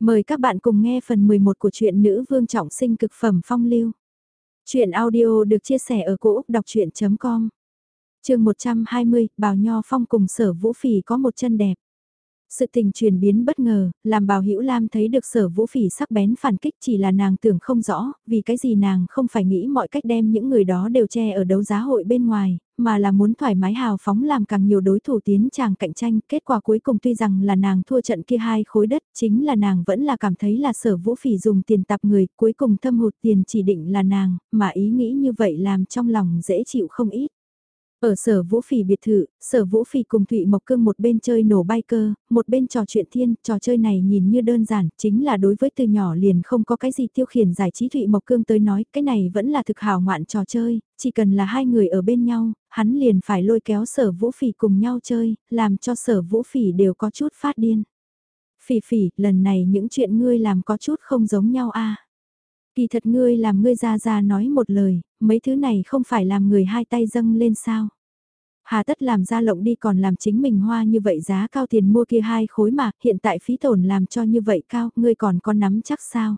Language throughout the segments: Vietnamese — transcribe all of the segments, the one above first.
Mời các bạn cùng nghe phần 11 của truyện Nữ Vương Trọng Sinh Cực Phẩm Phong Lưu. Chuyện audio được chia sẻ ở cỗ đọc chuyện.com Trường 120, Bào Nho Phong cùng sở Vũ Phỉ có một chân đẹp. Sự tình chuyển biến bất ngờ, làm bào Hữu Lam thấy được sở vũ phỉ sắc bén phản kích chỉ là nàng tưởng không rõ, vì cái gì nàng không phải nghĩ mọi cách đem những người đó đều che ở đấu giá hội bên ngoài, mà là muốn thoải mái hào phóng làm càng nhiều đối thủ tiến chàng cạnh tranh. Kết quả cuối cùng tuy rằng là nàng thua trận kia hai khối đất, chính là nàng vẫn là cảm thấy là sở vũ phỉ dùng tiền tạp người, cuối cùng thâm hụt tiền chỉ định là nàng, mà ý nghĩ như vậy làm trong lòng dễ chịu không ít. Ở sở vũ phỉ biệt thự, sở vũ phỉ cùng Thụy Mộc Cương một bên chơi nổ bay cơ, một bên trò chuyện thiên, trò chơi này nhìn như đơn giản, chính là đối với từ nhỏ liền không có cái gì tiêu khiển giải trí Thụy Mộc Cương tới nói, cái này vẫn là thực hào ngoạn trò chơi, chỉ cần là hai người ở bên nhau, hắn liền phải lôi kéo sở vũ phỉ cùng nhau chơi, làm cho sở vũ phỉ đều có chút phát điên. Phỉ phỉ, lần này những chuyện ngươi làm có chút không giống nhau a Kỳ thật ngươi làm ngươi ra ra nói một lời, mấy thứ này không phải làm người hai tay dâng lên sao. Hà tất làm ra lộng đi còn làm chính mình hoa như vậy giá cao tiền mua kia hai khối mà, hiện tại phí tổn làm cho như vậy cao, ngươi còn có nắm chắc sao?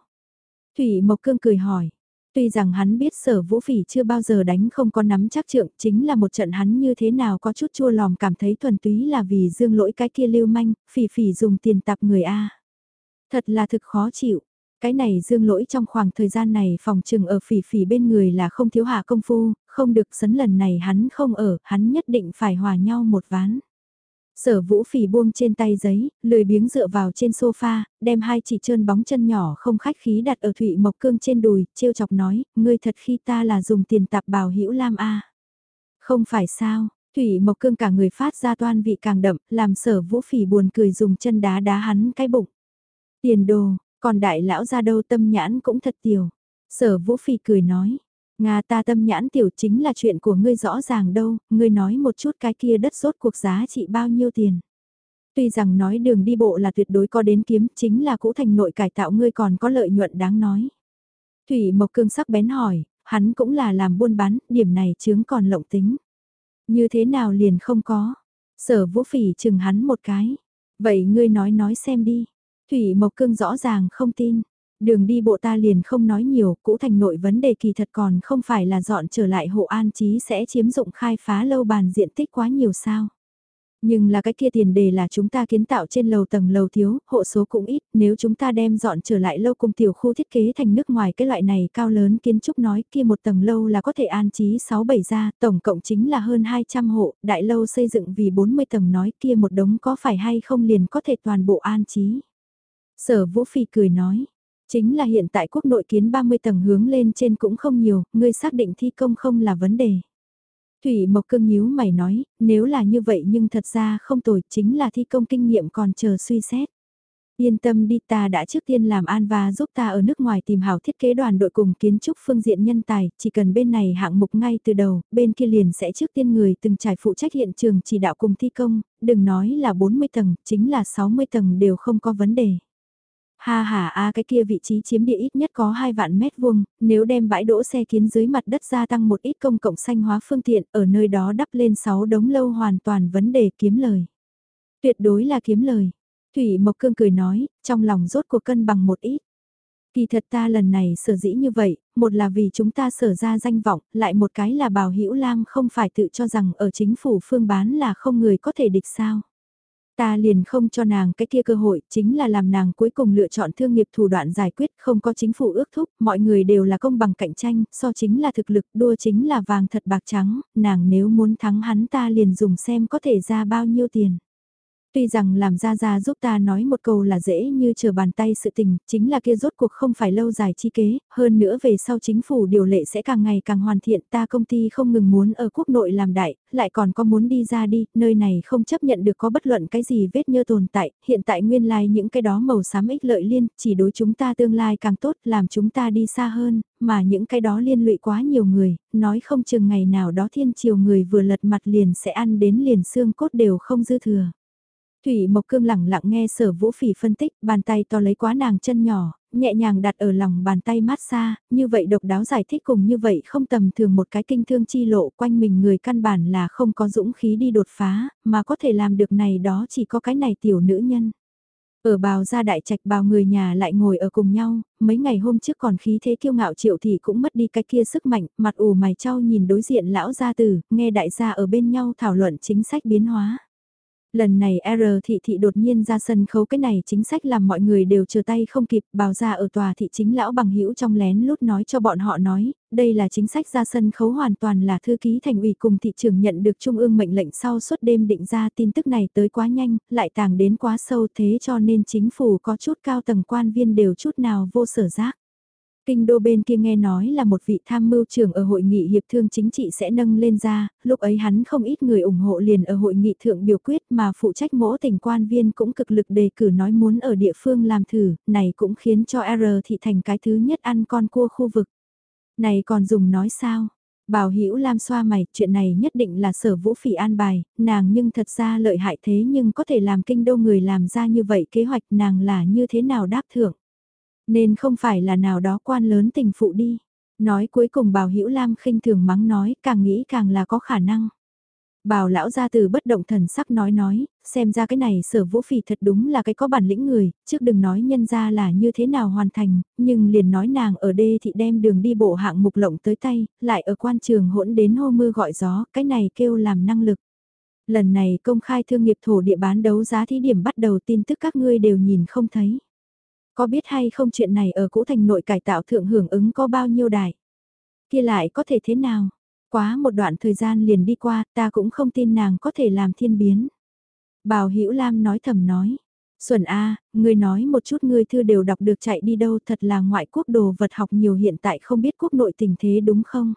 Thủy Mộc Cương cười hỏi. Tuy rằng hắn biết sở vũ phỉ chưa bao giờ đánh không có nắm chắc trượng chính là một trận hắn như thế nào có chút chua lòm cảm thấy thuần túy là vì dương lỗi cái kia lưu manh, phỉ phỉ dùng tiền tạp người A. Thật là thực khó chịu, cái này dương lỗi trong khoảng thời gian này phòng trừng ở phỉ phỉ bên người là không thiếu hạ công phu, không được sấn lần này hắn không ở, hắn nhất định phải hòa nhau một ván. Sở vũ phỉ buông trên tay giấy, lười biếng dựa vào trên sofa, đem hai chỉ trơn bóng chân nhỏ không khách khí đặt ở Thụy Mộc Cương trên đùi, trêu chọc nói, ngươi thật khi ta là dùng tiền tạp bào hữu lam a Không phải sao, Thủy Mộc Cương cả người phát ra toan vị càng đậm, làm sở vũ phỉ buồn cười dùng chân đá đá hắn cái bụng. Tiền đồ, còn đại lão ra đâu tâm nhãn cũng thật tiểu. Sở vũ phỉ cười nói, Nga ta tâm nhãn tiểu chính là chuyện của ngươi rõ ràng đâu, ngươi nói một chút cái kia đất rốt cuộc giá trị bao nhiêu tiền. Tuy rằng nói đường đi bộ là tuyệt đối có đến kiếm, chính là cũ thành nội cải tạo ngươi còn có lợi nhuận đáng nói. Thủy Mộc Cương sắc bén hỏi, hắn cũng là làm buôn bán, điểm này chướng còn lộng tính. Như thế nào liền không có. Sở vũ phỉ chừng hắn một cái. Vậy ngươi nói nói xem đi. Thủy Mộc Cương rõ ràng không tin. Đường đi bộ ta liền không nói nhiều, cũ thành nội vấn đề kỳ thật còn không phải là dọn trở lại hộ an trí sẽ chiếm dụng khai phá lâu bàn diện tích quá nhiều sao. Nhưng là cái kia tiền đề là chúng ta kiến tạo trên lầu tầng lầu thiếu, hộ số cũng ít, nếu chúng ta đem dọn trở lại lâu cùng tiểu khu thiết kế thành nước ngoài cái loại này cao lớn kiến trúc nói kia một tầng lâu là có thể an trí 6-7 gia, tổng cộng chính là hơn 200 hộ, đại lâu xây dựng vì 40 tầng nói kia một đống có phải hay không liền có thể toàn bộ an trí. Sở Vũ Phi cười nói, chính là hiện tại quốc nội kiến 30 tầng hướng lên trên cũng không nhiều, ngươi xác định thi công không là vấn đề. Thủy Mộc Cương nhíu mày nói, nếu là như vậy nhưng thật ra không tồi, chính là thi công kinh nghiệm còn chờ suy xét. Yên tâm đi ta đã trước tiên làm an và giúp ta ở nước ngoài tìm hảo thiết kế đoàn đội cùng kiến trúc phương diện nhân tài, chỉ cần bên này hạng mục ngay từ đầu, bên kia liền sẽ trước tiên người từng trải phụ trách hiện trường chỉ đạo cùng thi công, đừng nói là 40 tầng, chính là 60 tầng đều không có vấn đề. Ha ha a cái kia vị trí chiếm địa ít nhất có 2 vạn mét vuông, nếu đem bãi đỗ xe kiến dưới mặt đất gia tăng một ít công cộng xanh hóa phương tiện, ở nơi đó đắp lên 6 đống lâu hoàn toàn vấn đề kiếm lời. Tuyệt đối là kiếm lời. Thủy Mộc Cương cười nói, trong lòng rốt cuộc cân bằng một ít. Kỳ thật ta lần này sở dĩ như vậy, một là vì chúng ta sở ra danh vọng, lại một cái là Bào Hữu Lam không phải tự cho rằng ở chính phủ phương bán là không người có thể địch sao. Ta liền không cho nàng cái kia cơ hội, chính là làm nàng cuối cùng lựa chọn thương nghiệp thủ đoạn giải quyết, không có chính phủ ước thúc, mọi người đều là công bằng cạnh tranh, so chính là thực lực, đua chính là vàng thật bạc trắng, nàng nếu muốn thắng hắn ta liền dùng xem có thể ra bao nhiêu tiền. Tuy rằng làm ra ra giúp ta nói một câu là dễ như chờ bàn tay sự tình, chính là kia rốt cuộc không phải lâu dài chi kế, hơn nữa về sau chính phủ điều lệ sẽ càng ngày càng hoàn thiện ta công ty không ngừng muốn ở quốc nội làm đại, lại còn có muốn đi ra đi, nơi này không chấp nhận được có bất luận cái gì vết nhơ tồn tại, hiện tại nguyên lai like những cái đó màu xám ích lợi liên, chỉ đối chúng ta tương lai càng tốt, làm chúng ta đi xa hơn, mà những cái đó liên lụy quá nhiều người, nói không chừng ngày nào đó thiên triều người vừa lật mặt liền sẽ ăn đến liền xương cốt đều không dư thừa. Thủy Mộc Cương lẳng lặng nghe sở vũ phỉ phân tích, bàn tay to lấy quá nàng chân nhỏ, nhẹ nhàng đặt ở lòng bàn tay mát xa, như vậy độc đáo giải thích cùng như vậy không tầm thường một cái kinh thương chi lộ quanh mình người căn bản là không có dũng khí đi đột phá, mà có thể làm được này đó chỉ có cái này tiểu nữ nhân. Ở bào gia đại trạch bào người nhà lại ngồi ở cùng nhau, mấy ngày hôm trước còn khí thế kiêu ngạo triệu thì cũng mất đi cái kia sức mạnh, mặt ủ mày trao nhìn đối diện lão gia tử, nghe đại gia ở bên nhau thảo luận chính sách biến hóa. Lần này R thị thị đột nhiên ra sân khấu cái này chính sách làm mọi người đều chờ tay không kịp, bào ra ở tòa thị chính lão bằng hữu trong lén lút nói cho bọn họ nói, đây là chính sách ra sân khấu hoàn toàn là thư ký thành ủy cùng thị trường nhận được trung ương mệnh lệnh sau suốt đêm định ra tin tức này tới quá nhanh, lại tàng đến quá sâu thế cho nên chính phủ có chút cao tầng quan viên đều chút nào vô sở giác. Kinh đô bên kia nghe nói là một vị tham mưu trưởng ở hội nghị hiệp thương chính trị sẽ nâng lên ra, lúc ấy hắn không ít người ủng hộ liền ở hội nghị thượng biểu quyết mà phụ trách mỗi tỉnh quan viên cũng cực lực đề cử nói muốn ở địa phương làm thử, này cũng khiến cho R thị thành cái thứ nhất ăn con cua khu vực. Này còn dùng nói sao? Bảo Hữu Lam xoa mày, chuyện này nhất định là sở vũ phỉ an bài, nàng nhưng thật ra lợi hại thế nhưng có thể làm kinh đô người làm ra như vậy kế hoạch nàng là như thế nào đáp thưởng. Nên không phải là nào đó quan lớn tình phụ đi. Nói cuối cùng Bảo Hữu Lam khinh thường mắng nói, càng nghĩ càng là có khả năng. Bảo lão gia từ bất động thần sắc nói nói, xem ra cái này sở vũ phỉ thật đúng là cái có bản lĩnh người, trước đừng nói nhân ra là như thế nào hoàn thành, nhưng liền nói nàng ở đê thị đem đường đi bộ hạng mục lộng tới tay, lại ở quan trường hỗn đến hô mưa gọi gió, cái này kêu làm năng lực. Lần này công khai thương nghiệp thổ địa bán đấu giá thí điểm bắt đầu tin tức các ngươi đều nhìn không thấy. Có biết hay không chuyện này ở cũ thành nội cải tạo thượng hưởng ứng có bao nhiêu đại? Kia lại có thể thế nào? Quá một đoạn thời gian liền đi qua, ta cũng không tin nàng có thể làm thiên biến. Bào Hữu Lam nói thầm nói. Xuân A, ngươi nói một chút ngươi thư đều đọc được chạy đi đâu thật là ngoại quốc đồ vật học nhiều hiện tại không biết quốc nội tình thế đúng không?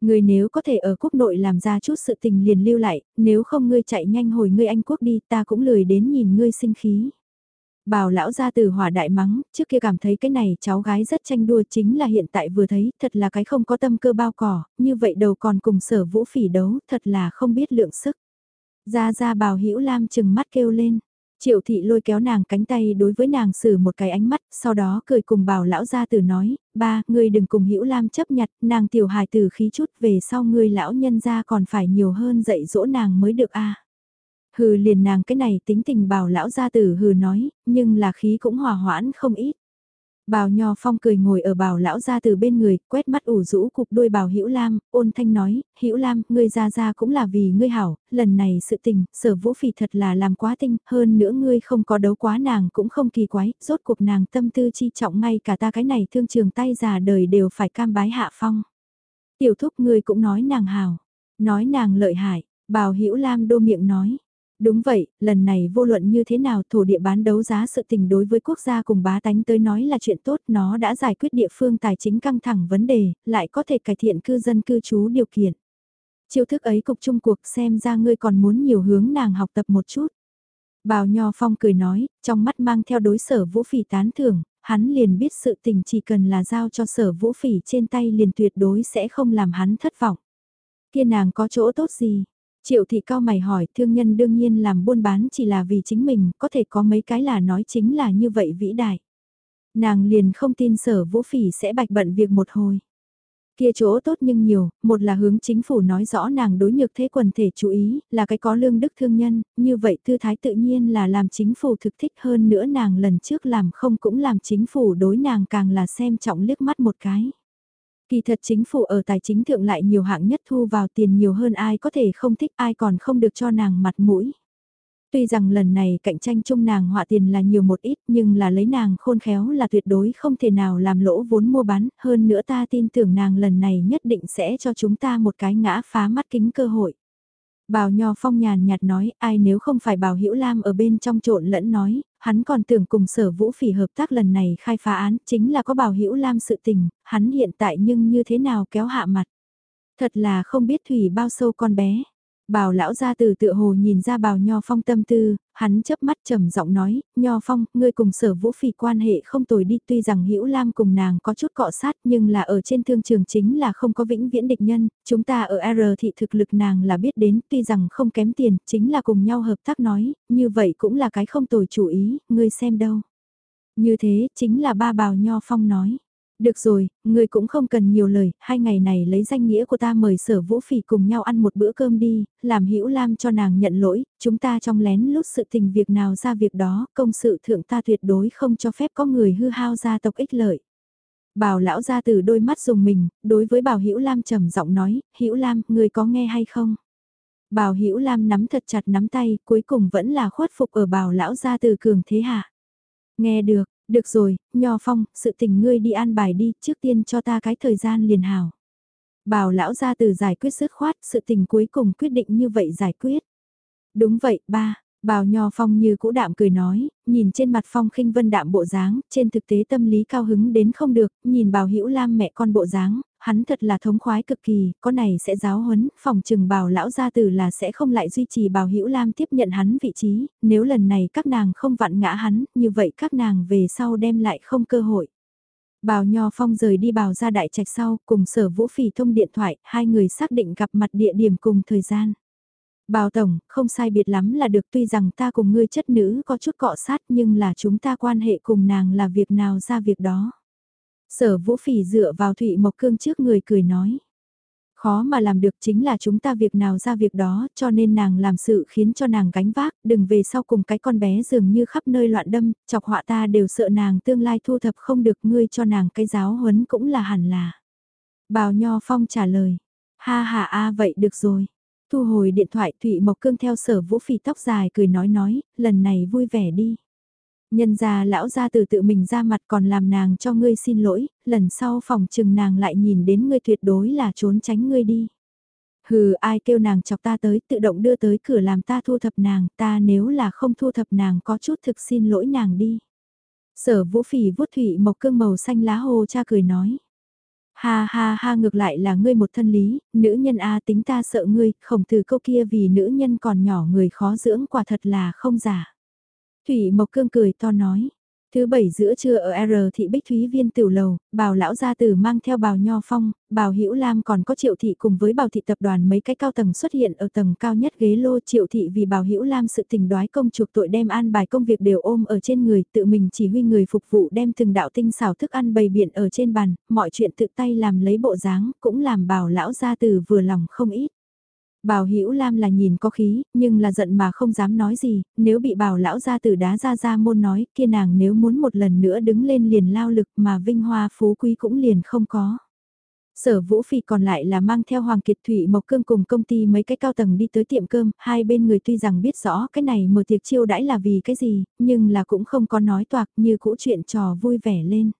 Ngươi nếu có thể ở quốc nội làm ra chút sự tình liền lưu lại, nếu không ngươi chạy nhanh hồi ngươi Anh quốc đi ta cũng lười đến nhìn ngươi sinh khí. Bảo lão ra từ hỏa đại mắng, trước kia cảm thấy cái này cháu gái rất tranh đua chính là hiện tại vừa thấy, thật là cái không có tâm cơ bao cỏ, như vậy đầu còn cùng sở vũ phỉ đấu, thật là không biết lượng sức. Ra ra bào hữu lam chừng mắt kêu lên. Triệu thị lôi kéo nàng cánh tay đối với nàng xử một cái ánh mắt, sau đó cười cùng bảo lão gia tử nói, ba, ngươi đừng cùng hữu lam chấp nhặt, nàng tiểu hài tử khí chút về sau ngươi lão nhân gia còn phải nhiều hơn dạy dỗ nàng mới được a Hừ liền nàng cái này tính tình bảo lão gia tử hừ nói, nhưng là khí cũng hòa hoãn không ít. Bào Nho Phong cười ngồi ở Bảo lão gia từ bên người, quét mắt ủ rũ cục đuôi Bảo Hữu Lam, ôn thanh nói, Hữu Lam, ngươi ra ra cũng là vì ngươi hảo, lần này sự tình, Sở Vũ Phỉ thật là làm quá tinh, hơn nữa ngươi không có đấu quá nàng cũng không kỳ quái, rốt cuộc nàng tâm tư chi trọng ngay cả ta cái này thương trường tay già đời đều phải cam bái hạ phong. Tiểu thúc ngươi cũng nói nàng hảo, nói nàng lợi hại, Bảo Hữu Lam đô miệng nói, Đúng vậy, lần này vô luận như thế nào thổ địa bán đấu giá sự tình đối với quốc gia cùng bá tánh tới nói là chuyện tốt, nó đã giải quyết địa phương tài chính căng thẳng vấn đề, lại có thể cải thiện cư dân cư trú điều kiện. Chiêu thức ấy cục chung cuộc xem ra ngươi còn muốn nhiều hướng nàng học tập một chút. Bào Nho Phong cười nói, trong mắt mang theo đối sở vũ phỉ tán thưởng, hắn liền biết sự tình chỉ cần là giao cho sở vũ phỉ trên tay liền tuyệt đối sẽ không làm hắn thất vọng. Kia nàng có chỗ tốt gì? Triệu thị cao mày hỏi thương nhân đương nhiên làm buôn bán chỉ là vì chính mình, có thể có mấy cái là nói chính là như vậy vĩ đại. Nàng liền không tin sở vũ phỉ sẽ bạch bận việc một hồi. Kia chỗ tốt nhưng nhiều, một là hướng chính phủ nói rõ nàng đối nhược thế quần thể chú ý, là cái có lương đức thương nhân, như vậy thư thái tự nhiên là làm chính phủ thực thích hơn nữa nàng lần trước làm không cũng làm chính phủ đối nàng càng là xem trọng liếc mắt một cái. Kỳ thật chính phủ ở tài chính thượng lại nhiều hạng nhất thu vào tiền nhiều hơn ai có thể không thích ai còn không được cho nàng mặt mũi. Tuy rằng lần này cạnh tranh chung nàng họa tiền là nhiều một ít nhưng là lấy nàng khôn khéo là tuyệt đối không thể nào làm lỗ vốn mua bán, hơn nữa ta tin tưởng nàng lần này nhất định sẽ cho chúng ta một cái ngã phá mắt kính cơ hội. Bào Nho Phong nhàn nhạt nói, ai nếu không phải Bào Hữu Lam ở bên trong trộn lẫn nói, hắn còn tưởng cùng sở vũ phỉ hợp tác lần này khai phá án, chính là có Bào Hữu Lam sự tình, hắn hiện tại nhưng như thế nào kéo hạ mặt. Thật là không biết thủy bao sâu con bé. Bào lão gia từ tựa hồ nhìn ra bào Nho Phong tâm tư, hắn chớp mắt trầm giọng nói, Nho Phong, ngươi cùng sở vũ phỉ quan hệ không tồi đi tuy rằng Hữu Lam cùng nàng có chút cọ sát nhưng là ở trên thương trường chính là không có vĩnh viễn địch nhân, chúng ta ở R thị thực lực nàng là biết đến tuy rằng không kém tiền, chính là cùng nhau hợp tác nói, như vậy cũng là cái không tồi chủ ý, ngươi xem đâu. Như thế, chính là ba bào Nho Phong nói. Được rồi, ngươi cũng không cần nhiều lời, hai ngày này lấy danh nghĩa của ta mời sở vũ phỉ cùng nhau ăn một bữa cơm đi, làm hữu lam cho nàng nhận lỗi, chúng ta trong lén lút sự tình việc nào ra việc đó, công sự thượng ta tuyệt đối không cho phép có người hư hao gia tộc ích lợi. Bảo lão ra từ đôi mắt dùng mình, đối với bảo hữu lam trầm giọng nói, hữu lam, ngươi có nghe hay không? Bảo hữu lam nắm thật chặt nắm tay, cuối cùng vẫn là khuất phục ở bảo lão ra từ cường thế hạ. Nghe được, được rồi, Nho Phong, sự tình ngươi đi an bài đi, trước tiên cho ta cái thời gian liền hào. Bảo lão ra từ giải quyết dứt khoát, sự tình cuối cùng quyết định như vậy giải quyết. Đúng vậy, ba, Bào Nho Phong như cũ đạm cười nói, nhìn trên mặt Phong khinh vân đạm bộ dáng, trên thực tế tâm lý cao hứng đến không được, nhìn Bào Hữu Lam mẹ con bộ dáng, hắn thật là thống khoái cực kỳ, có này sẽ giáo huấn, phòng trừng Bào lão gia tử là sẽ không lại duy trì Bào Hữu Lam tiếp nhận hắn vị trí, nếu lần này các nàng không vặn ngã hắn, như vậy các nàng về sau đem lại không cơ hội. Bào Nho Phong rời đi bào ra đại trạch sau, cùng sở vũ phỉ thông điện thoại, hai người xác định gặp mặt địa điểm cùng thời gian. Bào Tổng, không sai biệt lắm là được tuy rằng ta cùng ngươi chất nữ có chút cọ sát nhưng là chúng ta quan hệ cùng nàng là việc nào ra việc đó. Sở Vũ Phỉ dựa vào Thụy Mộc Cương trước người cười nói. Khó mà làm được chính là chúng ta việc nào ra việc đó cho nên nàng làm sự khiến cho nàng gánh vác, đừng về sau cùng cái con bé dường như khắp nơi loạn đâm, chọc họa ta đều sợ nàng tương lai thu thập không được ngươi cho nàng cái giáo huấn cũng là hẳn là. Bào Nho Phong trả lời, ha ha a vậy được rồi. Thu hồi điện thoại Thụy Mộc Cương theo sở vũ phỉ tóc dài cười nói nói, lần này vui vẻ đi. Nhân ra lão ra từ tự mình ra mặt còn làm nàng cho ngươi xin lỗi, lần sau phòng trừng nàng lại nhìn đến ngươi tuyệt đối là trốn tránh ngươi đi. Hừ ai kêu nàng chọc ta tới tự động đưa tới cửa làm ta thu thập nàng, ta nếu là không thu thập nàng có chút thực xin lỗi nàng đi. Sở vũ phỉ vuốt thủy mộc cương màu xanh lá hồ cha cười nói. Ha ha ha ngược lại là ngươi một thân lý, nữ nhân A tính ta sợ ngươi, khổng từ câu kia vì nữ nhân còn nhỏ người khó dưỡng quả thật là không giả. Thủy Mộc Cương cười to nói. Thứ bảy giữa trưa ở R thị Bích Thúy Viên tiểu lầu, bào lão gia tử mang theo bào nho phong, bào hữu lam còn có triệu thị cùng với bào thị tập đoàn mấy cái cao tầng xuất hiện ở tầng cao nhất ghế lô triệu thị vì bào hữu lam sự tình đoái công chuộc tội đem an bài công việc đều ôm ở trên người tự mình chỉ huy người phục vụ đem từng đạo tinh xào thức ăn bày biện ở trên bàn, mọi chuyện tự tay làm lấy bộ dáng cũng làm bào lão gia tử vừa lòng không ít. Bảo Hữu Lam là nhìn có khí, nhưng là giận mà không dám nói gì, nếu bị bảo lão gia tử đá ra ra môn nói, kia nàng nếu muốn một lần nữa đứng lên liền lao lực mà vinh hoa phú quý cũng liền không có. Sở Vũ Phi còn lại là mang theo Hoàng Kiệt Thụy Mộc Cương cùng công ty mấy cái cao tầng đi tới tiệm cơm, hai bên người tuy rằng biết rõ cái này mở tiệc chiêu đãi là vì cái gì, nhưng là cũng không có nói toạc như cũ chuyện trò vui vẻ lên.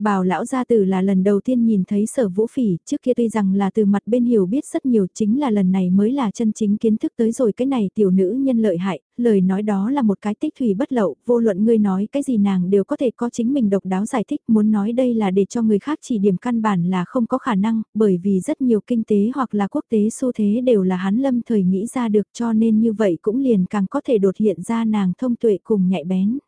Bảo lão gia tử là lần đầu tiên nhìn thấy sở vũ phỉ, trước kia tuy rằng là từ mặt bên hiểu biết rất nhiều chính là lần này mới là chân chính kiến thức tới rồi cái này tiểu nữ nhân lợi hại, lời nói đó là một cái tích thủy bất lậu, vô luận ngươi nói cái gì nàng đều có thể có chính mình độc đáo giải thích, muốn nói đây là để cho người khác chỉ điểm căn bản là không có khả năng, bởi vì rất nhiều kinh tế hoặc là quốc tế xu thế đều là hắn lâm thời nghĩ ra được cho nên như vậy cũng liền càng có thể đột hiện ra nàng thông tuệ cùng nhạy bén.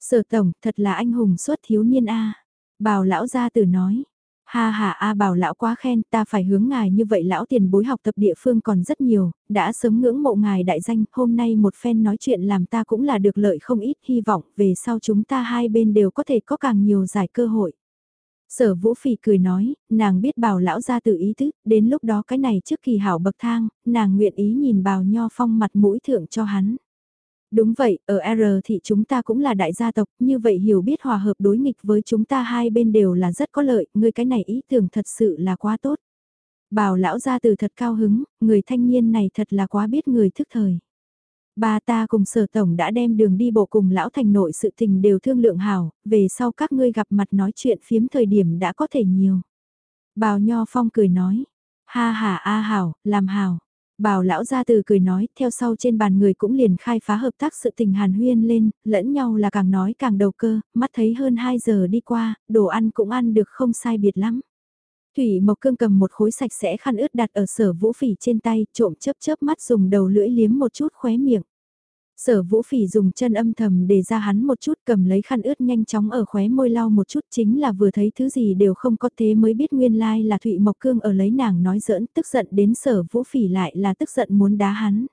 Sở tổng, thật là anh hùng suốt thiếu niên A bào lão gia tử nói, ha ha a bảo lão quá khen ta phải hướng ngài như vậy lão tiền bối học tập địa phương còn rất nhiều, đã sớm ngưỡng mộ ngài đại danh, hôm nay một phen nói chuyện làm ta cũng là được lợi không ít, hy vọng về sau chúng ta hai bên đều có thể có càng nhiều giải cơ hội. Sở Vũ phì cười nói, nàng biết bảo lão gia từ ý tứ, đến lúc đó cái này trước kỳ hảo bậc thang, nàng nguyện ý nhìn bào nho phong mặt mũi thượng cho hắn. Đúng vậy, ở R thì chúng ta cũng là đại gia tộc, như vậy hiểu biết hòa hợp đối nghịch với chúng ta hai bên đều là rất có lợi, người cái này ý tưởng thật sự là quá tốt. Bảo lão gia từ thật cao hứng, người thanh niên này thật là quá biết người thức thời. Ba ta cùng sở tổng đã đem đường đi bộ cùng lão thành nội sự tình đều thương lượng hảo, về sau các ngươi gặp mặt nói chuyện phiếm thời điểm đã có thể nhiều. Bào Nho Phong cười nói, ha ha a hảo, làm hảo. Bảo lão gia từ cười nói, theo sau trên bàn người cũng liền khai phá hợp tác sự tình hàn huyên lên, lẫn nhau là càng nói càng đầu cơ, mắt thấy hơn 2 giờ đi qua, đồ ăn cũng ăn được không sai biệt lắm. Thủy Mộc Cương cầm một khối sạch sẽ khăn ướt đặt ở sở vũ phỉ trên tay, trộm chớp chớp mắt dùng đầu lưỡi liếm một chút khóe miệng. Sở vũ phỉ dùng chân âm thầm để ra hắn một chút cầm lấy khăn ướt nhanh chóng ở khóe môi lau một chút chính là vừa thấy thứ gì đều không có thế mới biết nguyên lai là Thụy Mộc Cương ở lấy nàng nói giỡn tức giận đến sở vũ phỉ lại là tức giận muốn đá hắn.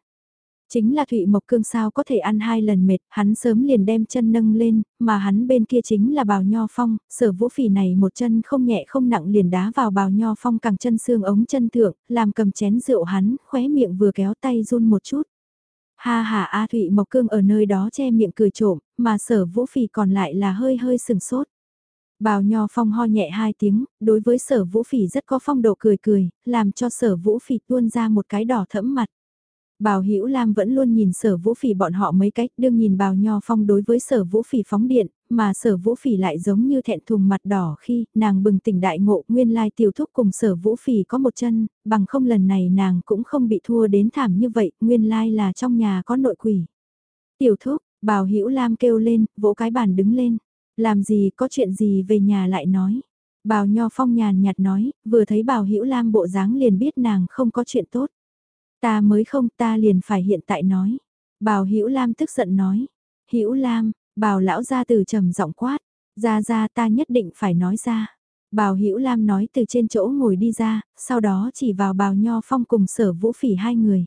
Chính là Thụy Mộc Cương sao có thể ăn hai lần mệt, hắn sớm liền đem chân nâng lên, mà hắn bên kia chính là bào nho phong, sở vũ phỉ này một chân không nhẹ không nặng liền đá vào bào nho phong càng chân xương ống chân thượng, làm cầm chén rượu hắn, khóe miệng vừa kéo tay run một chút. Ha ha A Thụy Mộc Cương ở nơi đó che miệng cười trộm, mà sở vũ phỉ còn lại là hơi hơi sừng sốt. Bào Nho Phong ho nhẹ hai tiếng, đối với sở vũ phỉ rất có phong độ cười cười, làm cho sở vũ phỉ tuôn ra một cái đỏ thẫm mặt. Bào Hữu Lam vẫn luôn nhìn Sở Vũ Phỉ bọn họ mấy cách, đương nhìn Bào Nho Phong đối với Sở Vũ Phỉ phóng điện, mà Sở Vũ Phỉ lại giống như thẹn thùng mặt đỏ khi nàng bừng tỉnh đại ngộ, nguyên lai tiểu thúc cùng Sở Vũ Phỉ có một chân, bằng không lần này nàng cũng không bị thua đến thảm như vậy, nguyên lai là trong nhà có nội quỷ. Tiểu thúc, Bào Hữu Lam kêu lên, vỗ cái bàn đứng lên, làm gì có chuyện gì về nhà lại nói. Bào Nho Phong nhàn nhạt nói, vừa thấy Bào Hữu Lam bộ dáng liền biết nàng không có chuyện tốt. Ta mới không ta liền phải hiện tại nói. Bào Hữu Lam tức giận nói. Hữu Lam, Bào lão gia từ trầm giọng quát, ra ra ta nhất định phải nói ra. Bào Hữu Lam nói từ trên chỗ ngồi đi ra, sau đó chỉ vào Bào Nho Phong cùng Sở Vũ Phỉ hai người.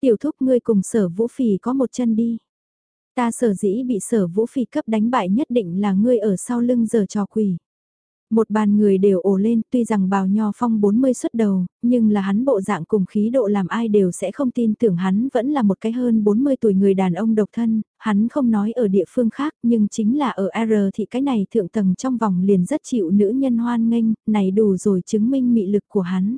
Tiểu thúc ngươi cùng Sở Vũ Phỉ có một chân đi. Ta sở dĩ bị Sở Vũ Phỉ cấp đánh bại nhất định là ngươi ở sau lưng giờ trò quỷ. Một bàn người đều ồ lên tuy rằng bào nho phong 40 xuất đầu, nhưng là hắn bộ dạng cùng khí độ làm ai đều sẽ không tin tưởng hắn vẫn là một cái hơn 40 tuổi người đàn ông độc thân, hắn không nói ở địa phương khác nhưng chính là ở R thì cái này thượng tầng trong vòng liền rất chịu nữ nhân hoan nghênh, này đủ rồi chứng minh mị lực của hắn.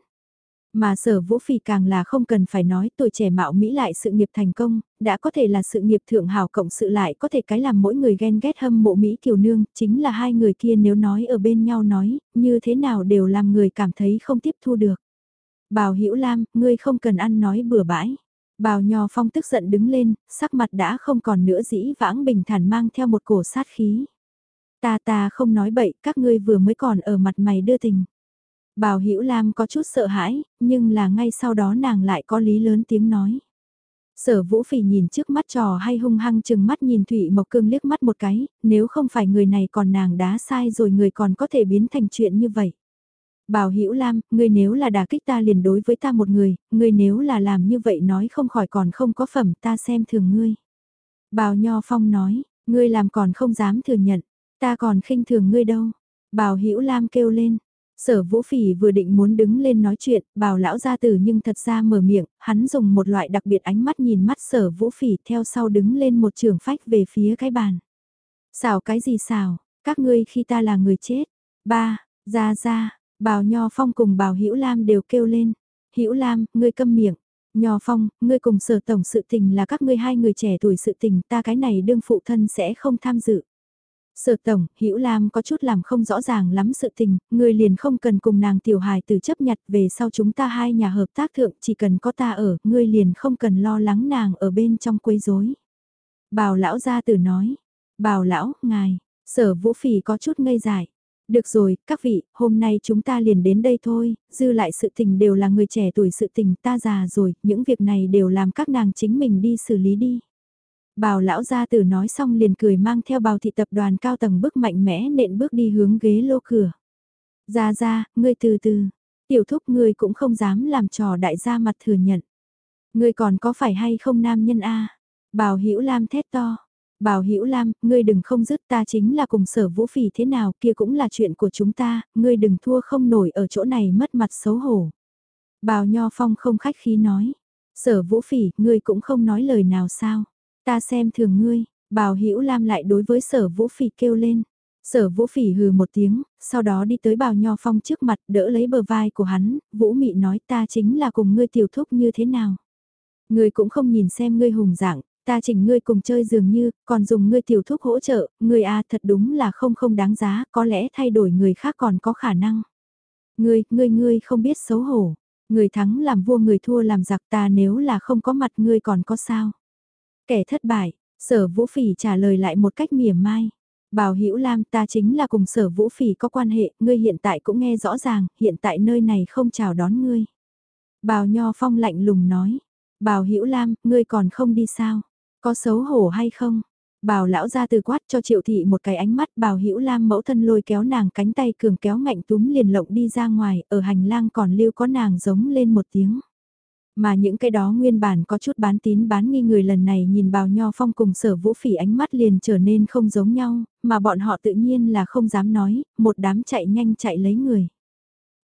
Mà sở vũ phì càng là không cần phải nói tuổi trẻ mạo Mỹ lại sự nghiệp thành công, đã có thể là sự nghiệp thượng hào cộng sự lại có thể cái làm mỗi người ghen ghét hâm mộ Mỹ kiều nương, chính là hai người kia nếu nói ở bên nhau nói, như thế nào đều làm người cảm thấy không tiếp thu được. Bào Hữu Lam, ngươi không cần ăn nói bừa bãi. Bào Nho Phong tức giận đứng lên, sắc mặt đã không còn nữa dĩ vãng bình thản mang theo một cổ sát khí. Ta ta không nói bậy, các ngươi vừa mới còn ở mặt mày đưa tình. Bào Hữu Lam có chút sợ hãi, nhưng là ngay sau đó nàng lại có lý lớn tiếng nói. Sở Vũ Phỉ nhìn trước mắt trò hay hung hăng chừng mắt nhìn Thụy Mộc Cương liếc mắt một cái, nếu không phải người này còn nàng đá sai rồi người còn có thể biến thành chuyện như vậy. Bảo Hữu Lam, ngươi nếu là đả kích ta liền đối với ta một người, ngươi nếu là làm như vậy nói không khỏi còn không có phẩm ta xem thường ngươi. Bào Nho Phong nói, ngươi làm còn không dám thừa nhận, ta còn khinh thường ngươi đâu. Bảo Hữu Lam kêu lên, Sở Vũ Phỉ vừa định muốn đứng lên nói chuyện, bảo lão gia tử nhưng thật ra mở miệng, hắn dùng một loại đặc biệt ánh mắt nhìn mắt Sở Vũ Phỉ theo sau đứng lên một trường phách về phía cái bàn. Xào cái gì xào, các ngươi khi ta là người chết. Ba, ra ra, Bào Nho Phong cùng Bào Hữu Lam đều kêu lên. Hữu Lam, ngươi câm miệng. Nho Phong, ngươi cùng sở tổng sự tình là các ngươi hai người trẻ tuổi sự tình ta cái này đương phụ thân sẽ không tham dự. Sở tổng, Hữu Lam có chút làm không rõ ràng lắm sự tình, người liền không cần cùng nàng tiểu hài từ chấp nhặt về sau chúng ta hai nhà hợp tác thượng, chỉ cần có ta ở, ngươi liền không cần lo lắng nàng ở bên trong quấy rối. Bào lão gia tử nói, bào lão, ngài, sở vũ phỉ có chút ngây dại. Được rồi, các vị, hôm nay chúng ta liền đến đây thôi, dư lại sự tình đều là người trẻ tuổi sự tình ta già rồi, những việc này đều làm các nàng chính mình đi xử lý đi. Bào lão gia tử nói xong liền cười mang theo bào thị tập đoàn cao tầng bước mạnh mẽ nện bước đi hướng ghế lô cửa. Ra ra, ngươi từ từ, tiểu thúc ngươi cũng không dám làm trò đại gia mặt thừa nhận. Ngươi còn có phải hay không nam nhân a? Bào Hữu Lam thét to. Bào Hữu Lam, ngươi đừng không dứt ta chính là cùng sở vũ phỉ thế nào kia cũng là chuyện của chúng ta, ngươi đừng thua không nổi ở chỗ này mất mặt xấu hổ. Bào Nho Phong không khách khí nói. Sở vũ phỉ, ngươi cũng không nói lời nào sao. Ta xem thường ngươi, bào Hữu Lam lại đối với sở vũ phỉ kêu lên. Sở vũ phỉ hừ một tiếng, sau đó đi tới bào nho phong trước mặt đỡ lấy bờ vai của hắn, vũ mị nói ta chính là cùng ngươi tiểu thúc như thế nào. Ngươi cũng không nhìn xem ngươi hùng dạng, ta chỉnh ngươi cùng chơi dường như, còn dùng ngươi tiểu thúc hỗ trợ, ngươi a thật đúng là không không đáng giá, có lẽ thay đổi người khác còn có khả năng. Ngươi, ngươi ngươi không biết xấu hổ, người thắng làm vua người thua làm giặc ta nếu là không có mặt ngươi còn có sao. Kẻ thất bại, sở vũ phỉ trả lời lại một cách mỉa mai. Bảo Hữu Lam ta chính là cùng sở vũ phỉ có quan hệ, ngươi hiện tại cũng nghe rõ ràng, hiện tại nơi này không chào đón ngươi. Bào Nho Phong lạnh lùng nói, Bào Hữu Lam, ngươi còn không đi sao? Có xấu hổ hay không? Bào lão ra từ quát cho Triệu thị một cái ánh mắt, Bào Hữu Lam mẫu thân lôi kéo nàng cánh tay cường kéo ngạnh túm liền lộng đi ra ngoài, ở hành lang còn lưu có nàng giống lên một tiếng. Mà những cái đó nguyên bản có chút bán tín bán nghi người lần này nhìn bào nho phong cùng sở vũ phỉ ánh mắt liền trở nên không giống nhau, mà bọn họ tự nhiên là không dám nói, một đám chạy nhanh chạy lấy người.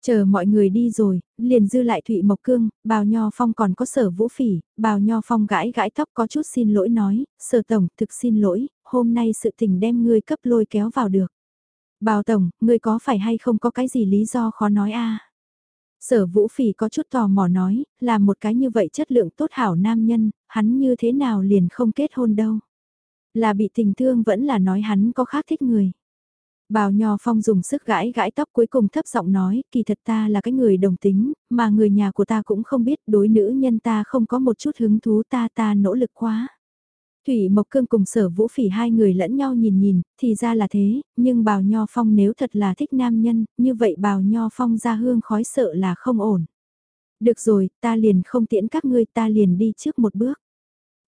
Chờ mọi người đi rồi, liền dư lại Thụy Mộc Cương, Bào Nho Phong còn có sở vũ phỉ, Bào Nho Phong gãi gãi tóc có chút xin lỗi nói, sở tổng thực xin lỗi, hôm nay sự tình đem ngươi cấp lôi kéo vào được. Bào tổng, ngươi có phải hay không có cái gì lý do khó nói a Sở vũ phỉ có chút tò mò nói, là một cái như vậy chất lượng tốt hảo nam nhân, hắn như thế nào liền không kết hôn đâu. Là bị tình thương vẫn là nói hắn có khác thích người. Bào Nho Phong dùng sức gãi gãi tóc cuối cùng thấp giọng nói, kỳ thật ta là cái người đồng tính, mà người nhà của ta cũng không biết đối nữ nhân ta không có một chút hứng thú ta ta nỗ lực quá. Thủy Mộc Cương cùng sở vũ phỉ hai người lẫn nhau nhìn nhìn, thì ra là thế, nhưng bào Nho Phong nếu thật là thích nam nhân, như vậy bào Nho Phong ra hương khói sợ là không ổn. Được rồi, ta liền không tiễn các ngươi ta liền đi trước một bước.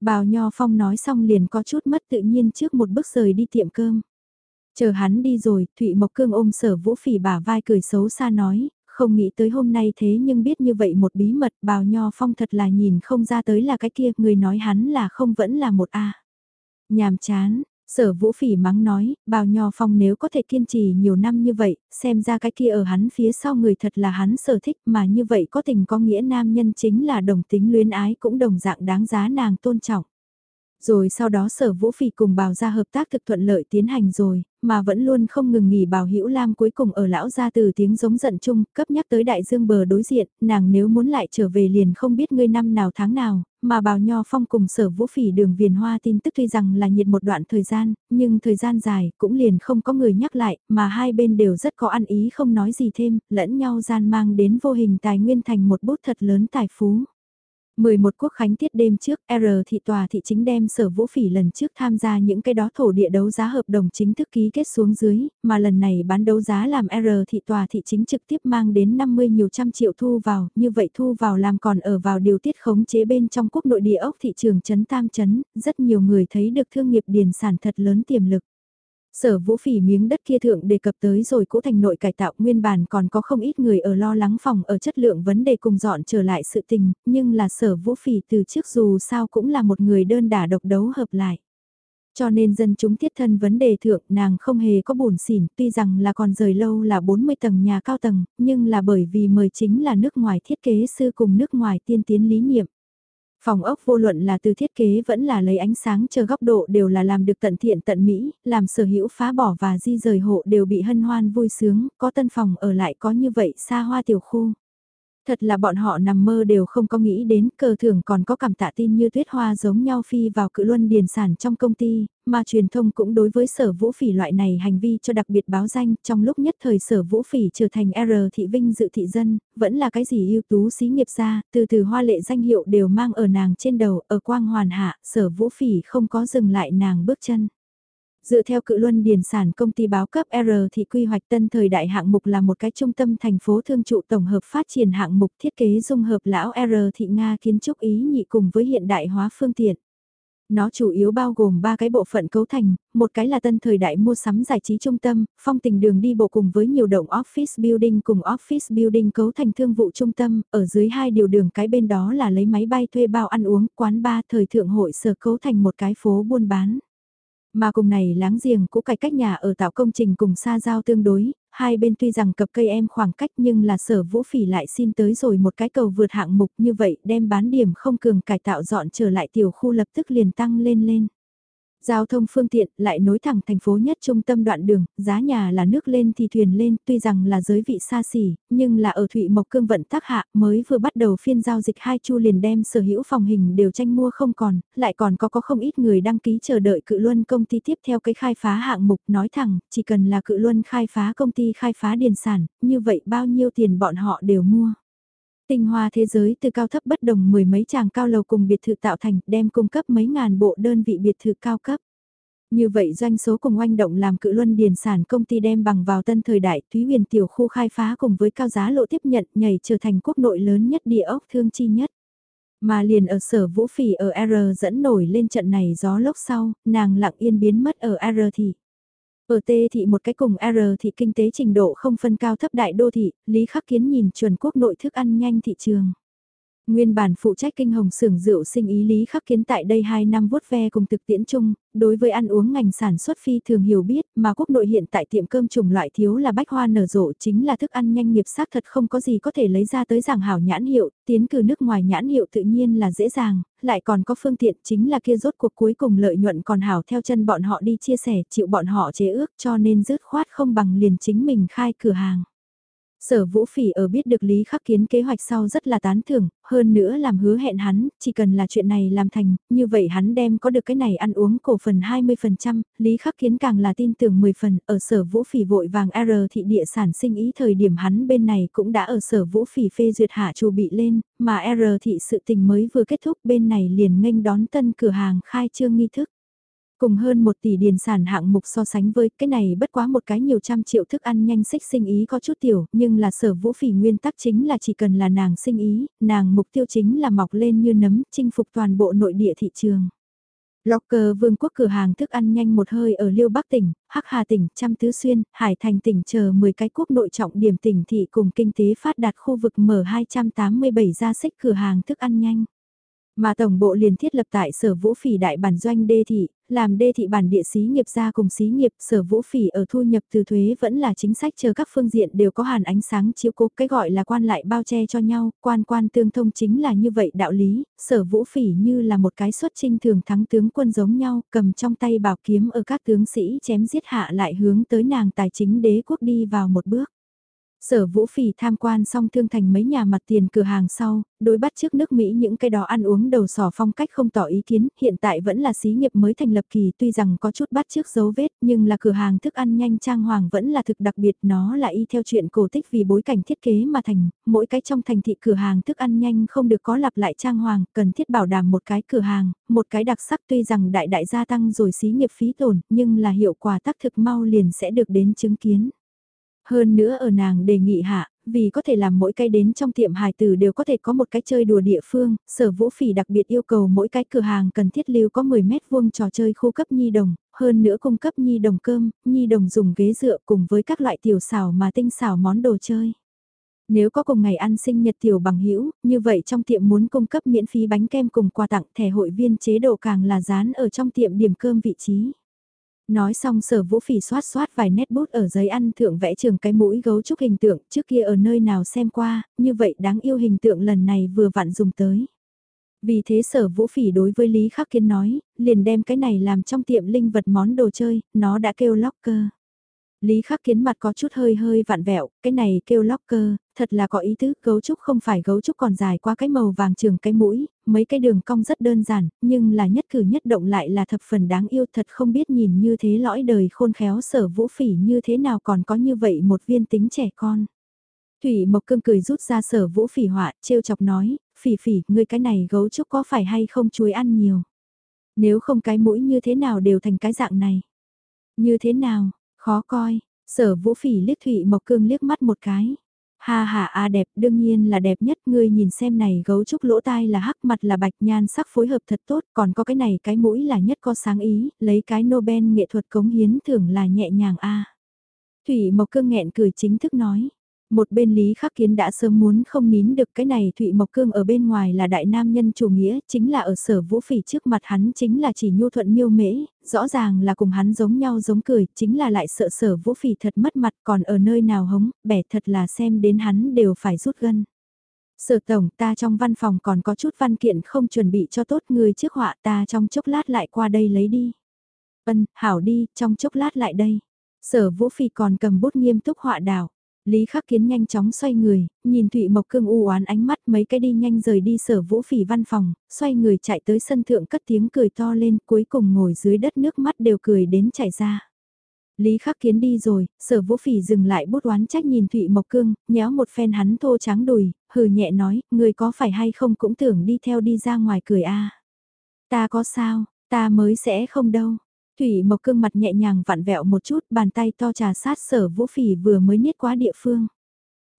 Bào Nho Phong nói xong liền có chút mất tự nhiên trước một bước rời đi tiệm cơm. Chờ hắn đi rồi, Thụy Mộc Cương ôm sở vũ phỉ bả vai cười xấu xa nói, không nghĩ tới hôm nay thế nhưng biết như vậy một bí mật bào nho phong thật là nhìn không ra tới là cái kia, người nói hắn là không vẫn là một A. Nhàm chán, sở vũ phỉ mắng nói, bào nho phong nếu có thể kiên trì nhiều năm như vậy, xem ra cái kia ở hắn phía sau người thật là hắn sở thích mà như vậy có tình có nghĩa nam nhân chính là đồng tính luyến ái cũng đồng dạng đáng giá nàng tôn trọng. Rồi sau đó sở vũ phỉ cùng bào ra hợp tác thực thuận lợi tiến hành rồi, mà vẫn luôn không ngừng nghỉ bào hữu lam cuối cùng ở lão ra từ tiếng giống giận chung, cấp nhắc tới đại dương bờ đối diện, nàng nếu muốn lại trở về liền không biết ngươi năm nào tháng nào, mà bào nho phong cùng sở vũ phỉ đường viền hoa tin tức tuy rằng là nhiệt một đoạn thời gian, nhưng thời gian dài cũng liền không có người nhắc lại, mà hai bên đều rất có ăn ý không nói gì thêm, lẫn nhau gian mang đến vô hình tài nguyên thành một bút thật lớn tài phú. 11 quốc khánh tiết đêm trước, R thị tòa thị chính đem sở vũ phỉ lần trước tham gia những cái đó thổ địa đấu giá hợp đồng chính thức ký kết xuống dưới, mà lần này bán đấu giá làm R thị tòa thị chính trực tiếp mang đến 50 nhiều trăm triệu thu vào, như vậy thu vào làm còn ở vào điều tiết khống chế bên trong quốc nội địa ốc thị trường chấn tam chấn, rất nhiều người thấy được thương nghiệp điền sản thật lớn tiềm lực. Sở vũ phỉ miếng đất kia thượng đề cập tới rồi cũ thành nội cải tạo nguyên bản còn có không ít người ở lo lắng phòng ở chất lượng vấn đề cùng dọn trở lại sự tình, nhưng là sở vũ phỉ từ trước dù sao cũng là một người đơn đả độc đấu hợp lại. Cho nên dân chúng thiết thân vấn đề thượng nàng không hề có buồn xỉn, tuy rằng là còn rời lâu là 40 tầng nhà cao tầng, nhưng là bởi vì mời chính là nước ngoài thiết kế sư cùng nước ngoài tiên tiến lý niệm. Phòng ốc vô luận là từ thiết kế vẫn là lấy ánh sáng chờ góc độ đều là làm được tận thiện tận mỹ, làm sở hữu phá bỏ và di rời hộ đều bị hân hoan vui sướng, có tân phòng ở lại có như vậy xa hoa tiểu khu. Thật là bọn họ nằm mơ đều không có nghĩ đến cờ thưởng còn có cảm tạ tin như tuyết hoa giống nhau phi vào cự luân điền sản trong công ty, mà truyền thông cũng đối với sở vũ phỉ loại này hành vi cho đặc biệt báo danh trong lúc nhất thời sở vũ phỉ trở thành R thị vinh dự thị dân, vẫn là cái gì ưu tú xí nghiệp ra, từ từ hoa lệ danh hiệu đều mang ở nàng trên đầu, ở quang hoàn hạ, sở vũ phỉ không có dừng lại nàng bước chân. Dựa theo cự luân điền sản công ty báo cấp R thì quy hoạch tân thời đại hạng mục là một cái trung tâm thành phố thương trụ tổng hợp phát triển hạng mục thiết kế dung hợp lão R thị Nga kiến trúc ý nhị cùng với hiện đại hóa phương tiện. Nó chủ yếu bao gồm ba cái bộ phận cấu thành, một cái là tân thời đại mua sắm giải trí trung tâm, phong tình đường đi bộ cùng với nhiều động office building cùng office building cấu thành thương vụ trung tâm, ở dưới hai điều đường cái bên đó là lấy máy bay thuê bao ăn uống, quán bar thời thượng hội sở cấu thành một cái phố buôn bán. Mà cùng này láng giềng cũng cải cách nhà ở tạo công trình cùng xa giao tương đối, hai bên tuy rằng cập cây em khoảng cách nhưng là sở vũ phỉ lại xin tới rồi một cái cầu vượt hạng mục như vậy đem bán điểm không cường cải tạo dọn trở lại tiểu khu lập tức liền tăng lên lên. Giao thông phương tiện lại nối thẳng thành phố nhất trung tâm đoạn đường, giá nhà là nước lên thì thuyền lên, tuy rằng là giới vị xa xỉ, nhưng là ở Thụy Mộc Cương vận tác hạ mới vừa bắt đầu phiên giao dịch hai chu liền đem sở hữu phòng hình đều tranh mua không còn, lại còn có có không ít người đăng ký chờ đợi cự luân công ty tiếp theo cái khai phá hạng mục nói thẳng, chỉ cần là cự luân khai phá công ty khai phá điền sản, như vậy bao nhiêu tiền bọn họ đều mua tinh hoa thế giới từ cao thấp bất đồng mười mấy chàng cao lầu cùng biệt thự tạo thành đem cung cấp mấy ngàn bộ đơn vị biệt thự cao cấp. Như vậy doanh số cùng oanh động làm cự luân điền sản công ty đem bằng vào tân thời đại Thúy huyền tiểu khu khai phá cùng với cao giá lộ tiếp nhận nhảy trở thành quốc nội lớn nhất địa ốc thương chi nhất. Mà liền ở sở vũ phỉ ở R dẫn nổi lên trận này gió lốc sau, nàng lặng yên biến mất ở R thì. Ở T thị một cái cùng R thị kinh tế trình độ không phân cao thấp đại đô thị, Lý Khắc Kiến nhìn chuẩn quốc nội thức ăn nhanh thị trường. Nguyên bản phụ trách kinh hồng xưởng rượu sinh ý lý khắc kiến tại đây 2 năm vuốt ve cùng thực tiễn chung, đối với ăn uống ngành sản xuất phi thường hiểu biết mà quốc nội hiện tại tiệm cơm trùng loại thiếu là bách hoa nở rộ chính là thức ăn nhanh nghiệp xác thật không có gì có thể lấy ra tới giảng hảo nhãn hiệu, tiến cử nước ngoài nhãn hiệu tự nhiên là dễ dàng, lại còn có phương tiện chính là kia rốt cuộc cuối cùng lợi nhuận còn hảo theo chân bọn họ đi chia sẻ chịu bọn họ chế ước cho nên dứt khoát không bằng liền chính mình khai cửa hàng. Sở Vũ Phỉ ở biết được Lý Khắc Kiến kế hoạch sau rất là tán thưởng, hơn nữa làm hứa hẹn hắn, chỉ cần là chuyện này làm thành, như vậy hắn đem có được cái này ăn uống cổ phần 20%, Lý Khắc Kiến càng là tin tưởng 10 phần, ở Sở Vũ Phỉ vội vàng R thị địa sản sinh ý thời điểm hắn bên này cũng đã ở Sở Vũ Phỉ phê duyệt hạ chu bị lên, mà R thị sự tình mới vừa kết thúc bên này liền nghênh đón tân cửa hàng khai trương nghi thức. Cùng hơn một tỷ điền sản hạng mục so sánh với cái này bất quá một cái nhiều trăm triệu thức ăn nhanh xích sinh ý có chút tiểu, nhưng là sở vũ phỉ nguyên tắc chính là chỉ cần là nàng sinh ý, nàng mục tiêu chính là mọc lên như nấm, chinh phục toàn bộ nội địa thị trường. Locker Vương quốc cửa hàng thức ăn nhanh một hơi ở Liêu Bắc tỉnh, Hắc Hà tỉnh, Trăm Tứ Xuyên, Hải Thành tỉnh chờ 10 cái quốc nội trọng điểm tỉnh thị cùng kinh tế phát đạt khu vực mở 287 ra xích cửa hàng thức ăn nhanh. Mà tổng bộ liền thiết lập tại sở vũ phỉ đại bản doanh đê thị, làm đê thị bản địa xí nghiệp ra cùng xí nghiệp sở vũ phỉ ở thu nhập từ thuế vẫn là chính sách chờ các phương diện đều có hàn ánh sáng chiếu cố cái gọi là quan lại bao che cho nhau, quan quan tương thông chính là như vậy đạo lý, sở vũ phỉ như là một cái xuất trinh thường thắng tướng quân giống nhau, cầm trong tay bảo kiếm ở các tướng sĩ chém giết hạ lại hướng tới nàng tài chính đế quốc đi vào một bước. Sở Vũ Phỉ tham quan xong thương thành mấy nhà mặt tiền cửa hàng sau, đối bắt trước nước Mỹ những cái đó ăn uống đầu sò phong cách không tỏ ý kiến, hiện tại vẫn là xí nghiệp mới thành lập kỳ tuy rằng có chút bắt trước dấu vết nhưng là cửa hàng thức ăn nhanh trang hoàng vẫn là thực đặc biệt nó là y theo chuyện cổ tích vì bối cảnh thiết kế mà thành, mỗi cái trong thành thị cửa hàng thức ăn nhanh không được có lặp lại trang hoàng, cần thiết bảo đảm một cái cửa hàng, một cái đặc sắc tuy rằng đại đại gia tăng rồi xí nghiệp phí tổn nhưng là hiệu quả tác thực mau liền sẽ được đến chứng kiến. Hơn nữa ở nàng đề nghị hạ, vì có thể làm mỗi cái đến trong tiệm hài tử đều có thể có một cái chơi đùa địa phương, sở vũ phỉ đặc biệt yêu cầu mỗi cái cửa hàng cần thiết lưu có 10 mét vuông trò chơi khu cấp nhi đồng, hơn nữa cung cấp nhi đồng cơm, nhi đồng dùng ghế dựa cùng với các loại tiểu xảo mà tinh xảo món đồ chơi. Nếu có cùng ngày ăn sinh nhật tiểu bằng hữu như vậy trong tiệm muốn cung cấp miễn phí bánh kem cùng quà tặng thẻ hội viên chế độ càng là dán ở trong tiệm điểm cơm vị trí. Nói xong sở vũ phỉ xoát xoát vài nét bút ở giấy ăn thượng vẽ trường cái mũi gấu trúc hình tượng trước kia ở nơi nào xem qua, như vậy đáng yêu hình tượng lần này vừa vặn dùng tới. Vì thế sở vũ phỉ đối với Lý Khắc Kiên nói, liền đem cái này làm trong tiệm linh vật món đồ chơi, nó đã kêu locker. Lý Khắc Kiến mặt có chút hơi hơi vặn vẹo, cái này kêu locker, thật là có ý tứ, gấu trúc không phải gấu trúc còn dài qua cái màu vàng trường cái mũi, mấy cái đường cong rất đơn giản, nhưng là nhất cử nhất động lại là thập phần đáng yêu thật không biết nhìn như thế lõi đời khôn khéo sở vũ phỉ như thế nào còn có như vậy một viên tính trẻ con. Thủy Mộc Cương cười rút ra sở vũ phỉ họa, trêu chọc nói, phỉ phỉ, ngươi cái này gấu trúc có phải hay không chuối ăn nhiều. Nếu không cái mũi như thế nào đều thành cái dạng này. Như thế nào, khó coi, sở vũ phỉ liếc thụy Mộc Cương liếc mắt một cái. Ha ha a đẹp, đương nhiên là đẹp nhất, ngươi nhìn xem này gấu trúc lỗ tai là hắc mặt là bạch nhan sắc phối hợp thật tốt, còn có cái này cái mũi là nhất có sáng ý, lấy cái Nobel nghệ thuật cống hiến thưởng là nhẹ nhàng a. Thủy Mộc Cương nghẹn cười chính thức nói. Một bên Lý Khắc Kiến đã sớm muốn không nín được cái này Thụy Mộc Cương ở bên ngoài là đại nam nhân chủ nghĩa, chính là ở sở vũ phỉ trước mặt hắn chính là chỉ nhu thuận miêu mễ, rõ ràng là cùng hắn giống nhau giống cười, chính là lại sợ sở vũ phỉ thật mất mặt còn ở nơi nào hống, bẻ thật là xem đến hắn đều phải rút gân. Sở tổng ta trong văn phòng còn có chút văn kiện không chuẩn bị cho tốt người trước họa ta trong chốc lát lại qua đây lấy đi. Ân, hảo đi, trong chốc lát lại đây. Sở vũ phỉ còn cầm bút nghiêm túc họa đảo. Lý Khắc Kiến nhanh chóng xoay người, nhìn Thụy Mộc Cương u oán ánh mắt mấy cái đi nhanh rời đi sở vũ phỉ văn phòng, xoay người chạy tới sân thượng cất tiếng cười to lên cuối cùng ngồi dưới đất nước mắt đều cười đến chảy ra. Lý Khắc Kiến đi rồi, sở vũ phỉ dừng lại bút oán trách nhìn Thụy Mộc Cương, nhéo một phen hắn thô trắng đùi, hừ nhẹ nói, người có phải hay không cũng tưởng đi theo đi ra ngoài cười a Ta có sao, ta mới sẽ không đâu. Thủy Mộc Cương mặt nhẹ nhàng vặn vẹo một chút, bàn tay to trà sát sở vũ phỉ vừa mới niết qua địa phương.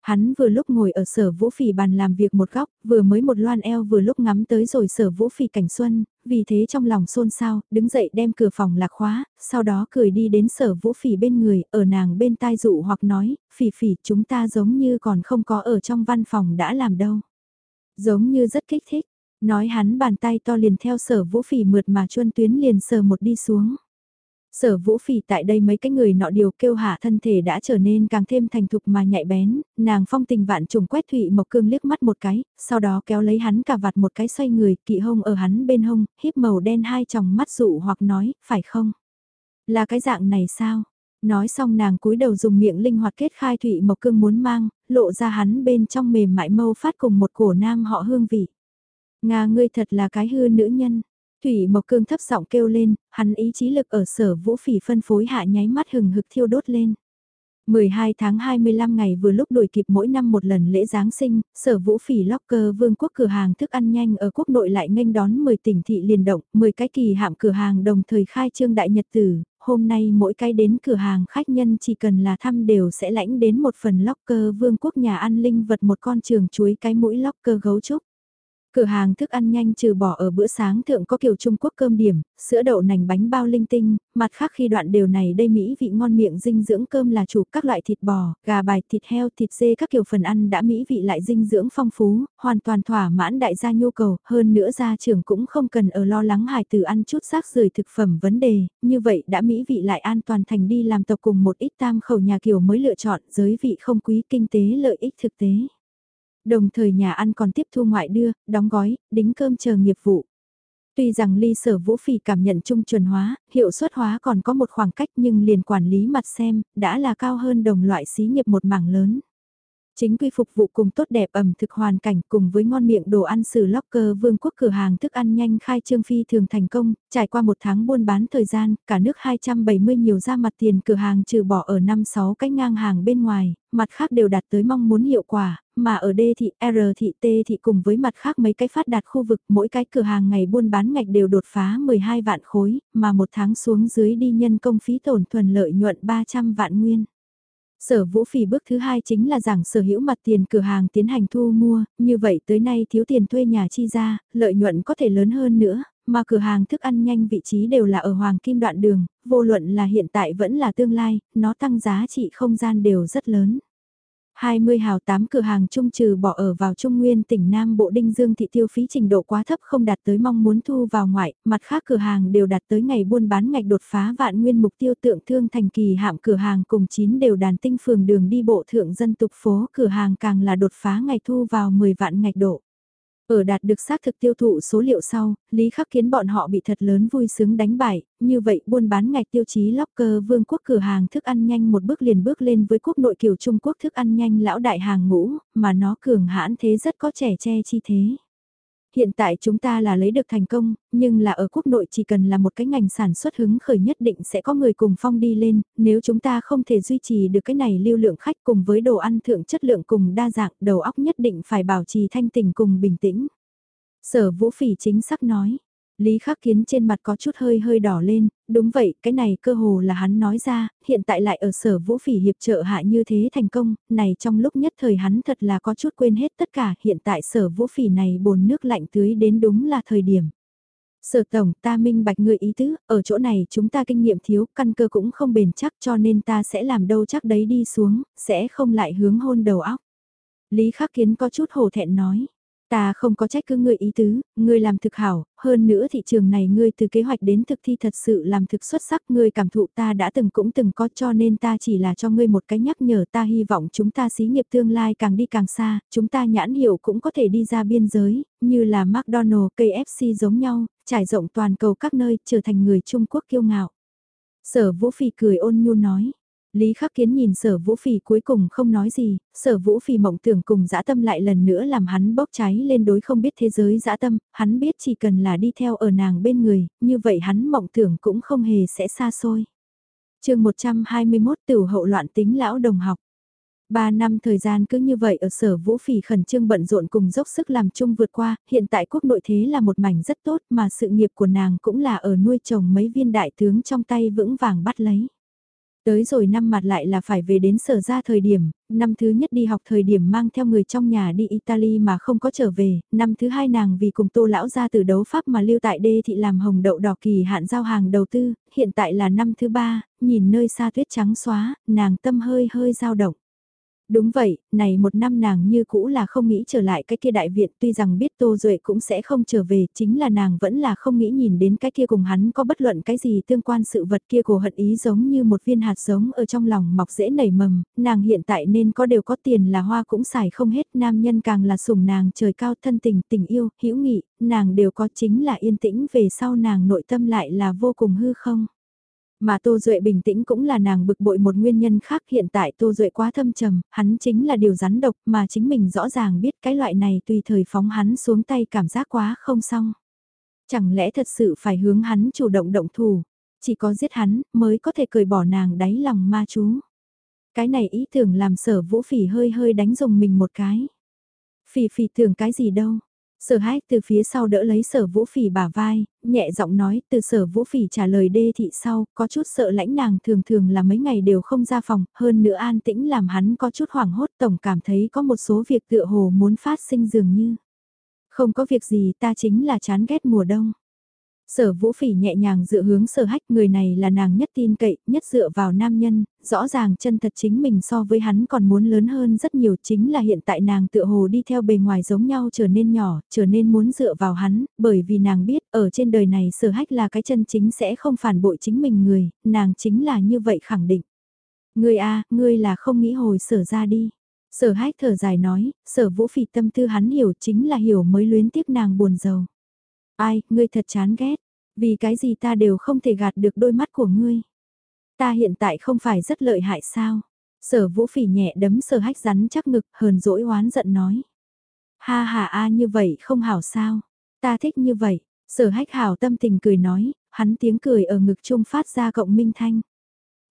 Hắn vừa lúc ngồi ở sở vũ phỉ bàn làm việc một góc, vừa mới một loan eo vừa lúc ngắm tới rồi sở vũ phỉ cảnh xuân, vì thế trong lòng xôn xao, đứng dậy đem cửa phòng lạc khóa, sau đó cười đi đến sở vũ phỉ bên người, ở nàng bên tai dụ hoặc nói, phỉ phỉ chúng ta giống như còn không có ở trong văn phòng đã làm đâu. Giống như rất kích thích, nói hắn bàn tay to liền theo sở vũ phỉ mượt mà chuân tuyến liền sờ một đi xuống. Sở vũ phỉ tại đây mấy cái người nọ điều kêu hạ thân thể đã trở nên càng thêm thành thục mà nhạy bén, nàng phong tình vạn trùng quét Thụy Mộc Cương liếc mắt một cái, sau đó kéo lấy hắn cả vạt một cái xoay người, kỵ hông ở hắn bên hông, híp màu đen hai tròng mắt dụ hoặc nói, phải không? Là cái dạng này sao? Nói xong nàng cúi đầu dùng miệng linh hoạt kết khai Thụy Mộc Cương muốn mang, lộ ra hắn bên trong mềm mại mâu phát cùng một cổ nam họ hương vị. Nga ngươi thật là cái hư nữ nhân. Thủy Mộc Cương thấp giọng kêu lên, hắn ý chí lực ở sở vũ phỉ phân phối hạ nháy mắt hừng hực thiêu đốt lên. 12 tháng 25 ngày vừa lúc đuổi kịp mỗi năm một lần lễ Giáng sinh, sở vũ phỉ locker vương quốc cửa hàng thức ăn nhanh ở quốc nội lại nghênh đón 10 tỉnh thị liền động, 10 cái kỳ hạm cửa hàng đồng thời khai trương đại nhật tử, hôm nay mỗi cái đến cửa hàng khách nhân chỉ cần là thăm đều sẽ lãnh đến một phần locker vương quốc nhà ăn linh vật một con trường chuối cái mũi locker gấu trúc. Cửa hàng thức ăn nhanh trừ bỏ ở bữa sáng thượng có kiểu Trung Quốc cơm điểm, sữa đậu nành bánh bao linh tinh, mặt khác khi đoạn đều này đây Mỹ vị ngon miệng dinh dưỡng cơm là chủ các loại thịt bò, gà bài, thịt heo, thịt dê các kiểu phần ăn đã Mỹ vị lại dinh dưỡng phong phú, hoàn toàn thỏa mãn đại gia nhu cầu, hơn nữa gia trưởng cũng không cần ở lo lắng hài từ ăn chút xác rời thực phẩm vấn đề, như vậy đã Mỹ vị lại an toàn thành đi làm tộc cùng một ít tam khẩu nhà kiểu mới lựa chọn giới vị không quý kinh tế lợi ích thực tế. Đồng thời nhà ăn còn tiếp thu ngoại đưa, đóng gói, đính cơm chờ nghiệp vụ. Tuy rằng ly sở vũ phỉ cảm nhận trung chuẩn hóa, hiệu suất hóa còn có một khoảng cách nhưng liền quản lý mặt xem, đã là cao hơn đồng loại xí nghiệp một mảng lớn. Chính quy phục vụ cùng tốt đẹp ẩm thực hoàn cảnh cùng với ngon miệng đồ ăn sử locker vương quốc cửa hàng thức ăn nhanh khai trương phi thường thành công, trải qua một tháng buôn bán thời gian, cả nước 270 nhiều ra mặt tiền cửa hàng trừ bỏ ở 5-6 cái ngang hàng bên ngoài, mặt khác đều đạt tới mong muốn hiệu quả, mà ở D thị R thị T thị cùng với mặt khác mấy cái phát đạt khu vực mỗi cái cửa hàng ngày buôn bán ngạch đều đột phá 12 vạn khối, mà một tháng xuống dưới đi nhân công phí tổn thuần lợi nhuận 300 vạn nguyên. Sở vũ phỉ bước thứ hai chính là giảng sở hữu mặt tiền cửa hàng tiến hành thu mua, như vậy tới nay thiếu tiền thuê nhà chi ra, lợi nhuận có thể lớn hơn nữa, mà cửa hàng thức ăn nhanh vị trí đều là ở hoàng kim đoạn đường, vô luận là hiện tại vẫn là tương lai, nó tăng giá trị không gian đều rất lớn. 20 hào 8 cửa hàng trung trừ bỏ ở vào Trung Nguyên tỉnh Nam Bộ Đinh Dương thị tiêu phí trình độ quá thấp không đạt tới mong muốn thu vào ngoại, mặt khác cửa hàng đều đạt tới ngày buôn bán ngạch đột phá vạn nguyên mục tiêu tượng thương thành kỳ hạm cửa hàng cùng 9 đều đàn tinh phường đường đi bộ thượng dân tục phố cửa hàng càng là đột phá ngày thu vào 10 vạn ngạch độ. Ở đạt được xác thực tiêu thụ số liệu sau, Lý Khắc Kiến bọn họ bị thật lớn vui sướng đánh bại, như vậy buôn bán ngạch tiêu chí locker vương quốc cửa hàng thức ăn nhanh một bước liền bước lên với quốc nội kiểu Trung Quốc thức ăn nhanh lão đại hàng ngũ, mà nó cường hãn thế rất có trẻ che chi thế hiện tại chúng ta là lấy được thành công, nhưng là ở quốc nội chỉ cần là một cái ngành sản xuất hứng khởi nhất định sẽ có người cùng phong đi lên, nếu chúng ta không thể duy trì được cái này lưu lượng khách cùng với đồ ăn thượng chất lượng cùng đa dạng, đầu óc nhất định phải bảo trì thanh tình cùng bình tĩnh. Sở Vũ Phỉ chính xác nói, Lý Khắc Kiến trên mặt có chút hơi hơi đỏ lên, đúng vậy, cái này cơ hồ là hắn nói ra, hiện tại lại ở sở vũ phỉ hiệp trợ hạ như thế thành công, này trong lúc nhất thời hắn thật là có chút quên hết tất cả, hiện tại sở vũ phỉ này bồn nước lạnh tưới đến đúng là thời điểm. Sở tổng ta minh bạch người ý tứ, ở chỗ này chúng ta kinh nghiệm thiếu, căn cơ cũng không bền chắc cho nên ta sẽ làm đâu chắc đấy đi xuống, sẽ không lại hướng hôn đầu óc. Lý Khắc Kiến có chút hổ thẹn nói. Ta không có trách cứ ngươi ý tứ, ngươi làm thực hảo, hơn nữa thị trường này ngươi từ kế hoạch đến thực thi thật sự làm thực xuất sắc, ngươi cảm thụ ta đã từng cũng từng có cho nên ta chỉ là cho ngươi một cái nhắc nhở ta hy vọng chúng ta xí nghiệp tương lai càng đi càng xa, chúng ta nhãn hiệu cũng có thể đi ra biên giới, như là McDonald's, KFC giống nhau, trải rộng toàn cầu các nơi, trở thành người Trung Quốc kiêu ngạo. Sở Vũ Phi cười ôn nhu nói. Lý Khắc Kiến nhìn sở vũ Phì cuối cùng không nói gì, sở vũ Phì mộng tưởng cùng dã tâm lại lần nữa làm hắn bốc cháy lên đối không biết thế giới dã tâm, hắn biết chỉ cần là đi theo ở nàng bên người, như vậy hắn mộng tưởng cũng không hề sẽ xa xôi. chương 121 Tiểu hậu loạn tính lão đồng học. Ba năm thời gian cứ như vậy ở sở vũ phỉ khẩn trương bận rộn cùng dốc sức làm chung vượt qua, hiện tại quốc nội thế là một mảnh rất tốt mà sự nghiệp của nàng cũng là ở nuôi chồng mấy viên đại tướng trong tay vững vàng bắt lấy. Tới rồi năm mặt lại là phải về đến sở ra thời điểm, năm thứ nhất đi học thời điểm mang theo người trong nhà đi Italy mà không có trở về, năm thứ hai nàng vì cùng tô lão ra từ đấu Pháp mà lưu tại đê thị làm hồng đậu đỏ kỳ hạn giao hàng đầu tư, hiện tại là năm thứ ba, nhìn nơi xa tuyết trắng xóa, nàng tâm hơi hơi dao động. Đúng vậy, này một năm nàng như cũ là không nghĩ trở lại cái kia đại viện tuy rằng biết Tô Duệ cũng sẽ không trở về, chính là nàng vẫn là không nghĩ nhìn đến cái kia cùng hắn có bất luận cái gì tương quan sự vật kia của hận ý giống như một viên hạt giống ở trong lòng mọc dễ nảy mầm, nàng hiện tại nên có đều có tiền là hoa cũng xài không hết, nam nhân càng là sủng nàng trời cao thân tình, tình yêu, hữu nghị, nàng đều có chính là yên tĩnh về sau nàng nội tâm lại là vô cùng hư không. Mà Tô Duệ bình tĩnh cũng là nàng bực bội một nguyên nhân khác hiện tại Tô Duệ quá thâm trầm, hắn chính là điều rắn độc mà chính mình rõ ràng biết cái loại này tùy thời phóng hắn xuống tay cảm giác quá không xong. Chẳng lẽ thật sự phải hướng hắn chủ động động thủ, chỉ có giết hắn mới có thể cười bỏ nàng đáy lòng ma chú. Cái này ý tưởng làm sở vũ phỉ hơi hơi đánh dùng mình một cái. Phỉ phỉ tưởng cái gì đâu, Sở hách từ phía sau đỡ lấy sở vũ phỉ bả vai, nhẹ giọng nói từ sở vũ phỉ trả lời đê thị sau, có chút sợ lãnh nàng thường thường là mấy ngày đều không ra phòng, hơn nữa an tĩnh làm hắn có chút hoảng hốt tổng cảm thấy có một số việc tựa hồ muốn phát sinh dường như. Không có việc gì ta chính là chán ghét mùa đông. Sở vũ phỉ nhẹ nhàng dựa hướng sở hách người này là nàng nhất tin cậy, nhất dựa vào nam nhân, rõ ràng chân thật chính mình so với hắn còn muốn lớn hơn rất nhiều chính là hiện tại nàng tựa hồ đi theo bề ngoài giống nhau trở nên nhỏ, trở nên muốn dựa vào hắn, bởi vì nàng biết ở trên đời này sở hách là cái chân chính sẽ không phản bội chính mình người, nàng chính là như vậy khẳng định. Ngươi a ngươi là không nghĩ hồi sở ra đi. Sở hách thở dài nói, sở vũ phỉ tâm tư hắn hiểu chính là hiểu mới luyến tiếc nàng buồn giàu. Ai, ngươi thật chán ghét, vì cái gì ta đều không thể gạt được đôi mắt của ngươi. Ta hiện tại không phải rất lợi hại sao? Sở vũ phỉ nhẹ đấm sở hách rắn chắc ngực hờn dỗi oán giận nói. Ha ha a như vậy không hảo sao? Ta thích như vậy. Sở hách hảo tâm tình cười nói, hắn tiếng cười ở ngực trung phát ra cộng minh thanh.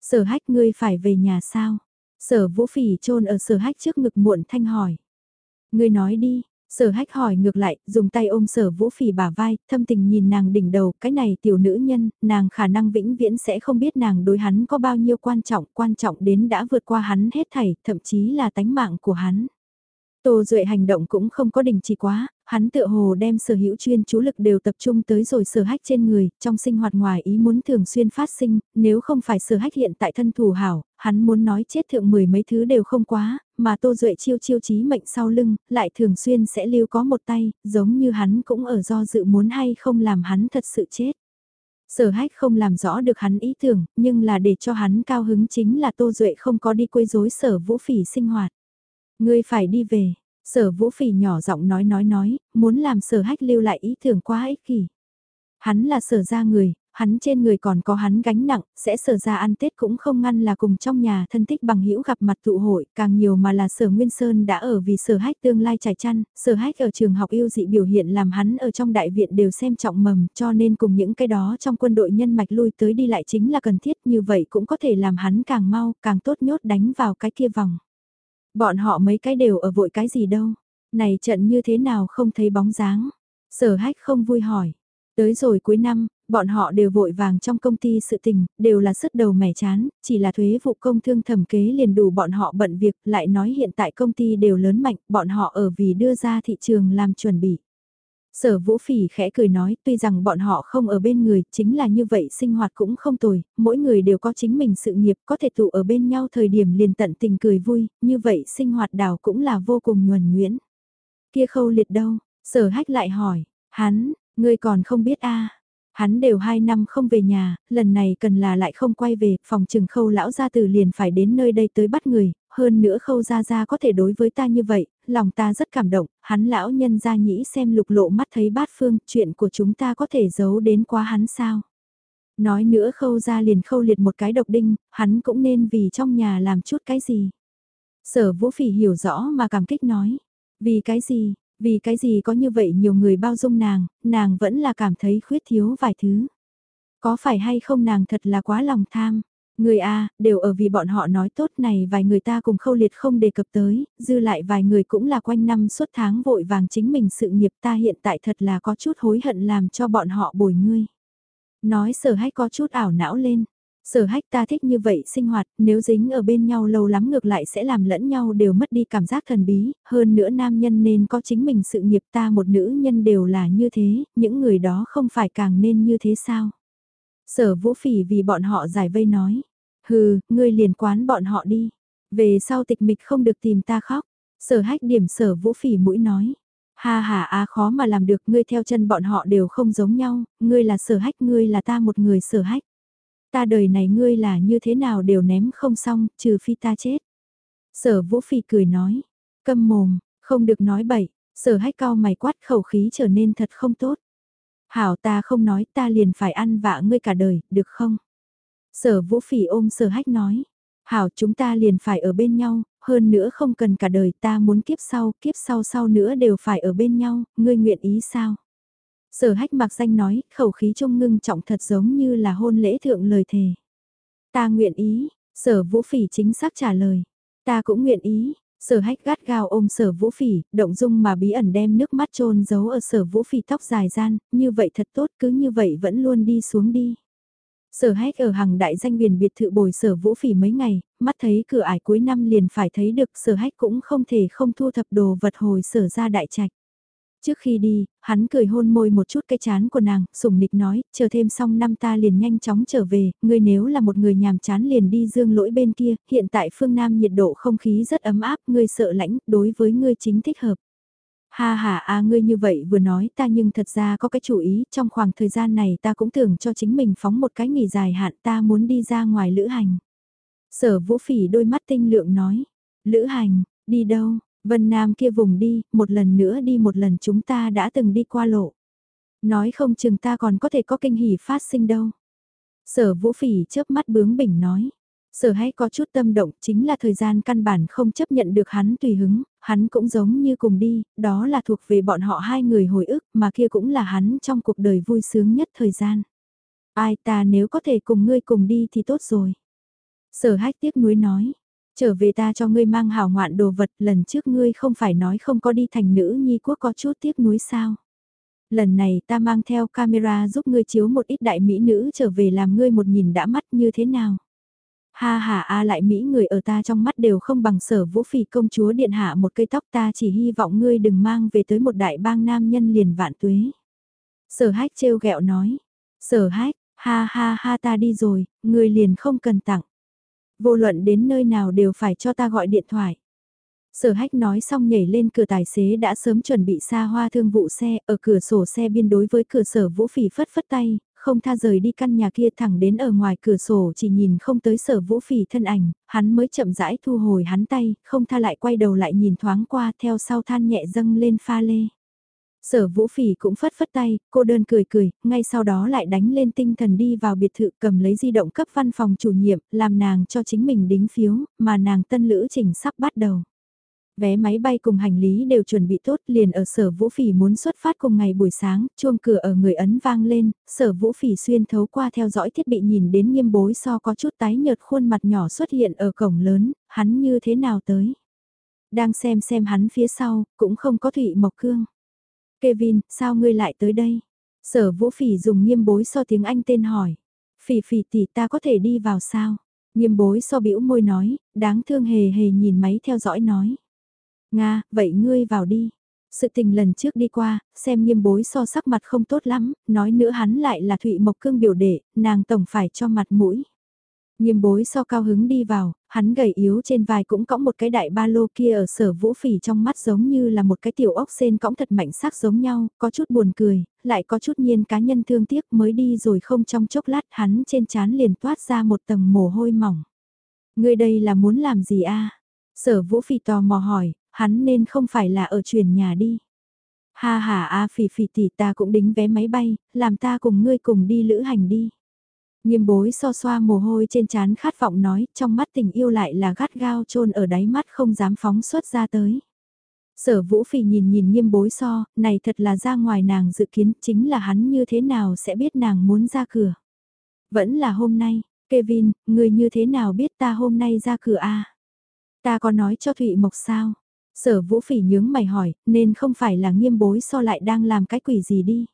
Sở hách ngươi phải về nhà sao? Sở vũ phỉ trôn ở sở hách trước ngực muộn thanh hỏi. Ngươi nói đi, Sở hách hỏi ngược lại, dùng tay ôm sở vũ phỉ bả vai, thâm tình nhìn nàng đỉnh đầu, cái này tiểu nữ nhân, nàng khả năng vĩnh viễn sẽ không biết nàng đối hắn có bao nhiêu quan trọng, quan trọng đến đã vượt qua hắn hết thảy, thậm chí là tánh mạng của hắn. Tô Duệ hành động cũng không có đình chỉ quá, hắn tựa hồ đem sở hữu chuyên chú lực đều tập trung tới rồi sở hách trên người, trong sinh hoạt ngoài ý muốn thường xuyên phát sinh, nếu không phải sở hách hiện tại thân thủ hảo, hắn muốn nói chết thượng mười mấy thứ đều không quá, mà Tô Duệ chiêu chiêu chí mệnh sau lưng, lại thường xuyên sẽ lưu có một tay, giống như hắn cũng ở do dự muốn hay không làm hắn thật sự chết. Sở hách không làm rõ được hắn ý tưởng, nhưng là để cho hắn cao hứng chính là Tô Duệ không có đi quấy rối sở vũ phỉ sinh hoạt. Ngươi phải đi về, sở vũ phỉ nhỏ giọng nói nói nói, muốn làm sở hách lưu lại ý tưởng quá ích kỷ. Hắn là sở ra người, hắn trên người còn có hắn gánh nặng, sẽ sở ra ăn Tết cũng không ngăn là cùng trong nhà thân thích bằng hữu gặp mặt tụ hội, càng nhiều mà là sở Nguyên Sơn đã ở vì sở hách tương lai trải chăn, sở hách ở trường học yêu dị biểu hiện làm hắn ở trong đại viện đều xem trọng mầm, cho nên cùng những cái đó trong quân đội nhân mạch lui tới đi lại chính là cần thiết như vậy cũng có thể làm hắn càng mau, càng tốt nhốt đánh vào cái kia vòng. Bọn họ mấy cái đều ở vội cái gì đâu. Này trận như thế nào không thấy bóng dáng. Sở hách không vui hỏi. Tới rồi cuối năm, bọn họ đều vội vàng trong công ty sự tình, đều là sức đầu mẻ chán, chỉ là thuế vụ công thương thẩm kế liền đủ bọn họ bận việc, lại nói hiện tại công ty đều lớn mạnh, bọn họ ở vì đưa ra thị trường làm chuẩn bị. Sở Vũ Phỉ khẽ cười nói, tuy rằng bọn họ không ở bên người, chính là như vậy sinh hoạt cũng không tồi, mỗi người đều có chính mình sự nghiệp, có thể tụ ở bên nhau thời điểm liền tận tình cười vui, như vậy sinh hoạt đảo cũng là vô cùng nhuần nhuyễn. Kia khâu liệt đâu? Sở hách lại hỏi, hắn, ngươi còn không biết a Hắn đều hai năm không về nhà, lần này cần là lại không quay về, phòng trừng khâu lão gia từ liền phải đến nơi đây tới bắt người, hơn nữa khâu gia gia có thể đối với ta như vậy, lòng ta rất cảm động, hắn lão nhân gia nhĩ xem lục lộ mắt thấy bát phương, chuyện của chúng ta có thể giấu đến quá hắn sao. Nói nữa khâu gia liền khâu liệt một cái độc đinh, hắn cũng nên vì trong nhà làm chút cái gì. Sở vũ phỉ hiểu rõ mà cảm kích nói, vì cái gì, vì cái gì có như vậy nhiều người bao dung nàng, nàng vẫn là cảm thấy khuyết thiếu vài thứ. Có phải hay không nàng thật là quá lòng tham. Người A, đều ở vì bọn họ nói tốt này vài người ta cùng khâu liệt không đề cập tới, dư lại vài người cũng là quanh năm suốt tháng vội vàng chính mình sự nghiệp ta hiện tại thật là có chút hối hận làm cho bọn họ bồi ngươi. Nói sở hách có chút ảo não lên, Sở hách ta thích như vậy sinh hoạt, nếu dính ở bên nhau lâu lắm ngược lại sẽ làm lẫn nhau đều mất đi cảm giác thần bí, hơn nữa nam nhân nên có chính mình sự nghiệp ta một nữ nhân đều là như thế, những người đó không phải càng nên như thế sao? Sở vũ phỉ vì bọn họ giải vây nói, hừ, ngươi liền quán bọn họ đi. Về sau tịch mịch không được tìm ta khóc. Sở hách điểm sở vũ phỉ mũi nói. Ha ha a à, khó mà làm được ngươi theo chân bọn họ đều không giống nhau, ngươi là sở hách ngươi là ta một người sở hách. Ta đời này ngươi là như thế nào đều ném không xong, trừ phi ta chết. Sở vũ phỉ cười nói, câm mồm, không được nói bậy, sở hách cao mày quát khẩu khí trở nên thật không tốt. Hảo ta không nói ta liền phải ăn vạ ngươi cả đời, được không? Sở vũ phỉ ôm sở hách nói, Hảo chúng ta liền phải ở bên nhau, hơn nữa không cần cả đời ta muốn kiếp sau, kiếp sau sau nữa đều phải ở bên nhau, ngươi nguyện ý sao? Sở hách mặc danh nói, khẩu khí trông ngưng trọng thật giống như là hôn lễ thượng lời thề. Ta nguyện ý, sở vũ phỉ chính xác trả lời. Ta cũng nguyện ý, sở hách gắt gao ôm sở vũ phỉ, động dung mà bí ẩn đem nước mắt trôn giấu ở sở vũ phỉ tóc dài gian, như vậy thật tốt cứ như vậy vẫn luôn đi xuống đi. Sở hách ở hàng đại danh huyền biệt thự bồi sở vũ phỉ mấy ngày, mắt thấy cửa ải cuối năm liền phải thấy được sở hách cũng không thể không thu thập đồ vật hồi sở ra đại trạch. Trước khi đi, hắn cười hôn môi một chút cái chán của nàng, sủng nịch nói, chờ thêm xong năm ta liền nhanh chóng trở về, ngươi nếu là một người nhàm chán liền đi dương lỗi bên kia, hiện tại phương Nam nhiệt độ không khí rất ấm áp, ngươi sợ lãnh, đối với ngươi chính thích hợp. Ha ha a ngươi như vậy vừa nói ta nhưng thật ra có cái chủ ý, trong khoảng thời gian này ta cũng tưởng cho chính mình phóng một cái nghỉ dài hạn ta muốn đi ra ngoài lữ hành. Sở vũ phỉ đôi mắt tinh lượng nói, lữ hành, đi đâu, Vân Nam kia vùng đi, một lần nữa đi một lần chúng ta đã từng đi qua lộ. Nói không chừng ta còn có thể có kinh hỉ phát sinh đâu. Sở vũ phỉ chớp mắt bướng bỉnh nói. Sở hay có chút tâm động chính là thời gian căn bản không chấp nhận được hắn tùy hứng, hắn cũng giống như cùng đi, đó là thuộc về bọn họ hai người hồi ức mà kia cũng là hắn trong cuộc đời vui sướng nhất thời gian. Ai ta nếu có thể cùng ngươi cùng đi thì tốt rồi. Sở hách tiếc nuối nói, trở về ta cho ngươi mang hào ngoạn đồ vật lần trước ngươi không phải nói không có đi thành nữ nhi quốc có chút tiếc nuối sao. Lần này ta mang theo camera giúp ngươi chiếu một ít đại mỹ nữ trở về làm ngươi một nhìn đã mắt như thế nào. Ha ha a lại Mỹ người ở ta trong mắt đều không bằng sở vũ phỉ công chúa điện hạ một cây tóc ta chỉ hy vọng ngươi đừng mang về tới một đại bang nam nhân liền vạn tuế. Sở hách trêu ghẹo nói. Sở hách, ha ha ha ta đi rồi, ngươi liền không cần tặng. Vô luận đến nơi nào đều phải cho ta gọi điện thoại. Sở hách nói xong nhảy lên cửa tài xế đã sớm chuẩn bị xa hoa thương vụ xe, ở cửa sổ xe biên đối với cửa sở vũ phỉ phất phất tay, không tha rời đi căn nhà kia thẳng đến ở ngoài cửa sổ chỉ nhìn không tới sở vũ phỉ thân ảnh, hắn mới chậm rãi thu hồi hắn tay, không tha lại quay đầu lại nhìn thoáng qua theo sau than nhẹ dâng lên pha lê. Sở vũ phỉ cũng phất phất tay, cô đơn cười cười, ngay sau đó lại đánh lên tinh thần đi vào biệt thự cầm lấy di động cấp văn phòng chủ nhiệm, làm nàng cho chính mình đính phiếu, mà nàng tân lữ trình sắp bắt đầu. Vé máy bay cùng hành lý đều chuẩn bị tốt liền ở sở vũ phỉ muốn xuất phát cùng ngày buổi sáng, chuông cửa ở người ấn vang lên, sở vũ phỉ xuyên thấu qua theo dõi thiết bị nhìn đến nghiêm bối so có chút tái nhợt khuôn mặt nhỏ xuất hiện ở cổng lớn, hắn như thế nào tới. Đang xem xem hắn phía sau, cũng không có Thụy Mộc Cương. Kevin, sao ngươi lại tới đây? Sở vũ phỉ dùng nghiêm bối so tiếng Anh tên hỏi. Phỉ phỉ tỷ ta có thể đi vào sao? Nghiêm bối so bĩu môi nói, đáng thương hề hề nhìn máy theo dõi nói. Nga, vậy ngươi vào đi. Sự tình lần trước đi qua, xem nghiêm bối so sắc mặt không tốt lắm, nói nữa hắn lại là Thụy Mộc Cương biểu đệ, nàng tổng phải cho mặt mũi. Nghiêm bối so cao hứng đi vào, hắn gầy yếu trên vai cũng cõng một cái đại ba lô kia ở sở vũ phỉ trong mắt giống như là một cái tiểu ốc sen cõng thật mạnh sắc giống nhau, có chút buồn cười, lại có chút nhiên cá nhân thương tiếc mới đi rồi không trong chốc lát hắn trên chán liền toát ra một tầng mồ hôi mỏng. Người đây là muốn làm gì a Sở vũ phỉ tò mò hỏi, hắn nên không phải là ở chuyển nhà đi. Ha ha a phỉ phỉ tỷ ta cũng đính vé máy bay, làm ta cùng ngươi cùng đi lữ hành đi. Nghiêm bối so xoa mồ hôi trên trán khát vọng nói, trong mắt tình yêu lại là gắt gao trôn ở đáy mắt không dám phóng xuất ra tới. Sở vũ phỉ nhìn nhìn nghiêm bối so, này thật là ra ngoài nàng dự kiến chính là hắn như thế nào sẽ biết nàng muốn ra cửa. Vẫn là hôm nay, Kevin, người như thế nào biết ta hôm nay ra cửa a Ta có nói cho Thụy Mộc sao? Sở vũ phỉ nhướng mày hỏi, nên không phải là nghiêm bối so lại đang làm cái quỷ gì đi.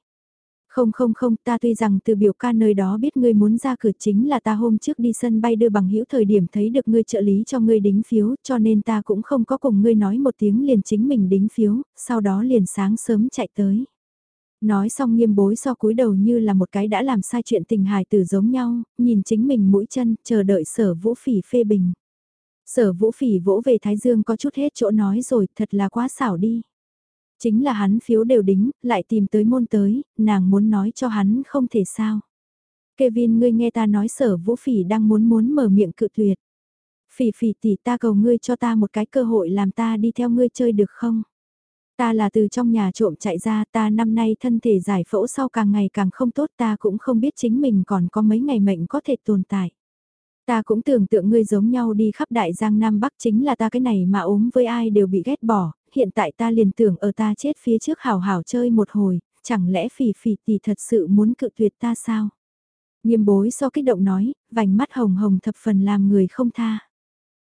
Không không không, ta tuy rằng từ biểu ca nơi đó biết ngươi muốn ra cửa chính là ta hôm trước đi sân bay đưa bằng hữu thời điểm thấy được ngươi trợ lý cho ngươi đính phiếu, cho nên ta cũng không có cùng ngươi nói một tiếng liền chính mình đính phiếu, sau đó liền sáng sớm chạy tới. Nói xong nghiêm bối so cúi đầu như là một cái đã làm sai chuyện tình hài tử giống nhau, nhìn chính mình mũi chân, chờ đợi sở vũ phỉ phê bình. Sở vũ phỉ vỗ về Thái Dương có chút hết chỗ nói rồi, thật là quá xảo đi. Chính là hắn phiếu đều đính, lại tìm tới môn tới, nàng muốn nói cho hắn không thể sao. Kevin ngươi nghe ta nói sở vũ phỉ đang muốn muốn mở miệng cự tuyệt. Phỉ phỉ tỷ ta cầu ngươi cho ta một cái cơ hội làm ta đi theo ngươi chơi được không? Ta là từ trong nhà trộm chạy ra ta năm nay thân thể giải phẫu sau càng ngày càng không tốt ta cũng không biết chính mình còn có mấy ngày mệnh có thể tồn tại. Ta cũng tưởng tượng ngươi giống nhau đi khắp đại giang Nam Bắc chính là ta cái này mà ốm với ai đều bị ghét bỏ, hiện tại ta liền tưởng ở ta chết phía trước hào hào chơi một hồi, chẳng lẽ phỉ phỉ tỷ thật sự muốn cự tuyệt ta sao? Nghiêm bối so kích động nói, vành mắt hồng hồng thập phần làm người không tha.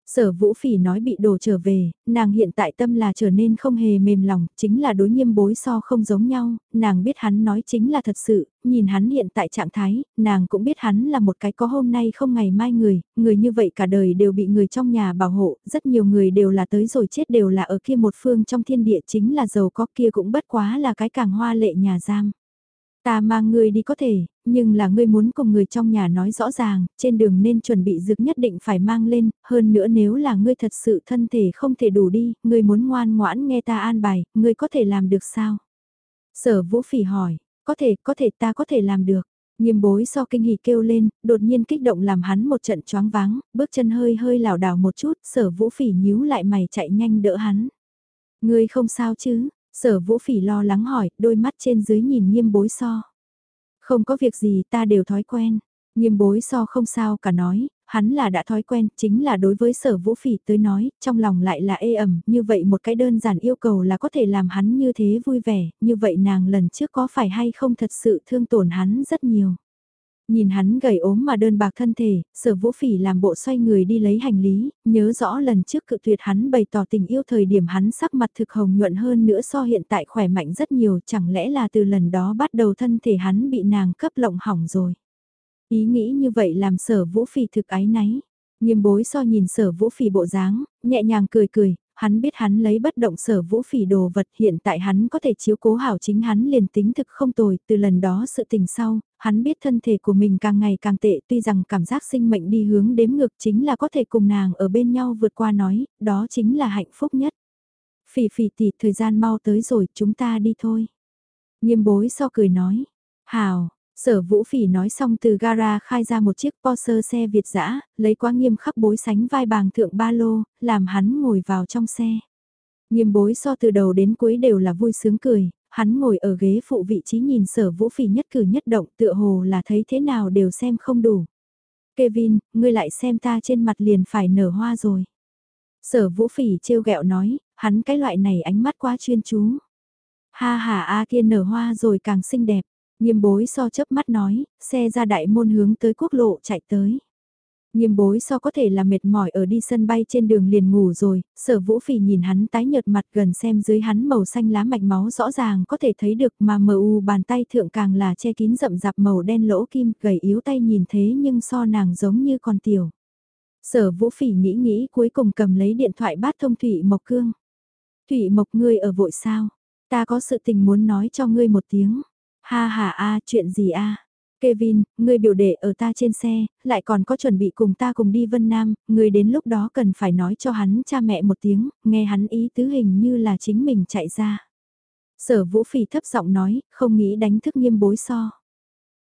Sở vũ phỉ nói bị đổ trở về, nàng hiện tại tâm là trở nên không hề mềm lòng, chính là đối nghiêm bối so không giống nhau, nàng biết hắn nói chính là thật sự, nhìn hắn hiện tại trạng thái, nàng cũng biết hắn là một cái có hôm nay không ngày mai người, người như vậy cả đời đều bị người trong nhà bảo hộ, rất nhiều người đều là tới rồi chết đều là ở kia một phương trong thiên địa chính là giàu có kia cũng bất quá là cái càng hoa lệ nhà giam. Ta mang ngươi đi có thể, nhưng là ngươi muốn cùng người trong nhà nói rõ ràng, trên đường nên chuẩn bị dược nhất định phải mang lên, hơn nữa nếu là ngươi thật sự thân thể không thể đủ đi, ngươi muốn ngoan ngoãn nghe ta an bài, ngươi có thể làm được sao? Sở vũ phỉ hỏi, có thể, có thể ta có thể làm được. Nghiêm bối so kinh hỉ kêu lên, đột nhiên kích động làm hắn một trận choáng váng, bước chân hơi hơi lảo đảo một chút, sở vũ phỉ nhíu lại mày chạy nhanh đỡ hắn. Ngươi không sao chứ, Sở vũ phỉ lo lắng hỏi, đôi mắt trên dưới nhìn nghiêm bối so. Không có việc gì ta đều thói quen. Nghiêm bối so không sao cả nói, hắn là đã thói quen, chính là đối với sở vũ phỉ tới nói, trong lòng lại là ê ẩm, như vậy một cái đơn giản yêu cầu là có thể làm hắn như thế vui vẻ, như vậy nàng lần trước có phải hay không thật sự thương tổn hắn rất nhiều. Nhìn hắn gầy ốm mà đơn bạc thân thể, sở vũ phỉ làm bộ xoay người đi lấy hành lý, nhớ rõ lần trước cự tuyệt hắn bày tỏ tình yêu thời điểm hắn sắc mặt thực hồng nhuận hơn nữa so hiện tại khỏe mạnh rất nhiều chẳng lẽ là từ lần đó bắt đầu thân thể hắn bị nàng cấp lộng hỏng rồi. Ý nghĩ như vậy làm sở vũ phỉ thực ái náy. Nghiêm bối so nhìn sở vũ phỉ bộ dáng, nhẹ nhàng cười cười, hắn biết hắn lấy bất động sở vũ phỉ đồ vật hiện tại hắn có thể chiếu cố hảo chính hắn liền tính thực không tồi, từ lần đó sự tình sau, hắn biết thân thể của mình càng ngày càng tệ tuy rằng cảm giác sinh mệnh đi hướng đếm ngược chính là có thể cùng nàng ở bên nhau vượt qua nói, đó chính là hạnh phúc nhất. Phỉ phỉ tỷ thời gian mau tới rồi chúng ta đi thôi. Nghiêm bối so cười nói, hào, Sở Vũ Phỉ nói xong từ gara khai ra một chiếc Porsche xe Việt dã, lấy quá nghiêm khắc bối sánh vai bàng thượng ba lô, làm hắn ngồi vào trong xe. Nghiêm bối so từ đầu đến cuối đều là vui sướng cười, hắn ngồi ở ghế phụ vị trí nhìn sở Vũ Phỉ nhất cử nhất động tựa hồ là thấy thế nào đều xem không đủ. Kevin, ngươi lại xem ta trên mặt liền phải nở hoa rồi. Sở Vũ Phỉ trêu ghẹo nói, hắn cái loại này ánh mắt quá chuyên chú. Ha ha a kia nở hoa rồi càng xinh đẹp. Nghiêm bối so chớp mắt nói, xe ra đại môn hướng tới quốc lộ chạy tới. Nghiêm bối so có thể là mệt mỏi ở đi sân bay trên đường liền ngủ rồi, sở vũ phỉ nhìn hắn tái nhợt mặt gần xem dưới hắn màu xanh lá mạch máu rõ ràng có thể thấy được mà mờ u bàn tay thượng càng là che kín rậm rạp màu đen lỗ kim gầy yếu tay nhìn thế nhưng so nàng giống như con tiểu. Sở vũ phỉ nghĩ nghĩ cuối cùng cầm lấy điện thoại bát thông Thủy Mộc Cương. Thủy Mộc ngươi ở vội sao? Ta có sự tình muốn nói cho ngươi một tiếng. Ha ha a, chuyện gì a? Kevin, người biểu đệ ở ta trên xe, lại còn có chuẩn bị cùng ta cùng đi Vân Nam, ngươi đến lúc đó cần phải nói cho hắn cha mẹ một tiếng, nghe hắn ý tứ hình như là chính mình chạy ra. Sở Vũ Phỉ thấp giọng nói, không nghĩ đánh thức nghiêm bối so.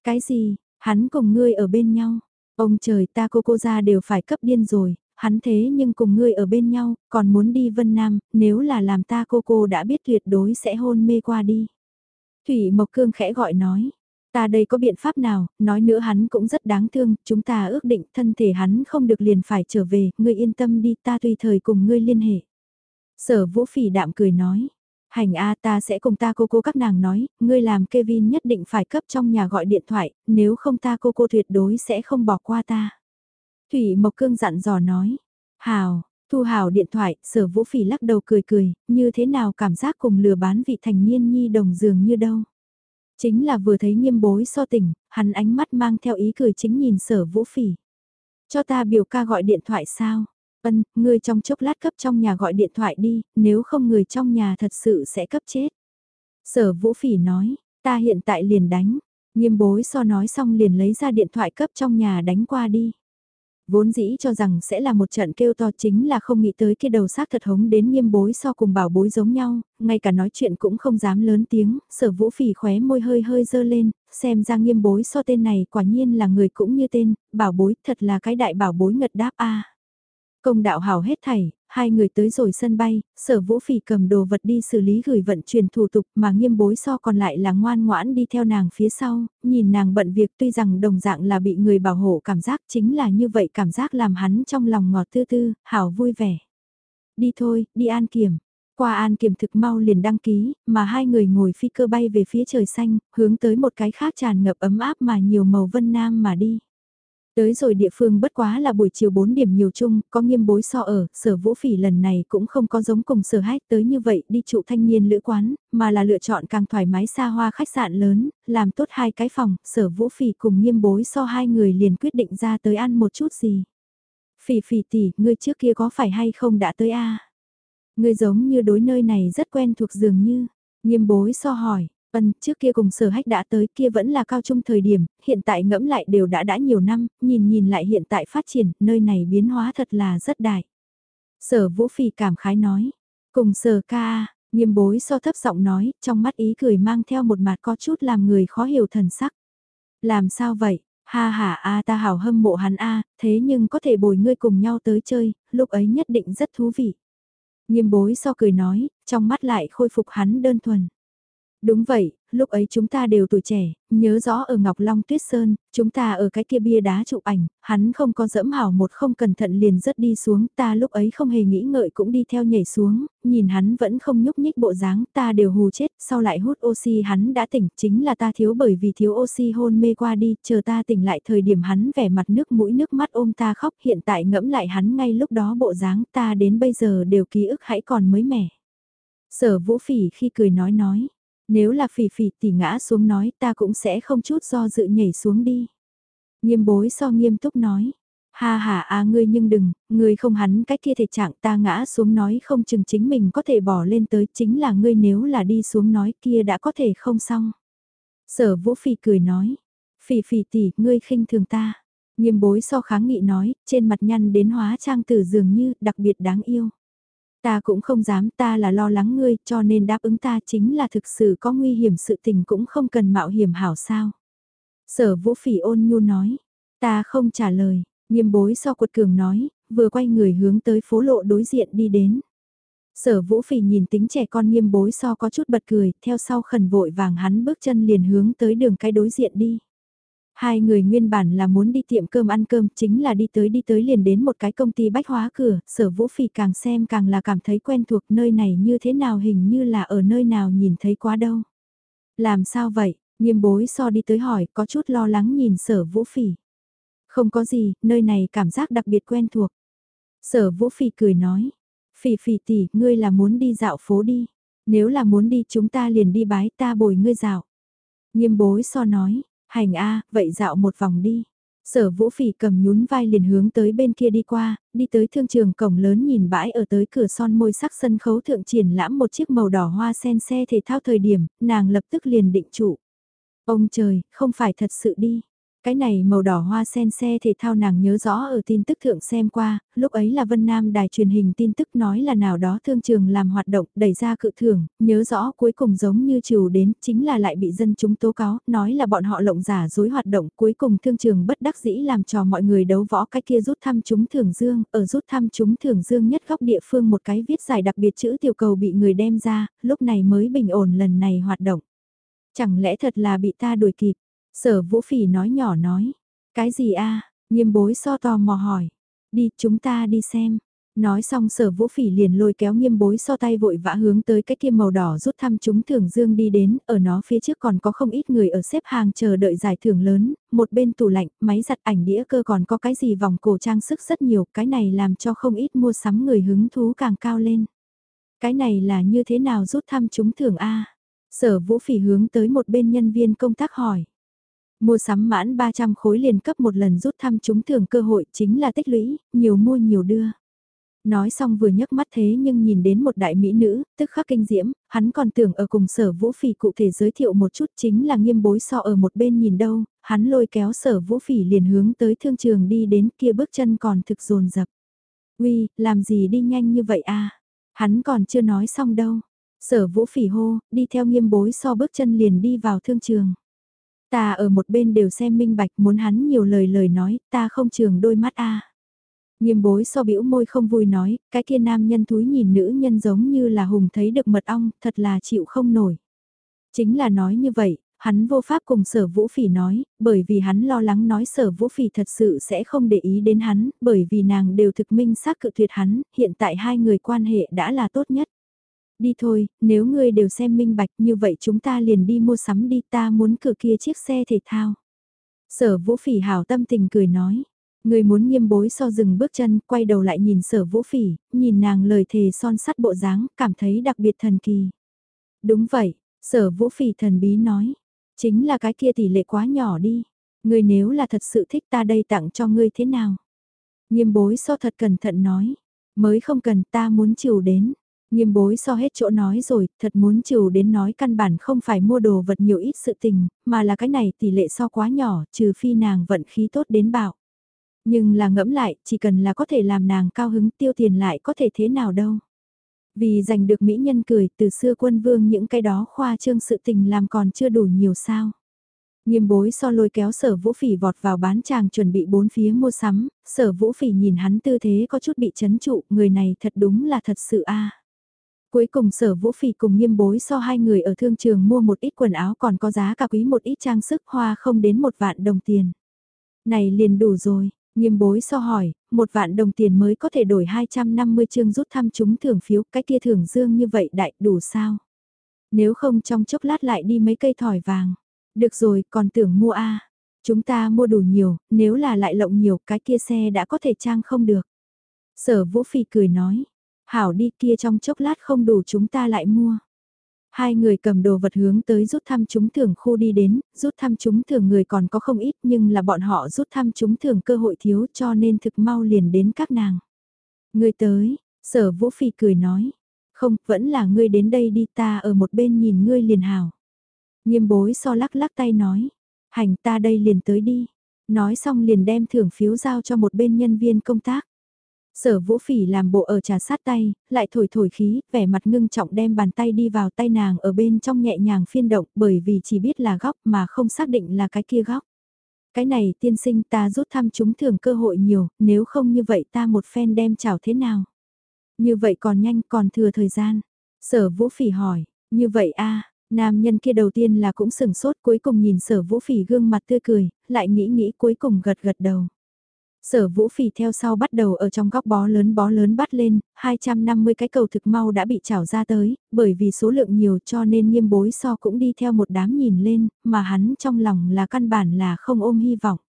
Cái gì, hắn cùng ngươi ở bên nhau, ông trời ta cô cô ra đều phải cấp điên rồi, hắn thế nhưng cùng ngươi ở bên nhau, còn muốn đi Vân Nam, nếu là làm ta cô cô đã biết tuyệt đối sẽ hôn mê qua đi. Thủy Mộc Cương khẽ gọi nói. Ta đây có biện pháp nào, nói nữa hắn cũng rất đáng thương, chúng ta ước định thân thể hắn không được liền phải trở về, ngươi yên tâm đi ta tùy thời cùng ngươi liên hệ. Sở vũ phỉ đạm cười nói, hành a ta sẽ cùng ta cô cô các nàng nói, ngươi làm Kevin nhất định phải cấp trong nhà gọi điện thoại, nếu không ta cô cô tuyệt đối sẽ không bỏ qua ta. Thủy Mộc Cương dặn dò nói, hào, Thu hào điện thoại, sở vũ phỉ lắc đầu cười cười, như thế nào cảm giác cùng lừa bán vị thành niên nhi đồng dường như đâu. Chính là vừa thấy nghiêm bối so tỉnh, hắn ánh mắt mang theo ý cười chính nhìn sở vũ phỉ. Cho ta biểu ca gọi điện thoại sao? Ân, người trong chốc lát cấp trong nhà gọi điện thoại đi, nếu không người trong nhà thật sự sẽ cấp chết. Sở vũ phỉ nói, ta hiện tại liền đánh. Nghiêm bối so nói xong liền lấy ra điện thoại cấp trong nhà đánh qua đi. Vốn dĩ cho rằng sẽ là một trận kêu to chính là không nghĩ tới kia đầu xác thật hống đến nghiêm bối so cùng bảo bối giống nhau, ngay cả nói chuyện cũng không dám lớn tiếng, sở vũ phỉ khóe môi hơi hơi dơ lên, xem ra nghiêm bối so tên này quả nhiên là người cũng như tên, bảo bối thật là cái đại bảo bối ngật đáp a. Công đạo hào hết thảy, hai người tới rồi sân bay, sở vũ phỉ cầm đồ vật đi xử lý gửi vận chuyển thủ tục mà nghiêm bối so còn lại là ngoan ngoãn đi theo nàng phía sau, nhìn nàng bận việc tuy rằng đồng dạng là bị người bảo hộ cảm giác chính là như vậy cảm giác làm hắn trong lòng ngọt tư tư, hảo vui vẻ. Đi thôi, đi an kiểm. Qua an kiểm thực mau liền đăng ký, mà hai người ngồi phi cơ bay về phía trời xanh, hướng tới một cái khác tràn ngập ấm áp mà nhiều màu vân nam mà đi. Tới rồi địa phương bất quá là buổi chiều 4 điểm nhiều chung, có nghiêm bối so ở, sở vũ phỉ lần này cũng không có giống cùng sở hách tới như vậy đi trụ thanh niên lữ quán, mà là lựa chọn càng thoải mái xa hoa khách sạn lớn, làm tốt hai cái phòng, sở vũ phỉ cùng nghiêm bối so hai người liền quyết định ra tới ăn một chút gì. Phỉ phỉ tỷ, ngươi trước kia có phải hay không đã tới a? Ngươi giống như đối nơi này rất quen thuộc dường như, nghiêm bối so hỏi, Ân, trước kia cùng sở hách đã tới kia vẫn là cao trung thời điểm, hiện tại ngẫm lại đều đã đã nhiều năm, nhìn nhìn lại hiện tại phát triển, nơi này biến hóa thật là rất đại. Sở vũ phì cảm khái nói, cùng sở ca, nghiêm bối so thấp giọng nói, trong mắt ý cười mang theo một mặt có chút làm người khó hiểu thần sắc. Làm sao vậy? Ha ha a ta hảo hâm mộ hắn a, thế nhưng có thể bồi ngươi cùng nhau tới chơi, lúc ấy nhất định rất thú vị. Nghiêm bối so cười nói, trong mắt lại khôi phục hắn đơn thuần. Đúng vậy, lúc ấy chúng ta đều tuổi trẻ, nhớ rõ ở Ngọc Long Tuyết Sơn, chúng ta ở cái kia bia đá chụp ảnh, hắn không có dẫm hảo một không cẩn thận liền rớt đi xuống, ta lúc ấy không hề nghĩ ngợi cũng đi theo nhảy xuống, nhìn hắn vẫn không nhúc nhích bộ dáng, ta đều hù chết, sau lại hút oxy hắn đã tỉnh, chính là ta thiếu bởi vì thiếu oxy hôn mê qua đi, chờ ta tỉnh lại thời điểm hắn vẻ mặt nước mũi nước mắt ôm ta khóc, hiện tại ngẫm lại hắn ngay lúc đó bộ dáng ta đến bây giờ đều ký ức hãy còn mới mẻ. Sở vũ phỉ khi cười nói nói nếu là phỉ phỉ tỉ ngã xuống nói ta cũng sẽ không chút do dự nhảy xuống đi. Nghiêm bối so nghiêm túc nói. Ha ha à ngươi nhưng đừng, ngươi không hắn cách kia thể trạng ta ngã xuống nói không chừng chính mình có thể bỏ lên tới chính là ngươi nếu là đi xuống nói kia đã có thể không xong. Sở vũ phỉ cười nói. Phỉ phỉ tỷ ngươi khinh thường ta. Nghiêm bối so kháng nghị nói, trên mặt nhăn đến hóa trang tử dường như đặc biệt đáng yêu. Ta cũng không dám ta là lo lắng ngươi cho nên đáp ứng ta chính là thực sự có nguy hiểm sự tình cũng không cần mạo hiểm hảo sao. Sở vũ phỉ ôn nhu nói, ta không trả lời, nghiêm bối so cuột cường nói, vừa quay người hướng tới phố lộ đối diện đi đến. Sở vũ phỉ nhìn tính trẻ con nghiêm bối so có chút bật cười, theo sau khẩn vội vàng hắn bước chân liền hướng tới đường cái đối diện đi. Hai người nguyên bản là muốn đi tiệm cơm ăn cơm, chính là đi tới đi tới liền đến một cái công ty bách hóa cửa, sở vũ phì càng xem càng là cảm thấy quen thuộc nơi này như thế nào hình như là ở nơi nào nhìn thấy quá đâu. Làm sao vậy, nghiêm bối so đi tới hỏi, có chút lo lắng nhìn sở vũ phì. Không có gì, nơi này cảm giác đặc biệt quen thuộc. Sở vũ phì cười nói, phỉ phỉ tỷ, ngươi là muốn đi dạo phố đi. Nếu là muốn đi chúng ta liền đi bái ta bồi ngươi dạo. Nghiêm bối so nói, Hành a, vậy dạo một vòng đi. Sở vũ phỉ cầm nhún vai liền hướng tới bên kia đi qua, đi tới thương trường cổng lớn nhìn bãi ở tới cửa son môi sắc sân khấu thượng triển lãm một chiếc màu đỏ hoa sen xe thể thao thời điểm, nàng lập tức liền định trụ. Ông trời, không phải thật sự đi. Cái này màu đỏ hoa sen xe thể thao nàng nhớ rõ ở tin tức thượng xem qua, lúc ấy là Vân Nam đài truyền hình tin tức nói là nào đó thương trường làm hoạt động đẩy ra cự thưởng, nhớ rõ cuối cùng giống như chiều đến chính là lại bị dân chúng tố cáo, nói là bọn họ lộng giả dối hoạt động cuối cùng thương trường bất đắc dĩ làm cho mọi người đấu võ cái kia rút thăm chúng thưởng dương, ở rút thăm chúng thưởng dương nhất góc địa phương một cái viết giải đặc biệt chữ tiểu cầu bị người đem ra, lúc này mới bình ổn lần này hoạt động. Chẳng lẽ thật là bị ta đuổi kịp? Sở vũ phỉ nói nhỏ nói. Cái gì a nghiêm bối so tò mò hỏi. Đi chúng ta đi xem. Nói xong sở vũ phỉ liền lôi kéo nghiêm bối so tay vội vã hướng tới cái kia màu đỏ rút thăm chúng thưởng dương đi đến, ở nó phía trước còn có không ít người ở xếp hàng chờ đợi giải thưởng lớn, một bên tủ lạnh, máy giặt ảnh đĩa cơ còn có cái gì vòng cổ trang sức rất nhiều, cái này làm cho không ít mua sắm người hứng thú càng cao lên. Cái này là như thế nào rút thăm chúng thưởng A? Sở vũ phỉ hướng tới một bên nhân viên công tác hỏi. Mua sắm mãn 300 khối liền cấp một lần rút thăm trúng thưởng cơ hội chính là tích lũy, nhiều mua nhiều đưa. Nói xong vừa nhấc mắt thế nhưng nhìn đến một đại mỹ nữ, tức khắc kinh diễm, hắn còn tưởng ở cùng sở vũ phỉ cụ thể giới thiệu một chút chính là nghiêm bối so ở một bên nhìn đâu, hắn lôi kéo sở vũ phỉ liền hướng tới thương trường đi đến kia bước chân còn thực dồn dập Uy, làm gì đi nhanh như vậy a Hắn còn chưa nói xong đâu. Sở vũ phỉ hô, đi theo nghiêm bối so bước chân liền đi vào thương trường. Ta ở một bên đều xem minh bạch muốn hắn nhiều lời lời nói, ta không trường đôi mắt a. Nghiêm bối so bĩu môi không vui nói, cái kia nam nhân thúi nhìn nữ nhân giống như là hùng thấy được mật ong, thật là chịu không nổi. Chính là nói như vậy, hắn vô pháp cùng sở vũ phỉ nói, bởi vì hắn lo lắng nói sở vũ phỉ thật sự sẽ không để ý đến hắn, bởi vì nàng đều thực minh xác cự tuyệt hắn, hiện tại hai người quan hệ đã là tốt nhất. Đi thôi, nếu ngươi đều xem minh bạch như vậy chúng ta liền đi mua sắm đi ta muốn cửa kia chiếc xe thể thao. Sở vũ phỉ hảo tâm tình cười nói. Người muốn nghiêm bối so dừng bước chân, quay đầu lại nhìn sở vũ phỉ, nhìn nàng lời thề son sắt bộ dáng, cảm thấy đặc biệt thần kỳ. Đúng vậy, sở vũ phỉ thần bí nói, chính là cái kia tỷ lệ quá nhỏ đi. Người nếu là thật sự thích ta đây tặng cho ngươi thế nào? Nghiêm bối so thật cẩn thận nói, mới không cần ta muốn chiều đến. Nghiêm bối so hết chỗ nói rồi, thật muốn chiều đến nói căn bản không phải mua đồ vật nhiều ít sự tình, mà là cái này tỷ lệ so quá nhỏ, trừ phi nàng vận khí tốt đến bạo. Nhưng là ngẫm lại, chỉ cần là có thể làm nàng cao hứng tiêu tiền lại có thể thế nào đâu. Vì giành được mỹ nhân cười từ xưa quân vương những cái đó khoa trương sự tình làm còn chưa đủ nhiều sao. Nghiêm bối so lôi kéo sở vũ phỉ vọt vào bán chàng chuẩn bị bốn phía mua sắm, sở vũ phỉ nhìn hắn tư thế có chút bị chấn trụ, người này thật đúng là thật sự a Cuối cùng sở vũ phỉ cùng nghiêm bối so hai người ở thương trường mua một ít quần áo còn có giá cả quý một ít trang sức hoa không đến một vạn đồng tiền. Này liền đủ rồi, nghiêm bối so hỏi, một vạn đồng tiền mới có thể đổi 250 chương rút thăm chúng thưởng phiếu, cái kia thưởng dương như vậy đại đủ sao? Nếu không trong chốc lát lại đi mấy cây thỏi vàng. Được rồi, còn tưởng mua A. Chúng ta mua đủ nhiều, nếu là lại lộng nhiều cái kia xe đã có thể trang không được. Sở Vũ Phi cười nói, hảo đi kia trong chốc lát không đủ chúng ta lại mua. Hai người cầm đồ vật hướng tới rút thăm chúng thưởng khu đi đến, rút thăm chúng thưởng người còn có không ít nhưng là bọn họ rút thăm chúng thưởng cơ hội thiếu cho nên thực mau liền đến các nàng. Người tới, sở vũ phi cười nói, không, vẫn là ngươi đến đây đi ta ở một bên nhìn ngươi liền hảo. Nghiêm bối so lắc lắc tay nói, hành ta đây liền tới đi. Nói xong liền đem thưởng phiếu giao cho một bên nhân viên công tác. Sở vũ phỉ làm bộ ở trà sát tay, lại thổi thổi khí, vẻ mặt ngưng trọng đem bàn tay đi vào tay nàng ở bên trong nhẹ nhàng phiên động bởi vì chỉ biết là góc mà không xác định là cái kia góc. Cái này tiên sinh ta rút thăm chúng thường cơ hội nhiều, nếu không như vậy ta một phen đem chảo thế nào? Như vậy còn nhanh còn thừa thời gian. Sở vũ phỉ hỏi, như vậy a nam nhân kia đầu tiên là cũng sừng sốt cuối cùng nhìn sở vũ phỉ gương mặt tươi cười, lại nghĩ nghĩ cuối cùng gật gật đầu. Sở vũ phỉ theo sau bắt đầu ở trong góc bó lớn bó lớn bắt lên, 250 cái cầu thực mau đã bị trảo ra tới, bởi vì số lượng nhiều cho nên nghiêm bối so cũng đi theo một đám nhìn lên, mà hắn trong lòng là căn bản là không ôm hy vọng.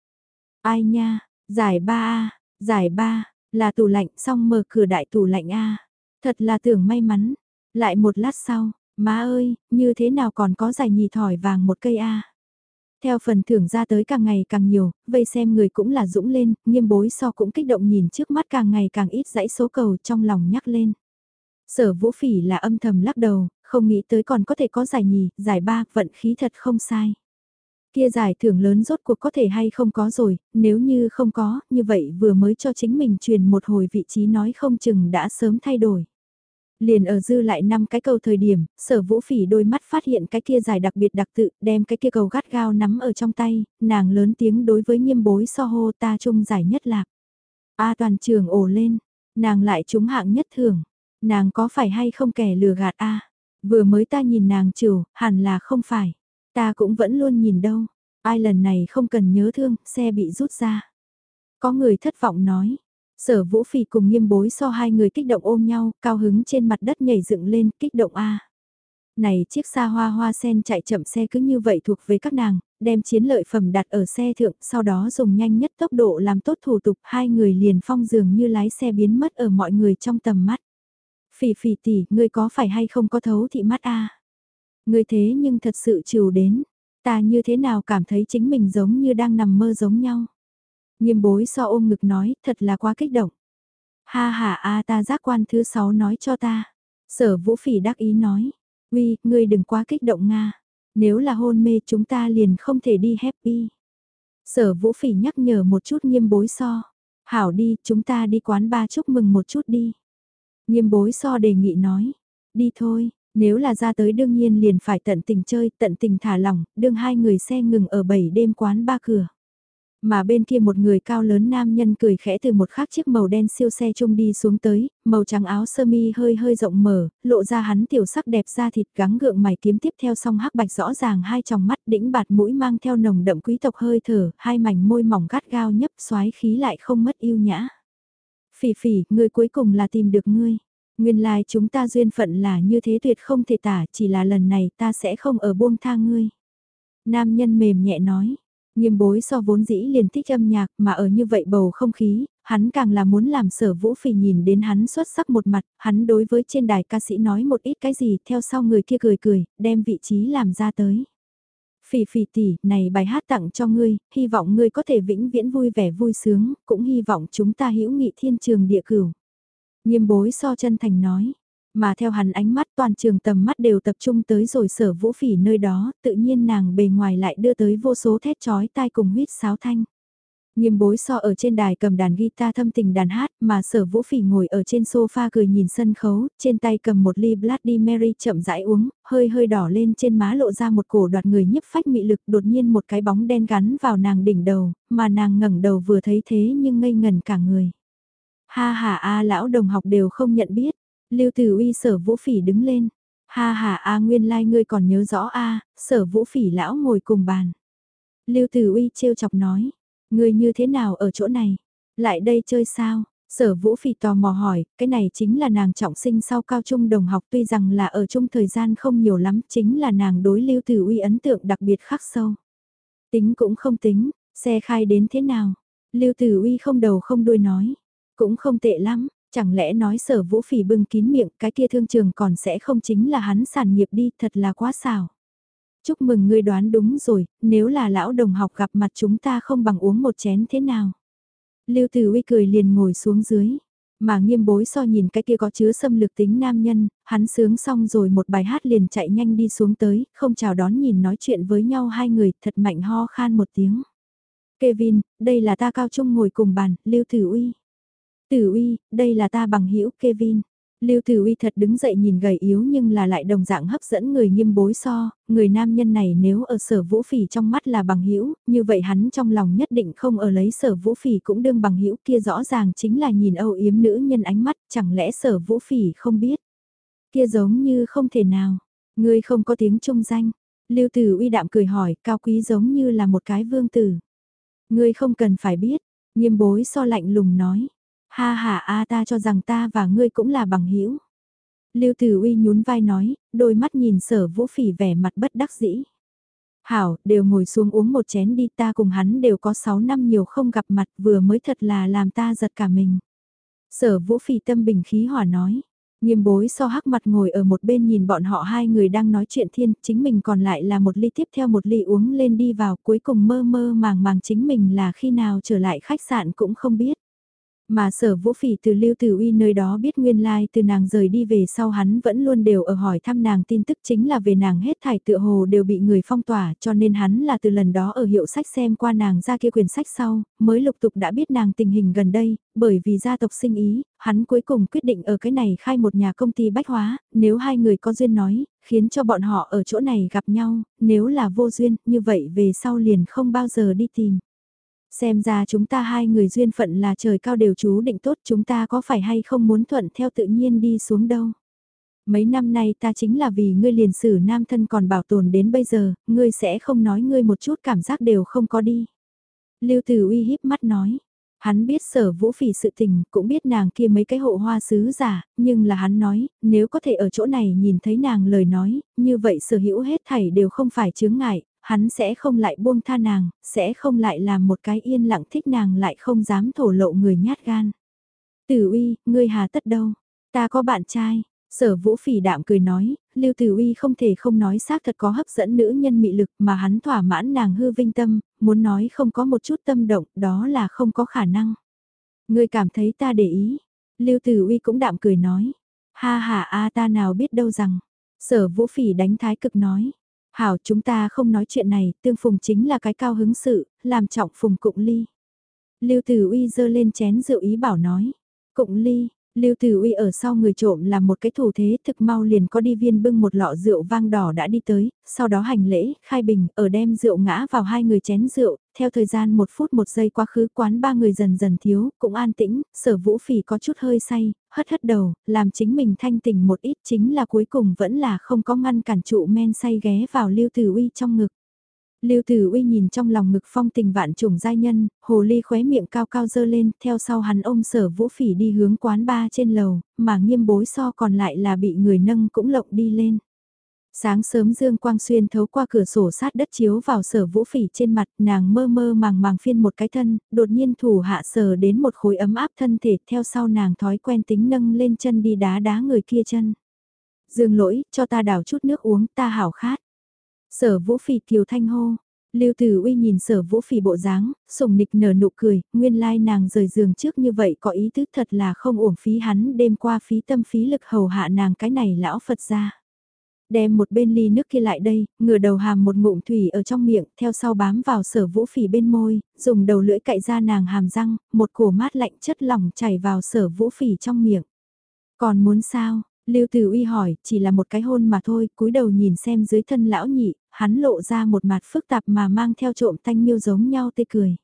Ai nha, giải ba a giải ba là tủ lạnh xong mở cửa đại tủ lạnh A. Thật là tưởng may mắn. Lại một lát sau, má ơi, như thế nào còn có giải nhì thỏi vàng một cây A. Theo phần thưởng ra tới càng ngày càng nhiều, vây xem người cũng là dũng lên, nghiêm bối so cũng kích động nhìn trước mắt càng ngày càng ít dãy số cầu trong lòng nhắc lên. Sở vũ phỉ là âm thầm lắc đầu, không nghĩ tới còn có thể có giải nhì, giải ba, vận khí thật không sai. Kia giải thưởng lớn rốt cuộc có thể hay không có rồi, nếu như không có, như vậy vừa mới cho chính mình truyền một hồi vị trí nói không chừng đã sớm thay đổi. Liền ở dư lại năm cái cầu thời điểm, sở vũ phỉ đôi mắt phát hiện cái kia dài đặc biệt đặc tự, đem cái kia cầu gắt gao nắm ở trong tay, nàng lớn tiếng đối với nghiêm bối so hô ta chung giải nhất lạc. A toàn trường ồ lên, nàng lại trúng hạng nhất thường, nàng có phải hay không kẻ lừa gạt A, vừa mới ta nhìn nàng trừ, hẳn là không phải, ta cũng vẫn luôn nhìn đâu, ai lần này không cần nhớ thương, xe bị rút ra. Có người thất vọng nói, Sở vũ phỉ cùng nghiêm bối so hai người kích động ôm nhau, cao hứng trên mặt đất nhảy dựng lên, kích động A. Này chiếc xa hoa hoa sen chạy chậm xe cứ như vậy thuộc về các nàng, đem chiến lợi phẩm đặt ở xe thượng, sau đó dùng nhanh nhất tốc độ làm tốt thủ tục, hai người liền phong dường như lái xe biến mất ở mọi người trong tầm mắt. Phỉ phỉ tỷ, ngươi có phải hay không có thấu thị mắt a? Ngươi thế nhưng thật sự chiều đến, ta như thế nào cảm thấy chính mình giống như đang nằm mơ giống nhau. Nghiêm bối so ôm ngực nói, thật là quá kích động. Ha ha a ta giác quan thứ sáu nói cho ta. Sở vũ phỉ đắc ý nói. Uy, ngươi đừng quá kích động Nga. Nếu là hôn mê chúng ta liền không thể đi happy. Sở vũ phỉ nhắc nhở một chút nghiêm bối so. Hảo đi, chúng ta đi quán ba chúc mừng một chút đi. Nghiêm bối so đề nghị nói. Đi thôi, nếu là ra tới đương nhiên liền phải tận tình chơi, tận tình thả lỏng, đương hai người xe ngừng ở bảy đêm quán ba cửa. Mà bên kia một người cao lớn nam nhân cười khẽ từ một khác chiếc màu đen siêu xe chung đi xuống tới, màu trắng áo sơ mi hơi hơi rộng mở, lộ ra hắn tiểu sắc đẹp da thịt gắng gượng mày kiếm tiếp theo song hắc bạch rõ ràng hai tròng mắt đĩnh bạt mũi mang theo nồng đậm quý tộc hơi thở, hai mảnh môi mỏng gắt gao nhấp xoái khí lại không mất yêu nhã. Phỉ phỉ, người cuối cùng là tìm được ngươi. Nguyên lai like chúng ta duyên phận là như thế tuyệt không thể tả, chỉ là lần này ta sẽ không ở buông tha ngươi. Nam nhân mềm nhẹ nói, Nghiêm bối so vốn dĩ liền thích âm nhạc mà ở như vậy bầu không khí, hắn càng là muốn làm sở vũ phỉ nhìn đến hắn xuất sắc một mặt, hắn đối với trên đài ca sĩ nói một ít cái gì theo sau người kia cười cười, đem vị trí làm ra tới. Phỉ phỉ tỷ, này bài hát tặng cho ngươi, hy vọng ngươi có thể vĩnh viễn vui vẻ vui sướng, cũng hy vọng chúng ta hữu nghị thiên trường địa cửu. Nghiêm bối so chân thành nói, mà theo hắn ánh mắt toàn trường tầm mắt đều tập trung tới rồi sở vũ phỉ nơi đó, tự nhiên nàng bề ngoài lại đưa tới vô số thét chói tai cùng huyết sáo thanh. Nghiêm bối so ở trên đài cầm đàn guitar thâm tình đàn hát mà sở vũ phỉ ngồi ở trên sofa cười nhìn sân khấu, trên tay cầm một ly Bloody Mary chậm rãi uống, hơi hơi đỏ lên trên má lộ ra một cổ đoạt người nhấp phách mị lực đột nhiên một cái bóng đen gắn vào nàng đỉnh đầu, mà nàng ngẩng đầu vừa thấy thế nhưng ngây ngẩn cả người. Ha ha a lão đồng học đều không nhận biết, Lưu Tử Uy sở vũ phỉ đứng lên. Ha ha a nguyên lai like ngươi còn nhớ rõ a sở vũ phỉ lão ngồi cùng bàn. Lưu Tử Uy trêu chọc nói. Ngươi như thế nào ở chỗ này? Lại đây chơi sao? Sở vũ phỉ tò mò hỏi, cái này chính là nàng trọng sinh sau cao trung đồng học tuy rằng là ở chung thời gian không nhiều lắm, chính là nàng đối Lưu Tử Uy ấn tượng đặc biệt khắc sâu. Tính cũng không tính, xe khai đến thế nào? Lưu Tử Uy không đầu không đuôi nói, cũng không tệ lắm, Chẳng lẽ nói sở vũ phỉ bưng kín miệng cái kia thương trường còn sẽ không chính là hắn sản nghiệp đi thật là quá xào Chúc mừng ngươi đoán đúng rồi, nếu là lão đồng học gặp mặt chúng ta không bằng uống một chén thế nào. Lưu Tử Uy cười liền ngồi xuống dưới, mà nghiêm bối so nhìn cái kia có chứa xâm lược tính nam nhân, hắn sướng xong rồi một bài hát liền chạy nhanh đi xuống tới, không chào đón nhìn nói chuyện với nhau hai người, thật mạnh ho khan một tiếng. Kevin, đây là ta cao trung ngồi cùng bàn, Lưu Tử Uy. Tử uy, đây là ta bằng hữu Kevin. Lưu Tử Uy thật đứng dậy nhìn gầy yếu nhưng là lại đồng dạng hấp dẫn người nghiêm bối so, người nam nhân này nếu ở sở vũ phỉ trong mắt là bằng hữu như vậy hắn trong lòng nhất định không ở lấy sở vũ phỉ cũng đương bằng hữu kia rõ ràng chính là nhìn âu yếm nữ nhân ánh mắt, chẳng lẽ sở vũ phỉ không biết. Kia giống như không thể nào, người không có tiếng trung danh. Lưu Tử Uy đạm cười hỏi, cao quý giống như là một cái vương tử. Ngươi không cần phải biết, nghiêm bối so lạnh lùng nói. Ha ha a ta cho rằng ta và ngươi cũng là bằng hữu. Lưu Tử Uy nhún vai nói, đôi mắt nhìn sở vũ phỉ vẻ mặt bất đắc dĩ. Hảo, đều ngồi xuống uống một chén đi ta cùng hắn đều có 6 năm nhiều không gặp mặt vừa mới thật là làm ta giật cả mình. Sở vũ phỉ tâm bình khí hỏa nói. Nghiêm bối so hắc mặt ngồi ở một bên nhìn bọn họ hai người đang nói chuyện thiên, chính mình còn lại là một ly tiếp theo một ly uống lên đi vào cuối cùng mơ mơ màng màng chính mình là khi nào trở lại khách sạn cũng không biết. Mà sở vũ phỉ từ Lưu Tử Uy nơi đó biết nguyên lai like từ nàng rời đi về sau hắn vẫn luôn đều ở hỏi thăm nàng tin tức chính là về nàng hết thải tựa hồ đều bị người phong tỏa cho nên hắn là từ lần đó ở hiệu sách xem qua nàng ra kia quyển sách sau, mới lục tục đã biết nàng tình hình gần đây, bởi vì gia tộc sinh ý, hắn cuối cùng quyết định ở cái này khai một nhà công ty bách hóa, nếu hai người có duyên nói, khiến cho bọn họ ở chỗ này gặp nhau, nếu là vô duyên, như vậy về sau liền không bao giờ đi tìm. Xem ra chúng ta hai người duyên phận là trời cao đều chú định tốt chúng ta có phải hay không muốn thuận theo tự nhiên đi xuống đâu. Mấy năm nay ta chính là vì ngươi liền sử nam thân còn bảo tồn đến bây giờ, ngươi sẽ không nói ngươi một chút cảm giác đều không có đi. Lưu Tử uy híp mắt nói, hắn biết sở vũ phỉ sự tình, cũng biết nàng kia mấy cái hộ hoa sứ giả, nhưng là hắn nói, nếu có thể ở chỗ này nhìn thấy nàng lời nói, như vậy sở hữu hết thảy đều không phải chướng ngại, hắn sẽ không lại buông tha nàng, sẽ không lại làm một cái yên lặng thích nàng lại không dám thổ lộ người nhát gan. Tử uy, ngươi hà tất đâu, ta có bạn trai, sở vũ phỉ đạm cười nói, lưu tử uy không thể không nói xác thật có hấp dẫn nữ nhân mị lực mà hắn thỏa mãn nàng hư vinh tâm, muốn nói không có một chút tâm động, đó là không có khả năng. Ngươi cảm thấy ta để ý, lưu tử uy cũng đạm cười nói, ha ha a ta nào biết đâu rằng, sở vũ phỉ đánh thái cực nói, Hảo chúng ta không nói chuyện này, tương phùng chính là cái cao hứng sự, làm trọng phùng cụng ly. Lưu Tử Uy dơ lên chén rượu ý bảo nói. Cụng ly, Lưu Tử Uy ở sau người trộm là một cái thủ thế thực mau liền có đi viên bưng một lọ rượu vang đỏ đã đi tới, sau đó hành lễ, khai bình, ở đem rượu ngã vào hai người chén rượu, theo thời gian một phút một giây quá khứ quán ba người dần dần thiếu, cũng an tĩnh, sở vũ phỉ có chút hơi say, hất hất đầu, làm chính mình thanh tỉnh một ít chính là cuối cùng vẫn là không có ngăn cản trụ men say ghé vào Lưu Tử Uy trong ngực. Lưu Tử Uy nhìn trong lòng ngực phong tình vạn trùng giai nhân, hồ ly khóe miệng cao cao dơ lên, theo sau hắn ôm sở vũ phỉ đi hướng quán ba trên lầu, mà nghiêm bối so còn lại là bị người nâng cũng lộng đi lên. Sáng sớm dương quang xuyên thấu qua cửa sổ sát đất chiếu vào sở vũ phỉ trên mặt, nàng mơ mơ màng màng phiên một cái thân, đột nhiên thủ hạ sở đến một khối ấm áp thân thể, theo sau nàng thói quen tính nâng lên chân đi đá đá người kia chân. Dương lỗi, cho ta đảo chút nước uống, ta hảo khát. Sở vũ phỉ kiều thanh hô. Lưu Tử Uy nhìn sở vũ phỉ bộ dáng, sùng nịch nở nụ cười, nguyên lai nàng rời giường trước như vậy có ý thức thật là không uổng phí hắn đêm qua phí tâm phí lực hầu hạ nàng cái này lão Phật ra. Đem một bên ly nước kia lại đây, ngửa đầu hàm một ngụm thủy ở trong miệng, theo sau bám vào sở vũ phỉ bên môi, dùng đầu lưỡi cạy ra nàng hàm răng, một cổ mát lạnh chất lỏng chảy vào sở vũ phỉ trong miệng. Còn muốn sao? Lưu Tử Uy hỏi, chỉ là một cái hôn mà thôi, cúi đầu nhìn xem dưới thân lão nhị, hắn lộ ra một mặt phức tạp mà mang theo trộm thanh miêu giống nhau tê cười.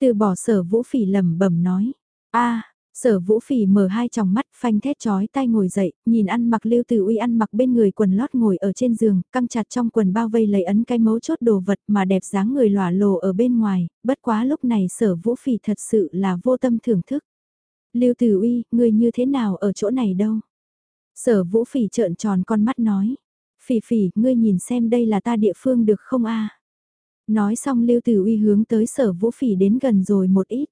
Từ bỏ sở vũ phỉ lẩm bẩm nói, a sở vũ phỉ mở hai tròng mắt phanh thét chói tay ngồi dậy, nhìn ăn mặc lưu tử uy ăn mặc bên người quần lót ngồi ở trên giường, căng chặt trong quần bao vây lấy ấn cái mấu chốt đồ vật mà đẹp dáng người lòa lồ ở bên ngoài, bất quá lúc này sở vũ phỉ thật sự là vô tâm thưởng thức. Lưu tử uy, người như thế nào ở chỗ này đâu? Sở vũ phỉ trợn tròn con mắt nói. Phỉ phỉ, ngươi nhìn xem đây là ta địa phương được không a? Nói xong Lưu Tử Uy hướng tới sở vũ phỉ đến gần rồi một ít.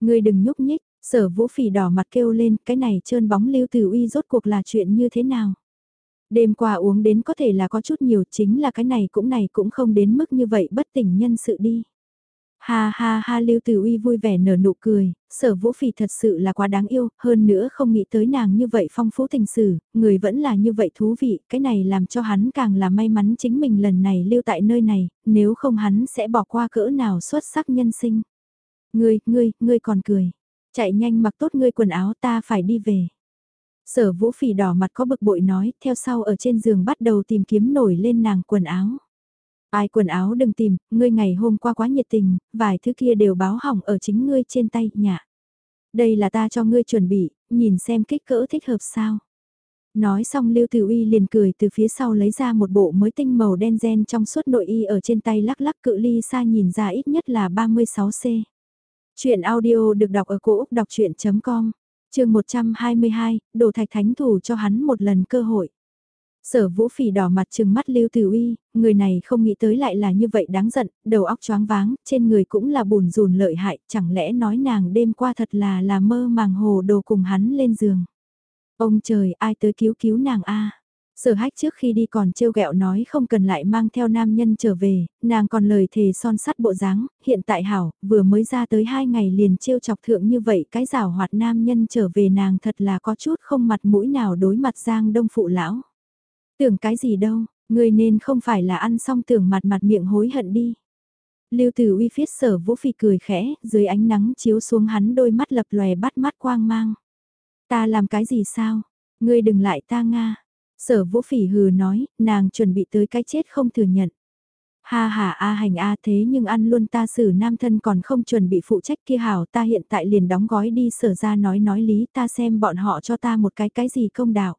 Ngươi đừng nhúc nhích, sở vũ phỉ đỏ mặt kêu lên, cái này trơn bóng Lưu Tử Uy rốt cuộc là chuyện như thế nào? Đêm qua uống đến có thể là có chút nhiều chính là cái này cũng này cũng không đến mức như vậy bất tỉnh nhân sự đi. Ha ha ha Lưu Tử Uy vui vẻ nở nụ cười, sở vũ phỉ thật sự là quá đáng yêu, hơn nữa không nghĩ tới nàng như vậy phong phú tình sử, người vẫn là như vậy thú vị, cái này làm cho hắn càng là may mắn chính mình lần này lưu tại nơi này, nếu không hắn sẽ bỏ qua cỡ nào xuất sắc nhân sinh. Ngươi, ngươi, ngươi còn cười, chạy nhanh mặc tốt ngươi quần áo ta phải đi về. Sở vũ phỉ đỏ mặt có bực bội nói, theo sau ở trên giường bắt đầu tìm kiếm nổi lên nàng quần áo. Ai quần áo đừng tìm, ngươi ngày hôm qua quá nhiệt tình, vài thứ kia đều báo hỏng ở chính ngươi trên tay, nhạ. Đây là ta cho ngươi chuẩn bị, nhìn xem kích cỡ thích hợp sao. Nói xong Lưu Tử Uy liền cười từ phía sau lấy ra một bộ mới tinh màu đen gen trong suốt nội y ở trên tay lắc lắc cự ly xa nhìn ra ít nhất là 36C. Chuyện audio được đọc ở cổ Úc đọc chuyện.com, trường 122, đồ thạch thánh thủ cho hắn một lần cơ hội. Sở vũ phỉ đỏ mặt trừng mắt Lưu Tử Uy, người này không nghĩ tới lại là như vậy đáng giận, đầu óc choáng váng, trên người cũng là bùn rùn lợi hại, chẳng lẽ nói nàng đêm qua thật là là mơ màng hồ đồ cùng hắn lên giường. Ông trời, ai tới cứu cứu nàng a? Sở hách trước khi đi còn trêu ghẹo nói không cần lại mang theo nam nhân trở về, nàng còn lời thề son sắt bộ dáng, hiện tại hảo, vừa mới ra tới hai ngày liền trêu chọc thượng như vậy cái rào hoạt nam nhân trở về nàng thật là có chút không mặt mũi nào đối mặt giang đông phụ lão. Tưởng cái gì đâu, người nên không phải là ăn xong tưởng mặt mặt miệng hối hận đi. Lưu Tử Uy phiết sở vũ phì cười khẽ, dưới ánh nắng chiếu xuống hắn đôi mắt lập lòe bắt mắt quang mang. Ta làm cái gì sao? Ngươi đừng lại ta Nga. Sở vũ phỉ hừ nói, nàng chuẩn bị tới cái chết không thừa nhận. Ha ha a hành a thế nhưng ăn luôn ta xử nam thân còn không chuẩn bị phụ trách kia hảo ta hiện tại liền đóng gói đi sở ra nói nói lý ta xem bọn họ cho ta một cái cái gì công đạo.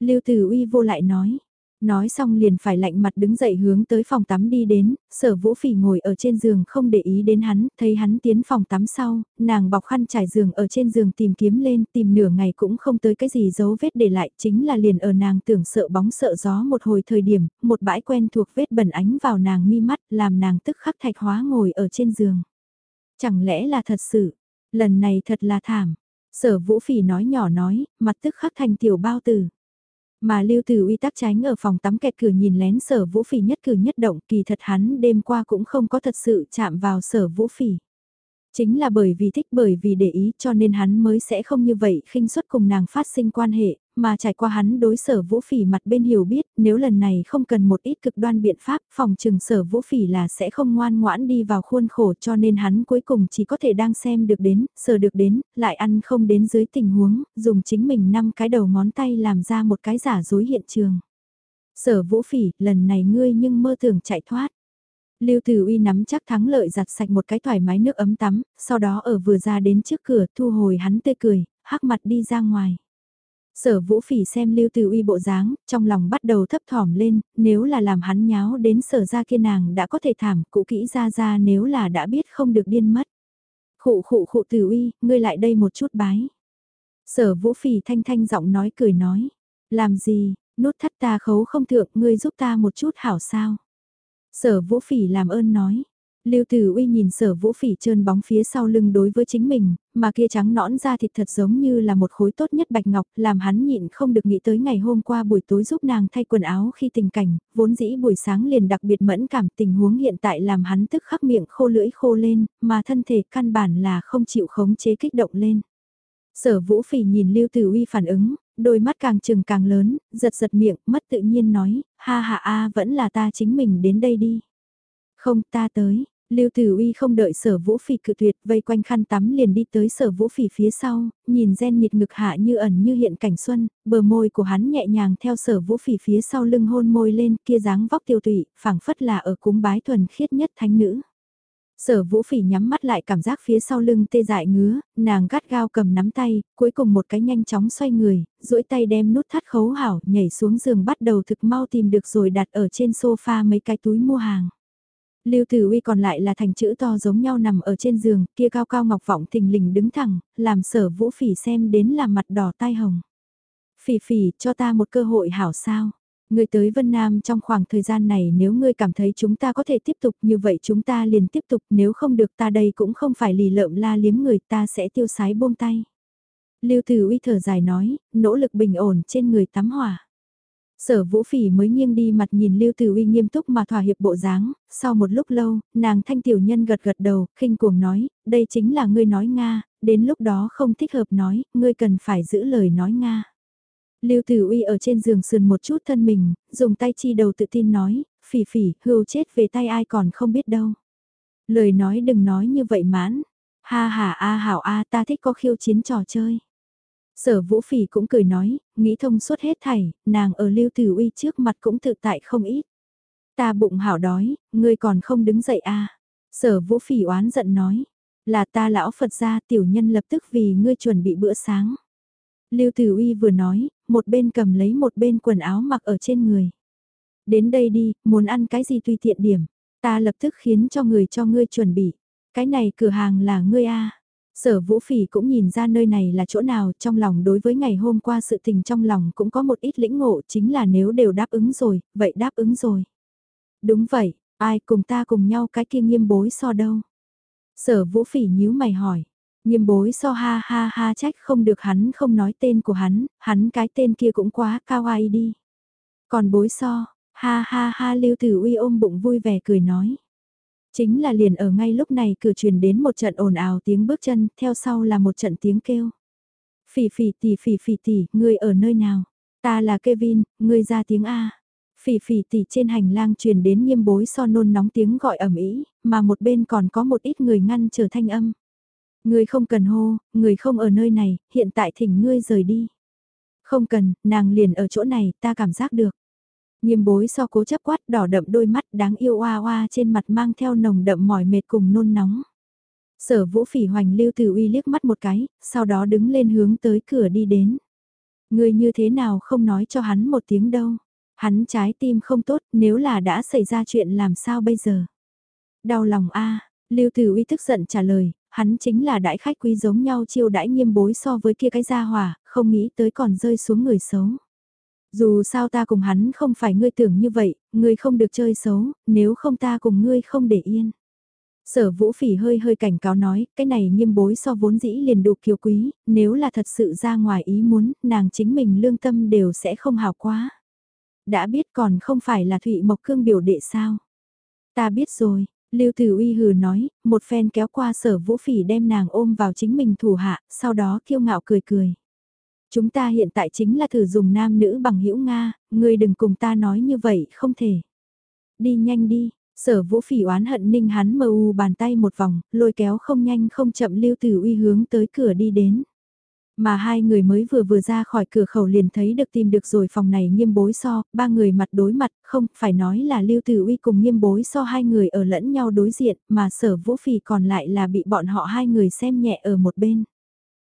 Lưu Tử Uy vô lại nói. Nói xong liền phải lạnh mặt đứng dậy hướng tới phòng tắm đi đến, sở vũ phỉ ngồi ở trên giường không để ý đến hắn, thấy hắn tiến phòng tắm sau, nàng bọc khăn trải giường ở trên giường tìm kiếm lên, tìm nửa ngày cũng không tới cái gì dấu vết để lại, chính là liền ở nàng tưởng sợ bóng sợ gió một hồi thời điểm, một bãi quen thuộc vết bẩn ánh vào nàng mi mắt, làm nàng tức khắc thạch hóa ngồi ở trên giường. Chẳng lẽ là thật sự, lần này thật là thảm, sở vũ phỉ nói nhỏ nói, mặt tức khắc thành tiểu bao tử. Mà Lưu Tử Uy tắc tránh ở phòng tắm kẹt cửa nhìn lén sở vũ phỉ nhất cử nhất động, kỳ thật hắn đêm qua cũng không có thật sự chạm vào sở vũ phỉ. Chính là bởi vì thích bởi vì để ý cho nên hắn mới sẽ không như vậy khinh suất cùng nàng phát sinh quan hệ, mà trải qua hắn đối sở vũ phỉ mặt bên hiểu biết nếu lần này không cần một ít cực đoan biện pháp phòng trừng sở vũ phỉ là sẽ không ngoan ngoãn đi vào khuôn khổ cho nên hắn cuối cùng chỉ có thể đang xem được đến, sở được đến, lại ăn không đến dưới tình huống, dùng chính mình năm cái đầu ngón tay làm ra một cái giả dối hiện trường. Sở vũ phỉ, lần này ngươi nhưng mơ tưởng chạy thoát. Lưu Tử Uy nắm chắc thắng lợi giặt sạch một cái thoải mái nước ấm tắm, sau đó ở vừa ra đến trước cửa thu hồi hắn tươi cười, hắc mặt đi ra ngoài. Sở Vũ Phỉ xem Lưu Tử Uy bộ dáng, trong lòng bắt đầu thấp thỏm lên, nếu là làm hắn nháo đến sở ra kia nàng đã có thể thảm, cụ kỹ ra ra nếu là đã biết không được điên mất. Khụ khụ khụ Tử Uy, ngươi lại đây một chút bái. Sở Vũ Phỉ thanh thanh giọng nói cười nói, làm gì, nút thắt ta khấu không thượng, ngươi giúp ta một chút hảo sao. Sở Vũ Phỉ làm ơn nói, Lưu Tử Uy nhìn sở vũ phỉ trơn bóng phía sau lưng đối với chính mình, mà kia trắng nõn ra thịt thật giống như là một khối tốt nhất bạch ngọc, làm hắn nhịn không được nghĩ tới ngày hôm qua buổi tối giúp nàng thay quần áo khi tình cảnh, vốn dĩ buổi sáng liền đặc biệt mẫn cảm tình huống hiện tại làm hắn tức khắc miệng khô lưỡi khô lên, mà thân thể căn bản là không chịu khống chế kích động lên. Sở vũ phỉ nhìn Lưu Tử Uy phản ứng, đôi mắt càng trừng càng lớn, giật giật miệng, mất tự nhiên nói, ha ha a vẫn là ta chính mình đến đây đi. Không ta tới, Lưu Tử Uy không đợi sở vũ phỉ cự tuyệt vây quanh khăn tắm liền đi tới sở vũ phỉ phía sau, nhìn gen nhịt ngực hạ như ẩn như hiện cảnh xuân, bờ môi của hắn nhẹ nhàng theo sở vũ phỉ phía sau lưng hôn môi lên kia dáng vóc tiêu tụy, phảng phất là ở cúng bái thuần khiết nhất thánh nữ. Sở vũ phỉ nhắm mắt lại cảm giác phía sau lưng tê dại ngứa, nàng gắt gao cầm nắm tay, cuối cùng một cái nhanh chóng xoay người, duỗi tay đem nút thắt khấu hảo, nhảy xuống giường bắt đầu thực mau tìm được rồi đặt ở trên sofa mấy cái túi mua hàng. Lưu Tử Uy còn lại là thành chữ to giống nhau nằm ở trên giường, kia cao cao ngọc vọng thình lình đứng thẳng, làm sở vũ phỉ xem đến là mặt đỏ tai hồng. Phỉ phỉ, cho ta một cơ hội hảo sao. Người tới Vân Nam trong khoảng thời gian này nếu ngươi cảm thấy chúng ta có thể tiếp tục như vậy chúng ta liền tiếp tục nếu không được ta đây cũng không phải lì lợm la liếm người ta sẽ tiêu sái buông tay. Lưu Tử Uy thở dài nói, nỗ lực bình ổn trên người tắm hỏa. Sở vũ phỉ mới nghiêng đi mặt nhìn Lưu Tử Uy nghiêm túc mà thỏa hiệp bộ dáng, sau một lúc lâu, nàng thanh tiểu nhân gật gật đầu, khinh cuồng nói, đây chính là ngươi nói Nga, đến lúc đó không thích hợp nói, ngươi cần phải giữ lời nói Nga. Lưu Tử Uy ở trên giường sườn một chút thân mình, dùng tay chi đầu tự tin nói, phỉ phỉ, hưu chết về tay ai còn không biết đâu. Lời nói đừng nói như vậy mãn, ha ha a hảo a ta thích có khiêu chiến trò chơi. Sở Vũ Phỉ cũng cười nói, nghĩ thông suốt hết thảy, nàng ở Lưu Tử Uy trước mặt cũng tự tại không ít. Ta bụng hảo đói, ngươi còn không đứng dậy à. Sở Vũ Phỉ oán giận nói, là ta lão Phật gia tiểu nhân lập tức vì ngươi chuẩn bị bữa sáng. Lưu Tử Uy vừa nói, một bên cầm lấy một bên quần áo mặc ở trên người. Đến đây đi, muốn ăn cái gì tùy tiện điểm, ta lập tức khiến cho người cho ngươi chuẩn bị. Cái này cửa hàng là ngươi a. Sở Vũ Phỉ cũng nhìn ra nơi này là chỗ nào trong lòng đối với ngày hôm qua sự tình trong lòng cũng có một ít lĩnh ngộ chính là nếu đều đáp ứng rồi, vậy đáp ứng rồi. Đúng vậy, ai cùng ta cùng nhau cái kia nghiêm bối so đâu. Sở Vũ Phỉ nhíu mày hỏi, nghiêm bối so ha ha ha trách không được hắn không nói tên của hắn, hắn cái tên kia cũng quá cao ai đi. Còn bối so, ha ha ha Lưu Tử Uy ôm bụng vui vẻ cười nói. Chính là liền ở ngay lúc này cửa truyền đến một trận ồn ào tiếng bước chân, theo sau là một trận tiếng kêu. Phỉ phỉ tỷ phỉ phỉ tỷ, ngươi ở nơi nào? Ta là Kevin, ngươi ra tiếng A. Phỉ phỉ tỷ trên hành lang truyền đến nghiêm bối so nôn nóng tiếng gọi ẩm ý, mà một bên còn có một ít người ngăn trở thanh âm. Ngươi không cần hô, người không ở nơi này, hiện tại thỉnh ngươi rời đi. Không cần, nàng liền ở chỗ này, ta cảm giác được. Nghiêm bối so cố chấp quát đỏ đậm đôi mắt đáng yêu oa oa trên mặt mang theo nồng đậm mỏi mệt cùng nôn nóng. Sở vũ phỉ hoành lưu từ uy liếc mắt một cái, sau đó đứng lên hướng tới cửa đi đến. Người như thế nào không nói cho hắn một tiếng đâu. Hắn trái tim không tốt nếu là đã xảy ra chuyện làm sao bây giờ. Đau lòng a lưu từ uy tức giận trả lời, hắn chính là đại khách quý giống nhau chiêu đãi nghiêm bối so với kia cái gia hỏa, không nghĩ tới còn rơi xuống người xấu. Dù sao ta cùng hắn không phải ngươi tưởng như vậy, ngươi không được chơi xấu, nếu không ta cùng ngươi không để yên. Sở vũ phỉ hơi hơi cảnh cáo nói, cái này nghiêm bối so vốn dĩ liền đủ kiều quý, nếu là thật sự ra ngoài ý muốn, nàng chính mình lương tâm đều sẽ không hào quá. Đã biết còn không phải là Thụy Mộc Cương biểu đệ sao. Ta biết rồi, Lưu Tử Uy hừ nói, một phen kéo qua sở vũ phỉ đem nàng ôm vào chính mình thủ hạ, sau đó kiêu ngạo cười cười. Chúng ta hiện tại chính là thử dùng nam nữ bằng hữu Nga, ngươi đừng cùng ta nói như vậy, không thể. Đi nhanh đi, sở vũ phỉ oán hận ninh hắn mờ u bàn tay một vòng, lôi kéo không nhanh không chậm lưu tử uy hướng tới cửa đi đến. Mà hai người mới vừa vừa ra khỏi cửa khẩu liền thấy được tìm được rồi phòng này nghiêm bối so, ba người mặt đối mặt, không phải nói là lưu tử uy cùng nghiêm bối so hai người ở lẫn nhau đối diện, mà sở vũ phì còn lại là bị bọn họ hai người xem nhẹ ở một bên.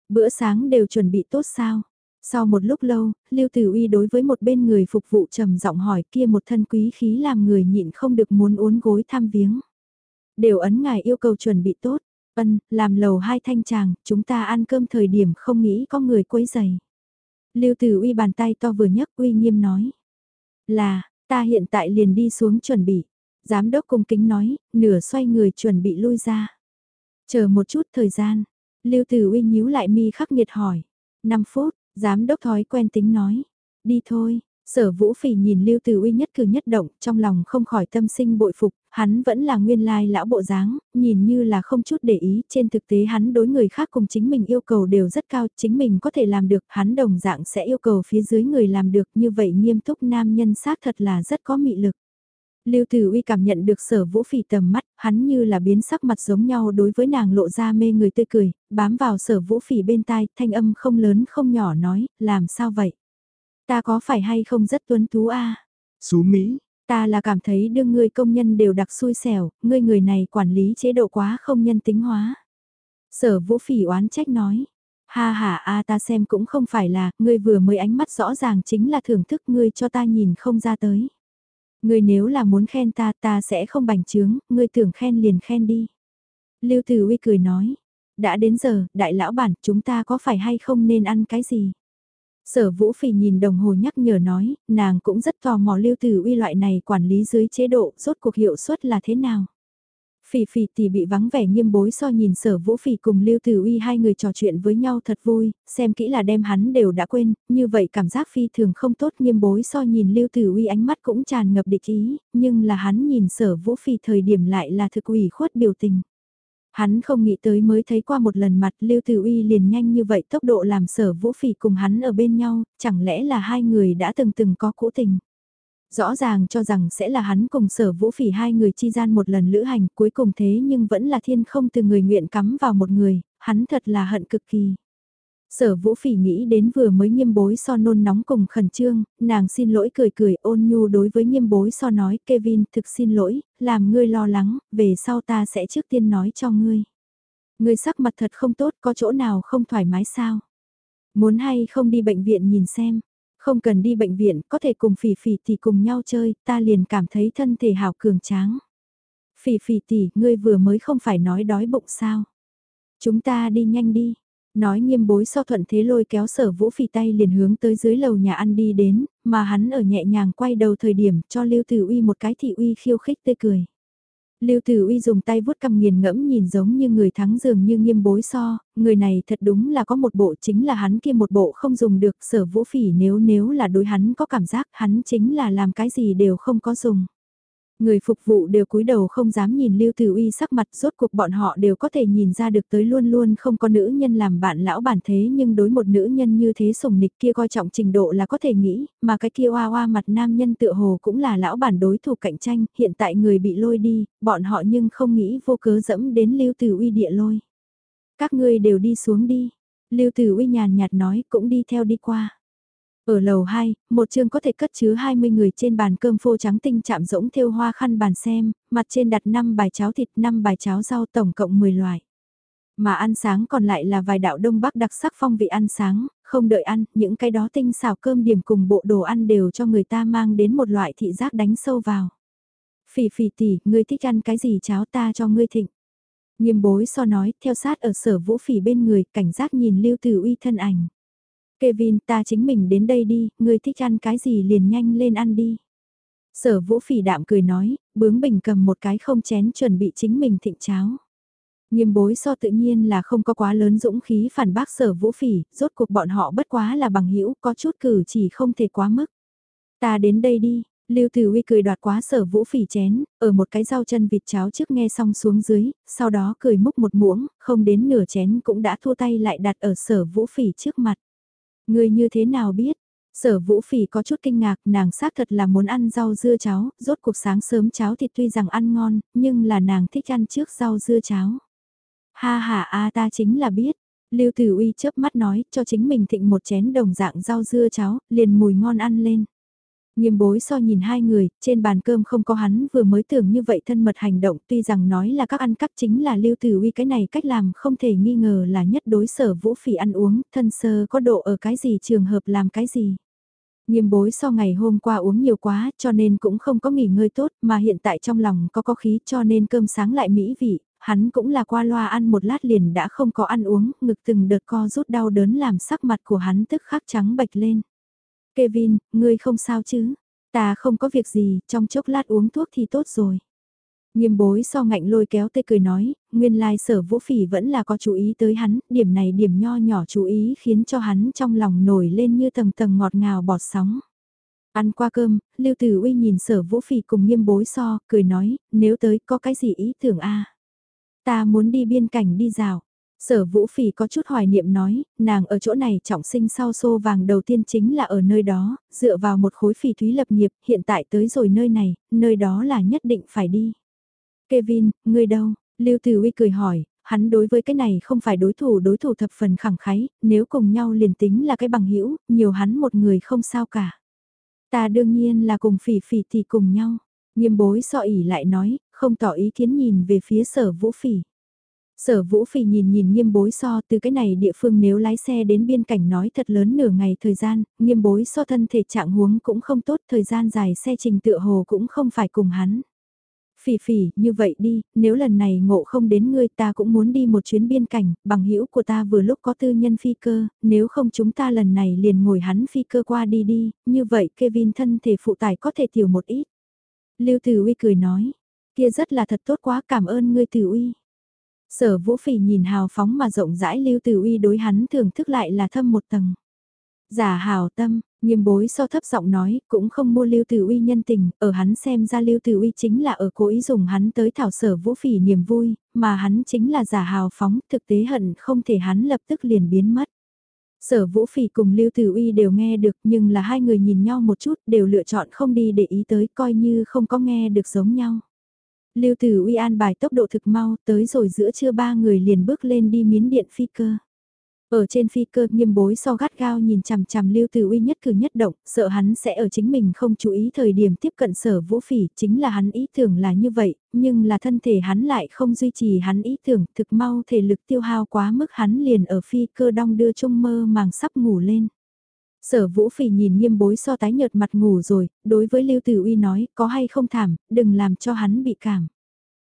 Bữa sáng đều chuẩn bị tốt sao? Sau một lúc lâu, Lưu Tử Uy đối với một bên người phục vụ trầm giọng hỏi kia một thân quý khí làm người nhịn không được muốn uốn gối thăm viếng. Đều ấn ngài yêu cầu chuẩn bị tốt, Vân, làm lầu hai thanh chàng, chúng ta ăn cơm thời điểm không nghĩ có người quấy giày. Lưu Tử Uy bàn tay to vừa nhấc uy nghiêm nói. Là, ta hiện tại liền đi xuống chuẩn bị. Giám đốc cung kính nói, nửa xoay người chuẩn bị lui ra. Chờ một chút thời gian, Lưu Tử Uy nhíu lại mi khắc nghiệt hỏi. 5 phút, Giám đốc thói quen tính nói, đi thôi, sở vũ phỉ nhìn Lưu Tử Uy nhất cử nhất động, trong lòng không khỏi tâm sinh bội phục, hắn vẫn là nguyên lai lão bộ dáng, nhìn như là không chút để ý, trên thực tế hắn đối người khác cùng chính mình yêu cầu đều rất cao, chính mình có thể làm được, hắn đồng dạng sẽ yêu cầu phía dưới người làm được, như vậy nghiêm túc nam nhân xác thật là rất có mị lực. Lưu Tử Uy cảm nhận được sở vũ phỉ tầm mắt, hắn như là biến sắc mặt giống nhau đối với nàng lộ ra mê người tươi cười, bám vào sở vũ phỉ bên tai, thanh âm không lớn không nhỏ nói, làm sao vậy? Ta có phải hay không rất tuấn tú a à? Xú Mỹ, ta là cảm thấy đương ngươi công nhân đều đặc xui xẻo, ngươi người này quản lý chế độ quá không nhân tính hóa. Sở vũ phỉ oán trách nói, ha ha a ta xem cũng không phải là, ngươi vừa mới ánh mắt rõ ràng chính là thưởng thức ngươi cho ta nhìn không ra tới. Ngươi nếu là muốn khen ta ta sẽ không bành trướng, ngươi tưởng khen liền khen đi. Lưu Tử Uy cười nói, đã đến giờ, đại lão bản, chúng ta có phải hay không nên ăn cái gì? Sở Vũ Phỉ nhìn đồng hồ nhắc nhở nói, nàng cũng rất tò mò Lưu Tử Uy loại này quản lý dưới chế độ, rốt cuộc hiệu suất là thế nào? Phỉ phỉ thì bị vắng vẻ nghiêm bối so nhìn sở vũ phỉ cùng Lưu Tử Uy hai người trò chuyện với nhau thật vui, xem kỹ là đem hắn đều đã quên, như vậy cảm giác phi thường không tốt nghiêm bối so nhìn Lưu Tử Uy ánh mắt cũng tràn ngập địch ý, nhưng là hắn nhìn sở vũ phỉ thời điểm lại là thực ủy khuất biểu tình. Hắn không nghĩ tới mới thấy qua một lần mặt Lưu Tử Uy liền nhanh như vậy tốc độ làm sở vũ phỉ cùng hắn ở bên nhau, chẳng lẽ là hai người đã từng từng có cũ tình. Rõ ràng cho rằng sẽ là hắn cùng sở vũ phỉ hai người chi gian một lần lữ hành cuối cùng thế nhưng vẫn là thiên không từ người nguyện cắm vào một người, hắn thật là hận cực kỳ. Sở vũ phỉ nghĩ đến vừa mới nghiêm bối so nôn nóng cùng khẩn trương, nàng xin lỗi cười cười ôn nhu đối với nghiêm bối so nói Kevin thực xin lỗi, làm ngươi lo lắng, về sau ta sẽ trước tiên nói cho ngươi. Ngươi sắc mặt thật không tốt có chỗ nào không thoải mái sao? Muốn hay không đi bệnh viện nhìn xem, không cần đi bệnh viện, có thể cùng phỉ phỉ thì cùng nhau chơi, ta liền cảm thấy thân thể hào cường tráng. Phỉ phỉ tỷ, ngươi vừa mới không phải nói đói bụng sao? Chúng ta đi nhanh đi. Nói nghiêm bối so thuận thế lôi kéo sở vũ phỉ tay liền hướng tới dưới lầu nhà ăn đi đến, mà hắn ở nhẹ nhàng quay đầu thời điểm cho Lưu Tử Uy một cái thị uy khiêu khích tươi cười. Lưu Tử Uy dùng tay vuốt cầm nghiền ngẫm nhìn giống như người thắng dường như nghiêm bối so, người này thật đúng là có một bộ chính là hắn kia một bộ không dùng được sở vũ phỉ nếu nếu là đối hắn có cảm giác hắn chính là làm cái gì đều không có dùng. Người phục vụ đều cúi đầu không dám nhìn Lưu Tử Uy sắc mặt rốt cuộc bọn họ đều có thể nhìn ra được tới luôn luôn không có nữ nhân làm bạn lão bản thế nhưng đối một nữ nhân như thế sủng nịch kia coi trọng trình độ là có thể nghĩ, mà cái kia oa oa mặt nam nhân tựa hồ cũng là lão bản đối thủ cạnh tranh, hiện tại người bị lôi đi, bọn họ nhưng không nghĩ vô cớ dẫm đến Lưu Tử Uy địa lôi. Các ngươi đều đi xuống đi. Lưu Tử Uy nhàn nhạt nói cũng đi theo đi qua. Ở lầu 2, một chương có thể cất chứa 20 người trên bàn cơm phô trắng tinh chạm rỗng thêu hoa khăn bàn xem, mặt trên đặt 5 bài cháo thịt 5 bài cháo rau tổng cộng 10 loại. Mà ăn sáng còn lại là vài đạo đông bắc đặc sắc phong vị ăn sáng, không đợi ăn, những cái đó tinh xào cơm điểm cùng bộ đồ ăn đều cho người ta mang đến một loại thị giác đánh sâu vào. Phỉ phỉ tỉ, ngươi thích ăn cái gì cháo ta cho ngươi thịnh. Nghiêm bối so nói, theo sát ở sở vũ phỉ bên người, cảnh giác nhìn lưu tử uy thân ảnh. Kevin ta chính mình đến đây đi, ngươi thích ăn cái gì liền nhanh lên ăn đi. Sở vũ phỉ đạm cười nói, bướng bình cầm một cái không chén chuẩn bị chính mình thịnh cháo. Nghiêm bối so tự nhiên là không có quá lớn dũng khí phản bác sở vũ phỉ, rốt cuộc bọn họ bất quá là bằng hữu có chút cử chỉ không thể quá mức. Ta đến đây đi, Lưu Tử Uy cười đoạt quá sở vũ phỉ chén, ở một cái rau chân vịt cháo trước nghe xong xuống dưới, sau đó cười múc một muỗng, không đến nửa chén cũng đã thua tay lại đặt ở sở vũ phỉ trước mặt. Người như thế nào biết? Sở vũ phỉ có chút kinh ngạc, nàng xác thật là muốn ăn rau dưa cháo, rốt cuộc sáng sớm cháo thì tuy rằng ăn ngon, nhưng là nàng thích ăn trước rau dưa cháo. Ha ha a ta chính là biết, Lưu Tử Uy chớp mắt nói, cho chính mình thịnh một chén đồng dạng rau dưa cháo, liền mùi ngon ăn lên. Nghiêm bối so nhìn hai người, trên bàn cơm không có hắn vừa mới tưởng như vậy thân mật hành động tuy rằng nói là các ăn cắp chính là lưu tử uy cái này cách làm không thể nghi ngờ là nhất đối sở vũ phỉ ăn uống, thân sơ có độ ở cái gì trường hợp làm cái gì. Nghiêm bối so ngày hôm qua uống nhiều quá cho nên cũng không có nghỉ ngơi tốt mà hiện tại trong lòng có có khí cho nên cơm sáng lại mỹ vị, hắn cũng là qua loa ăn một lát liền đã không có ăn uống, ngực từng đợt co rút đau đớn làm sắc mặt của hắn tức khắc trắng bạch lên. Kevin, ngươi không sao chứ? Ta không có việc gì, trong chốc lát uống thuốc thì tốt rồi. Nghiêm bối so ngạnh lôi kéo tê cười nói, nguyên lai sở vũ phỉ vẫn là có chú ý tới hắn, điểm này điểm nho nhỏ chú ý khiến cho hắn trong lòng nổi lên như tầng tầng ngọt ngào bọt sóng. Ăn qua cơm, Lưu Tử Uy nhìn sở vũ phỉ cùng nghiêm bối so, cười nói, nếu tới có cái gì ý tưởng a Ta muốn đi biên cảnh đi rào. Sở Vũ Phỉ có chút hoài niệm nói, nàng ở chỗ này trọng sinh sau xô vàng đầu tiên chính là ở nơi đó, dựa vào một khối phỉ thúy lập nghiệp, hiện tại tới rồi nơi này, nơi đó là nhất định phải đi. Kevin, ngươi đâu? Lưu Tử Uy cười hỏi, hắn đối với cái này không phải đối thủ đối thủ thập phần khẳng khái, nếu cùng nhau liền tính là cái bằng hữu nhiều hắn một người không sao cả. Ta đương nhiên là cùng phỉ phỉ thì cùng nhau. Nghiêm bối so ỉ lại nói, không tỏ ý kiến nhìn về phía sở vũ phỉ. Sở Vũ Phỉ nhìn nhìn nghiêm bối so từ cái này địa phương nếu lái xe đến biên cảnh nói thật lớn nửa ngày thời gian, nghiêm bối so thân thể trạng huống cũng không tốt thời gian dài xe trình tựa hồ cũng không phải cùng hắn. Phỉ phỉ, như vậy đi, nếu lần này ngộ không đến ngươi ta cũng muốn đi một chuyến biên cảnh, bằng hữu của ta vừa lúc có tư nhân phi cơ, nếu không chúng ta lần này liền ngồi hắn phi cơ qua đi đi, như vậy Kevin thân thể phụ tải có thể tiểu một ít. Lưu Tử Uy cười nói, kia rất là thật tốt quá cảm ơn ngươi Tử Uy. Sở vũ phỉ nhìn hào phóng mà rộng rãi lưu từ uy đối hắn thưởng thức lại là thâm một tầng. Giả hào tâm, nghiêm bối so thấp giọng nói, cũng không mua lưu từ uy nhân tình, ở hắn xem ra lưu từ uy chính là ở cố ý dùng hắn tới thảo sở vũ phỉ niềm vui, mà hắn chính là giả hào phóng, thực tế hận không thể hắn lập tức liền biến mất. Sở Vũ Phỉ cùng Lưu Tử Uy đều nghe được nhưng là hai người nhìn nhau một chút đều lựa chọn không đi để ý tới coi như không có nghe được giống nhau. Lưu Tử Uy an bài tốc độ thực mau, tới rồi giữa trưa ba người liền bước lên đi miến điện phi cơ. Ở trên phi cơ nghiêm bối so gắt gao nhìn chằm chằm Lưu Tử Uy nhất cử nhất động, sợ hắn sẽ ở chính mình không chú ý thời điểm tiếp cận sở vũ phỉ, chính là hắn ý tưởng là như vậy, nhưng là thân thể hắn lại không duy trì hắn ý tưởng, thực mau thể lực tiêu hao quá mức hắn liền ở phi cơ đong đưa trung mơ màng sắp ngủ lên. Sở vũ phỉ nhìn nghiêm bối so tái nhợt mặt ngủ rồi, đối với Lưu Tử Uy nói, có hay không thảm, đừng làm cho hắn bị cảm.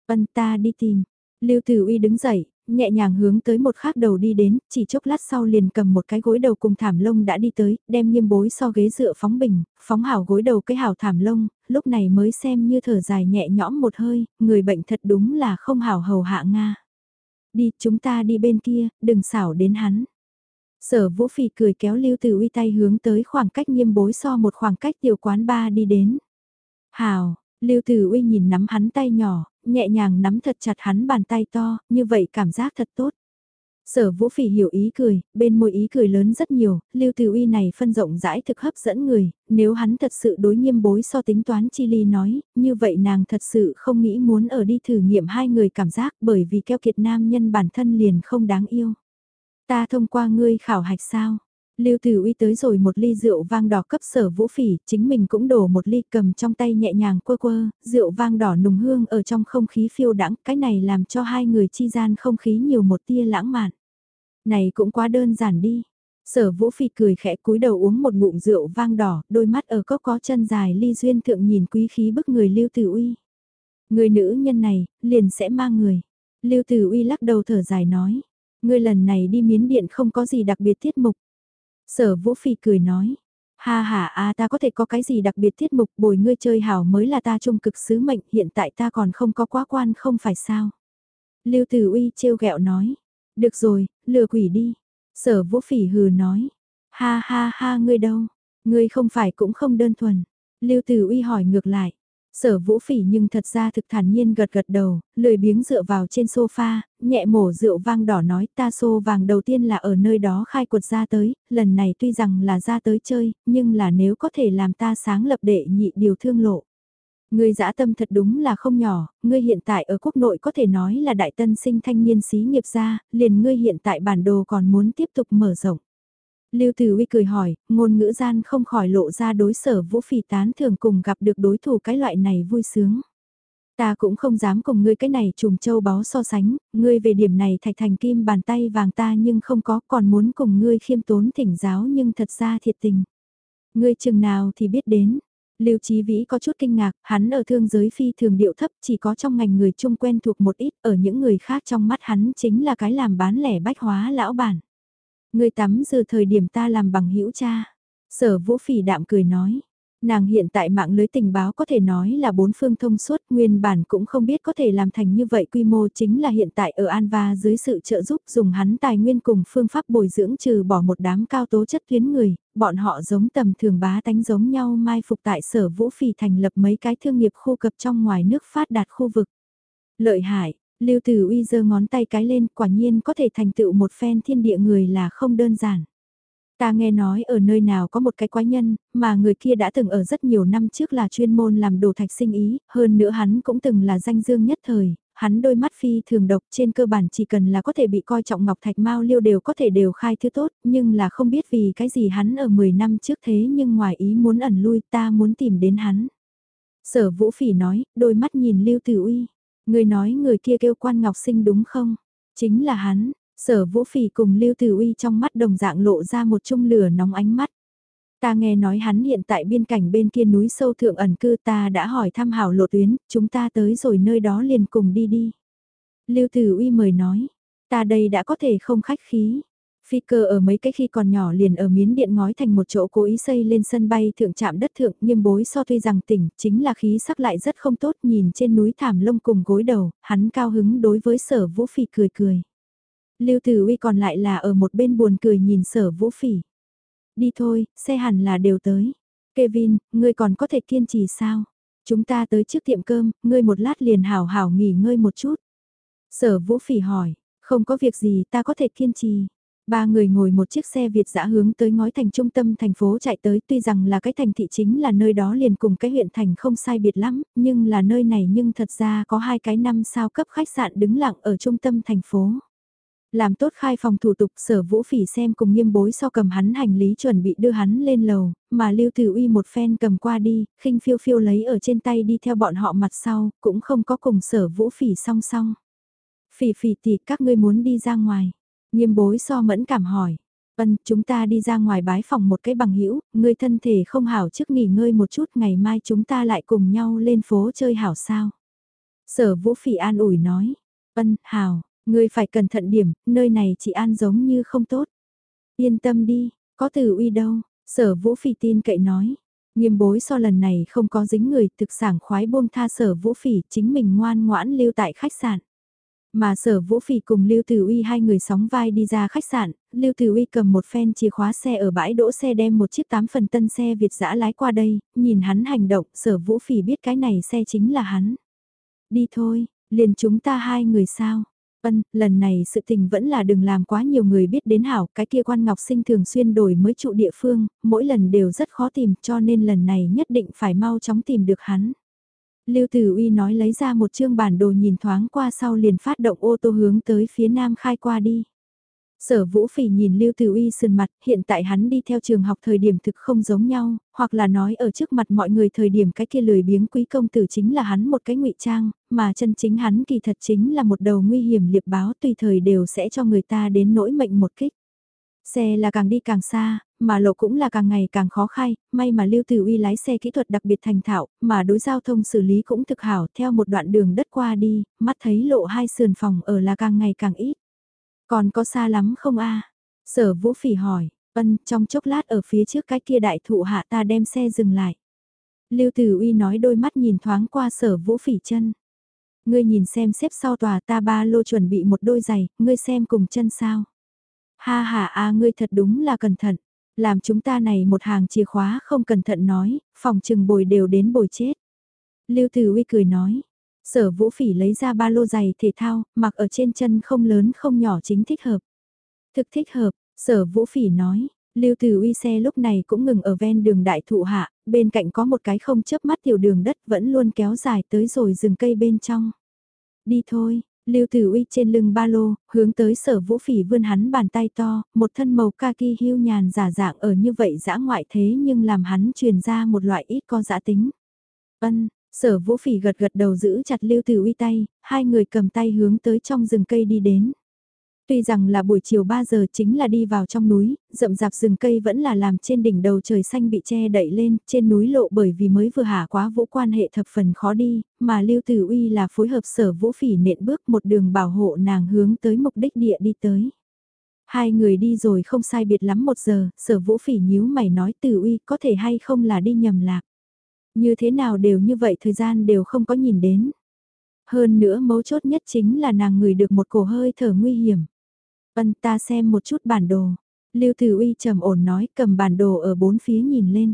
vân ta đi tìm. Lưu Tử Uy đứng dậy, nhẹ nhàng hướng tới một khác đầu đi đến, chỉ chốc lát sau liền cầm một cái gối đầu cùng thảm lông đã đi tới, đem nghiêm bối so ghế dựa phóng bình, phóng hảo gối đầu cái hảo thảm lông, lúc này mới xem như thở dài nhẹ nhõm một hơi, người bệnh thật đúng là không hảo hầu hạ Nga. Đi, chúng ta đi bên kia, đừng xảo đến hắn. Sở Vũ Phỉ cười kéo Lưu Tử Uy tay hướng tới khoảng cách nghiêm bối so một khoảng cách tiểu quán ba đi đến. Hào, Lưu Tử Uy nhìn nắm hắn tay nhỏ, nhẹ nhàng nắm thật chặt hắn bàn tay to, như vậy cảm giác thật tốt. Sở Vũ Phỉ hiểu ý cười, bên môi ý cười lớn rất nhiều, Lưu Tử Uy này phân rộng rãi thực hấp dẫn người, nếu hắn thật sự đối nghiêm bối so tính toán chi ly nói, như vậy nàng thật sự không nghĩ muốn ở đi thử nghiệm hai người cảm giác bởi vì keo kiệt nam nhân bản thân liền không đáng yêu. Ta thông qua ngươi khảo hạch sao? Lưu Tử Uy tới rồi một ly rượu vang đỏ cấp sở vũ phỉ, chính mình cũng đổ một ly cầm trong tay nhẹ nhàng quơ quơ, rượu vang đỏ nùng hương ở trong không khí phiêu đãng, cái này làm cho hai người chi gian không khí nhiều một tia lãng mạn. Này cũng quá đơn giản đi. Sở vũ phỉ cười khẽ cúi đầu uống một ngụm rượu vang đỏ, đôi mắt ở cốc có chân dài ly duyên thượng nhìn quý khí bức người Lưu Tử Uy. Người nữ nhân này, liền sẽ mang người. Lưu Tử Uy lắc đầu thở dài nói Ngươi lần này đi miến điện không có gì đặc biệt tiết mục. Sở Vũ Phi cười nói. Ha ha a ta có thể có cái gì đặc biệt tiết mục bồi ngươi chơi hảo mới là ta trung cực sứ mệnh hiện tại ta còn không có quá quan không phải sao. Lưu Tử Uy trêu ghẹo nói. Được rồi, lừa quỷ đi. Sở Vũ Phỉ hừ nói. Ha ha ha ngươi đâu, ngươi không phải cũng không đơn thuần. Lưu Tử Uy hỏi ngược lại. Sở vũ phỉ nhưng thật ra thực thản nhiên gật gật đầu, lười biếng dựa vào trên sofa, nhẹ mổ rượu vang đỏ nói ta xô vàng đầu tiên là ở nơi đó khai quật ra tới, lần này tuy rằng là ra tới chơi, nhưng là nếu có thể làm ta sáng lập đệ nhị điều thương lộ. Ngươi dã tâm thật đúng là không nhỏ, ngươi hiện tại ở quốc nội có thể nói là đại tân sinh thanh niên xí nghiệp gia, liền ngươi hiện tại bản đồ còn muốn tiếp tục mở rộng. Lưu Tử Uy cười hỏi, ngôn ngữ gian không khỏi lộ ra đối sở vũ phỉ tán thường cùng gặp được đối thủ cái loại này vui sướng. Ta cũng không dám cùng ngươi cái này trùng châu báu so sánh, ngươi về điểm này thạch thành kim bàn tay vàng ta nhưng không có còn muốn cùng ngươi khiêm tốn thỉnh giáo nhưng thật ra thiệt tình. Ngươi chừng nào thì biết đến, Lưu Chí Vĩ có chút kinh ngạc, hắn ở thương giới phi thường điệu thấp chỉ có trong ngành người chung quen thuộc một ít, ở những người khác trong mắt hắn chính là cái làm bán lẻ bách hóa lão bản. Người tắm giờ thời điểm ta làm bằng hữu cha. Sở vũ phỉ đạm cười nói. Nàng hiện tại mạng lưới tình báo có thể nói là bốn phương thông suốt, nguyên bản cũng không biết có thể làm thành như vậy quy mô chính là hiện tại ở Anva dưới sự trợ giúp dùng hắn tài nguyên cùng phương pháp bồi dưỡng trừ bỏ một đám cao tố chất tuyến người, bọn họ giống tầm thường bá tánh giống nhau mai phục tại sở vũ phì thành lập mấy cái thương nghiệp khu cập trong ngoài nước phát đạt khu vực. Lợi hại, Lưu Tử Uy giơ ngón tay cái lên, quả nhiên có thể thành tựu một phen thiên địa người là không đơn giản. Ta nghe nói ở nơi nào có một cái quái nhân, mà người kia đã từng ở rất nhiều năm trước là chuyên môn làm đồ thạch sinh ý, hơn nữa hắn cũng từng là danh dương nhất thời, hắn đôi mắt phi thường độc trên cơ bản chỉ cần là có thể bị coi trọng ngọc thạch mau liêu đều có thể đều khai thứ tốt, nhưng là không biết vì cái gì hắn ở 10 năm trước thế nhưng ngoài ý muốn ẩn lui ta muốn tìm đến hắn. Sở vũ phỉ nói, đôi mắt nhìn Lưu Tử Uy. Người nói người kia kêu quan ngọc sinh đúng không? Chính là hắn, sở vũ phỉ cùng Lưu Tử Uy trong mắt đồng dạng lộ ra một chung lửa nóng ánh mắt. Ta nghe nói hắn hiện tại biên cảnh bên kia núi sâu thượng ẩn cư ta đã hỏi thăm hảo lộ tuyến, chúng ta tới rồi nơi đó liền cùng đi đi. Lưu Tử Uy mời nói, ta đây đã có thể không khách khí. Phi cơ ở mấy cái khi còn nhỏ liền ở miến điện ngói thành một chỗ cố ý xây lên sân bay thượng trạm đất thượng nghiêm bối so tuy rằng tỉnh chính là khí sắc lại rất không tốt nhìn trên núi thảm lông cùng gối đầu, hắn cao hứng đối với sở vũ phỉ cười cười. Lưu Tử Uy còn lại là ở một bên buồn cười nhìn sở vũ phỉ. Đi thôi, xe hẳn là đều tới. Kevin, ngươi còn có thể kiên trì sao? Chúng ta tới trước tiệm cơm, ngươi một lát liền hảo hảo nghỉ ngơi một chút. Sở vũ phỉ hỏi, không có việc gì ta có thể kiên trì. Ba người ngồi một chiếc xe Việt dã hướng tới ngói thành trung tâm thành phố chạy tới tuy rằng là cái thành thị chính là nơi đó liền cùng cái huyện thành không sai biệt lắm, nhưng là nơi này nhưng thật ra có hai cái năm sao cấp khách sạn đứng lặng ở trung tâm thành phố. Làm tốt khai phòng thủ tục sở vũ phỉ xem cùng nghiêm bối so cầm hắn hành lý chuẩn bị đưa hắn lên lầu, mà lưu tử uy một phen cầm qua đi, khinh phiêu phiêu lấy ở trên tay đi theo bọn họ mặt sau, cũng không có cùng sở vũ phỉ song song. Phỉ phỉ thì các ngươi muốn đi ra ngoài. Nghiêm bối so mẫn cảm hỏi. Ân, chúng ta đi ra ngoài bái phòng một cái bằng hữu ngươi thân thể không hảo trước nghỉ ngơi một chút ngày mai chúng ta lại cùng nhau lên phố chơi hảo sao. Sở vũ phỉ an ủi nói. Ân, hảo, ngươi phải cẩn thận điểm, nơi này chị an giống như không tốt. Yên tâm đi, có từ uy đâu, sở vũ phỉ tin cậy nói. Nghiêm bối so lần này không có dính người thực sản khoái buông tha sở vũ phỉ chính mình ngoan ngoãn lưu tại khách sạn. Mà sở vũ phỉ cùng Lưu Tử Uy hai người sóng vai đi ra khách sạn, Lưu Tử Uy cầm một phen chìa khóa xe ở bãi đỗ xe đem một chiếc tám phần tân xe Việt dã lái qua đây, nhìn hắn hành động, sở vũ phỉ biết cái này xe chính là hắn. Đi thôi, liền chúng ta hai người sao. Ân, lần này sự tình vẫn là đừng làm quá nhiều người biết đến hảo, cái kia quan ngọc sinh thường xuyên đổi mới trụ địa phương, mỗi lần đều rất khó tìm cho nên lần này nhất định phải mau chóng tìm được hắn. Lưu Tử Uy nói lấy ra một chương bản đồ nhìn thoáng qua sau liền phát động ô tô hướng tới phía nam khai qua đi. Sở Vũ Phỉ nhìn Lưu Tử Uy sườn mặt, hiện tại hắn đi theo trường học thời điểm thực không giống nhau, hoặc là nói ở trước mặt mọi người thời điểm cái kia lười biếng quý công tử chính là hắn một cái ngụy trang, mà chân chính hắn kỳ thật chính là một đầu nguy hiểm liệp báo tùy thời đều sẽ cho người ta đến nỗi mệnh một kích. Xe là càng đi càng xa, mà lộ cũng là càng ngày càng khó khai, may mà Lưu Tử Uy lái xe kỹ thuật đặc biệt thành thạo, mà đối giao thông xử lý cũng thực hảo theo một đoạn đường đất qua đi, mắt thấy lộ hai sườn phòng ở là càng ngày càng ít. Còn có xa lắm không a Sở Vũ Phỉ hỏi, ân trong chốc lát ở phía trước cái kia đại thụ hạ ta đem xe dừng lại. Lưu Tử Uy nói đôi mắt nhìn thoáng qua sở Vũ Phỉ chân. Ngươi nhìn xem xếp sau tòa ta ba lô chuẩn bị một đôi giày, ngươi xem cùng chân sao. Ha ha a ngươi thật đúng là cẩn thận. Làm chúng ta này một hàng chìa khóa không cẩn thận nói, phòng trừng bồi đều đến bồi chết. Lưu Tử Uy cười nói, sở vũ phỉ lấy ra ba lô giày thể thao, mặc ở trên chân không lớn không nhỏ chính thích hợp. Thực thích hợp, sở vũ phỉ nói, Lưu Tử Uy xe lúc này cũng ngừng ở ven đường đại thụ hạ, bên cạnh có một cái không chớp mắt tiểu đường đất vẫn luôn kéo dài tới rồi rừng cây bên trong. Đi thôi, Lưu Tử Uy trên lưng ba lô, hướng tới sở vũ phỉ vươn hắn bàn tay to, một thân màu kaki hưu nhàn giả dạng ở như vậy dã ngoại thế nhưng làm hắn truyền ra một loại ít có dã tính. Ân, sở vũ phỉ gật gật đầu giữ chặt Lưu Tử Uy tay, hai người cầm tay hướng tới trong rừng cây đi đến. Tuy rằng là buổi chiều 3 giờ chính là đi vào trong núi, rậm rạp rừng cây vẫn là làm trên đỉnh đầu trời xanh bị che đậy lên, trên núi lộ bởi vì mới vừa hạ quá vũ quan hệ thập phần khó đi, mà Lưu Tử Uy là phối hợp sở vũ phỉ nện bước một đường bảo hộ nàng hướng tới mục đích địa đi tới. Hai người đi rồi không sai biệt lắm một giờ, sở vũ phỉ nhíu mày nói Tử Uy có thể hay không là đi nhầm lạc. Như thế nào đều như vậy thời gian đều không có nhìn đến. Hơn nữa mấu chốt nhất chính là nàng ngửi được một cổ hơi thở nguy hiểm. Ân ta xem một chút bản đồ. Lưu Tử Uy trầm ổn nói cầm bản đồ ở bốn phía nhìn lên.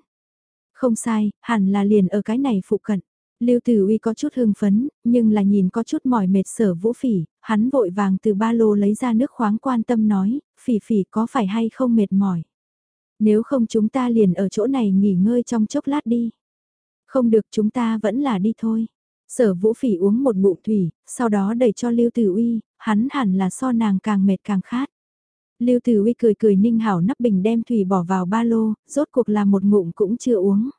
Không sai, hẳn là liền ở cái này phụ cận. Lưu Tử Uy có chút hưng phấn, nhưng là nhìn có chút mỏi mệt sở vũ phỉ, hắn vội vàng từ ba lô lấy ra nước khoáng quan tâm nói, phỉ phỉ có phải hay không mệt mỏi. Nếu không chúng ta liền ở chỗ này nghỉ ngơi trong chốc lát đi. Không được chúng ta vẫn là đi thôi. Sở vũ phỉ uống một bụng thủy, sau đó đẩy cho Lưu Tử Uy, hắn hẳn là so nàng càng mệt càng khát. Lưu Tử Uy cười cười ninh hảo nắp bình đem thủy bỏ vào ba lô, rốt cuộc là một ngụm cũng chưa uống.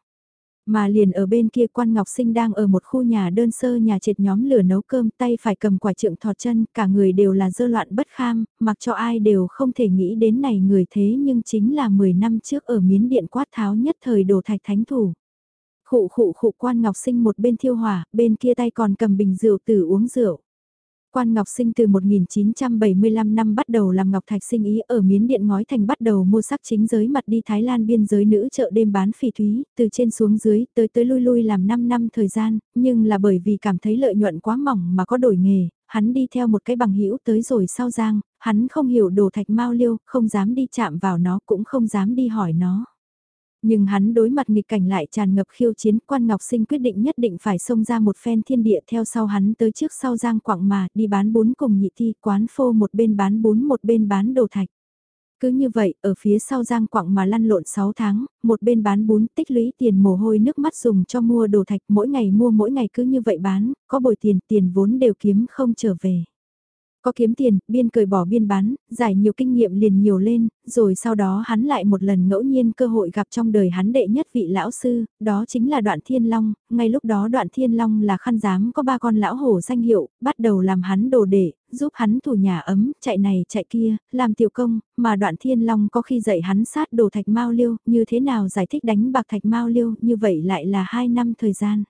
Mà liền ở bên kia quan ngọc sinh đang ở một khu nhà đơn sơ nhà trệt nhóm lửa nấu cơm tay phải cầm quả trượng thọt chân, cả người đều là dơ loạn bất kham, mặc cho ai đều không thể nghĩ đến này người thế nhưng chính là 10 năm trước ở miến điện quát tháo nhất thời đồ thạch thánh thủ. Khụ khụ khụ quan ngọc sinh một bên thiêu hỏa, bên kia tay còn cầm bình rượu tử uống rượu. Quan Ngọc Sinh từ 1975 năm bắt đầu làm Ngọc Thạch sinh ý ở Miến Điện Ngói Thành bắt đầu mua sắc chính giới mặt đi Thái Lan biên giới nữ chợ đêm bán phỉ thúy, từ trên xuống dưới tới tới lui lui làm 5 năm thời gian, nhưng là bởi vì cảm thấy lợi nhuận quá mỏng mà có đổi nghề, hắn đi theo một cái bằng hữu tới rồi sau giang, hắn không hiểu đồ thạch mau liêu, không dám đi chạm vào nó cũng không dám đi hỏi nó. Nhưng hắn đối mặt nghịch cảnh lại tràn ngập khiêu chiến, quan ngọc sinh quyết định nhất định phải xông ra một phen thiên địa theo sau hắn tới trước sau giang quảng mà đi bán bún cùng nhị thi quán phô một bên bán bún một bên bán đồ thạch. Cứ như vậy, ở phía sau giang quặng mà lăn lộn 6 tháng, một bên bán bún tích lũy tiền mồ hôi nước mắt dùng cho mua đồ thạch mỗi ngày mua mỗi ngày cứ như vậy bán, có bồi tiền, tiền vốn đều kiếm không trở về. Có kiếm tiền, biên cười bỏ biên bán, giải nhiều kinh nghiệm liền nhiều lên, rồi sau đó hắn lại một lần ngẫu nhiên cơ hội gặp trong đời hắn đệ nhất vị lão sư, đó chính là đoạn thiên long, ngay lúc đó đoạn thiên long là khăn giám có ba con lão hổ danh hiệu, bắt đầu làm hắn đồ đệ, giúp hắn thủ nhà ấm, chạy này chạy kia, làm tiểu công, mà đoạn thiên long có khi dạy hắn sát đồ thạch mau liêu, như thế nào giải thích đánh bạc thạch mau liêu, như vậy lại là hai năm thời gian.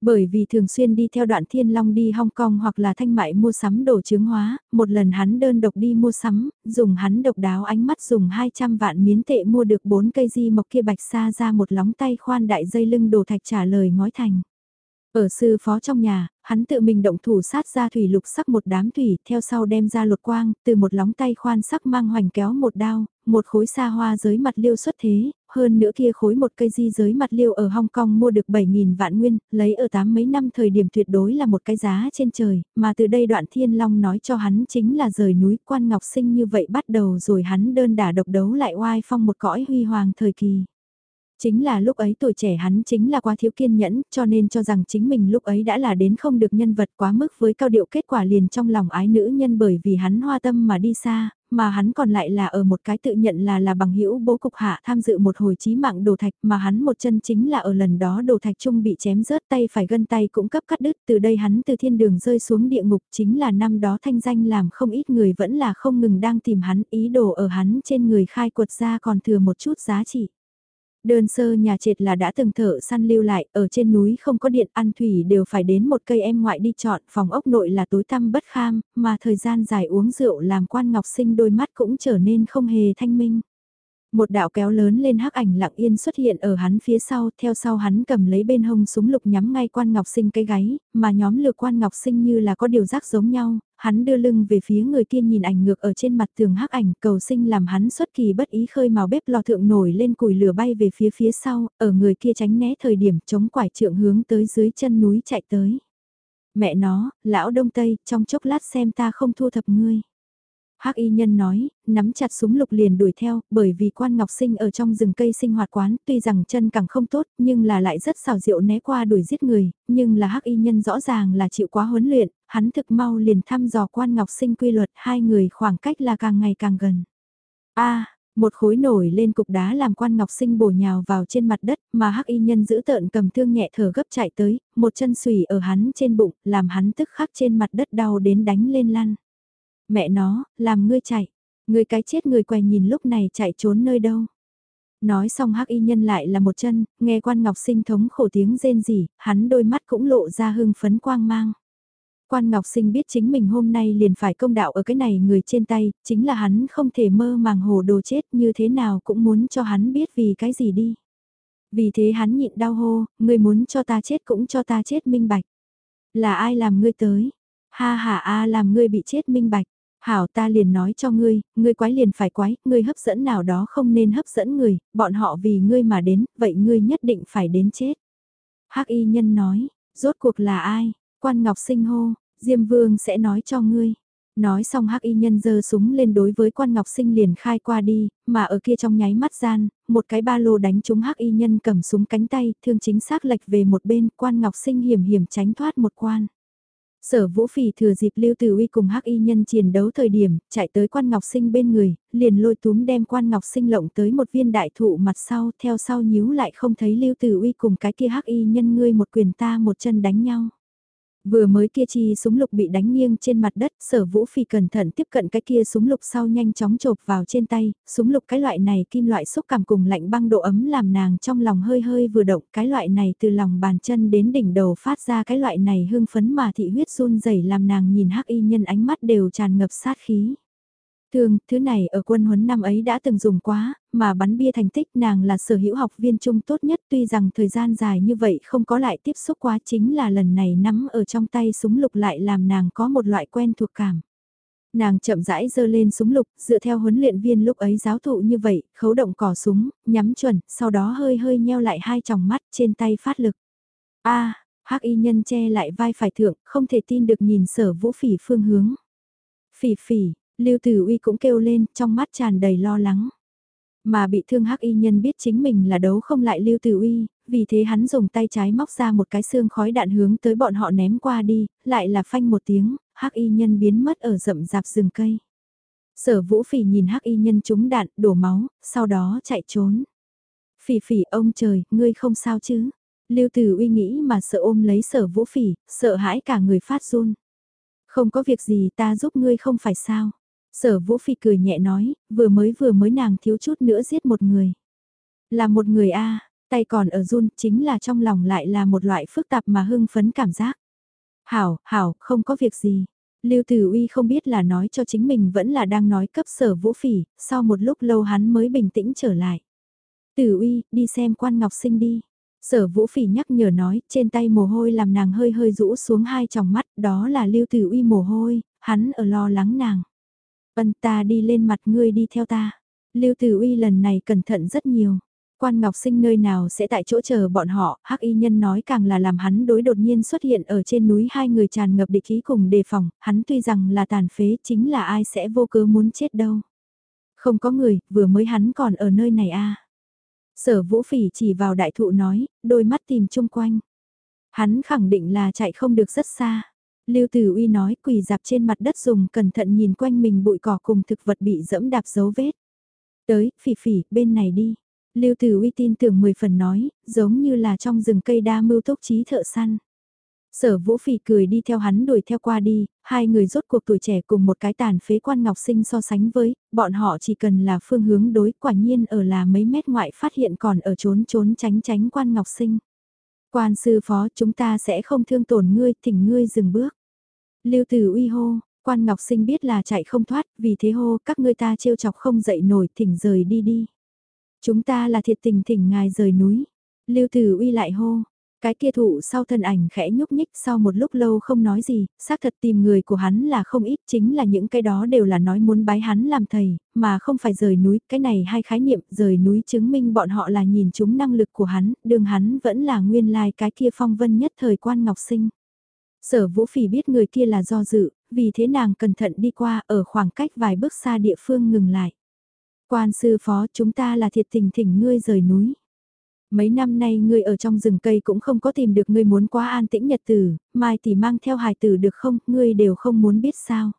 Bởi vì thường xuyên đi theo đoạn thiên long đi Hong Kong hoặc là thanh mại mua sắm đồ chứng hóa, một lần hắn đơn độc đi mua sắm, dùng hắn độc đáo ánh mắt dùng 200 vạn miến tệ mua được 4 cây di mộc kia bạch xa ra một lóng tay khoan đại dây lưng đồ thạch trả lời ngói thành. Ở sư phó trong nhà, hắn tự mình động thủ sát ra thủy lục sắc một đám thủy, theo sau đem ra lột quang, từ một lóng tay khoan sắc mang hoành kéo một đao, một khối xa hoa giới mặt liêu xuất thế, hơn nữa kia khối một cây di giới mặt liêu ở Hong Kong mua được 7.000 vạn nguyên, lấy ở tám mấy năm thời điểm tuyệt đối là một cái giá trên trời, mà từ đây đoạn thiên long nói cho hắn chính là rời núi quan ngọc sinh như vậy bắt đầu rồi hắn đơn đả độc đấu lại oai phong một cõi huy hoàng thời kỳ. Chính là lúc ấy tuổi trẻ hắn chính là quá thiếu kiên nhẫn, cho nên cho rằng chính mình lúc ấy đã là đến không được nhân vật quá mức với cao điệu kết quả liền trong lòng ái nữ nhân bởi vì hắn hoa tâm mà đi xa, mà hắn còn lại là ở một cái tự nhận là là bằng hữu bố cục hạ tham dự một hồi chí mạng đồ thạch mà hắn một chân chính là ở lần đó đồ thạch trung bị chém rớt tay phải gân tay cũng cấp cắt đứt từ đây hắn từ thiên đường rơi xuống địa ngục chính là năm đó thanh danh làm không ít người vẫn là không ngừng đang tìm hắn ý đồ ở hắn trên người khai quật ra còn thừa một chút giá trị. Đơn sơ nhà trệt là đã từng thợ săn lưu lại, ở trên núi không có điện ăn thủy đều phải đến một cây em ngoại đi chọn, phòng ốc nội là tối tăm bất kham, mà thời gian dài uống rượu làm quan ngọc sinh đôi mắt cũng trở nên không hề thanh minh. Một đạo kéo lớn lên hắc ảnh lặng yên xuất hiện ở hắn phía sau, theo sau hắn cầm lấy bên hông súng lục nhắm ngay quan ngọc sinh cái gáy, mà nhóm lược quan ngọc sinh như là có điều giác giống nhau, hắn đưa lưng về phía người kia nhìn ảnh ngược ở trên mặt tường hắc ảnh cầu sinh làm hắn xuất kỳ bất ý khơi màu bếp lò thượng nổi lên củi lửa bay về phía phía sau, ở người kia tránh né thời điểm chống quải trượng hướng tới dưới chân núi chạy tới. Mẹ nó, lão đông tây, trong chốc lát xem ta không thu thập ngươi. Hắc y nhân nói, nắm chặt súng lục liền đuổi theo, bởi vì quan ngọc sinh ở trong rừng cây sinh hoạt quán, tuy rằng chân càng không tốt, nhưng là lại rất xào rượu né qua đuổi giết người, nhưng là hắc y nhân rõ ràng là chịu quá huấn luyện, hắn thực mau liền thăm dò quan ngọc sinh quy luật, hai người khoảng cách là càng ngày càng gần. a một khối nổi lên cục đá làm quan ngọc sinh bổ nhào vào trên mặt đất mà hắc y nhân giữ tợn cầm thương nhẹ thở gấp chạy tới, một chân xùy ở hắn trên bụng, làm hắn tức khắc trên mặt đất đau đến đánh lên lăn mẹ nó, làm ngươi chạy, ngươi cái chết người què nhìn lúc này chạy trốn nơi đâu. Nói xong hắc y nhân lại là một chân, nghe quan ngọc sinh thống khổ tiếng rên rỉ, hắn đôi mắt cũng lộ ra hưng phấn quang mang. Quan Ngọc Sinh biết chính mình hôm nay liền phải công đạo ở cái này người trên tay, chính là hắn không thể mơ màng hồ đồ chết như thế nào cũng muốn cho hắn biết vì cái gì đi. Vì thế hắn nhịn đau hô, người muốn cho ta chết cũng cho ta chết minh bạch. Là ai làm ngươi tới? Ha ha a làm ngươi bị chết minh bạch. Hảo ta liền nói cho ngươi, ngươi quái liền phải quái, ngươi hấp dẫn nào đó không nên hấp dẫn người, bọn họ vì ngươi mà đến, vậy ngươi nhất định phải đến chết. Hắc y nhân nói, rốt cuộc là ai? Quan Ngọc Sinh hô, Diêm Vương sẽ nói cho ngươi. Nói xong hắc y nhân giơ súng lên đối với quan ngọc sinh liền khai qua đi, mà ở kia trong nháy mắt gian, một cái ba lô đánh trúng hắc y nhân cầm súng cánh tay, thương chính xác lệch về một bên, quan ngọc sinh hiểm hiểm tránh thoát một quan. Sở Vũ Phỉ thừa dịp Lưu Tử Uy cùng Hắc Y Nhân chiến đấu thời điểm, chạy tới Quan Ngọc Sinh bên người, liền lôi túm đem Quan Ngọc Sinh lộng tới một viên đại thụ mặt sau, theo sau nhíu lại không thấy Lưu Tử Uy cùng cái kia Hắc Y Nhân ngươi một quyền ta một chân đánh nhau. Vừa mới kia chi súng lục bị đánh nghiêng trên mặt đất, sở vũ phi cẩn thận tiếp cận cái kia súng lục sau nhanh chóng chộp vào trên tay, súng lục cái loại này kim loại xúc cảm cùng lạnh băng độ ấm làm nàng trong lòng hơi hơi vừa động, cái loại này từ lòng bàn chân đến đỉnh đầu phát ra cái loại này hương phấn mà thị huyết run rẩy làm nàng nhìn hắc y nhân ánh mắt đều tràn ngập sát khí. Thường, thứ này ở quân huấn năm ấy đã từng dùng quá, mà bắn bia thành tích nàng là sở hữu học viên trung tốt nhất tuy rằng thời gian dài như vậy không có lại tiếp xúc quá chính là lần này nắm ở trong tay súng lục lại làm nàng có một loại quen thuộc cảm. Nàng chậm rãi giơ lên súng lục, dựa theo huấn luyện viên lúc ấy giáo thụ như vậy, khấu động cỏ súng, nhắm chuẩn, sau đó hơi hơi nheo lại hai tròng mắt trên tay phát lực. a hắc y nhân che lại vai phải thượng, không thể tin được nhìn sở vũ phỉ phương hướng. Phỉ phỉ, Lưu Tử Uy cũng kêu lên, trong mắt tràn đầy lo lắng. Mà bị thương hắc y nhân biết chính mình là đấu không lại Lưu Tử Uy, vì thế hắn dùng tay trái móc ra một cái xương khói đạn hướng tới bọn họ ném qua đi, lại là phanh một tiếng, hắc y nhân biến mất ở rậm rạp rừng cây. Sở Vũ Phỉ nhìn hắc y nhân trúng đạn, đổ máu, sau đó chạy trốn. Phỉ phỉ ông trời, ngươi không sao chứ? Lưu Tử Uy nghĩ mà sợ ôm lấy Sở Vũ Phỉ, sợ hãi cả người phát run. Không có việc gì ta giúp ngươi không phải sao? Sở Vũ Phi cười nhẹ nói, vừa mới vừa mới nàng thiếu chút nữa giết một người. Là một người a tay còn ở run, chính là trong lòng lại là một loại phức tạp mà hưng phấn cảm giác. Hảo, hảo, không có việc gì. Lưu Tử Uy không biết là nói cho chính mình vẫn là đang nói cấp sở vũ phỉ, sau một lúc lâu hắn mới bình tĩnh trở lại. Tử Uy, đi xem quan ngọc sinh đi. Sở vũ phỉ nhắc nhở nói, trên tay mồ hôi làm nàng hơi hơi rũ xuống hai tròng mắt, đó là Lưu Tử Uy mồ hôi, hắn ở lo lắng nàng. Ân ta đi lên mặt ngươi đi theo ta. Lưu Tử Uy lần này cẩn thận rất nhiều. Quan Ngọc Sinh nơi nào sẽ tại chỗ chờ bọn họ, Hắc Y Nhân nói càng là làm hắn đối đột nhiên xuất hiện ở trên núi hai người tràn ngập địch khí cùng đề phòng, hắn tuy rằng là tàn phế chính là ai sẽ vô cớ muốn chết đâu. Không có người, vừa mới hắn còn ở nơi này a. Sở Vũ Phỉ chỉ vào đại thụ nói, đôi mắt tìm chung quanh. Hắn khẳng định là chạy không được rất xa. Lưu Tử Uy nói quỳ dạp trên mặt đất dùng cẩn thận nhìn quanh mình bụi cỏ cùng thực vật bị dẫm đạp dấu vết. Tới, phỉ phỉ, bên này đi. Lưu Tử Uy tin tưởng 10 phần nói, giống như là trong rừng cây đa mưu tốc trí thợ săn. Sở Vũ Phỉ cười đi theo hắn đuổi theo qua đi, hai người rốt cuộc tuổi trẻ cùng một cái tàn phế quan ngọc sinh so sánh với, bọn họ chỉ cần là phương hướng đối quả nhiên ở là mấy mét ngoại phát hiện còn ở trốn trốn tránh tránh quan ngọc sinh. Quan sư phó chúng ta sẽ không thương tổn ngươi, thỉnh ngươi dừng bước. Lưu Tử Uy hô, quan ngọc sinh biết là chạy không thoát, vì thế hô các ngươi ta trêu chọc không dậy nổi thỉnh rời đi đi. Chúng ta là thiệt tình thỉnh ngài rời núi. Lưu Tử Uy lại hô, cái kia thụ sau thân ảnh khẽ nhúc nhích sau một lúc lâu không nói gì, xác thật tìm người của hắn là không ít chính là những cái đó đều là nói muốn bái hắn làm thầy, mà không phải rời núi, cái này hai khái niệm rời núi chứng minh bọn họ là nhìn chúng năng lực của hắn, đường hắn vẫn là nguyên lai cái kia phong vân nhất thời quan ngọc sinh. Sở vũ phỉ biết người kia là do dự, vì thế nàng cẩn thận đi qua ở khoảng cách vài bước xa địa phương ngừng lại. Quan sư phó chúng ta là thiệt tình thỉnh ngươi rời núi. Mấy năm nay ngươi ở trong rừng cây cũng không có tìm được ngươi muốn quá an tĩnh nhật tử, mai tỷ mang theo hài tử được không, ngươi đều không muốn biết sao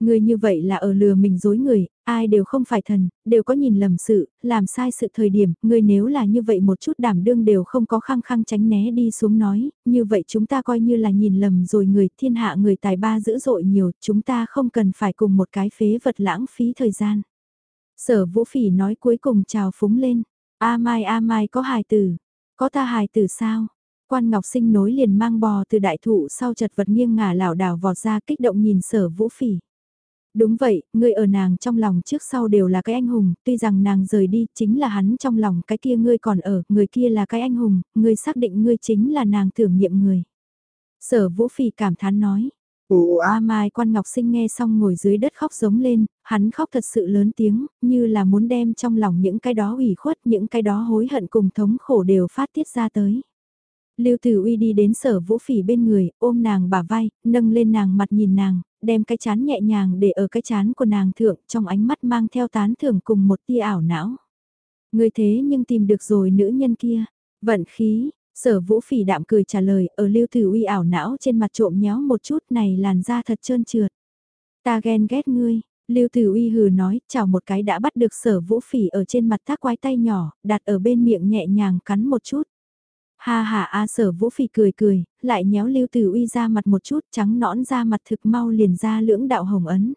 người như vậy là ở lừa mình dối người, ai đều không phải thần, đều có nhìn lầm sự, làm sai sự thời điểm, người nếu là như vậy một chút đảm đương đều không có khăng khăng tránh né đi xuống nói, như vậy chúng ta coi như là nhìn lầm rồi người thiên hạ người tài ba dữ dội nhiều, chúng ta không cần phải cùng một cái phế vật lãng phí thời gian. Sở vũ phỉ nói cuối cùng chào phúng lên. A Mai A Mai có hài tử. Có ta hài tử sao? Quan Ngọc Sinh nối liền mang bò từ đại thụ sau chật vật nghiêng ngả lảo đảo vọt ra kích động nhìn sở vũ phỉ. Đúng vậy, người ở nàng trong lòng trước sau đều là cái anh hùng, tuy rằng nàng rời đi chính là hắn trong lòng cái kia ngươi còn ở, người kia là cái anh hùng, ngươi xác định ngươi chính là nàng tưởng nghiệm người. Sở vũ Phì cảm thán nói, Ủa A Mai quan ngọc sinh nghe xong ngồi dưới đất khóc giống lên, hắn khóc thật sự lớn tiếng, như là muốn đem trong lòng những cái đó ủy khuất, những cái đó hối hận cùng thống khổ đều phát tiết ra tới. Lưu Tử Uy đi đến sở vũ phỉ bên người, ôm nàng bả vai, nâng lên nàng mặt nhìn nàng, đem cái chán nhẹ nhàng để ở cái chán của nàng thượng, trong ánh mắt mang theo tán thưởng cùng một tia ảo não. Người thế nhưng tìm được rồi nữ nhân kia, vận khí, Sở vũ phỉ đạm cười trả lời, ở lưu tử uy ảo não trên mặt trộm nhéo một chút này làn da thật trơn trượt. Ta ghen ghét ngươi, lưu tử uy hừ nói, chào một cái đã bắt được sở vũ phỉ ở trên mặt tác quái tay nhỏ, đặt ở bên miệng nhẹ nhàng cắn một chút. Ha ha a sở vũ phỉ cười cười, lại nhéo lưu tử uy ra mặt một chút trắng nõn ra mặt thực mau liền ra lưỡng đạo hồng ấn.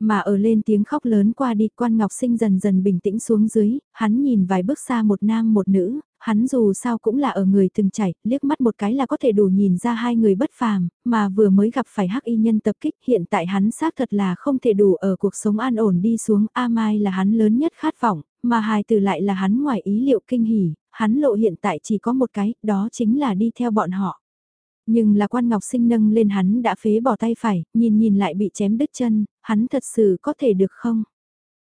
Mà ở lên tiếng khóc lớn qua đi quan ngọc sinh dần dần bình tĩnh xuống dưới, hắn nhìn vài bước xa một nam một nữ, hắn dù sao cũng là ở người từng chảy, liếc mắt một cái là có thể đủ nhìn ra hai người bất phàm, mà vừa mới gặp phải hắc y nhân tập kích hiện tại hắn xác thật là không thể đủ ở cuộc sống an ổn đi xuống, A Mai là hắn lớn nhất khát vọng, mà hài từ lại là hắn ngoài ý liệu kinh hỉ, hắn lộ hiện tại chỉ có một cái, đó chính là đi theo bọn họ. Nhưng là quan ngọc sinh nâng lên hắn đã phế bỏ tay phải, nhìn nhìn lại bị chém đứt chân, hắn thật sự có thể được không?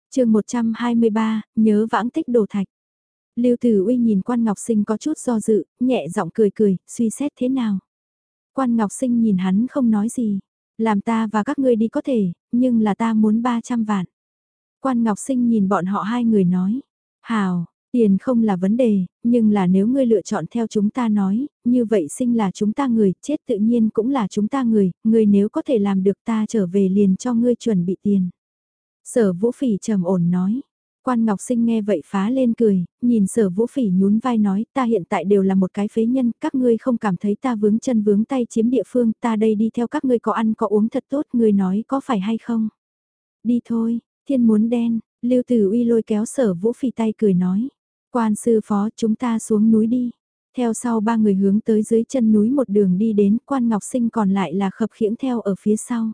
chương 123, nhớ vãng tích đồ thạch. Lưu Tử Uy nhìn quan ngọc sinh có chút do dự, nhẹ giọng cười cười, suy xét thế nào? Quan ngọc sinh nhìn hắn không nói gì, làm ta và các ngươi đi có thể, nhưng là ta muốn 300 vạn. Quan ngọc sinh nhìn bọn họ hai người nói, hào, Tiền không là vấn đề, nhưng là nếu ngươi lựa chọn theo chúng ta nói, như vậy sinh là chúng ta người, chết tự nhiên cũng là chúng ta người, ngươi nếu có thể làm được ta trở về liền cho ngươi chuẩn bị tiền. Sở vũ phỉ trầm ổn nói. Quan Ngọc Sinh nghe vậy phá lên cười, nhìn sở vũ phỉ nhún vai nói ta hiện tại đều là một cái phế nhân, các ngươi không cảm thấy ta vướng chân vướng tay chiếm địa phương, ta đây đi theo các ngươi có ăn có uống thật tốt, ngươi nói có phải hay không? Đi thôi, thiên muốn đen, Lưu Tử Uy lôi kéo sở vũ phỉ tay cười nói. Quan sư phó chúng ta xuống núi đi. Theo sau ba người hướng tới dưới chân núi một đường đi đến quan ngọc sinh còn lại là khập khiễng theo ở phía sau.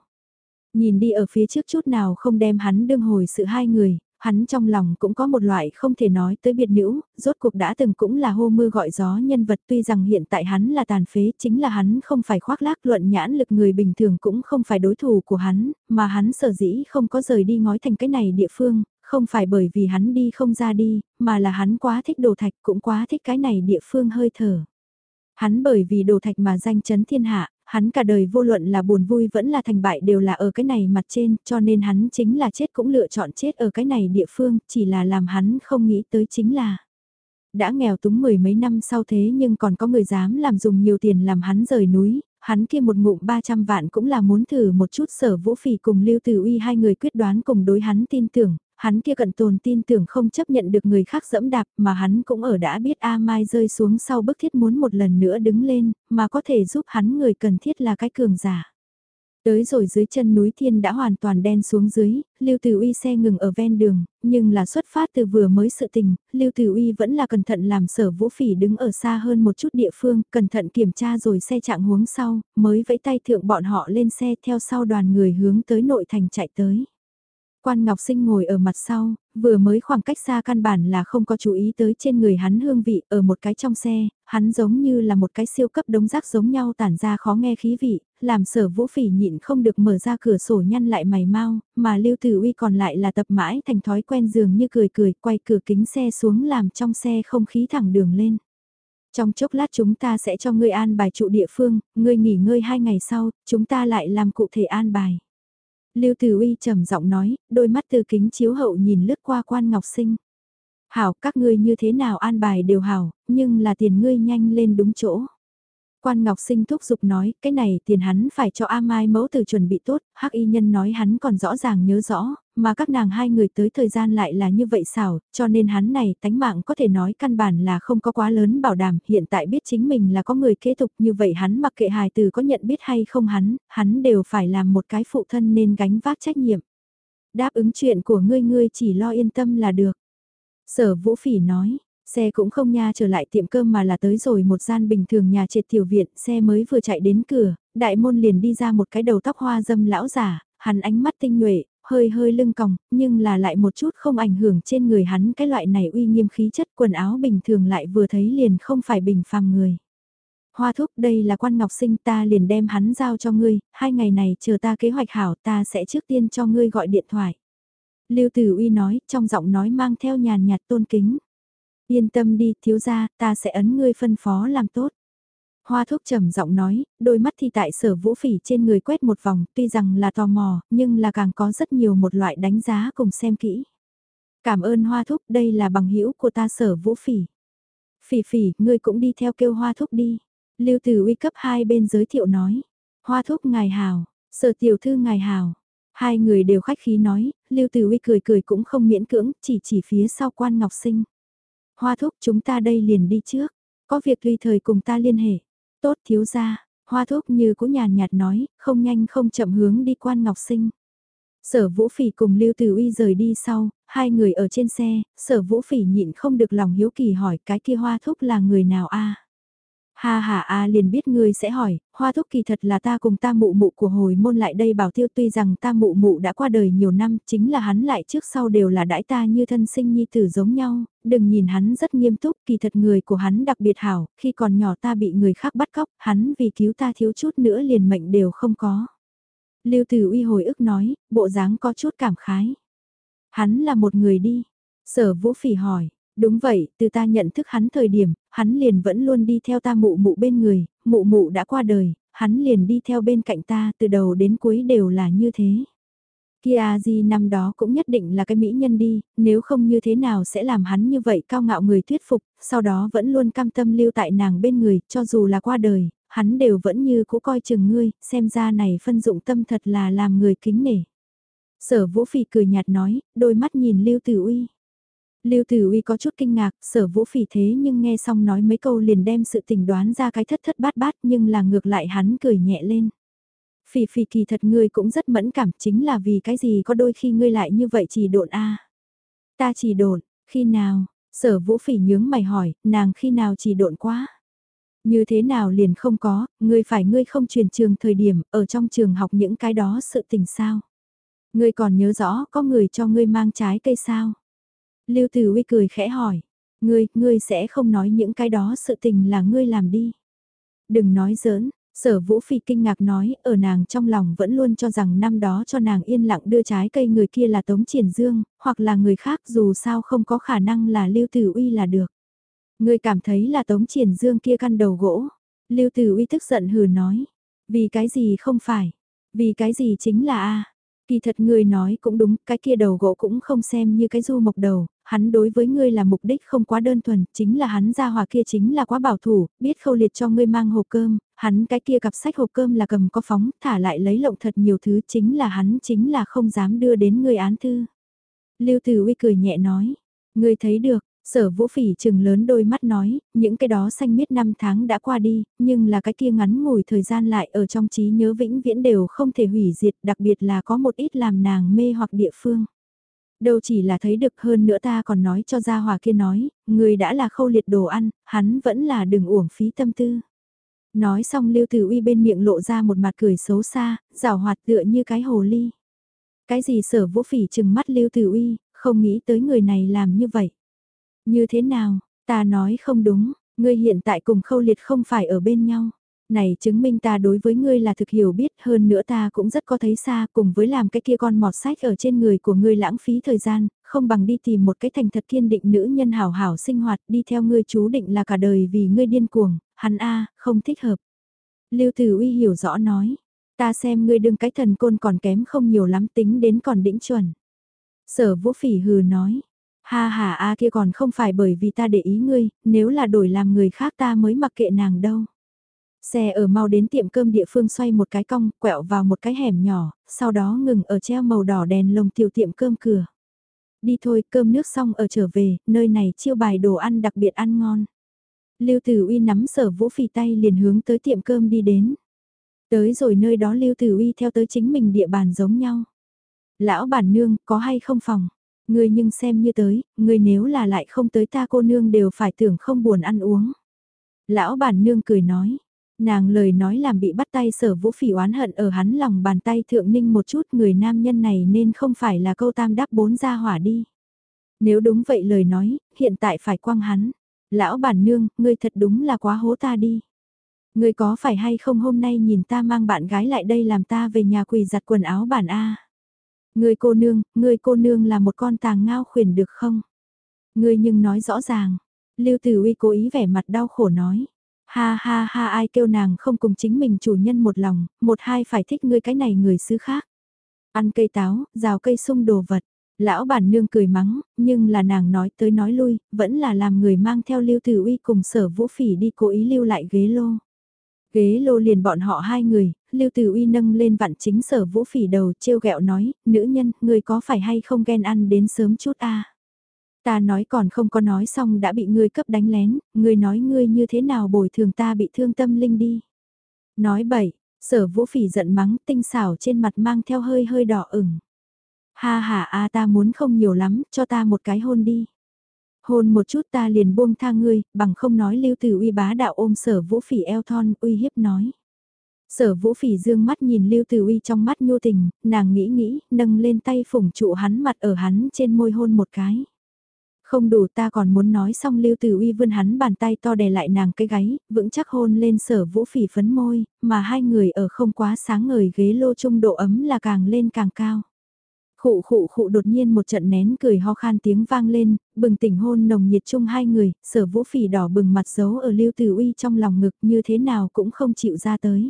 Nhìn đi ở phía trước chút nào không đem hắn đương hồi sự hai người, hắn trong lòng cũng có một loại không thể nói tới biệt nữ, rốt cuộc đã từng cũng là hô mưa gọi gió nhân vật tuy rằng hiện tại hắn là tàn phế chính là hắn không phải khoác lác luận nhãn lực người bình thường cũng không phải đối thủ của hắn, mà hắn sở dĩ không có rời đi ngói thành cái này địa phương, không phải bởi vì hắn đi không ra đi, mà là hắn quá thích đồ thạch cũng quá thích cái này địa phương hơi thở. Hắn bởi vì đồ thạch mà danh chấn thiên hạ, hắn cả đời vô luận là buồn vui vẫn là thành bại đều là ở cái này mặt trên, cho nên hắn chính là chết cũng lựa chọn chết ở cái này địa phương, chỉ là làm hắn không nghĩ tới chính là đã nghèo túng mười mấy năm sau thế nhưng còn có người dám làm dùng nhiều tiền làm hắn rời núi, hắn kia một ngụm 300 vạn cũng là muốn thử một chút sở vũ phỉ cùng Lưu Tử Uy hai người quyết đoán cùng đối hắn tin tưởng, hắn kia cận tồn tin tưởng không chấp nhận được người khác dẫm đạp mà hắn cũng ở đã biết A Mai rơi xuống sau bức thiết muốn một lần nữa đứng lên, mà có thể giúp hắn người cần thiết là cái cường giả. Tới rồi dưới chân núi thiên đã hoàn toàn đen xuống dưới, Lưu Tử Uy xe ngừng ở ven đường, nhưng là xuất phát từ vừa mới sự tình, Lưu Tử Uy vẫn là cẩn thận làm sở vũ phỉ đứng ở xa hơn một chút địa phương, cẩn thận kiểm tra rồi xe trạng huống sau, mới vẫy tay thượng bọn họ lên xe theo sau đoàn người hướng tới nội thành chạy tới. Quan Ngọc Sinh ngồi ở mặt sau, vừa mới khoảng cách xa căn bản là không có chú ý tới trên người hắn hương vị ở một cái trong xe, hắn giống như là một cái siêu cấp đống rác giống nhau tản ra khó nghe khí vị, làm sở vũ phỉ nhịn không được mở ra cửa sổ nhăn lại mày mau, mà Lưu Tử Uy còn lại là tập mãi thành thói quen dường như cười cười quay cửa kính xe xuống làm trong xe không khí thẳng đường lên. Trong chốc lát chúng ta sẽ cho ngươi an bài trụ địa phương, ngươi nghỉ ngơi hai ngày sau, chúng ta lại làm cụ thể an bài. Lưu Tử Uy trầm giọng nói, đôi mắt từ kính chiếu hậu nhìn lướt qua quan ngọc sinh. Hảo, các ngươi như thế nào an bài đều hảo, nhưng là tiền ngươi nhanh lên đúng chỗ. Quan Ngọc Sinh thúc giục nói, cái này tiền hắn phải cho A Mai mẫu từ chuẩn bị tốt, Hắc Y Nhân nói hắn còn rõ ràng nhớ rõ, mà các nàng hai người tới thời gian lại là như vậy xảo, cho nên hắn này tánh mạng có thể nói căn bản là không có quá lớn bảo đảm, hiện tại biết chính mình là có người kế tục như vậy hắn mặc kệ hài từ có nhận biết hay không hắn, hắn đều phải làm một cái phụ thân nên gánh vác trách nhiệm. Đáp ứng chuyện của ngươi ngươi chỉ lo yên tâm là được. Sở Vũ Phỉ nói, Xe cũng không nha trở lại tiệm cơm mà là tới rồi một gian bình thường nhà triệt tiểu viện, xe mới vừa chạy đến cửa, đại môn liền đi ra một cái đầu tóc hoa dâm lão giả, hắn ánh mắt tinh nhuệ, hơi hơi lưng còng, nhưng là lại một chút không ảnh hưởng trên người hắn cái loại này uy nghiêm khí chất quần áo bình thường lại vừa thấy liền không phải bình phàm người. Hoa thúc đây là quan ngọc sinh ta liền đem hắn giao cho ngươi, hai ngày này chờ ta kế hoạch hảo ta sẽ trước tiên cho ngươi gọi điện thoại. Lưu Tử Uy nói, trong giọng nói mang theo nhàn nhạt tôn kính. Yên tâm đi, thiếu gia, ta sẽ ấn ngươi phân phó làm tốt. Hoa thuốc trầm giọng nói, đôi mắt thì tại sở vũ phỉ trên người quét một vòng, tuy rằng là tò mò, nhưng là càng có rất nhiều một loại đánh giá cùng xem kỹ. Cảm ơn hoa thúc, đây là bằng hữu của ta sở vũ phỉ. Phỉ phỉ, ngươi cũng đi theo kêu hoa thúc đi. Lưu tử uy cấp hai bên giới thiệu nói. Hoa thúc ngài hào, sở tiểu thư ngài hào. Hai người đều khách khí nói, Lưu tử uy cười cười cũng không miễn cưỡng, chỉ chỉ phía sau quan ngọc sinh. Hoa thúc chúng ta đây liền đi trước, có việc tùy thời cùng ta liên hệ. Tốt thiếu gia, hoa thúc như cũng nhàn nhạt nói, không nhanh không chậm hướng đi quan ngọc sinh. Sở Vũ Phỉ cùng Lưu Tử Uy rời đi sau, hai người ở trên xe, Sở Vũ Phỉ nhịn không được lòng hiếu kỳ hỏi cái kia hoa thúc là người nào a? Ha ha a liền biết ngươi sẽ hỏi, hoa thúc kỳ thật là ta cùng ta mụ mụ của hồi môn lại đây bảo tiêu tuy rằng ta mụ mụ đã qua đời nhiều năm, chính là hắn lại trước sau đều là đãi ta như thân sinh nhi tử giống nhau, đừng nhìn hắn rất nghiêm túc, kỳ thật người của hắn đặc biệt hảo, khi còn nhỏ ta bị người khác bắt cóc, hắn vì cứu ta thiếu chút nữa liền mệnh đều không có. Lưu Tử Uy hồi ức nói, bộ dáng có chút cảm khái. Hắn là một người đi. Sở Vũ Phỉ hỏi, Đúng vậy, từ ta nhận thức hắn thời điểm, hắn liền vẫn luôn đi theo ta mụ mụ bên người, mụ mụ đã qua đời, hắn liền đi theo bên cạnh ta từ đầu đến cuối đều là như thế. Kia gì năm đó cũng nhất định là cái mỹ nhân đi, nếu không như thế nào sẽ làm hắn như vậy cao ngạo người thuyết phục, sau đó vẫn luôn cam tâm lưu tại nàng bên người, cho dù là qua đời, hắn đều vẫn như cũ coi chừng ngươi, xem ra này phân dụng tâm thật là làm người kính nể. Sở vũ phỉ cười nhạt nói, đôi mắt nhìn lưu tử uy. Lưu Tử Uy có chút kinh ngạc, sở vũ phỉ thế nhưng nghe xong nói mấy câu liền đem sự tình đoán ra cái thất thất bát bát nhưng là ngược lại hắn cười nhẹ lên. Phỉ phỉ kỳ thật ngươi cũng rất mẫn cảm chính là vì cái gì có đôi khi ngươi lại như vậy chỉ độn a Ta chỉ độn, khi nào, sở vũ phỉ nhướng mày hỏi, nàng khi nào chỉ độn quá. Như thế nào liền không có, ngươi phải ngươi không truyền trường thời điểm, ở trong trường học những cái đó sự tình sao. Ngươi còn nhớ rõ có người cho ngươi mang trái cây sao. Lưu Tử Uy cười khẽ hỏi, ngươi, ngươi sẽ không nói những cái đó sự tình là ngươi làm đi. Đừng nói giỡn, sở vũ phi kinh ngạc nói, ở nàng trong lòng vẫn luôn cho rằng năm đó cho nàng yên lặng đưa trái cây người kia là Tống Triển Dương, hoặc là người khác dù sao không có khả năng là Lưu Tử Uy là được. Ngươi cảm thấy là Tống Triển Dương kia căn đầu gỗ. Lưu Tử Uy tức giận hừ nói, vì cái gì không phải, vì cái gì chính là a Kỳ thật ngươi nói cũng đúng, cái kia đầu gỗ cũng không xem như cái du mộc đầu, hắn đối với ngươi là mục đích không quá đơn thuần, chính là hắn ra hòa kia chính là quá bảo thủ, biết khâu liệt cho ngươi mang hộp cơm, hắn cái kia cặp sách hộp cơm là cầm có phóng, thả lại lấy lộng thật nhiều thứ chính là hắn chính là không dám đưa đến ngươi án thư. Lưu Tử Uy cười nhẹ nói, ngươi thấy được, Sở vũ phỉ trừng lớn đôi mắt nói, những cái đó xanh miết năm tháng đã qua đi, nhưng là cái kia ngắn ngủi thời gian lại ở trong trí nhớ vĩnh viễn đều không thể hủy diệt, đặc biệt là có một ít làm nàng mê hoặc địa phương. Đâu chỉ là thấy được hơn nữa ta còn nói cho gia hòa kia nói, người đã là khâu liệt đồ ăn, hắn vẫn là đừng uổng phí tâm tư. Nói xong Lưu Tử Uy bên miệng lộ ra một mặt cười xấu xa, rào hoạt tựa như cái hồ ly. Cái gì sở vũ phỉ trừng mắt Lưu Tử Uy, không nghĩ tới người này làm như vậy. Như thế nào, ta nói không đúng, ngươi hiện tại cùng khâu liệt không phải ở bên nhau. Này chứng minh ta đối với ngươi là thực hiểu biết hơn nữa ta cũng rất có thấy xa cùng với làm cái kia con mọt sách ở trên người của ngươi lãng phí thời gian, không bằng đi tìm một cái thành thật kiên định nữ nhân hảo hảo sinh hoạt đi theo ngươi chú định là cả đời vì ngươi điên cuồng, hắn a không thích hợp. Lưu Tử Uy hiểu rõ nói, ta xem ngươi đương cái thần côn còn kém không nhiều lắm tính đến còn đỉnh chuẩn. Sở vũ phỉ hừ nói, ha ha a kia còn không phải bởi vì ta để ý ngươi, nếu là đổi làm người khác ta mới mặc kệ nàng đâu. Xe ở mau đến tiệm cơm địa phương xoay một cái cong, quẹo vào một cái hẻm nhỏ, sau đó ngừng ở treo màu đỏ đèn lồng tiểu tiệm cơm cửa. Đi thôi, cơm nước xong ở trở về, nơi này chiêu bài đồ ăn đặc biệt ăn ngon. Lưu Tử Uy nắm sở vũ phì tay liền hướng tới tiệm cơm đi đến. Tới rồi nơi đó Lưu Tử Uy theo tới chính mình địa bàn giống nhau. Lão bản nương, có hay không phòng? Ngươi nhưng xem như tới, ngươi nếu là lại không tới ta cô nương đều phải tưởng không buồn ăn uống. Lão bản nương cười nói, nàng lời nói làm bị bắt tay sở vũ phỉ oán hận ở hắn lòng bàn tay thượng ninh một chút người nam nhân này nên không phải là câu tam đáp bốn ra hỏa đi. Nếu đúng vậy lời nói, hiện tại phải quăng hắn. Lão bản nương, ngươi thật đúng là quá hố ta đi. Ngươi có phải hay không hôm nay nhìn ta mang bạn gái lại đây làm ta về nhà quỳ giặt quần áo bản A người cô nương, người cô nương là một con tàng ngao khuyển được không? người nhưng nói rõ ràng. Lưu Tử Uy cố ý vẻ mặt đau khổ nói. Ha ha ha ai kêu nàng không cùng chính mình chủ nhân một lòng, một hai phải thích ngươi cái này người xứ khác. Ăn cây táo, rào cây sung đồ vật. Lão bản nương cười mắng, nhưng là nàng nói tới nói lui, vẫn là làm người mang theo lưu tử uy cùng sở vũ phỉ đi cố ý lưu lại ghế lô. Ghế lô liền bọn họ hai người, lưu tử uy nâng lên vặn chính sở vũ phỉ đầu trêu ghẹo nói, nữ nhân, người có phải hay không ghen ăn đến sớm chút a Ta nói còn không có nói xong đã bị ngươi cấp đánh lén, ngươi nói ngươi như thế nào bồi thường ta bị thương tâm linh đi. Nói bậy, sở vũ phỉ giận mắng tinh xảo trên mặt mang theo hơi hơi đỏ ửng. Ha ha a ta muốn không nhiều lắm, cho ta một cái hôn đi. Hôn một chút ta liền buông tha ngươi, bằng không nói lưu tử uy bá đạo ôm sở vũ phỉ eo thon uy hiếp nói. Sở vũ phỉ dương mắt nhìn lưu tử uy trong mắt nhô tình, nàng nghĩ nghĩ, nâng lên tay phủng trụ hắn mặt ở hắn trên môi hôn một cái. Không đủ ta còn muốn nói xong Lưu Tử Uy vươn hắn bàn tay to đè lại nàng cái gáy, vững chắc hôn lên sở vũ phỉ phấn môi, mà hai người ở không quá sáng ngời ghế lô trung độ ấm là càng lên càng cao. Khụ khụ khụ đột nhiên một trận nén cười ho khan tiếng vang lên, bừng tỉnh hôn nồng nhiệt chung hai người, sở vũ phỉ đỏ bừng mặt giấu ở Lưu Tử Uy trong lòng ngực như thế nào cũng không chịu ra tới.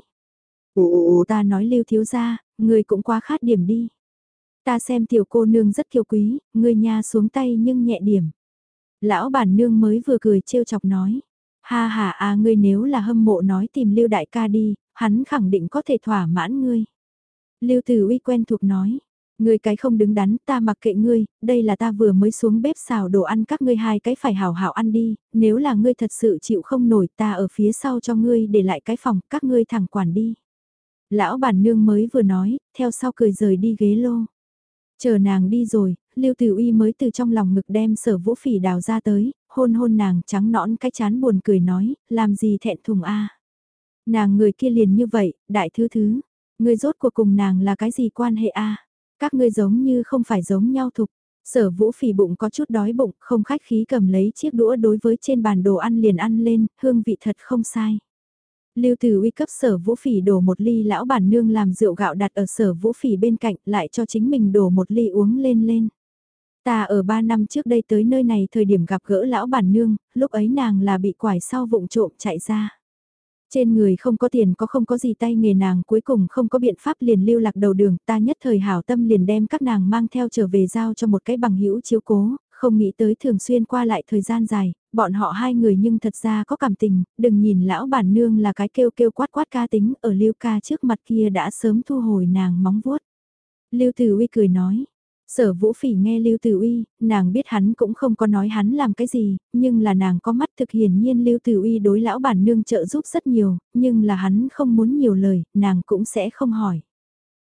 Ồ, ta nói Lưu thiếu gia, người cũng quá khát điểm đi. Ta xem tiểu cô nương rất kiêu quý, người nhà xuống tay nhưng nhẹ điểm. Lão bản nương mới vừa cười trêu chọc nói. Ha ha à ngươi nếu là hâm mộ nói tìm lưu đại ca đi, hắn khẳng định có thể thỏa mãn ngươi. Lưu Tử Uy quen thuộc nói, ngươi cái không đứng đắn, ta mặc kệ ngươi, đây là ta vừa mới xuống bếp xào đồ ăn các ngươi hai cái phải hảo hảo ăn đi, nếu là ngươi thật sự chịu không nổi ta ở phía sau cho ngươi để lại cái phòng, các ngươi thẳng quản đi. Lão bản nương mới vừa nói, theo sau cười rời đi ghế lô. Chờ nàng đi rồi, Lưu Tử Uy mới từ trong lòng ngực đem sở vũ phỉ đào ra tới, hôn hôn nàng trắng nõn cái chán buồn cười nói, làm gì thẹn thùng a Nàng người kia liền như vậy, đại thứ thứ, người rốt cuộc cùng nàng là cái gì quan hệ a các ngươi giống như không phải giống nhau thục. Sở vũ phì bụng có chút đói bụng, không khách khí cầm lấy chiếc đũa đối với trên bàn đồ ăn liền ăn lên, hương vị thật không sai. Lưu từ Uy cấp sở vũ phỉ đổ một ly lão bản nương làm rượu gạo đặt ở sở vũ phỉ bên cạnh lại cho chính mình đổ một ly uống lên lên. Ta ở ba năm trước đây tới nơi này thời điểm gặp gỡ lão bản nương, lúc ấy nàng là bị quải sau vụng trộm chạy ra. Trên người không có tiền có không có gì tay nghề nàng cuối cùng không có biện pháp liền lưu lạc đầu đường ta nhất thời hảo tâm liền đem các nàng mang theo trở về giao cho một cái bằng hữu chiếu cố, không nghĩ tới thường xuyên qua lại thời gian dài, bọn họ hai người nhưng thật ra có cảm tình, đừng nhìn lão bản nương là cái kêu kêu quát quát ca tính ở Lưu ca trước mặt kia đã sớm thu hồi nàng móng vuốt. Lưu Tử Uy cười nói, Sở Vũ Phỉ nghe Lưu Tử Uy, nàng biết hắn cũng không có nói hắn làm cái gì, nhưng là nàng có mắt thực hiển nhiên Lưu Tử Uy đối lão bản nương trợ giúp rất nhiều, nhưng là hắn không muốn nhiều lời, nàng cũng sẽ không hỏi.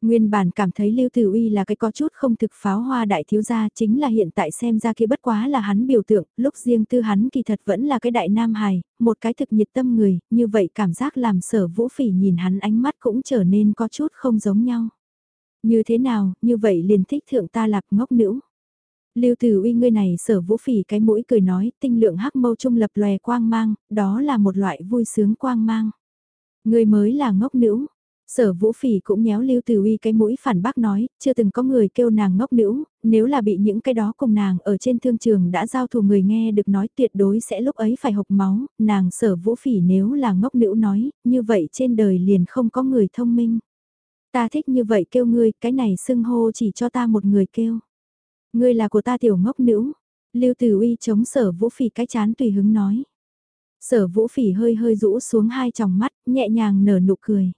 Nguyên bản cảm thấy Lưu Tử Uy là cái có chút không thực pháo hoa đại thiếu gia chính là hiện tại xem ra kia bất quá là hắn biểu tượng, lúc riêng tư hắn kỳ thật vẫn là cái đại nam hài, một cái thực nhiệt tâm người, như vậy cảm giác làm sở vũ phỉ nhìn hắn ánh mắt cũng trở nên có chút không giống nhau. Như thế nào, như vậy liền thích thượng ta lạp ngốc nữ. Lưu Tử Uy ngươi này sở vũ phỉ cái mũi cười nói, tinh lượng hắc mâu trung lập lòe quang mang, đó là một loại vui sướng quang mang. Ngươi mới là ngốc nữ. Sở vũ phỉ cũng nhéo Lưu Tử Uy cái mũi phản bác nói, chưa từng có người kêu nàng ngốc nữ, nếu là bị những cái đó cùng nàng ở trên thương trường đã giao thủ người nghe được nói tuyệt đối sẽ lúc ấy phải hộc máu, nàng sở vũ phỉ nếu là ngốc nữ nói, như vậy trên đời liền không có người thông minh. Ta thích như vậy kêu ngươi, cái này xưng hô chỉ cho ta một người kêu. Ngươi là của ta tiểu ngốc nữ. Lưu Tử Uy chống sở vũ phỉ cái chán tùy hứng nói. Sở vũ phỉ hơi hơi rũ xuống hai tròng mắt, nhẹ nhàng nở nụ cười.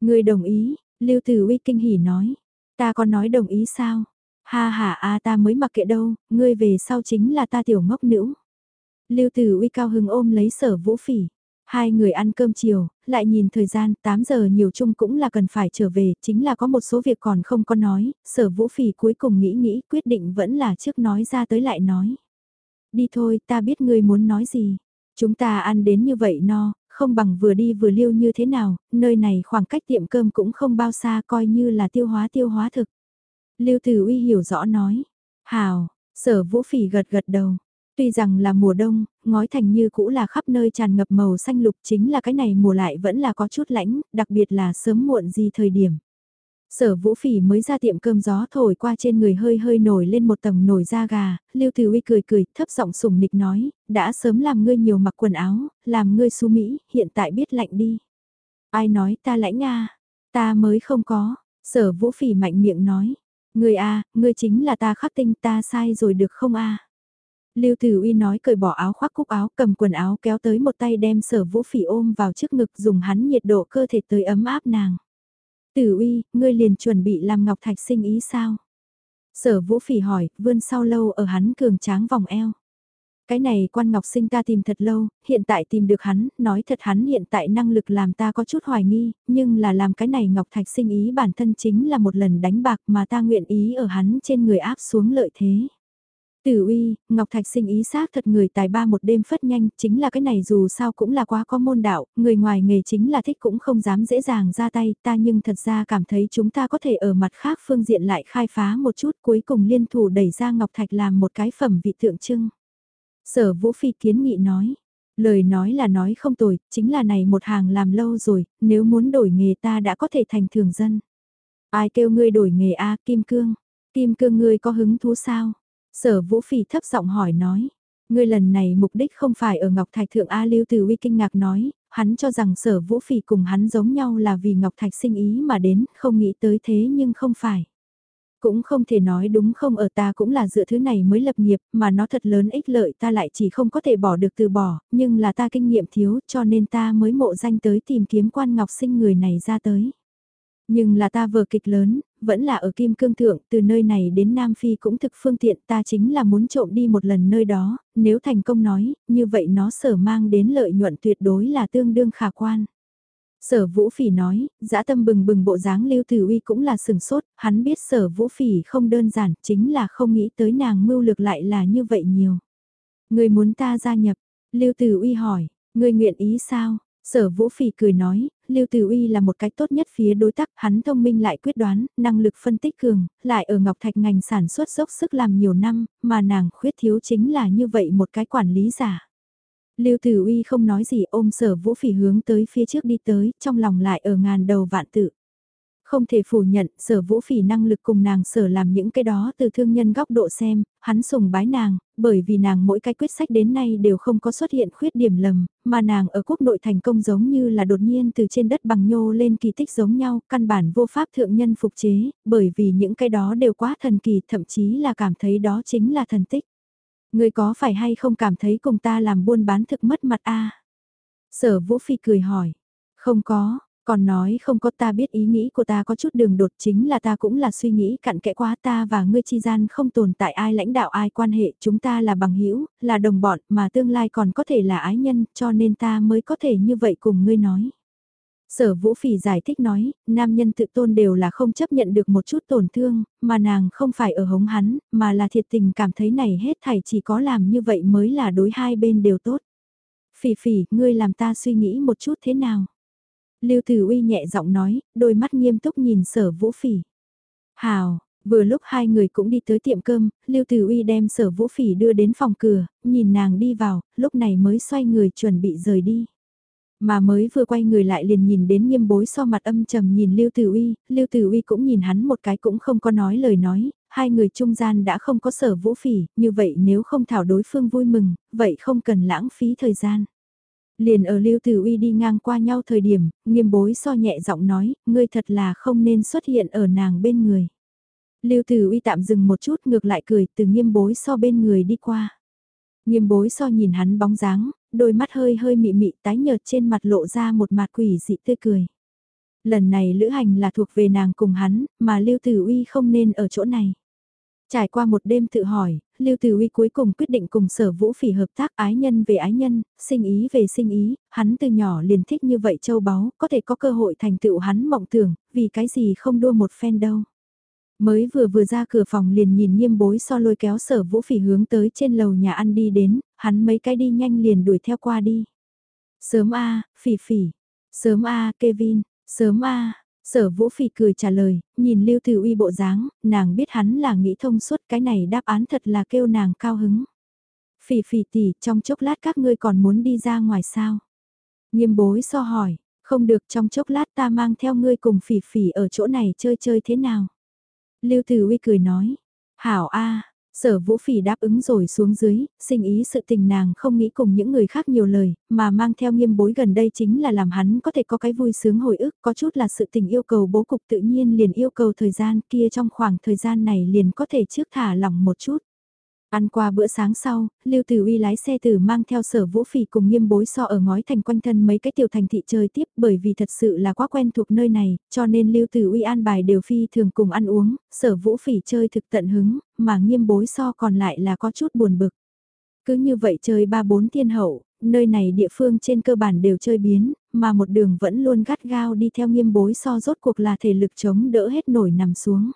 Ngươi đồng ý, Lưu Tử Uy kinh hỉ nói. Ta có nói đồng ý sao? Ha ha a ta mới mặc kệ đâu, ngươi về sau chính là ta tiểu ngốc nữ. Lưu Tử Uy cao hứng ôm lấy sở vũ phỉ. Hai người ăn cơm chiều, lại nhìn thời gian 8 giờ nhiều chung cũng là cần phải trở về, chính là có một số việc còn không có nói, sở vũ phỉ cuối cùng nghĩ nghĩ quyết định vẫn là trước nói ra tới lại nói. Đi thôi, ta biết ngươi muốn nói gì. Chúng ta ăn đến như vậy no, không bằng vừa đi vừa lưu như thế nào, nơi này khoảng cách tiệm cơm cũng không bao xa coi như là tiêu hóa tiêu hóa thực. Lưu Tử Uy hiểu rõ nói. Hào, sở vũ phỉ gật gật đầu. Tuy rằng là mùa đông, ngói thành như cũ là khắp nơi tràn ngập màu xanh lục chính là cái này mùa lại vẫn là có chút lãnh, đặc biệt là sớm muộn gì thời điểm. Sở vũ phỉ mới ra tiệm cơm gió thổi qua trên người hơi hơi nổi lên một tầng nổi da gà, Lưu Từ Uy cười cười, thấp giọng sủng nịch nói, đã sớm làm ngươi nhiều mặc quần áo, làm ngươi su Mỹ, hiện tại biết lạnh đi. Ai nói ta lãnh nga, ta mới không có, sở vũ phỉ mạnh miệng nói, ngươi a, ngươi chính là ta khắc tinh ta sai rồi được không a? Lưu Tử Uy nói cởi bỏ áo khoác cúc áo cầm quần áo kéo tới một tay đem sở vũ phỉ ôm vào trước ngực dùng hắn nhiệt độ cơ thể tới ấm áp nàng. Tử Uy, ngươi liền chuẩn bị làm Ngọc Thạch sinh ý sao? Sở vũ phỉ hỏi, vươn sau lâu ở hắn cường tráng vòng eo. Cái này quan ngọc sinh ta tìm thật lâu, hiện tại tìm được hắn, nói thật hắn hiện tại năng lực làm ta có chút hoài nghi, nhưng là làm cái này ngọc thạch sinh ý bản thân chính là một lần đánh bạc mà ta nguyện ý ở hắn trên người áp xuống lợi thế. Tử uy, Ngọc Thạch sinh ý xác thật người tài ba một đêm phất nhanh, chính là cái này dù sao cũng là quá có môn đạo, người ngoài nghề chính là thích cũng không dám dễ dàng ra tay, ta nhưng thật ra cảm thấy chúng ta có thể ở mặt khác phương diện lại khai phá một chút cuối cùng liên thủ đẩy ra Ngọc Thạch làm một cái phẩm vị tượng trưng. Sở Vũ Phi kiến nghị nói, lời nói là nói không tồi, chính là này một hàng làm lâu rồi, nếu muốn đổi nghề ta đã có thể thành thường dân. Ai kêu ngươi đổi nghề A Kim Cương, Kim Cương ngươi có hứng thú sao? Sở Vũ Phỉ thấp giọng hỏi nói, ngươi lần này mục đích không phải ở Ngọc Thạch Thượng A Lưu Từ Uy kinh ngạc nói, hắn cho rằng sở Vũ Phỉ cùng hắn giống nhau là vì Ngọc Thạch sinh ý mà đến, không nghĩ tới thế nhưng không phải. Cũng không thể nói đúng không ở ta cũng là dựa thứ này mới lập nghiệp, mà nó thật lớn ích lợi ta lại chỉ không có thể bỏ được từ bỏ, nhưng là ta kinh nghiệm thiếu cho nên ta mới mộ danh tới tìm kiếm quan ngọc sinh người này ra tới. Nhưng là ta vừa kịch lớn, vẫn là ở Kim Cương Thượng, từ nơi này đến Nam Phi cũng thực phương tiện ta chính là muốn trộm đi một lần nơi đó, nếu thành công nói, như vậy nó sở mang đến lợi nhuận tuyệt đối là tương đương khả quan. Sở Vũ Phỉ nói, dã tâm bừng bừng bộ dáng Lưu Tử Uy cũng là sừng sốt, hắn biết Sở Vũ Phỉ không đơn giản, chính là không nghĩ tới nàng mưu lược lại là như vậy nhiều. Người muốn ta gia nhập, Lưu Tử Uy hỏi, người nguyện ý sao? Sở Vũ Phỉ cười nói, Lưu Tử Uy là một cách tốt nhất phía đối tác, hắn thông minh lại quyết đoán, năng lực phân tích cường, lại ở Ngọc Thạch ngành sản xuất dốc sức làm nhiều năm, mà nàng khuyết thiếu chính là như vậy một cái quản lý giả. Lưu Tử Uy không nói gì ôm Sở Vũ Phỉ hướng tới phía trước đi tới, trong lòng lại ở ngàn đầu vạn tự. Không thể phủ nhận, sở vũ phỉ năng lực cùng nàng sở làm những cái đó từ thương nhân góc độ xem, hắn sùng bái nàng, bởi vì nàng mỗi cái quyết sách đến nay đều không có xuất hiện khuyết điểm lầm, mà nàng ở quốc nội thành công giống như là đột nhiên từ trên đất bằng nhô lên kỳ tích giống nhau, căn bản vô pháp thượng nhân phục chế, bởi vì những cái đó đều quá thần kỳ, thậm chí là cảm thấy đó chính là thần tích. Người có phải hay không cảm thấy cùng ta làm buôn bán thực mất mặt a Sở vũ phi cười hỏi. Không có, còn nói không có ta biết ý nghĩ của ta có chút đường đột chính là ta cũng là suy nghĩ cặn kẽ quá ta và ngươi chi gian không tồn tại ai lãnh đạo ai quan hệ chúng ta là bằng hữu là đồng bọn mà tương lai còn có thể là ái nhân cho nên ta mới có thể như vậy cùng ngươi nói. Sở Vũ Phỉ giải thích nói, nam nhân tự tôn đều là không chấp nhận được một chút tổn thương, mà nàng không phải ở hống hắn, mà là thiệt tình cảm thấy này hết thảy chỉ có làm như vậy mới là đối hai bên đều tốt. Phỉ phỉ, ngươi làm ta suy nghĩ một chút thế nào? Lưu Tử Uy nhẹ giọng nói, đôi mắt nghiêm túc nhìn sở vũ phỉ. Hào, vừa lúc hai người cũng đi tới tiệm cơm, Lưu Tử Uy đem sở vũ phỉ đưa đến phòng cửa, nhìn nàng đi vào, lúc này mới xoay người chuẩn bị rời đi. Mà mới vừa quay người lại liền nhìn đến nghiêm bối so mặt âm trầm nhìn Lưu Tử Uy, Lưu Tử Uy cũng nhìn hắn một cái cũng không có nói lời nói, hai người trung gian đã không có sở vũ phỉ, như vậy nếu không thảo đối phương vui mừng, vậy không cần lãng phí thời gian. Liền ở Lưu Tử Uy đi ngang qua nhau thời điểm, nghiêm bối so nhẹ giọng nói, ngươi thật là không nên xuất hiện ở nàng bên người. Lưu Tử Uy tạm dừng một chút ngược lại cười từ nghiêm bối so bên người đi qua. Nghiêm bối so nhìn hắn bóng dáng, đôi mắt hơi hơi mị mị tái nhợt trên mặt lộ ra một mặt quỷ dị tươi cười. Lần này lữ hành là thuộc về nàng cùng hắn, mà Lưu Tử Uy không nên ở chỗ này. Trải qua một đêm tự hỏi, Lưu Tử Uy cuối cùng quyết định cùng sở vũ phỉ hợp tác ái nhân về ái nhân, sinh ý về sinh ý, hắn từ nhỏ liền thích như vậy châu báu, có thể có cơ hội thành tựu hắn mộng tưởng, vì cái gì không đua một phen đâu. Mới vừa vừa ra cửa phòng liền nhìn nghiêm bối so lôi kéo sở vũ phỉ hướng tới trên lầu nhà ăn đi đến, hắn mấy cái đi nhanh liền đuổi theo qua đi. Sớm a phỉ phỉ, sớm a Kevin, sớm a Sở Vũ Phỉ cười trả lời, nhìn Lưu Tử Uy bộ dáng, nàng biết hắn là nghĩ thông suốt cái này đáp án thật là kêu nàng cao hứng. Phỉ phỉ tỷ, trong chốc lát các ngươi còn muốn đi ra ngoài sao? Nghiêm bối so hỏi, không được trong chốc lát ta mang theo ngươi cùng phỉ phỉ ở chỗ này chơi chơi thế nào? Lưu Tử Uy cười nói, hảo a, Sở Vũ Phỉ đáp ứng rồi xuống dưới, sinh ý sự tình nàng không nghĩ cùng những người khác nhiều lời, mà mang theo nghiêm bối gần đây chính là làm hắn có thể có cái vui sướng hồi ức, có chút là sự tình yêu cầu bố cục tự nhiên liền yêu cầu thời gian kia trong khoảng thời gian này liền có thể trước thả lỏng một chút. Ăn qua bữa sáng sau, Lưu Tử Uy lái xe tử mang theo sở vũ phỉ cùng nghiêm bối so ở ngói thành quanh thân mấy cái tiểu thành thị chơi tiếp bởi vì thật sự là quá quen thuộc nơi này, cho nên Lưu Tử Uy an bài đều phi thường cùng ăn uống, sở vũ phỉ chơi thực tận hứng, mà nghiêm bối so còn lại là có chút buồn bực. Cứ như vậy chơi ba bốn thiên hậu, nơi này địa phương trên cơ bản đều chơi biến, mà một đường vẫn luôn gắt gao đi theo nghiêm bối so rốt cuộc là thể lực chống đỡ hết nổi nằm xuống.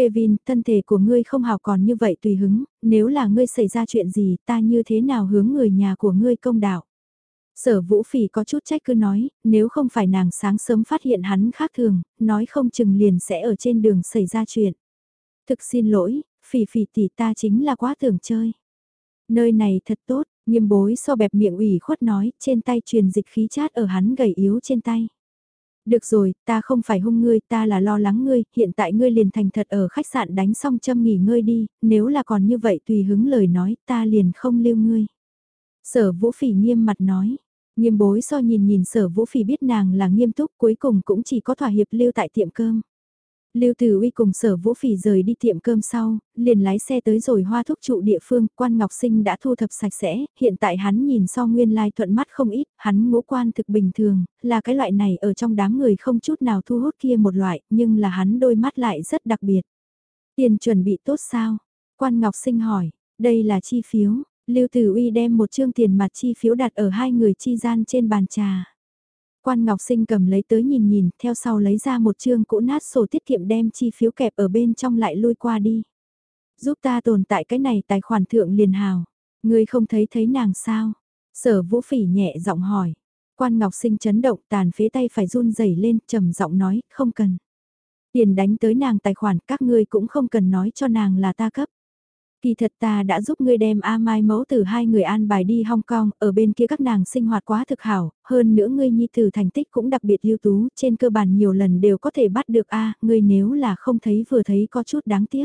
Kevin, thân thể của ngươi không hào còn như vậy tùy hứng, nếu là ngươi xảy ra chuyện gì ta như thế nào hướng người nhà của ngươi công đạo. Sở vũ phỉ có chút trách cứ nói, nếu không phải nàng sáng sớm phát hiện hắn khác thường, nói không chừng liền sẽ ở trên đường xảy ra chuyện. Thực xin lỗi, phỉ phỉ tỷ ta chính là quá tưởng chơi. Nơi này thật tốt, nghiêm bối so bẹp miệng ủy khuất nói, trên tay truyền dịch khí chát ở hắn gầy yếu trên tay. Được rồi, ta không phải hung ngươi, ta là lo lắng ngươi, hiện tại ngươi liền thành thật ở khách sạn đánh xong châm nghỉ ngơi đi, nếu là còn như vậy tùy hứng lời nói, ta liền không lưu ngươi. Sở vũ phỉ nghiêm mặt nói, nghiêm bối so nhìn nhìn sở vũ phỉ biết nàng là nghiêm túc cuối cùng cũng chỉ có thỏa hiệp lưu tại tiệm cơm. Lưu Tử Uy cùng Sở Vũ Phỉ rời đi tiệm cơm sau, liền lái xe tới rồi hoa thuốc trụ địa phương, quan Ngọc Sinh đã thu thập sạch sẽ, hiện tại hắn nhìn so nguyên lai thuận mắt không ít, hắn ngũ quan thực bình thường, là cái loại này ở trong đám người không chút nào thu hút kia một loại, nhưng là hắn đôi mắt lại rất đặc biệt. Tiền chuẩn bị tốt sao? Quan Ngọc Sinh hỏi, đây là chi phiếu, Lưu Tử Uy đem một chương tiền mặt chi phiếu đặt ở hai người chi gian trên bàn trà. Quan Ngọc Sinh cầm lấy tới nhìn nhìn, theo sau lấy ra một chương cũ nát sổ tiết kiệm đem chi phiếu kẹp ở bên trong lại lui qua đi. Giúp ta tồn tại cái này tài khoản thượng liền hào. Ngươi không thấy thấy nàng sao? Sở vũ phỉ nhẹ giọng hỏi. Quan Ngọc Sinh chấn động tàn phía tay phải run rẩy lên trầm giọng nói, không cần. Tiền đánh tới nàng tài khoản các ngươi cũng không cần nói cho nàng là ta cấp. Kỳ thật ta đã giúp ngươi đem A Mai mẫu từ hai người an bài đi Hong Kong, ở bên kia các nàng sinh hoạt quá thực hảo, hơn nữa ngươi nhi tử thành tích cũng đặc biệt ưu tú, trên cơ bản nhiều lần đều có thể bắt được A, ngươi nếu là không thấy vừa thấy có chút đáng tiếc.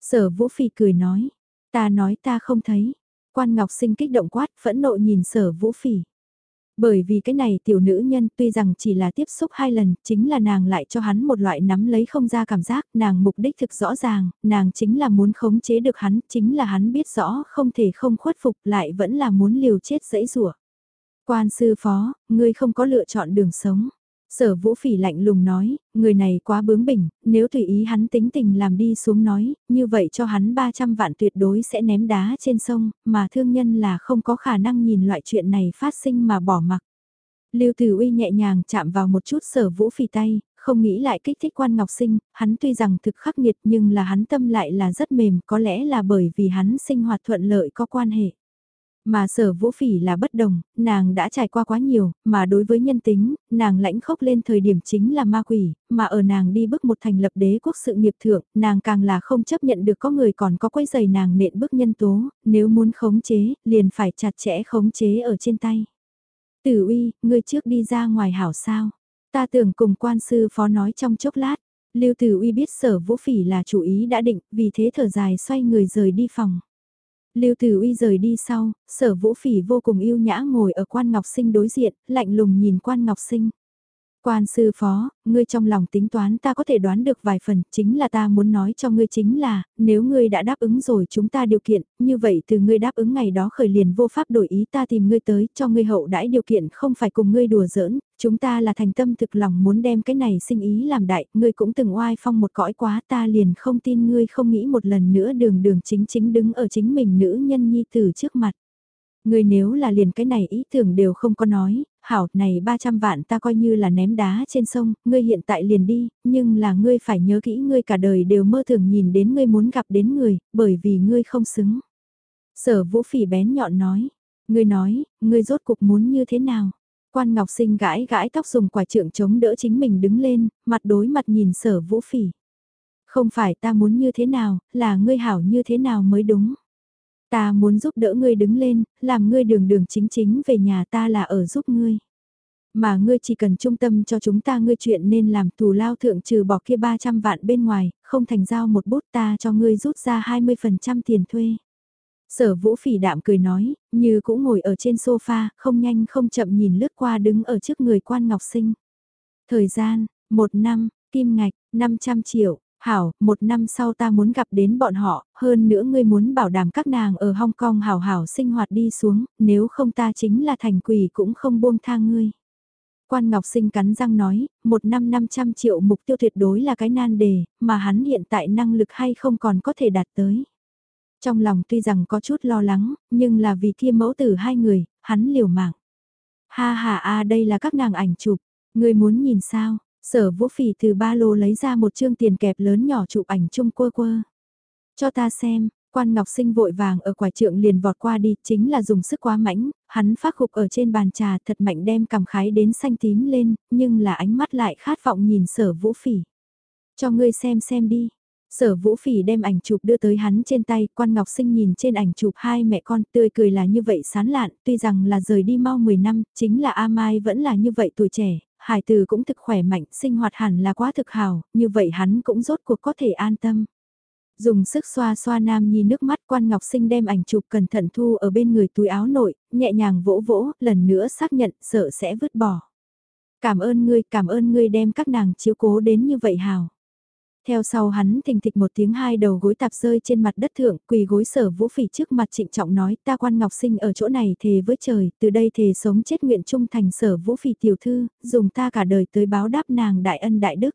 Sở Vũ Phi cười nói, ta nói ta không thấy. Quan Ngọc Sinh kích động quát, phẫn nộ nhìn sở Vũ Phỉ. Bởi vì cái này tiểu nữ nhân tuy rằng chỉ là tiếp xúc hai lần, chính là nàng lại cho hắn một loại nắm lấy không ra cảm giác, nàng mục đích thực rõ ràng, nàng chính là muốn khống chế được hắn, chính là hắn biết rõ không thể không khuất phục lại vẫn là muốn liều chết dẫy rủa Quan sư phó, ngươi không có lựa chọn đường sống. Sở vũ phỉ lạnh lùng nói, người này quá bướng bỉnh, nếu tùy ý hắn tính tình làm đi xuống nói, như vậy cho hắn 300 vạn tuyệt đối sẽ ném đá trên sông, mà thương nhân là không có khả năng nhìn loại chuyện này phát sinh mà bỏ mặc. Lưu Tử Uy nhẹ nhàng chạm vào một chút sở vũ phỉ tay, không nghĩ lại kích thích quan ngọc sinh, hắn tuy rằng thực khắc nghiệt nhưng là hắn tâm lại là rất mềm, có lẽ là bởi vì hắn sinh hoạt thuận lợi có quan hệ. Mà sở vũ phỉ là bất đồng, nàng đã trải qua quá nhiều, mà đối với nhân tính, nàng lãnh khốc lên thời điểm chính là ma quỷ, mà ở nàng đi bước một thành lập đế quốc sự nghiệp thượng, nàng càng là không chấp nhận được có người còn có quấy giày nàng nện bước nhân tố, nếu muốn khống chế, liền phải chặt chẽ khống chế ở trên tay. Tử uy, ngươi trước đi ra ngoài hảo sao. Ta tưởng cùng quan sư phó nói trong chốc lát, Lưu Tử Uy biết sở vũ phỉ là chủ ý đã định, vì thế thở dài xoay người rời đi phòng. Lưu Tử Uy rời đi sau, sở vũ phỉ vô cùng yêu nhã ngồi ở quan ngọc sinh đối diện, lạnh lùng nhìn quan ngọc sinh. Quan sư phó, ngươi trong lòng tính toán ta có thể đoán được vài phần, chính là ta muốn nói cho ngươi chính là, nếu ngươi đã đáp ứng rồi chúng ta điều kiện, như vậy từ ngươi đáp ứng ngày đó khởi liền vô pháp đổi ý ta tìm ngươi tới, cho ngươi hậu đãi điều kiện không phải cùng ngươi đùa giỡn, chúng ta là thành tâm thực lòng muốn đem cái này sinh ý làm đại, ngươi cũng từng oai phong một cõi quá ta liền không tin ngươi không nghĩ một lần nữa đường đường chính chính đứng ở chính mình nữ nhân nhi tử trước mặt. Ngươi nếu là liền cái này ý tưởng đều không có nói, hảo này 300 vạn ta coi như là ném đá trên sông, ngươi hiện tại liền đi, nhưng là ngươi phải nhớ kỹ ngươi cả đời đều mơ thường nhìn đến ngươi muốn gặp đến người, bởi vì ngươi không xứng. Sở vũ phỉ bén nhọn nói, ngươi nói, ngươi rốt cục muốn như thế nào? Quan Ngọc Sinh gãi gãi tóc dùng quả trượng chống đỡ chính mình đứng lên, mặt đối mặt nhìn sở vũ phỉ. Không phải ta muốn như thế nào, là ngươi hảo như thế nào mới đúng. Ta muốn giúp đỡ ngươi đứng lên, làm ngươi đường đường chính chính về nhà ta là ở giúp ngươi. Mà ngươi chỉ cần trung tâm cho chúng ta ngươi chuyện nên làm thù lao thượng trừ bỏ kia 300 vạn bên ngoài, không thành giao một bút ta cho ngươi rút ra 20% tiền thuê. Sở vũ phỉ đạm cười nói, như cũng ngồi ở trên sofa, không nhanh không chậm nhìn lướt qua đứng ở trước người quan ngọc sinh. Thời gian, một năm, kim ngạch, 500 triệu, Hảo, một năm sau ta muốn gặp đến bọn họ, hơn nữa ngươi muốn bảo đảm các nàng ở Hong Kong hảo hảo sinh hoạt đi xuống, nếu không ta chính là thành quỷ cũng không buông tha ngươi. Quan Ngọc Sinh cắn răng nói, một năm 500 triệu mục tiêu tuyệt đối là cái nan đề, mà hắn hiện tại năng lực hay không còn có thể đạt tới. Trong lòng tuy rằng có chút lo lắng, nhưng là vì kia mẫu tử hai người, hắn liều mạng. Ha ha a đây là các nàng ảnh chụp, ngươi muốn nhìn sao, Sở vũ phỉ từ ba lô lấy ra một chương tiền kẹp lớn nhỏ chụp ảnh chung quơ quơ. Cho ta xem, quan ngọc sinh vội vàng ở quải trượng liền vọt qua đi, chính là dùng sức quá mãnh, hắn phát khục ở trên bàn trà thật mạnh đem cầm khái đến xanh tím lên, nhưng là ánh mắt lại khát vọng nhìn sở vũ phỉ. Cho ngươi xem xem đi. Sở vũ phỉ đem ảnh chụp đưa tới hắn trên tay, quan ngọc sinh nhìn trên ảnh chụp hai mẹ con tươi cười là như vậy sán lạn, tuy rằng là rời đi mau 10 năm, chính là A Mai vẫn là như vậy tuổi trẻ, hải từ cũng thực khỏe mạnh, sinh hoạt hẳn là quá thực hào, như vậy hắn cũng rốt cuộc có thể an tâm. Dùng sức xoa xoa nam nhi nước mắt quan ngọc sinh đem ảnh chụp cẩn thận thu ở bên người túi áo nội, nhẹ nhàng vỗ vỗ, lần nữa xác nhận sợ sẽ vứt bỏ. Cảm ơn ngươi, cảm ơn ngươi đem các nàng chiếu cố đến như vậy hào. Theo sau hắn thình thịch một tiếng hai đầu gối tạp rơi trên mặt đất thượng, quỳ gối sở vũ phỉ trước mặt trịnh trọng nói ta quan ngọc sinh ở chỗ này thề với trời, từ đây thề sống chết nguyện trung thành sở vũ phỉ tiểu thư, dùng ta cả đời tới báo đáp nàng đại ân đại đức.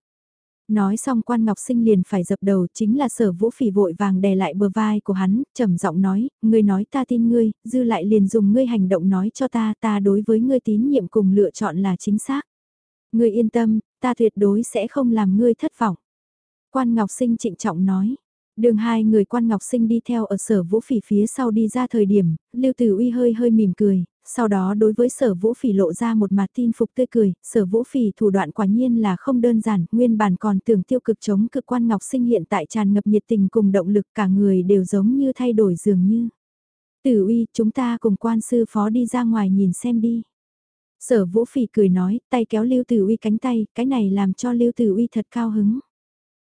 Nói xong quan ngọc sinh liền phải dập đầu chính là sở vũ phỉ vội vàng đè lại bờ vai của hắn, trầm giọng nói, ngươi nói ta tin ngươi, dư lại liền dùng ngươi hành động nói cho ta, ta đối với ngươi tín nhiệm cùng lựa chọn là chính xác. Ngươi yên tâm, ta tuyệt đối sẽ không làm ngươi thất vọng. Quan Ngọc Sinh trịnh trọng nói. Đường hai người quan Ngọc Sinh đi theo ở sở vũ phỉ phía sau đi ra thời điểm, Lưu Tử Uy hơi hơi mỉm cười, sau đó đối với sở vũ phỉ lộ ra một mặt tin phục tươi cười, sở vũ phỉ thủ đoạn quả nhiên là không đơn giản, nguyên bản còn tưởng tiêu cực chống cực quan Ngọc Sinh hiện tại tràn ngập nhiệt tình cùng động lực cả người đều giống như thay đổi dường như. Tử Uy, chúng ta cùng quan sư phó đi ra ngoài nhìn xem đi. Sở vũ phỉ cười nói, tay kéo Lưu Tử Uy cánh tay, cái này làm cho Lưu Tử Uy thật cao hứng.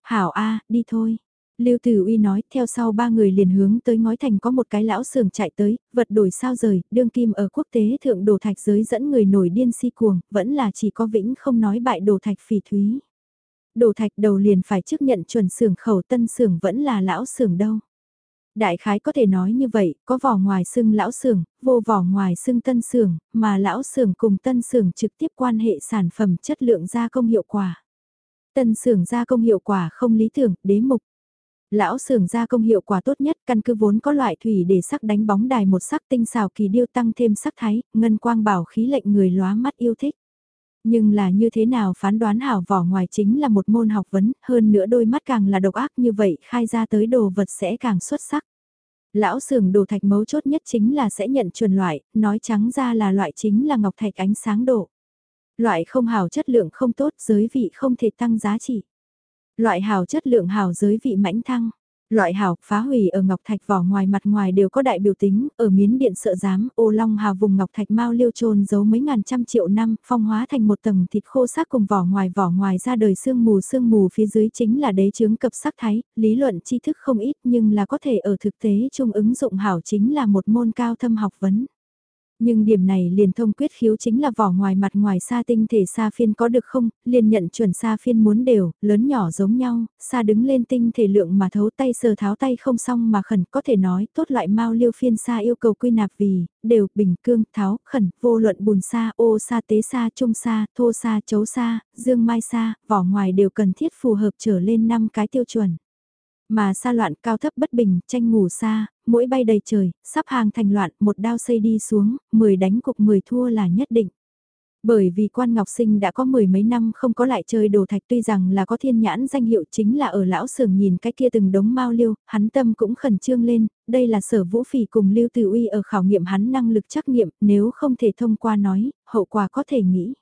Hảo A, đi thôi. Lưu Tử Uy nói, theo sau ba người liền hướng tới ngói thành có một cái lão sườn chạy tới, vật đổi sao rời, đương kim ở quốc tế thượng đồ thạch giới dẫn người nổi điên si cuồng, vẫn là chỉ có vĩnh không nói bại đồ thạch phỉ thúy. Đồ thạch đầu liền phải chấp nhận chuẩn sưởng khẩu tân sưởng vẫn là lão sưởng đâu. Đại khái có thể nói như vậy, có vỏ ngoài xưng lão sưởng, vô vỏ ngoài xưng tân sưởng, mà lão sưởng cùng tân sưởng trực tiếp quan hệ sản phẩm chất lượng gia công hiệu quả. Tân xưởng gia công hiệu quả không lý tưởng, đế mục. Lão xưởng gia công hiệu quả tốt nhất, căn cứ vốn có loại thủy để sắc đánh bóng đài một sắc tinh xào kỳ điêu tăng thêm sắc thái, ngân quang bảo khí lệnh người lóa mắt yêu thích. Nhưng là như thế nào phán đoán hảo vỏ ngoài chính là một môn học vấn, hơn nữa đôi mắt càng là độc ác như vậy khai ra tới đồ vật sẽ càng xuất sắc. Lão sưởng đồ thạch mấu chốt nhất chính là sẽ nhận chuẩn loại, nói trắng ra là loại chính là ngọc thạch ánh sáng độ. Loại không hào chất lượng không tốt, giới vị không thể tăng giá trị. Loại hào chất lượng hào giới vị mãnh thăng. Loại hảo, phá hủy ở ngọc thạch vỏ ngoài mặt ngoài đều có đại biểu tính, ở miến điện sợ giám, ô long hà vùng ngọc thạch mau liêu trồn giấu mấy ngàn trăm triệu năm, phong hóa thành một tầng thịt khô xác cùng vỏ ngoài vỏ ngoài ra đời sương mù sương mù phía dưới chính là đế chứng cập sắc thái, lý luận tri thức không ít nhưng là có thể ở thực tế chung ứng dụng hảo chính là một môn cao thâm học vấn. Nhưng điểm này liền thông quyết khiếu chính là vỏ ngoài mặt ngoài xa tinh thể xa phiên có được không, liền nhận chuẩn xa phiên muốn đều, lớn nhỏ giống nhau, xa đứng lên tinh thể lượng mà thấu tay sờ tháo tay không xong mà khẩn có thể nói tốt loại mau liêu phiên xa yêu cầu quy nạp vì, đều, bình cương, tháo, khẩn, vô luận bùn xa, ô xa tế xa, trung xa, thô xa, chấu xa, dương mai xa, vỏ ngoài đều cần thiết phù hợp trở lên 5 cái tiêu chuẩn. Mà xa loạn cao thấp bất bình, tranh ngủ xa, mỗi bay đầy trời, sắp hàng thành loạn, một đao xây đi xuống, 10 đánh cục 10 thua là nhất định. Bởi vì quan ngọc sinh đã có mười mấy năm không có lại chơi đồ thạch tuy rằng là có thiên nhãn danh hiệu chính là ở lão sưởng nhìn cái kia từng đống mau liêu, hắn tâm cũng khẩn trương lên, đây là sở vũ phỉ cùng lưu tử uy ở khảo nghiệm hắn năng lực trắc nghiệm, nếu không thể thông qua nói, hậu quả có thể nghĩ.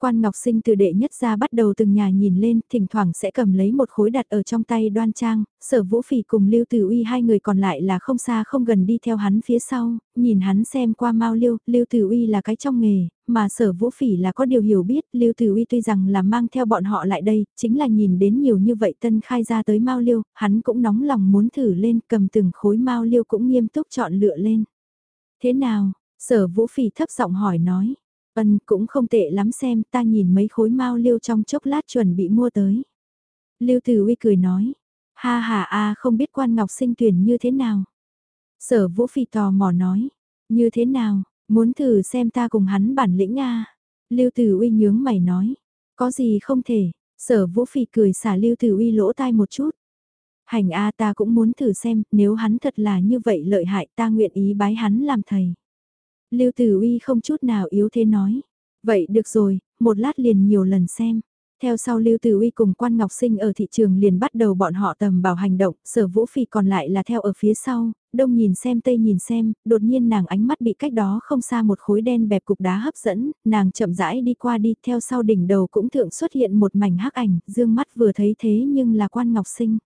Quan Ngọc Sinh từ đệ nhất ra bắt đầu từng nhà nhìn lên, thỉnh thoảng sẽ cầm lấy một khối đặt ở trong tay đoan trang, sở vũ phỉ cùng Lưu Tử Uy hai người còn lại là không xa không gần đi theo hắn phía sau, nhìn hắn xem qua mau Lưu, Lưu Tử Uy là cái trong nghề, mà sở vũ phỉ là có điều hiểu biết, Lưu Tử Uy tuy rằng là mang theo bọn họ lại đây, chính là nhìn đến nhiều như vậy tân khai ra tới mau Lưu, hắn cũng nóng lòng muốn thử lên cầm từng khối mau Lưu cũng nghiêm túc chọn lựa lên. Thế nào? Sở vũ phỉ thấp giọng hỏi nói. Ân cũng không tệ lắm xem ta nhìn mấy khối mau liêu trong chốc lát chuẩn bị mua tới. Lưu Tử Uy cười nói, ha ha a không biết quan ngọc sinh tuyển như thế nào. Sở Vũ Phi tò mò nói, như thế nào, muốn thử xem ta cùng hắn bản lĩnh a Lưu Tử Uy nhướng mày nói, có gì không thể, sở Vũ Phi cười xả Lưu Tử Uy lỗ tai một chút. Hành a ta cũng muốn thử xem, nếu hắn thật là như vậy lợi hại ta nguyện ý bái hắn làm thầy. Lưu Tử Uy không chút nào yếu thế nói. Vậy được rồi, một lát liền nhiều lần xem. Theo sau Lưu Tử Uy cùng Quan Ngọc Sinh ở thị trường liền bắt đầu bọn họ tầm bảo hành động, sở vũ phi còn lại là theo ở phía sau, đông nhìn xem tây nhìn xem, đột nhiên nàng ánh mắt bị cách đó không xa một khối đen bẹp cục đá hấp dẫn, nàng chậm rãi đi qua đi, theo sau đỉnh đầu cũng thượng xuất hiện một mảnh hắc ảnh, dương mắt vừa thấy thế nhưng là Quan Ngọc Sinh.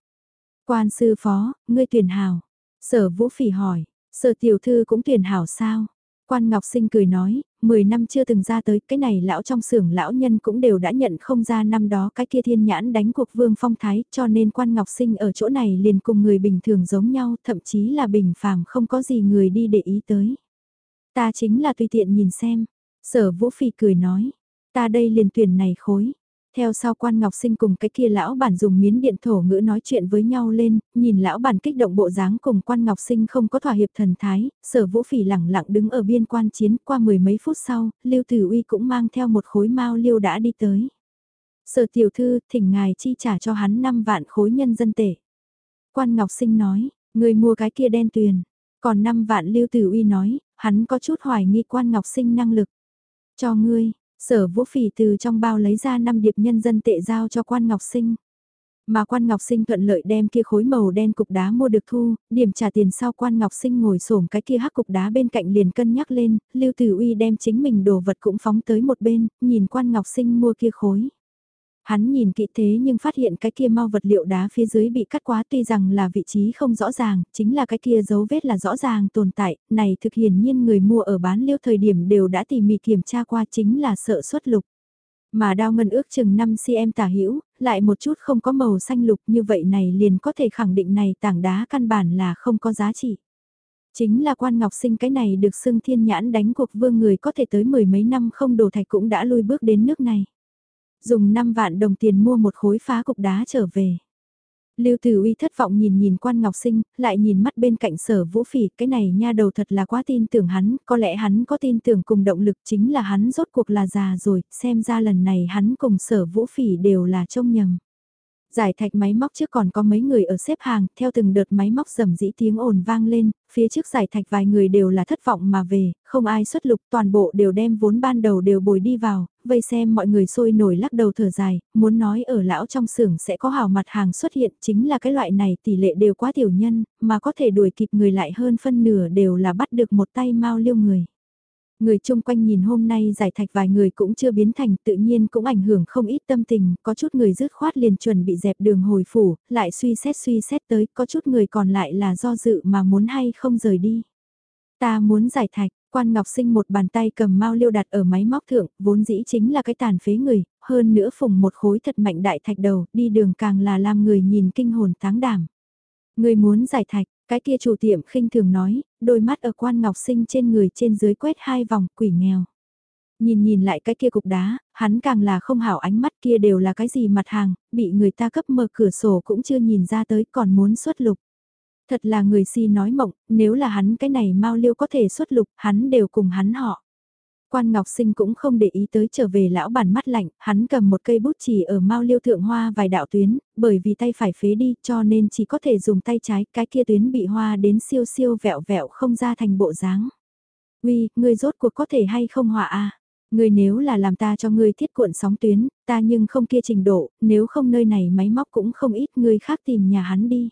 Quan sư phó, ngươi tuyển hảo. Sở vũ phỉ hỏi, sở tiểu thư cũng tuyển hảo sao? Quan Ngọc Sinh cười nói, 10 năm chưa từng ra tới, cái này lão trong xưởng lão nhân cũng đều đã nhận không ra năm đó cái kia thiên nhãn đánh cuộc vương phong thái, cho nên Quan Ngọc Sinh ở chỗ này liền cùng người bình thường giống nhau, thậm chí là bình phàm không có gì người đi để ý tới. Ta chính là tùy tiện nhìn xem, sở vũ phì cười nói, ta đây liền tuyển này khối, theo sau quan ngọc sinh cùng cái kia lão bản dùng miến điện thổ ngữ nói chuyện với nhau lên, nhìn lão bản kích động bộ dáng cùng quan ngọc sinh không có thỏa hiệp thần thái, sở vũ phỉ lẳng lặng đứng ở biên quan chiến qua mười mấy phút sau, lưu tử uy cũng mang theo một khối mao liêu đã đi tới. Sở tiểu thư thỉnh ngài chi trả cho hắn 5 vạn khối nhân dân tệ. Quan ngọc sinh nói, người mua cái kia đen tuyền, còn 5 vạn lưu tử uy nói, hắn có chút hoài nghi quan ngọc sinh năng lực. Cho ngươi, Sở vũ phỉ từ trong bao lấy ra năm điệp nhân dân tệ giao cho quan ngọc sinh. Mà quan ngọc sinh thuận lợi đem kia khối màu đen cục đá mua được thu, điểm trả tiền sau quan ngọc sinh ngồi xổm cái kia hắc cục đá bên cạnh liền cân nhắc lên, lưu tử uy đem chính mình đồ vật cũng phóng tới một bên, nhìn quan ngọc sinh mua kia khối. Hắn nhìn kỹ thế nhưng phát hiện cái kia mau vật liệu đá phía dưới bị cắt quá tuy rằng là vị trí không rõ ràng, chính là cái kia dấu vết là rõ ràng tồn tại, này thực hiển nhiên người mua ở bán liêu thời điểm đều đã tỉ mỉ kiểm tra qua chính là sợ xuất lục. Mà đao ngân ước chừng 5cm tả hữu lại một chút không có màu xanh lục như vậy này liền có thể khẳng định này tảng đá căn bản là không có giá trị. Chính là quan ngọc sinh cái này được xưng thiên nhãn đánh cuộc vương người có thể tới mười mấy năm không đổ thạch cũng đã lui bước đến nước này dùng 5 vạn đồng tiền mua một khối phá cục đá trở về. Lưu Tử Uy thất vọng nhìn nhìn quan ngọc sinh, lại nhìn mắt bên cạnh sở vũ phỉ, cái này nha đầu thật là quá tin tưởng hắn, có lẽ hắn có tin tưởng cùng động lực chính là hắn rốt cuộc là già rồi, xem ra lần này hắn cùng sở vũ phỉ đều là trông nhầm. Giải thạch máy móc trước còn có mấy người ở xếp hàng, theo từng đợt máy móc rầm rĩ tiếng ồn vang lên, phía trước giải thạch vài người đều là thất vọng mà về, không ai xuất lục, toàn bộ đều đem vốn ban đầu đều bồi đi vào, vây xem mọi người sôi nổi lắc đầu thở dài, muốn nói ở lão trong xưởng sẽ có hào mặt hàng xuất hiện, chính là cái loại này tỷ lệ đều quá tiểu nhân, mà có thể đuổi kịp người lại hơn phân nửa đều là bắt được một tay mau liêu người. Người chung quanh nhìn hôm nay giải thạch vài người cũng chưa biến thành tự nhiên cũng ảnh hưởng không ít tâm tình, có chút người dứt khoát liền chuẩn bị dẹp đường hồi phủ, lại suy xét suy xét tới, có chút người còn lại là do dự mà muốn hay không rời đi. Ta muốn giải thạch, quan ngọc sinh một bàn tay cầm mau liêu đặt ở máy móc thượng, vốn dĩ chính là cái tàn phế người, hơn nữa phùng một khối thật mạnh đại thạch đầu, đi đường càng là làm người nhìn kinh hồn táng đảm. Người muốn giải thạch, cái kia chủ tiệm khinh thường nói, đôi mắt ở quan ngọc sinh trên người trên dưới quét hai vòng quỷ nghèo. Nhìn nhìn lại cái kia cục đá, hắn càng là không hảo ánh mắt kia đều là cái gì mặt hàng, bị người ta cấp mở cửa sổ cũng chưa nhìn ra tới còn muốn xuất lục. Thật là người si nói mộng, nếu là hắn cái này mau liêu có thể xuất lục, hắn đều cùng hắn họ. Quan Ngọc Sinh cũng không để ý tới trở về lão bản mắt lạnh, hắn cầm một cây bút chỉ ở mau liêu thượng hoa vài đạo tuyến, bởi vì tay phải phế đi cho nên chỉ có thể dùng tay trái, cái kia tuyến bị hoa đến siêu siêu vẹo vẹo không ra thành bộ dáng. Uy, ngươi rốt cuộc có thể hay không họa a? À? Ngươi nếu là làm ta cho ngươi thiết cuộn sóng tuyến, ta nhưng không kia trình độ, nếu không nơi này máy móc cũng không ít, ngươi khác tìm nhà hắn đi.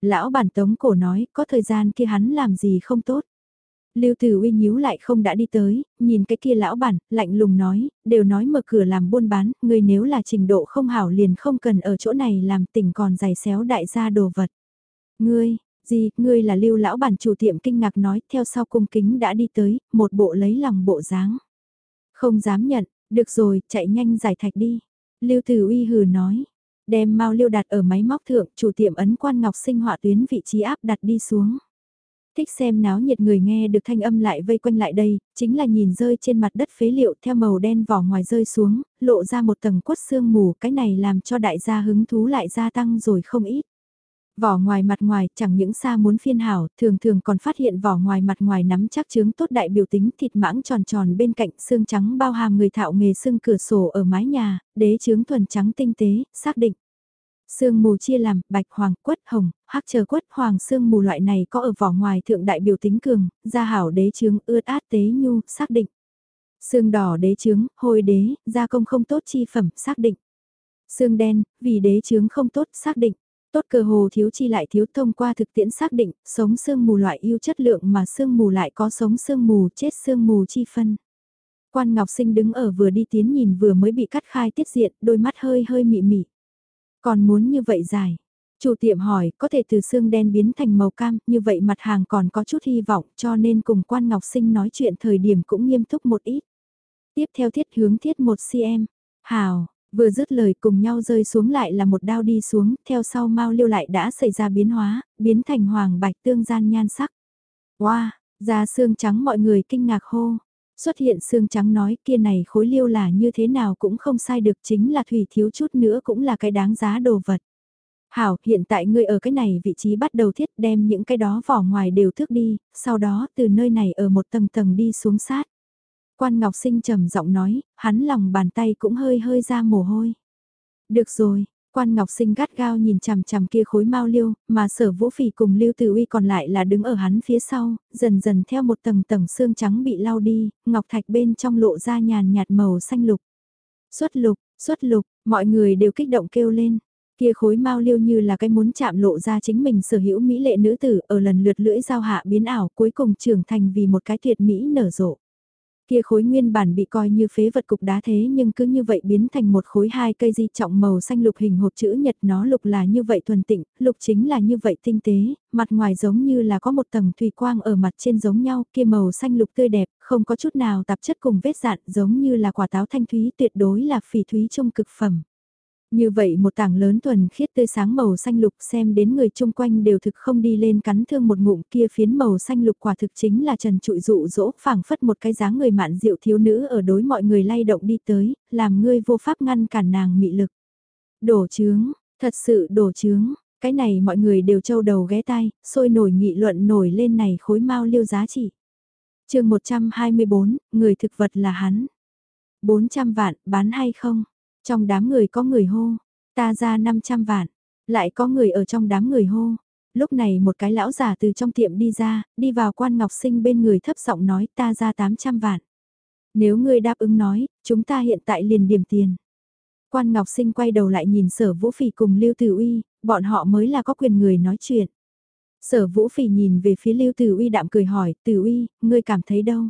Lão bản tống cổ nói, có thời gian kia hắn làm gì không tốt. Lưu Tử Uy nhíu lại không đã đi tới, nhìn cái kia lão bản, lạnh lùng nói, đều nói mở cửa làm buôn bán, người nếu là trình độ không hảo liền không cần ở chỗ này làm tỉnh còn giày xéo đại gia đồ vật. Ngươi, gì, ngươi là lưu lão bản chủ tiệm kinh ngạc nói, theo sau cung kính đã đi tới, một bộ lấy lòng bộ dáng. Không dám nhận, được rồi, chạy nhanh giải thạch đi. Lưu Tử Uy hừ nói, đem mau liêu đặt ở máy móc thượng, chủ tiệm ấn quan ngọc sinh họa tuyến vị trí áp đặt đi xuống. Thích xem náo nhiệt người nghe được thanh âm lại vây quanh lại đây, chính là nhìn rơi trên mặt đất phế liệu theo màu đen vỏ ngoài rơi xuống, lộ ra một tầng quất xương mù, cái này làm cho đại gia hứng thú lại gia tăng rồi không ít. Vỏ ngoài mặt ngoài chẳng những xa muốn phiên hảo, thường thường còn phát hiện vỏ ngoài mặt ngoài nắm chắc chướng tốt đại biểu tính thịt mãng tròn tròn bên cạnh xương trắng bao hàm người thạo nghề xương cửa sổ ở mái nhà, đế chướng thuần trắng tinh tế, xác định. Sương mù chia làm bạch hoàng quất hồng, hắc chờ quất hoàng sương mù loại này có ở vỏ ngoài thượng đại biểu tính cường, gia hảo đế trướng ướt át tế nhu, xác định. Sương đỏ đế trướng, hồi đế, gia công không tốt chi phẩm, xác định. Sương đen, vì đế trướng không tốt, xác định. Tốt cơ hồ thiếu chi lại thiếu thông qua thực tiễn xác định, sống sương mù loại yêu chất lượng mà sương mù lại có sống sương mù chết sương mù chi phân. Quan Ngọc Sinh đứng ở vừa đi tiến nhìn vừa mới bị cắt khai tiết diện, đôi mắt hơi hơi mị mị. Còn muốn như vậy dài. Chủ tiệm hỏi, có thể từ xương đen biến thành màu cam, như vậy mặt hàng còn có chút hy vọng cho nên cùng quan ngọc sinh nói chuyện thời điểm cũng nghiêm túc một ít. Tiếp theo thiết hướng thiết một cm. Hào, vừa dứt lời cùng nhau rơi xuống lại là một đao đi xuống, theo sau mau liêu lại đã xảy ra biến hóa, biến thành hoàng bạch tương gian nhan sắc. Wow, da xương trắng mọi người kinh ngạc hô, Xuất hiện xương trắng nói kia này khối liêu là như thế nào cũng không sai được chính là thủy thiếu chút nữa cũng là cái đáng giá đồ vật. Hảo, hiện tại ngươi ở cái này vị trí bắt đầu thiết đem những cái đó vỏ ngoài đều thước đi, sau đó từ nơi này ở một tầng tầng đi xuống sát. Quan Ngọc Sinh trầm giọng nói, hắn lòng bàn tay cũng hơi hơi ra mồ hôi. Được rồi, Quan Ngọc Sinh gắt gao nhìn chằm chằm kia khối mau liêu, mà sở vũ phỉ cùng lưu tử uy còn lại là đứng ở hắn phía sau, dần dần theo một tầng tầng xương trắng bị lau đi, ngọc thạch bên trong lộ ra nhàn nhạt màu xanh lục. Xuất lục, xuất lục, mọi người đều kích động kêu lên. Kia khối mau liêu như là cái muốn chạm lộ ra chính mình sở hữu mỹ lệ nữ tử ở lần lượt lưỡi giao hạ biến ảo cuối cùng trưởng thành vì một cái tuyệt mỹ nở rộ. Kia khối nguyên bản bị coi như phế vật cục đá thế nhưng cứ như vậy biến thành một khối hai cây di trọng màu xanh lục hình hộp chữ nhật nó lục là như vậy thuần tịnh, lục chính là như vậy tinh tế, mặt ngoài giống như là có một tầng thủy quang ở mặt trên giống nhau, kia màu xanh lục tươi đẹp, không có chút nào tạp chất cùng vết dạn giống như là quả táo thanh thúy tuyệt đối là phỉ thúy trong cực phẩm. Như vậy một tảng lớn thuần khiết tươi sáng màu xanh lục xem đến người chung quanh đều thực không đi lên cắn thương một ngụm kia phiến màu xanh lục quả thực chính là trần trụi dụ dỗ phảng phất một cái dáng người mạn diệu thiếu nữ ở đối mọi người lay động đi tới, làm ngươi vô pháp ngăn cản nàng mị lực. Đổ chướng, thật sự đổ chướng, cái này mọi người đều trâu đầu ghé tai, sôi nổi nghị luận nổi lên này khối mau liêu giá trị. chương 124, người thực vật là hắn. 400 vạn, bán hay không? Trong đám người có người hô, Ta ra 500 vạn, lại có người ở trong đám người hô. Lúc này một cái lão già từ trong tiệm đi ra, đi vào quan ngọc sinh bên người thấp giọng nói ta ra 800 vạn. Nếu ngươi đáp ứng nói, chúng ta hiện tại liền điểm tiền. Quan Ngọc Sinh quay đầu lại nhìn sở vũ phỉ cùng Lưu Tử Uy, bọn họ mới là có quyền người nói chuyện. Sở vũ phỉ nhìn về phía Lưu Tử Uy đạm cười hỏi, Tử Uy, ngươi cảm thấy đâu?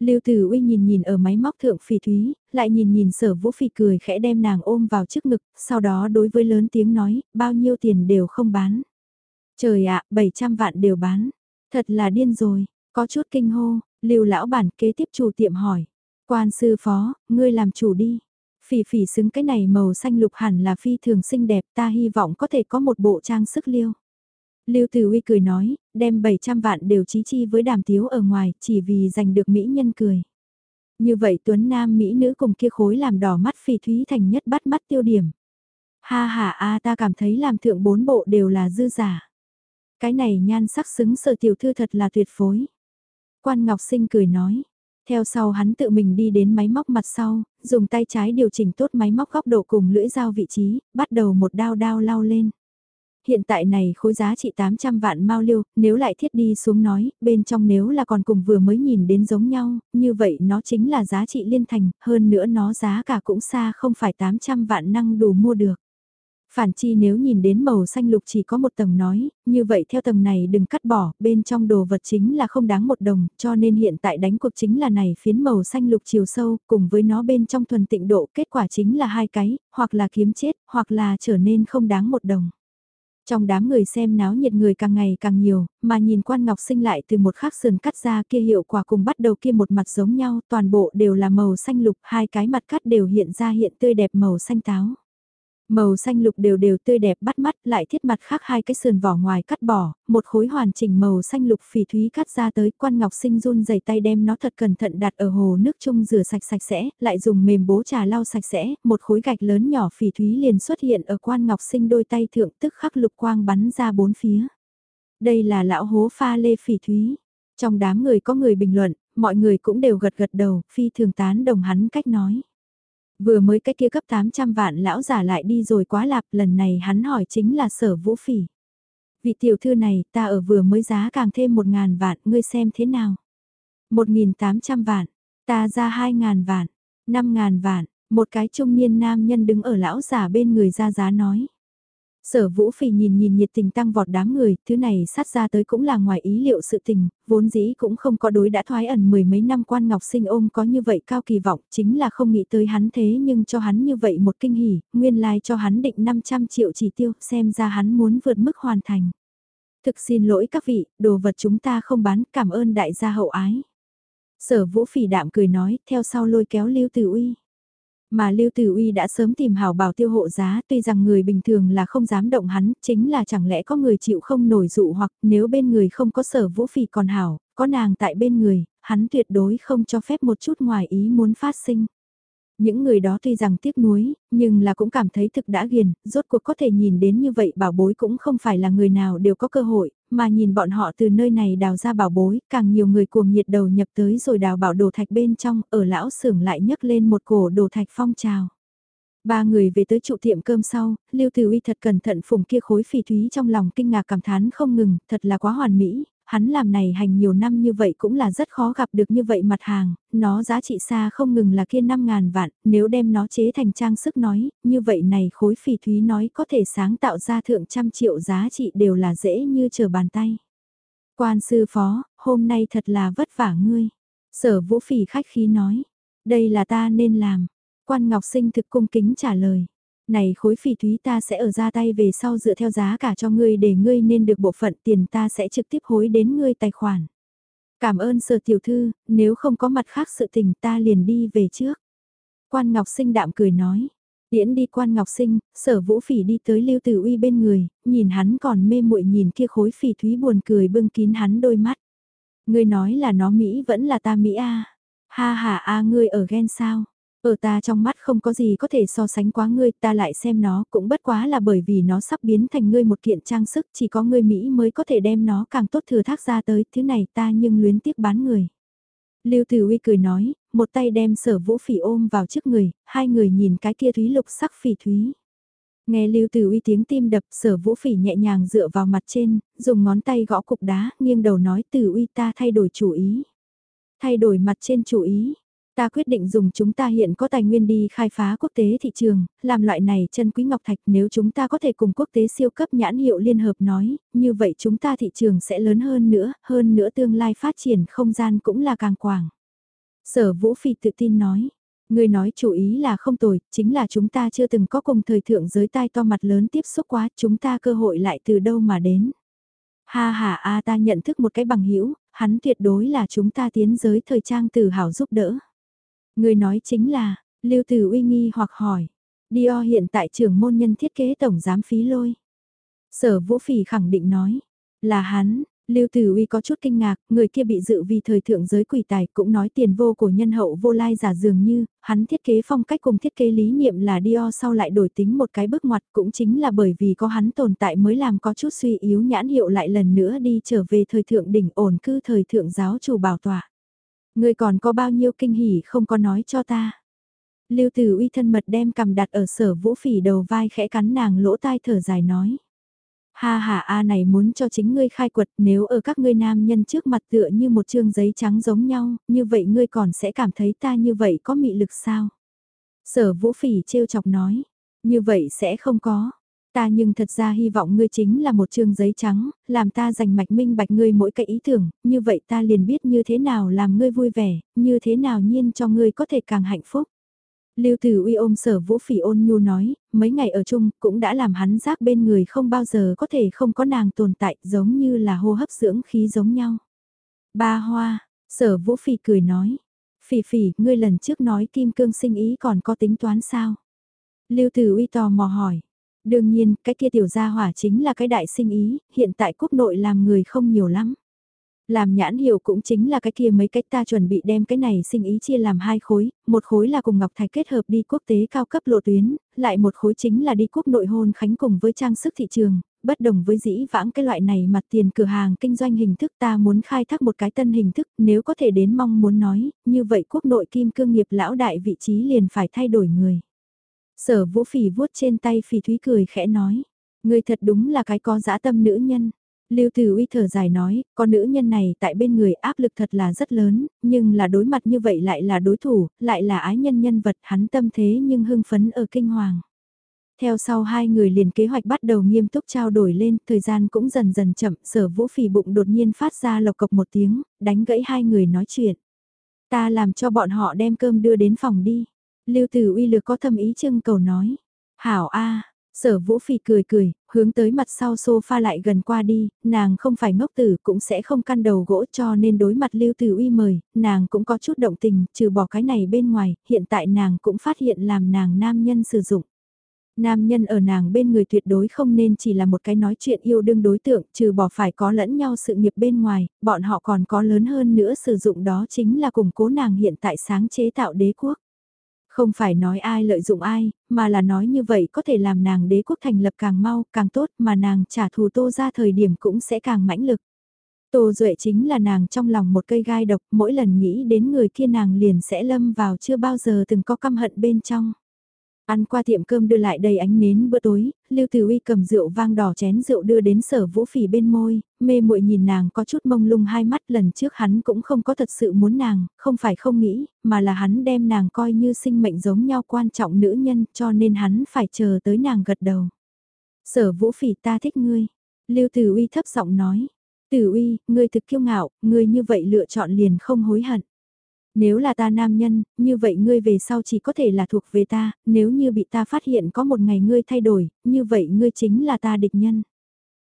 Lưu Tử Uy nhìn nhìn ở máy móc thượng phỉ thúy, lại nhìn nhìn sở vũ phỉ cười khẽ đem nàng ôm vào trước ngực, sau đó đối với lớn tiếng nói, bao nhiêu tiền đều không bán. Trời ạ, 700 vạn đều bán. Thật là điên rồi, có chút kinh hô, Lưu lão bản kế tiếp chủ tiệm hỏi. Quan sư phó, ngươi làm chủ đi. Phỉ phỉ xứng cái này màu xanh lục hẳn là phi thường xinh đẹp ta hy vọng có thể có một bộ trang sức liêu. Lưu Tử Uy cười nói, đem 700 vạn đều chí chi với đàm tiếu ở ngoài, chỉ vì giành được mỹ nhân cười. Như vậy Tuấn Nam Mỹ nữ cùng kia khối làm đỏ mắt phỉ thúy thành nhất bắt mắt tiêu điểm. Ha ha a ta cảm thấy làm thượng bốn bộ đều là dư giả. Cái này nhan sắc xứng sở tiểu thư thật là tuyệt phối. Quan Ngọc Sinh cười nói, theo sau hắn tự mình đi đến máy móc mặt sau, dùng tay trái điều chỉnh tốt máy móc góc độ cùng lưỡi dao vị trí, bắt đầu một đao đao lao lên. Hiện tại này khối giá trị 800 vạn mao liêu, nếu lại thiết đi xuống nói, bên trong nếu là còn cùng vừa mới nhìn đến giống nhau, như vậy nó chính là giá trị liên thành, hơn nữa nó giá cả cũng xa không phải 800 vạn năng đủ mua được. Phản chi nếu nhìn đến màu xanh lục chỉ có một tầng nói, như vậy theo tầng này đừng cắt bỏ, bên trong đồ vật chính là không đáng một đồng, cho nên hiện tại đánh cuộc chính là này phiến màu xanh lục chiều sâu, cùng với nó bên trong thuần tịnh độ, kết quả chính là hai cái, hoặc là kiếm chết, hoặc là trở nên không đáng một đồng. Trong đám người xem náo nhiệt người càng ngày càng nhiều, mà nhìn quan ngọc sinh lại từ một khắc sườn cắt ra kia hiệu quả cùng bắt đầu kia một mặt giống nhau, toàn bộ đều là màu xanh lục, hai cái mặt cắt đều hiện ra hiện tươi đẹp màu xanh táo. Màu xanh lục đều đều tươi đẹp bắt mắt lại thiết mặt khác hai cái sườn vỏ ngoài cắt bỏ, một khối hoàn chỉnh màu xanh lục phỉ thúy cắt ra tới quan ngọc sinh run dày tay đem nó thật cẩn thận đặt ở hồ nước chung rửa sạch sạch sẽ, lại dùng mềm bố trà lau sạch sẽ, một khối gạch lớn nhỏ phỉ thúy liền xuất hiện ở quan ngọc sinh đôi tay thượng tức khắc lục quang bắn ra bốn phía. Đây là lão hố pha lê phỉ thúy. Trong đám người có người bình luận, mọi người cũng đều gật gật đầu, phi thường tán đồng hắn cách nói. Vừa mới cái kia cấp 800 vạn lão giả lại đi rồi quá lạp lần này hắn hỏi chính là sở vũ phỉ. Vị tiểu thư này ta ở vừa mới giá càng thêm 1.000 vạn ngươi xem thế nào. 1.800 vạn, ta ra 2.000 vạn, 5.000 vạn, một cái trung niên nam nhân đứng ở lão giả bên người ra giá nói. Sở vũ phỉ nhìn nhìn nhiệt tình tăng vọt đám người, thứ này sát ra tới cũng là ngoài ý liệu sự tình, vốn dĩ cũng không có đối đã thoái ẩn mười mấy năm quan ngọc sinh ôm có như vậy cao kỳ vọng, chính là không nghĩ tới hắn thế nhưng cho hắn như vậy một kinh hỉ, nguyên lai like cho hắn định 500 triệu chỉ tiêu, xem ra hắn muốn vượt mức hoàn thành. Thực xin lỗi các vị, đồ vật chúng ta không bán, cảm ơn đại gia hậu ái. Sở vũ phỉ đạm cười nói, theo sau lôi kéo Lưu Tử Uy. Mà Lưu Tử Uy đã sớm tìm hảo bảo tiêu hộ giá tuy rằng người bình thường là không dám động hắn, chính là chẳng lẽ có người chịu không nổi dụ hoặc nếu bên người không có sở vũ phì còn hảo, có nàng tại bên người, hắn tuyệt đối không cho phép một chút ngoài ý muốn phát sinh. Những người đó tuy rằng tiếc nuối, nhưng là cũng cảm thấy thực đã ghiền, rốt cuộc có thể nhìn đến như vậy bảo bối cũng không phải là người nào đều có cơ hội, mà nhìn bọn họ từ nơi này đào ra bảo bối, càng nhiều người cuồng nhiệt đầu nhập tới rồi đào bảo đồ thạch bên trong, ở lão xưởng lại nhấc lên một cổ đồ thạch phong trào. Ba người về tới trụ tiệm cơm sau, Lưu Từ Uy thật cẩn thận phùng kia khối phỉ thúy trong lòng kinh ngạc cảm thán không ngừng, thật là quá hoàn mỹ, hắn làm này hành nhiều năm như vậy cũng là rất khó gặp được như vậy mặt hàng, nó giá trị xa không ngừng là kia 5.000 vạn, nếu đem nó chế thành trang sức nói, như vậy này khối phỉ thúy nói có thể sáng tạo ra thượng trăm triệu giá trị đều là dễ như chờ bàn tay. Quan sư phó, hôm nay thật là vất vả ngươi. Sở vũ phỉ khách khí nói, đây là ta nên làm. Quan Ngọc Sinh thực cung kính trả lời này khối phỉ thúy ta sẽ ở ra tay về sau dựa theo giá cả cho ngươi để ngươi nên được bộ phận tiền ta sẽ trực tiếp hối đến ngươi tài khoản. Cảm ơn sở tiểu thư, nếu không có mặt khác sự tình ta liền đi về trước. Quan Ngọc Sinh đạm cười nói. Điễn đi quan Ngọc Sinh, sở vũ phỉ đi tới Lưu Tử Uy bên người, nhìn hắn còn mê muội nhìn kia khối phỉ thúy buồn cười bưng kín hắn đôi mắt. Ngươi nói là nó Mỹ vẫn là ta Mỹ a Ha ha a ngươi ở ghen sao? Ở ta trong mắt không có gì có thể so sánh quá ngươi, ta lại xem nó cũng bất quá là bởi vì nó sắp biến thành ngươi một kiện trang sức, chỉ có ngươi Mỹ mới có thể đem nó càng tốt thừa thác ra tới, thứ này ta nhưng luyến tiếc bán người. Lưu Tử Uy cười nói, một tay đem sở vũ phỉ ôm vào trước người, hai người nhìn cái kia thúy lục sắc phỉ thúy. Nghe Lưu Tử Uy tiếng tim đập, Sở Vũ Phỉ nhẹ nhàng dựa vào mặt trên, dùng ngón tay gõ cục đá, nghiêng đầu nói Tử Uy ta thay đổi chủ ý. Thay đổi mặt trên chủ ý, ta quyết định dùng chúng ta hiện có tài nguyên đi khai phá quốc tế thị trường, làm loại này chân quý ngọc thạch nếu chúng ta có thể cùng quốc tế siêu cấp nhãn hiệu liên hợp nói, như vậy chúng ta thị trường sẽ lớn hơn nữa, hơn nữa tương lai phát triển không gian cũng là càng quảng. Sở Vũ Phi tự tin nói, người nói chủ ý là không tồi, chính là chúng ta chưa từng có cùng thời thượng giới tai to mặt lớn tiếp xúc quá, chúng ta cơ hội lại từ đâu mà đến. Ha ha a ta nhận thức một cái bằng hữu hắn tuyệt đối là chúng ta tiến giới thời trang từ hảo giúp đỡ. Người nói chính là, Lưu Tử Uy nghi hoặc hỏi, Dior hiện tại trưởng môn nhân thiết kế tổng giám phí lôi. Sở Vũ Phỉ khẳng định nói, là hắn, Lưu Tử Uy có chút kinh ngạc, người kia bị dự vì thời thượng giới quỷ tài cũng nói tiền vô của nhân hậu vô lai giả dường như, hắn thiết kế phong cách cùng thiết kế lý niệm là Dior sau lại đổi tính một cái bước ngoặt cũng chính là bởi vì có hắn tồn tại mới làm có chút suy yếu nhãn hiệu lại lần nữa đi trở về thời thượng đỉnh ổn cư thời thượng giáo chủ bảo tỏa ngươi còn có bao nhiêu kinh hỉ không có nói cho ta. Lưu Tử Uy thân mật đem cầm đặt ở sở vũ phỉ đầu vai khẽ cắn nàng lỗ tai thở dài nói. Ha ha a này muốn cho chính ngươi khai quật nếu ở các ngươi nam nhân trước mặt tựa như một chương giấy trắng giống nhau, như vậy ngươi còn sẽ cảm thấy ta như vậy có mị lực sao? Sở vũ phỉ trêu chọc nói, như vậy sẽ không có. Ta nhưng thật ra hy vọng ngươi chính là một chương giấy trắng, làm ta dành mạch minh bạch ngươi mỗi cái ý tưởng, như vậy ta liền biết như thế nào làm ngươi vui vẻ, như thế nào nhiên cho ngươi có thể càng hạnh phúc. Lưu Tử Uy ôm sở vũ phỉ ôn nhu nói, mấy ngày ở chung cũng đã làm hắn giác bên người không bao giờ có thể không có nàng tồn tại giống như là hô hấp dưỡng khí giống nhau. Ba hoa, sở vũ phỉ cười nói, phỉ phỉ, ngươi lần trước nói kim cương sinh ý còn có tính toán sao? Lưu Tử Uy tò mò hỏi, đương nhiên cái kia tiểu gia hỏa chính là cái đại sinh ý, hiện tại quốc nội làm người không nhiều lắm. Làm nhãn hiệu cũng chính là cái kia mấy cách ta chuẩn bị đem cái này sinh ý chia làm hai khối, một khối là cùng Ngọc Thạch kết hợp đi quốc tế cao cấp lộ tuyến, lại một khối chính là đi quốc nội hôn khánh cùng với trang sức thị trường, bất đồng với dĩ vãng cái loại này mặt tiền cửa hàng kinh doanh hình thức ta muốn khai thác một cái tân hình thức nếu có thể đến mong muốn nói, như vậy quốc nội kim cương nghiệp lão đại vị trí liền phải thay đổi người. Sở vũ phỉ vuốt trên tay phỉ thúy cười khẽ nói, người thật đúng là cái có dã tâm nữ nhân. Lưu Tử Uy thở dài nói, con nữ nhân này tại bên người áp lực thật là rất lớn, nhưng là đối mặt như vậy lại là đối thủ, lại là ái nhân nhân vật hắn tâm thế nhưng hưng phấn ở kinh hoàng. Theo sau hai người liền kế hoạch bắt đầu nghiêm túc trao đổi lên, thời gian cũng dần dần chậm, sở vũ phì bụng đột nhiên phát ra lộc cộc một tiếng, đánh gãy hai người nói chuyện. Ta làm cho bọn họ đem cơm đưa đến phòng đi. Lưu Tử Uy lược có thâm ý trưng cầu nói. Hảo A, Sở Vũ Phi cười cười, hướng tới mặt sau sofa lại gần qua đi, nàng không phải ngốc tử cũng sẽ không căn đầu gỗ cho nên đối mặt Lưu Tử Uy mời, nàng cũng có chút động tình, trừ bỏ cái này bên ngoài, hiện tại nàng cũng phát hiện làm nàng nam nhân sử dụng. Nam nhân ở nàng bên người tuyệt đối không nên chỉ là một cái nói chuyện yêu đương đối tượng, trừ bỏ phải có lẫn nhau sự nghiệp bên ngoài, bọn họ còn có lớn hơn nữa sử dụng đó chính là củng cố nàng hiện tại sáng chế tạo đế quốc. Không phải nói ai lợi dụng ai, mà là nói như vậy có thể làm nàng đế quốc thành lập càng mau, càng tốt mà nàng trả thù tô ra thời điểm cũng sẽ càng mãnh lực. Tô Duệ chính là nàng trong lòng một cây gai độc, mỗi lần nghĩ đến người kia nàng liền sẽ lâm vào chưa bao giờ từng có căm hận bên trong. Ăn qua tiệm cơm đưa lại đầy ánh nến bữa tối, Lưu Tử Uy cầm rượu vang đỏ chén rượu đưa đến sở vũ phỉ bên môi, mê muội nhìn nàng có chút mông lung hai mắt lần trước hắn cũng không có thật sự muốn nàng, không phải không nghĩ, mà là hắn đem nàng coi như sinh mệnh giống nhau quan trọng nữ nhân cho nên hắn phải chờ tới nàng gật đầu. Sở vũ phỉ ta thích ngươi. Lưu Tử Uy thấp giọng nói. Tử Uy, ngươi thực kiêu ngạo, ngươi như vậy lựa chọn liền không hối hận. Nếu là ta nam nhân, như vậy ngươi về sau chỉ có thể là thuộc về ta, nếu như bị ta phát hiện có một ngày ngươi thay đổi, như vậy ngươi chính là ta địch nhân.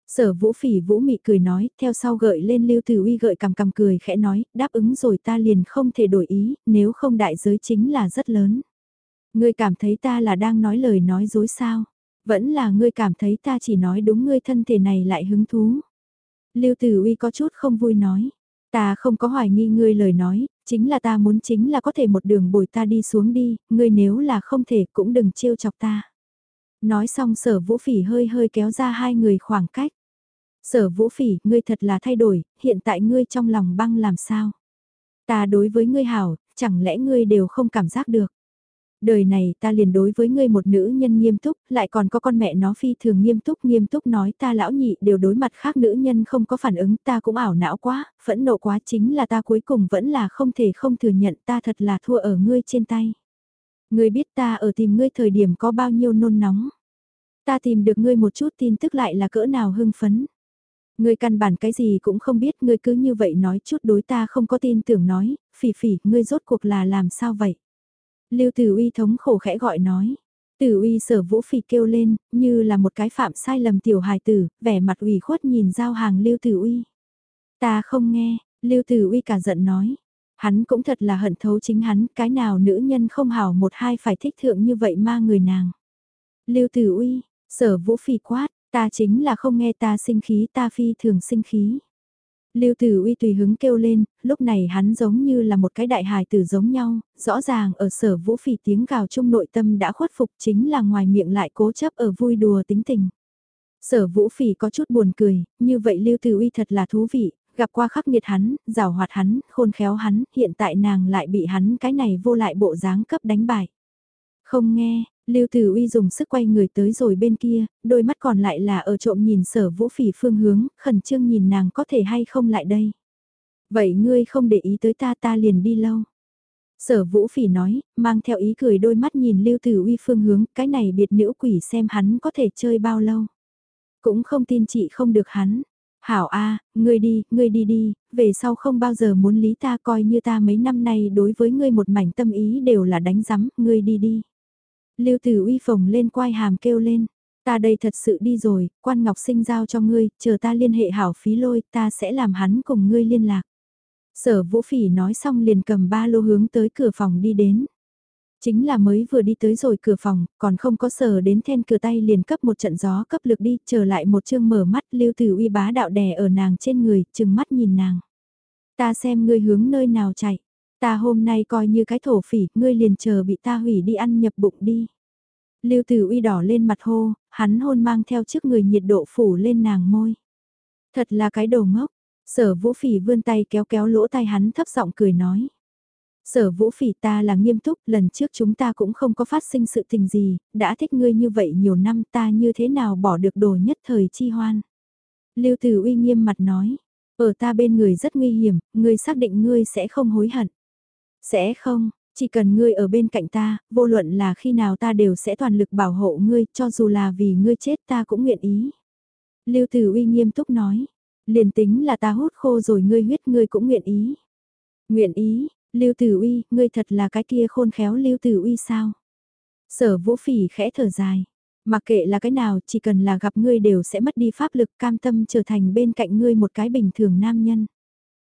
Sở vũ phỉ vũ mị cười nói, theo sau gợi lên lưu tử uy gợi cầm cầm cười khẽ nói, đáp ứng rồi ta liền không thể đổi ý, nếu không đại giới chính là rất lớn. Ngươi cảm thấy ta là đang nói lời nói dối sao? Vẫn là ngươi cảm thấy ta chỉ nói đúng ngươi thân thể này lại hứng thú. Lưu tử uy có chút không vui nói. Ta không có hoài nghi ngươi lời nói, chính là ta muốn chính là có thể một đường bồi ta đi xuống đi, ngươi nếu là không thể cũng đừng trêu chọc ta. Nói xong sở vũ phỉ hơi hơi kéo ra hai người khoảng cách. Sở vũ phỉ, ngươi thật là thay đổi, hiện tại ngươi trong lòng băng làm sao? Ta đối với ngươi hảo, chẳng lẽ ngươi đều không cảm giác được? Đời này ta liền đối với ngươi một nữ nhân nghiêm túc, lại còn có con mẹ nó phi thường nghiêm túc nghiêm túc nói ta lão nhị đều đối mặt khác nữ nhân không có phản ứng ta cũng ảo não quá, phẫn nộ quá chính là ta cuối cùng vẫn là không thể không thừa nhận ta thật là thua ở ngươi trên tay. Ngươi biết ta ở tìm ngươi thời điểm có bao nhiêu nôn nóng. Ta tìm được ngươi một chút tin tức lại là cỡ nào hưng phấn. Ngươi căn bản cái gì cũng không biết ngươi cứ như vậy nói chút đối ta không có tin tưởng nói, phỉ phỉ, ngươi rốt cuộc là làm sao vậy? Lưu Tử Uy thống khổ khẽ gọi nói. Tử Uy sở vũ phỉ kêu lên, như là một cái phạm sai lầm tiểu hài tử, vẻ mặt ủy khuất nhìn giao hàng Lưu Tử Uy. Ta không nghe, Lưu Tử Uy cả giận nói. Hắn cũng thật là hận thấu chính hắn, cái nào nữ nhân không hảo một hai phải thích thượng như vậy ma người nàng. Lưu Tử Uy, sở vũ phỉ quát, ta chính là không nghe ta sinh khí ta phi thường sinh khí. Lưu Tử Uy tùy hứng kêu lên, lúc này hắn giống như là một cái đại hài tử giống nhau, rõ ràng ở sở vũ phỉ tiếng gào chung nội tâm đã khuất phục chính là ngoài miệng lại cố chấp ở vui đùa tính tình. Sở vũ phỉ có chút buồn cười, như vậy Lưu Tử Uy thật là thú vị, gặp qua khắc nghiệt hắn, rào hoạt hắn, khôn khéo hắn, hiện tại nàng lại bị hắn cái này vô lại bộ dáng cấp đánh bại. Không nghe, Lưu Tử Uy dùng sức quay người tới rồi bên kia, đôi mắt còn lại là ở trộm nhìn sở vũ phỉ phương hướng, khẩn trương nhìn nàng có thể hay không lại đây. Vậy ngươi không để ý tới ta ta liền đi lâu. Sở vũ phỉ nói, mang theo ý cười đôi mắt nhìn Lưu Tử Uy phương hướng, cái này biệt nữ quỷ xem hắn có thể chơi bao lâu. Cũng không tin chị không được hắn. Hảo A, ngươi đi, ngươi đi đi, về sau không bao giờ muốn lý ta coi như ta mấy năm nay đối với ngươi một mảnh tâm ý đều là đánh rắm ngươi đi đi. Lưu Tử Uy phồng lên quai hàm kêu lên, ta đây thật sự đi rồi, quan ngọc sinh giao cho ngươi, chờ ta liên hệ hảo phí lôi, ta sẽ làm hắn cùng ngươi liên lạc. Sở vũ phỉ nói xong liền cầm ba lô hướng tới cửa phòng đi đến. Chính là mới vừa đi tới rồi cửa phòng, còn không có sở đến then cửa tay liền cấp một trận gió cấp lực đi, trở lại một chương mở mắt lưu tử uy bá đạo đè ở nàng trên người, chừng mắt nhìn nàng. Ta xem ngươi hướng nơi nào chạy. Ta hôm nay coi như cái thổ phỉ, ngươi liền chờ bị ta hủy đi ăn nhập bụng đi. Lưu Tử Uy đỏ lên mặt hô, hắn hôn mang theo trước người nhiệt độ phủ lên nàng môi. Thật là cái đồ ngốc, sở vũ phỉ vươn tay kéo kéo lỗ tai hắn thấp giọng cười nói. Sở vũ phỉ ta là nghiêm túc, lần trước chúng ta cũng không có phát sinh sự tình gì, đã thích ngươi như vậy nhiều năm ta như thế nào bỏ được đồ nhất thời chi hoan. Lưu Tử Uy nghiêm mặt nói, ở ta bên người rất nguy hiểm, ngươi xác định ngươi sẽ không hối hận. Sẽ không, chỉ cần ngươi ở bên cạnh ta, vô luận là khi nào ta đều sẽ toàn lực bảo hộ ngươi, cho dù là vì ngươi chết ta cũng nguyện ý. Lưu Tử Uy nghiêm túc nói, liền tính là ta hút khô rồi ngươi huyết ngươi cũng nguyện ý. Nguyện ý, Lưu Tử Uy, ngươi thật là cái kia khôn khéo Lưu Tử Uy sao? Sở Vũ Phỉ khẽ thở dài, mặc kệ là cái nào, chỉ cần là gặp ngươi đều sẽ mất đi pháp lực cam tâm trở thành bên cạnh ngươi một cái bình thường nam nhân.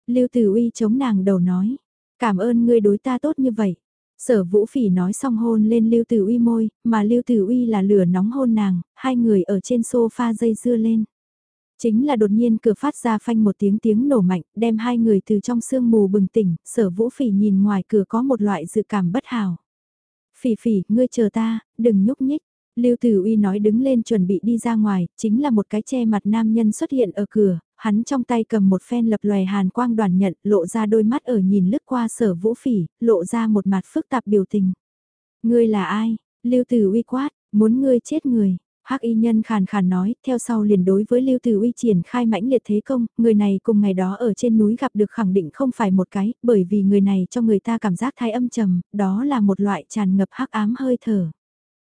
Lưu Tử Uy chống nàng đầu nói, Cảm ơn ngươi đối ta tốt như vậy. Sở Vũ Phỉ nói xong hôn lên Lưu Tử Uy môi, mà Lưu Tử Uy là lửa nóng hôn nàng, hai người ở trên sofa dây dưa lên. Chính là đột nhiên cửa phát ra phanh một tiếng tiếng nổ mạnh, đem hai người từ trong sương mù bừng tỉnh, sở Vũ Phỉ nhìn ngoài cửa có một loại dự cảm bất hảo. Phỉ phỉ, ngươi chờ ta, đừng nhúc nhích. Lưu Tử Uy nói đứng lên chuẩn bị đi ra ngoài, chính là một cái che mặt nam nhân xuất hiện ở cửa, hắn trong tay cầm một phen lập lòe hàn quang đoàn nhận, lộ ra đôi mắt ở nhìn lướt qua sở vũ phỉ, lộ ra một mặt phức tạp biểu tình. Ngươi là ai? Lưu Tử Uy quát, muốn ngươi chết người. Hắc y nhân khàn khàn nói, theo sau liền đối với Lưu Tử Uy triển khai mãnh liệt thế công, người này cùng ngày đó ở trên núi gặp được khẳng định không phải một cái, bởi vì người này cho người ta cảm giác thái âm trầm, đó là một loại tràn ngập hắc ám hơi thở.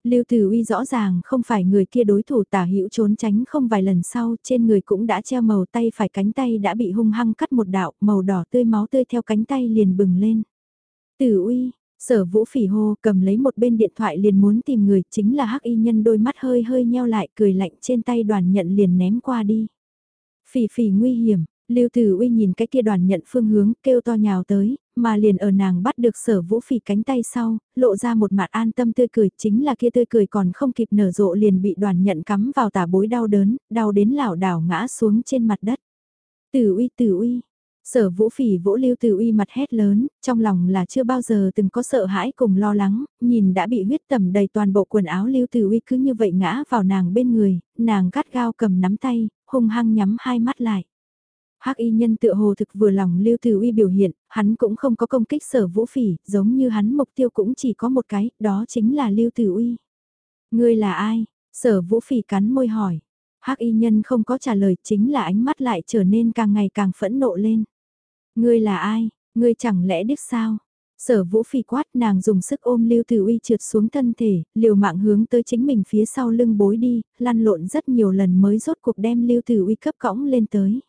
Lưu Tử Uy rõ ràng không phải người kia đối thủ tả hữu trốn tránh không vài lần sau trên người cũng đã treo màu tay phải cánh tay đã bị hung hăng cắt một đạo màu đỏ tươi máu tươi theo cánh tay liền bừng lên. Tử Uy, sở vũ phỉ hô cầm lấy một bên điện thoại liền muốn tìm người chính là hắc y nhân đôi mắt hơi hơi nheo lại cười lạnh trên tay đoàn nhận liền ném qua đi. Phỉ phỉ nguy hiểm, Lưu Tử Uy nhìn cái kia đoàn nhận phương hướng kêu to nhào tới, mà liền ở nàng bắt được sở vũ phỉ cánh tay sau, lộ ra một mặt an tâm tươi cười, chính là kia tươi cười còn không kịp nở rộ liền bị đoàn nhận cắm vào tả bối đau đớn, đau đến lảo đảo ngã xuống trên mặt đất. Tử uy tử uy, sở vũ phỉ vỗ lưu tử uy mặt hét lớn, trong lòng là chưa bao giờ từng có sợ hãi cùng lo lắng, nhìn đã bị huyết tầm đầy toàn bộ quần áo lưu tử uy cứ như vậy ngã vào nàng bên người, nàng gắt gao cầm nắm tay, hung hăng nhắm hai mắt lại. Hắc y nhân tựa hồ thực vừa lòng Lưu Tử Uy biểu hiện, hắn cũng không có công kích sở vũ phỉ, giống như hắn mục tiêu cũng chỉ có một cái, đó chính là Lưu Tử Uy. Ngươi là ai? Sở vũ phỉ cắn môi hỏi. Hắc y nhân không có trả lời chính là ánh mắt lại trở nên càng ngày càng phẫn nộ lên. Ngươi là ai? Ngươi chẳng lẽ đích sao? Sở vũ phỉ quát nàng dùng sức ôm Lưu Tử Uy trượt xuống thân thể, liều mạng hướng tới chính mình phía sau lưng bối đi, lăn lộn rất nhiều lần mới rốt cuộc đem Lưu Tử Uy cấp cõng lên tới.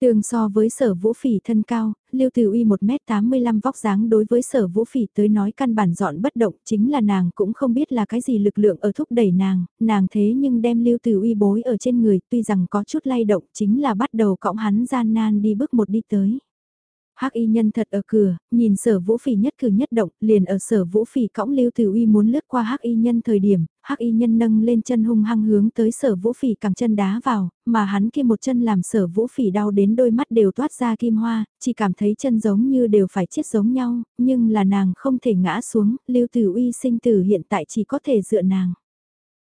Tương so với sở vũ phỉ thân cao, Lưu từ Uy 1m85 vóc dáng đối với sở vũ phỉ tới nói căn bản dọn bất động chính là nàng cũng không biết là cái gì lực lượng ở thúc đẩy nàng, nàng thế nhưng đem Lưu từ Uy bối ở trên người tuy rằng có chút lay động chính là bắt đầu cõng hắn gian nan đi bước một đi tới hắc y nhân thật ở cửa, nhìn sở vũ phỉ nhất cử nhất động, liền ở sở vũ phỉ cõng lưu từ uy muốn lướt qua hắc y nhân thời điểm, hắc y nhân nâng lên chân hung hăng hướng tới sở vũ phỉ cẳng chân đá vào, mà hắn kia một chân làm sở vũ phỉ đau đến đôi mắt đều toát ra kim hoa, chỉ cảm thấy chân giống như đều phải chết giống nhau, nhưng là nàng không thể ngã xuống, lưu từ uy sinh tử hiện tại chỉ có thể dựa nàng.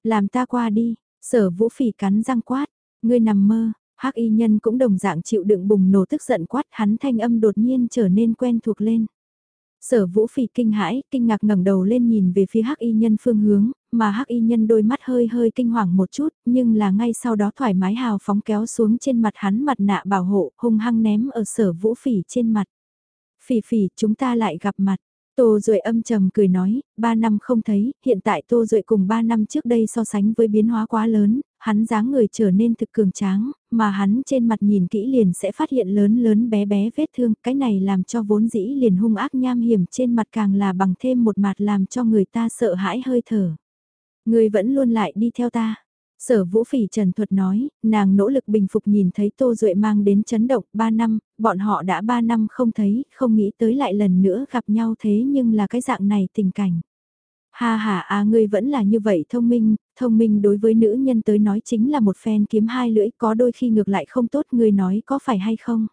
Làm ta qua đi, sở vũ phỉ cắn răng quát, ngươi nằm mơ, hắc y nhân cũng đồng dạng chịu đựng bùng nổ tức giận quát hắn thanh âm đột nhiên trở nên quen thuộc lên. Sở vũ phỉ kinh hãi, kinh ngạc ngẩng đầu lên nhìn về phía hắc y nhân phương hướng, mà hắc y nhân đôi mắt hơi hơi kinh hoàng một chút, nhưng là ngay sau đó thoải mái hào phóng kéo xuống trên mặt hắn mặt nạ bảo hộ, hung hăng ném ở sở vũ phỉ trên mặt. Phỉ phỉ, chúng ta lại gặp mặt. Tô Duệ âm trầm cười nói, ba năm không thấy, hiện tại Tô Duệ cùng ba năm trước đây so sánh với biến hóa quá lớn, hắn dáng người trở nên thực cường tráng, mà hắn trên mặt nhìn kỹ liền sẽ phát hiện lớn lớn bé bé vết thương, cái này làm cho vốn dĩ liền hung ác nham hiểm trên mặt càng là bằng thêm một mặt làm cho người ta sợ hãi hơi thở. Người vẫn luôn lại đi theo ta. Sở Vũ Phỉ Trần Thuật nói, nàng nỗ lực bình phục nhìn thấy Tô Duệ mang đến chấn động 3 năm, bọn họ đã 3 năm không thấy, không nghĩ tới lại lần nữa gặp nhau thế nhưng là cái dạng này tình cảnh. Ha ha à ngươi vẫn là như vậy thông minh, thông minh đối với nữ nhân tới nói chính là một phen kiếm hai lưỡi có đôi khi ngược lại không tốt ngươi nói có phải hay không.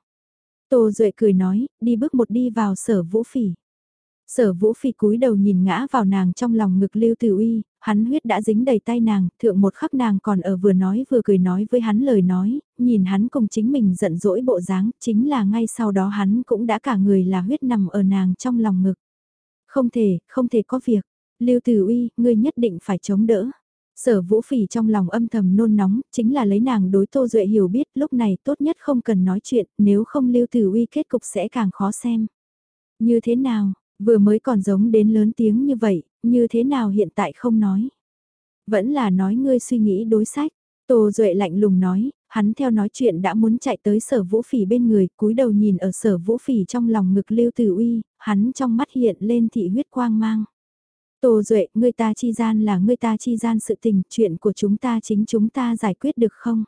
Tô Duệ cười nói, đi bước một đi vào sở vũ phỉ. Sở vũ phỉ cúi đầu nhìn ngã vào nàng trong lòng ngực lưu tử uy, hắn huyết đã dính đầy tay nàng, thượng một khắc nàng còn ở vừa nói vừa cười nói với hắn lời nói, nhìn hắn cùng chính mình giận dỗi bộ dáng, chính là ngay sau đó hắn cũng đã cả người là huyết nằm ở nàng trong lòng ngực. Không thể, không thể có việc, lưu tử uy, ngươi nhất định phải chống đỡ. Sở vũ phỉ trong lòng âm thầm nôn nóng, chính là lấy nàng đối Tô Duệ hiểu biết lúc này tốt nhất không cần nói chuyện, nếu không lưu tử uy kết cục sẽ càng khó xem. Như thế nào, Vừa mới còn giống đến lớn tiếng như vậy, như thế nào hiện tại không nói. Vẫn là nói ngươi suy nghĩ đối sách. Tô Duệ lạnh lùng nói, hắn theo nói chuyện đã muốn chạy tới sở vũ phỉ bên người, cúi đầu nhìn ở sở vũ phỉ trong lòng ngực lưu tử uy, hắn trong mắt hiện lên thị huyết quang mang. Tô Duệ, ngươi ta chi gian là ngươi ta chi gian sự tình, chuyện của chúng ta chính chúng ta giải quyết được không?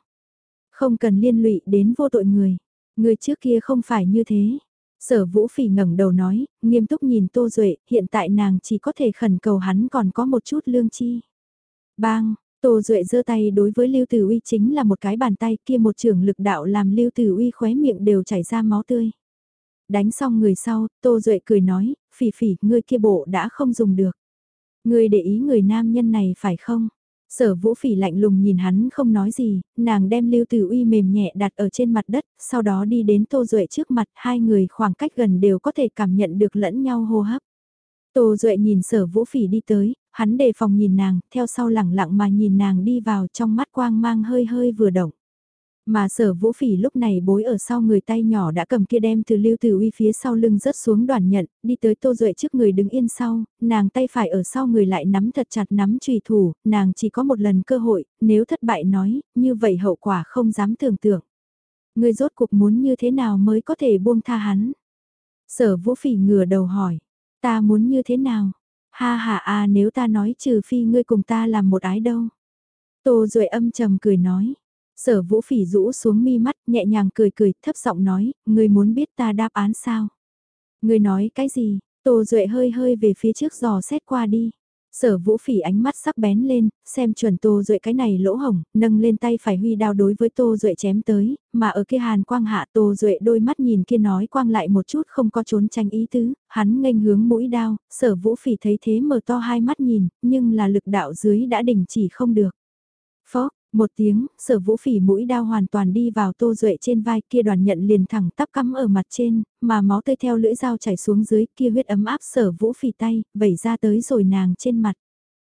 Không cần liên lụy đến vô tội người. Người trước kia không phải như thế. Sở Vũ Phỉ ngẩng đầu nói, nghiêm túc nhìn Tô Duệ, hiện tại nàng chỉ có thể khẩn cầu hắn còn có một chút lương chi. Bang, Tô Duệ giơ tay đối với Lưu Tử Uy chính là một cái bàn tay kia một trường lực đạo làm Lưu Tử Uy khóe miệng đều chảy ra máu tươi. Đánh xong người sau, Tô Duệ cười nói, phỉ phỉ, ngươi kia bộ đã không dùng được. Ngươi để ý người nam nhân này phải không? Sở vũ phỉ lạnh lùng nhìn hắn không nói gì, nàng đem lưu tử uy mềm nhẹ đặt ở trên mặt đất, sau đó đi đến tô duệ trước mặt, hai người khoảng cách gần đều có thể cảm nhận được lẫn nhau hô hấp. Tô duệ nhìn sở vũ phỉ đi tới, hắn đề phòng nhìn nàng, theo sau lẳng lặng mà nhìn nàng đi vào trong mắt quang mang hơi hơi vừa động. Mà sở vũ phỉ lúc này bối ở sau người tay nhỏ đã cầm kia đem từ lưu từ uy phía sau lưng rớt xuống đoàn nhận, đi tới tô duệ trước người đứng yên sau, nàng tay phải ở sau người lại nắm thật chặt nắm trùy thủ, nàng chỉ có một lần cơ hội, nếu thất bại nói, như vậy hậu quả không dám tưởng tượng. Người rốt cuộc muốn như thế nào mới có thể buông tha hắn? Sở vũ phỉ ngửa đầu hỏi, ta muốn như thế nào? Ha ha a nếu ta nói trừ phi ngươi cùng ta làm một ái đâu. Tô Duệ âm trầm cười nói, Sở vũ phỉ rũ xuống mi mắt, nhẹ nhàng cười cười, thấp giọng nói, người muốn biết ta đáp án sao? Người nói cái gì? Tô Duệ hơi hơi về phía trước giò xét qua đi. Sở vũ phỉ ánh mắt sắc bén lên, xem chuẩn Tô Duệ cái này lỗ hồng, nâng lên tay phải huy đao đối với Tô Duệ chém tới, mà ở kia hàn quang hạ Tô Duệ đôi mắt nhìn kia nói quang lại một chút không có trốn tranh ý tứ, hắn nghênh hướng mũi đao, sở vũ phỉ thấy thế mở to hai mắt nhìn, nhưng là lực đạo dưới đã đình chỉ không được. Một tiếng, sở vũ phỉ mũi đao hoàn toàn đi vào tô duệ trên vai kia đoàn nhận liền thẳng tắp cắm ở mặt trên, mà máu tươi theo lưỡi dao chảy xuống dưới kia huyết ấm áp sở vũ phỉ tay, vẩy ra tới rồi nàng trên mặt.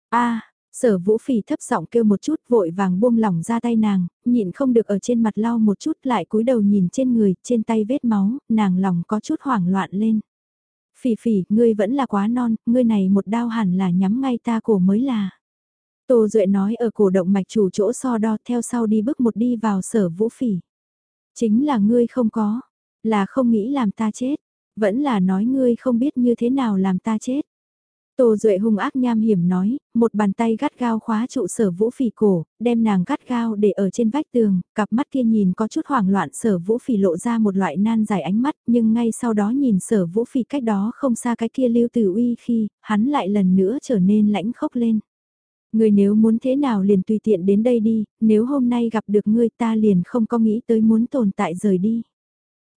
a sở vũ phỉ thấp giọng kêu một chút vội vàng buông lỏng ra tay nàng, nhịn không được ở trên mặt lau một chút lại cúi đầu nhìn trên người, trên tay vết máu, nàng lòng có chút hoảng loạn lên. Phỉ phỉ, ngươi vẫn là quá non, ngươi này một đao hẳn là nhắm ngay ta cổ mới là. Tô Duệ nói ở cổ động mạch chủ chỗ so đo theo sau đi bước một đi vào sở vũ phỉ. Chính là ngươi không có, là không nghĩ làm ta chết, vẫn là nói ngươi không biết như thế nào làm ta chết. Tô Duệ hung ác nham hiểm nói, một bàn tay gắt gao khóa trụ sở vũ phỉ cổ, đem nàng gắt gao để ở trên vách tường, cặp mắt kia nhìn có chút hoảng loạn sở vũ phỉ lộ ra một loại nan giải ánh mắt, nhưng ngay sau đó nhìn sở vũ phỉ cách đó không xa cái kia lưu tử uy khi, hắn lại lần nữa trở nên lãnh khốc lên. Người nếu muốn thế nào liền tùy tiện đến đây đi, nếu hôm nay gặp được ngươi ta liền không có nghĩ tới muốn tồn tại rời đi.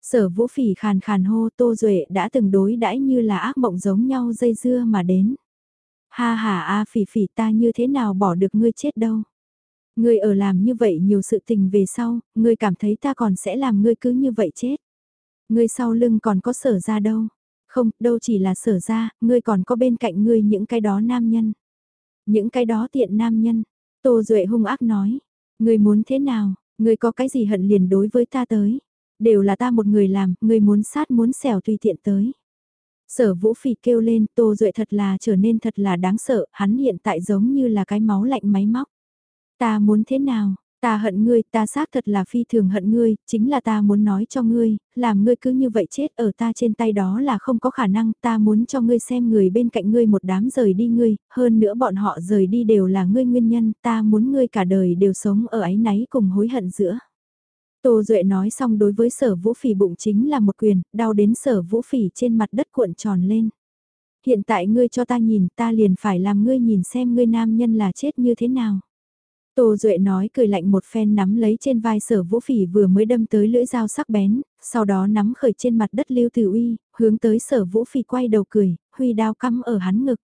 Sở vũ phỉ khàn khàn hô Tô Duệ đã từng đối đãi như là ác mộng giống nhau dây dưa mà đến. Ha ha a phỉ phỉ ta như thế nào bỏ được ngươi chết đâu. Ngươi ở làm như vậy nhiều sự tình về sau, ngươi cảm thấy ta còn sẽ làm ngươi cứ như vậy chết. Ngươi sau lưng còn có sở ra đâu. Không, đâu chỉ là sở ra, ngươi còn có bên cạnh ngươi những cái đó nam nhân. Những cái đó tiện nam nhân. Tô Duệ hung ác nói. Ngươi muốn thế nào, ngươi có cái gì hận liền đối với ta tới. Đều là ta một người làm, ngươi muốn sát muốn xẻo tùy tiện tới. Sở vũ phỉ kêu lên Tô Duệ thật là trở nên thật là đáng sợ, hắn hiện tại giống như là cái máu lạnh máy móc. Ta muốn thế nào, ta hận ngươi, ta xác thật là phi thường hận ngươi, chính là ta muốn nói cho ngươi, làm ngươi cứ như vậy chết ở ta trên tay đó là không có khả năng, ta muốn cho ngươi xem người bên cạnh ngươi một đám rời đi ngươi, hơn nữa bọn họ rời đi đều là ngươi nguyên nhân, ta muốn ngươi cả đời đều sống ở ấy náy cùng hối hận giữa. Tô Duệ nói xong đối với sở vũ phỉ bụng chính là một quyền, đau đến sở vũ phỉ trên mặt đất cuộn tròn lên. Hiện tại ngươi cho ta nhìn ta liền phải làm ngươi nhìn xem ngươi nam nhân là chết như thế nào. Tô Duệ nói cười lạnh một phen nắm lấy trên vai sở vũ phỉ vừa mới đâm tới lưỡi dao sắc bén, sau đó nắm khởi trên mặt đất lưu tử uy, hướng tới sở vũ phỉ quay đầu cười, huy đao cắm ở hắn ngực.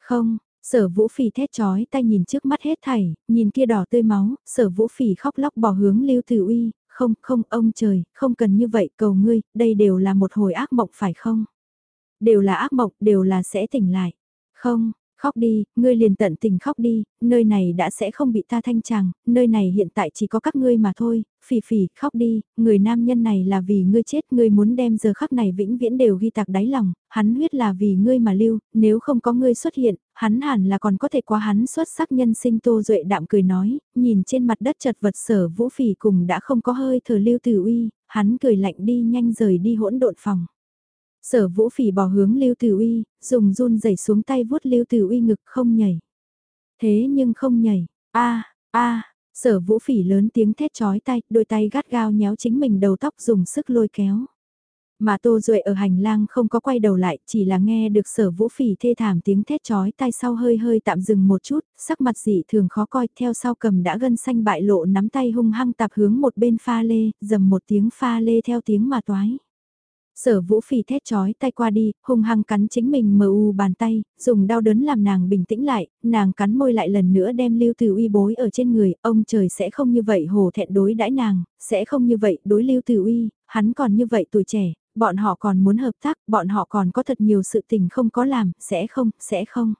Không, Sở vũ phỉ thét chói tay nhìn trước mắt hết thảy, nhìn kia đỏ tươi máu, sở vũ phỉ khóc lóc bỏ hướng lưu tử uy, không, không, ông trời, không cần như vậy, cầu ngươi, đây đều là một hồi ác mộng phải không? Đều là ác mộng, đều là sẽ tỉnh lại. Không, khóc đi, ngươi liền tận tình khóc đi, nơi này đã sẽ không bị ta thanh tràng, nơi này hiện tại chỉ có các ngươi mà thôi, phỉ phỉ, khóc đi, người nam nhân này là vì ngươi chết, ngươi muốn đem giờ khắc này vĩnh viễn đều ghi tạc đáy lòng, hắn huyết là vì ngươi mà lưu, nếu không có ngươi xuất hiện, hắn hẳn là còn có thể qua hắn xuất sắc nhân sinh tô duệ đạm cười nói, nhìn trên mặt đất chật vật sở vũ phỉ cùng đã không có hơi thở lưu tử uy, hắn cười lạnh đi nhanh rời đi hỗn độn phòng. Sở vũ phỉ bỏ hướng Lưu Tử Uy, dùng run rẩy xuống tay vuốt Lưu Tử Uy ngực không nhảy. Thế nhưng không nhảy, a a sở vũ phỉ lớn tiếng thét chói tay, đôi tay gắt gao nhéo chính mình đầu tóc dùng sức lôi kéo. Mà Tô Duệ ở hành lang không có quay đầu lại, chỉ là nghe được sở vũ phỉ thê thảm tiếng thét chói tay sau hơi hơi tạm dừng một chút, sắc mặt dị thường khó coi, theo sau cầm đã gân xanh bại lộ nắm tay hung hăng tạp hướng một bên pha lê, dầm một tiếng pha lê theo tiếng mà toái. Sở vũ phỉ thét chói tay qua đi, hung hăng cắn chính mình mờ u bàn tay, dùng đau đớn làm nàng bình tĩnh lại, nàng cắn môi lại lần nữa đem lưu từ uy bối ở trên người, ông trời sẽ không như vậy hồ thẹn đối đãi nàng, sẽ không như vậy đối lưu từ uy, hắn còn như vậy tuổi trẻ, bọn họ còn muốn hợp tác, bọn họ còn có thật nhiều sự tình không có làm, sẽ không, sẽ không.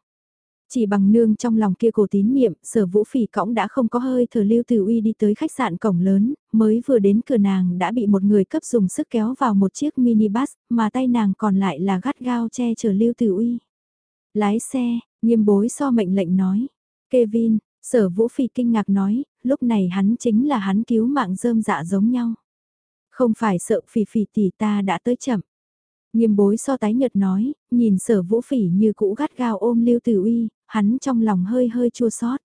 Chỉ bằng nương trong lòng kia cổ tín niệm, sở vũ phỉ cõng đã không có hơi thở lưu từ uy đi tới khách sạn cổng lớn, mới vừa đến cửa nàng đã bị một người cấp dùng sức kéo vào một chiếc minibus, mà tay nàng còn lại là gắt gao che chở lưu từ uy. Lái xe, nghiêm bối so mệnh lệnh nói. Kevin, sở vũ phỉ kinh ngạc nói, lúc này hắn chính là hắn cứu mạng rơm dạ giống nhau. Không phải sợ phỉ phỉ tỷ ta đã tới chậm. Nghiêm bối so tái nhật nói, nhìn sở vũ phỉ như cũ gắt gao ôm lưu tử uy, hắn trong lòng hơi hơi chua xót.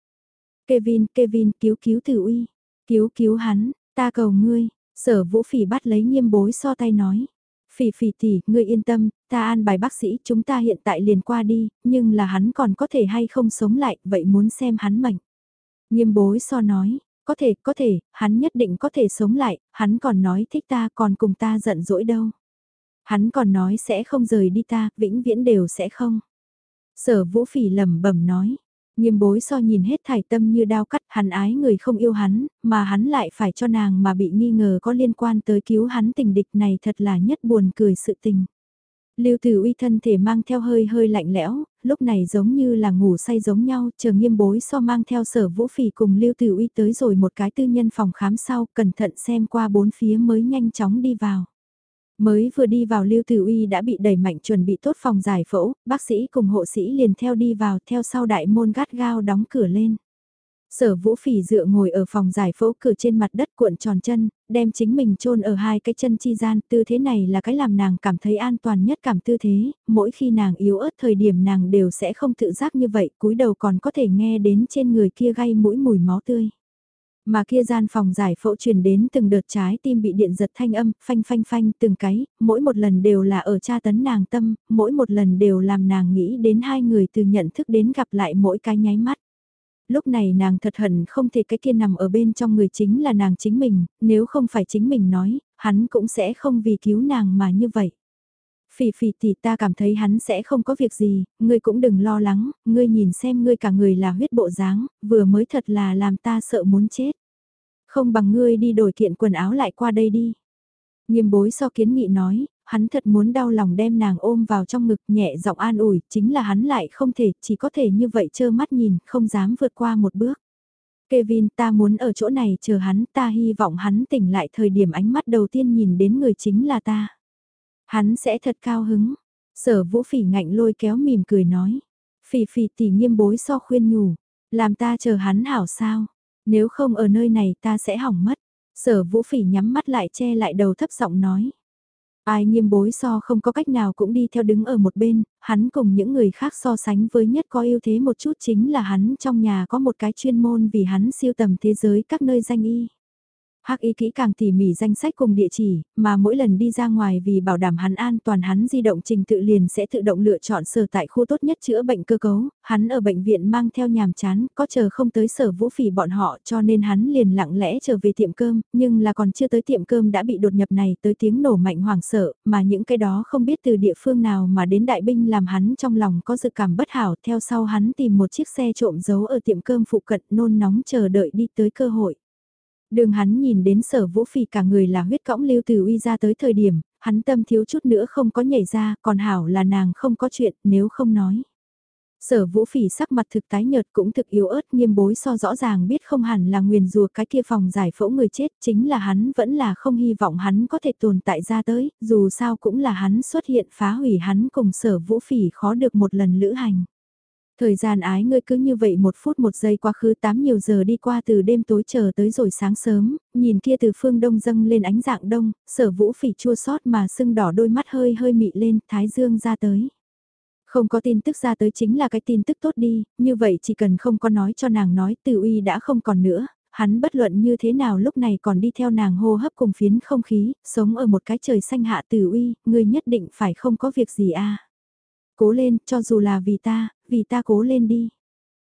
Kevin, Kevin, cứu cứu tử uy, cứu cứu hắn, ta cầu ngươi, sở vũ phỉ bắt lấy nghiêm bối so tay nói. Phỉ phỉ tỷ, ngươi yên tâm, ta an bài bác sĩ, chúng ta hiện tại liền qua đi, nhưng là hắn còn có thể hay không sống lại, vậy muốn xem hắn mệnh. Nghiêm bối so nói, có thể, có thể, hắn nhất định có thể sống lại, hắn còn nói thích ta còn cùng ta giận dỗi đâu. Hắn còn nói sẽ không rời đi ta, vĩnh viễn đều sẽ không. Sở vũ phỉ lẩm bẩm nói. Nghiêm bối so nhìn hết thải tâm như đao cắt hắn ái người không yêu hắn, mà hắn lại phải cho nàng mà bị nghi ngờ có liên quan tới cứu hắn tình địch này thật là nhất buồn cười sự tình. Lưu Tử Uy thân thể mang theo hơi hơi lạnh lẽo, lúc này giống như là ngủ say giống nhau, chờ nghiêm bối so mang theo sở vũ phỉ cùng Lưu Tử Uy tới rồi một cái tư nhân phòng khám sau, cẩn thận xem qua bốn phía mới nhanh chóng đi vào. Mới vừa đi vào Lưu Tử Uy đã bị đẩy mạnh chuẩn bị tốt phòng giải phẫu, bác sĩ cùng hộ sĩ liền theo đi vào theo sau đại môn gắt gao đóng cửa lên. Sở vũ phỉ dựa ngồi ở phòng giải phẫu cửa trên mặt đất cuộn tròn chân, đem chính mình chôn ở hai cái chân chi gian, tư thế này là cái làm nàng cảm thấy an toàn nhất cảm tư thế, mỗi khi nàng yếu ớt thời điểm nàng đều sẽ không tự giác như vậy, cúi đầu còn có thể nghe đến trên người kia gây mũi mùi máu tươi. Mà kia gian phòng giải phẫu truyền đến từng đợt trái tim bị điện giật thanh âm, phanh phanh phanh từng cái, mỗi một lần đều là ở tra tấn nàng tâm, mỗi một lần đều làm nàng nghĩ đến hai người từ nhận thức đến gặp lại mỗi cái nháy mắt lúc này nàng thật hận không thể cái kia nằm ở bên trong người chính là nàng chính mình, nếu không phải chính mình nói, hắn cũng sẽ không vì cứu nàng mà như vậy. Phỉ phỉ thì ta cảm thấy hắn sẽ không có việc gì, ngươi cũng đừng lo lắng, ngươi nhìn xem ngươi cả người là huyết bộ dáng, vừa mới thật là làm ta sợ muốn chết. Không bằng ngươi đi đổi kiện quần áo lại qua đây đi. Nghiêm bối so kiến nghị nói, hắn thật muốn đau lòng đem nàng ôm vào trong ngực nhẹ giọng an ủi, chính là hắn lại không thể, chỉ có thể như vậy trơ mắt nhìn, không dám vượt qua một bước. Kevin ta muốn ở chỗ này chờ hắn, ta hy vọng hắn tỉnh lại thời điểm ánh mắt đầu tiên nhìn đến người chính là ta. Hắn sẽ thật cao hứng. Sở vũ phỉ ngạnh lôi kéo mỉm cười nói. Phỉ phỉ tỉ nghiêm bối so khuyên nhủ. Làm ta chờ hắn hảo sao. Nếu không ở nơi này ta sẽ hỏng mất. Sở vũ phỉ nhắm mắt lại che lại đầu thấp giọng nói. Ai nghiêm bối so không có cách nào cũng đi theo đứng ở một bên, hắn cùng những người khác so sánh với nhất có ưu thế một chút chính là hắn trong nhà có một cái chuyên môn vì hắn siêu tầm thế giới các nơi danh y. Hắc y kỹ càng tỉ mỉ danh sách cùng địa chỉ, mà mỗi lần đi ra ngoài vì bảo đảm hắn an toàn hắn di động trình tự liền sẽ tự động lựa chọn sở tại khu tốt nhất chữa bệnh cơ cấu, hắn ở bệnh viện mang theo nhàm chán, có chờ không tới sở vũ phỉ bọn họ cho nên hắn liền lặng lẽ trở về tiệm cơm, nhưng là còn chưa tới tiệm cơm đã bị đột nhập này tới tiếng nổ mạnh hoảng sợ, mà những cái đó không biết từ địa phương nào mà đến đại binh làm hắn trong lòng có dự cảm bất hảo theo sau hắn tìm một chiếc xe trộm giấu ở tiệm cơm phụ cận nôn nóng chờ đợi đi tới cơ hội. Đường hắn nhìn đến sở vũ phỉ cả người là huyết cõng lưu từ uy ra tới thời điểm, hắn tâm thiếu chút nữa không có nhảy ra, còn hảo là nàng không có chuyện nếu không nói. Sở vũ phỉ sắc mặt thực tái nhợt cũng thực yếu ớt nghiêm bối so rõ ràng biết không hẳn là nguyền rùa cái kia phòng giải phẫu người chết chính là hắn vẫn là không hy vọng hắn có thể tồn tại ra tới, dù sao cũng là hắn xuất hiện phá hủy hắn cùng sở vũ phỉ khó được một lần lữ hành. Thời gian ái ngươi cứ như vậy một phút một giây quá khứ tám nhiều giờ đi qua từ đêm tối chờ tới rồi sáng sớm, nhìn kia từ phương đông dâng lên ánh dạng đông, sở vũ phỉ chua sót mà sưng đỏ đôi mắt hơi hơi mị lên, thái dương ra tới. Không có tin tức ra tới chính là cái tin tức tốt đi, như vậy chỉ cần không có nói cho nàng nói từ uy đã không còn nữa, hắn bất luận như thế nào lúc này còn đi theo nàng hô hấp cùng phiến không khí, sống ở một cái trời xanh hạ từ uy, ngươi nhất định phải không có việc gì a Cố lên, cho dù là vì ta, vì ta cố lên đi.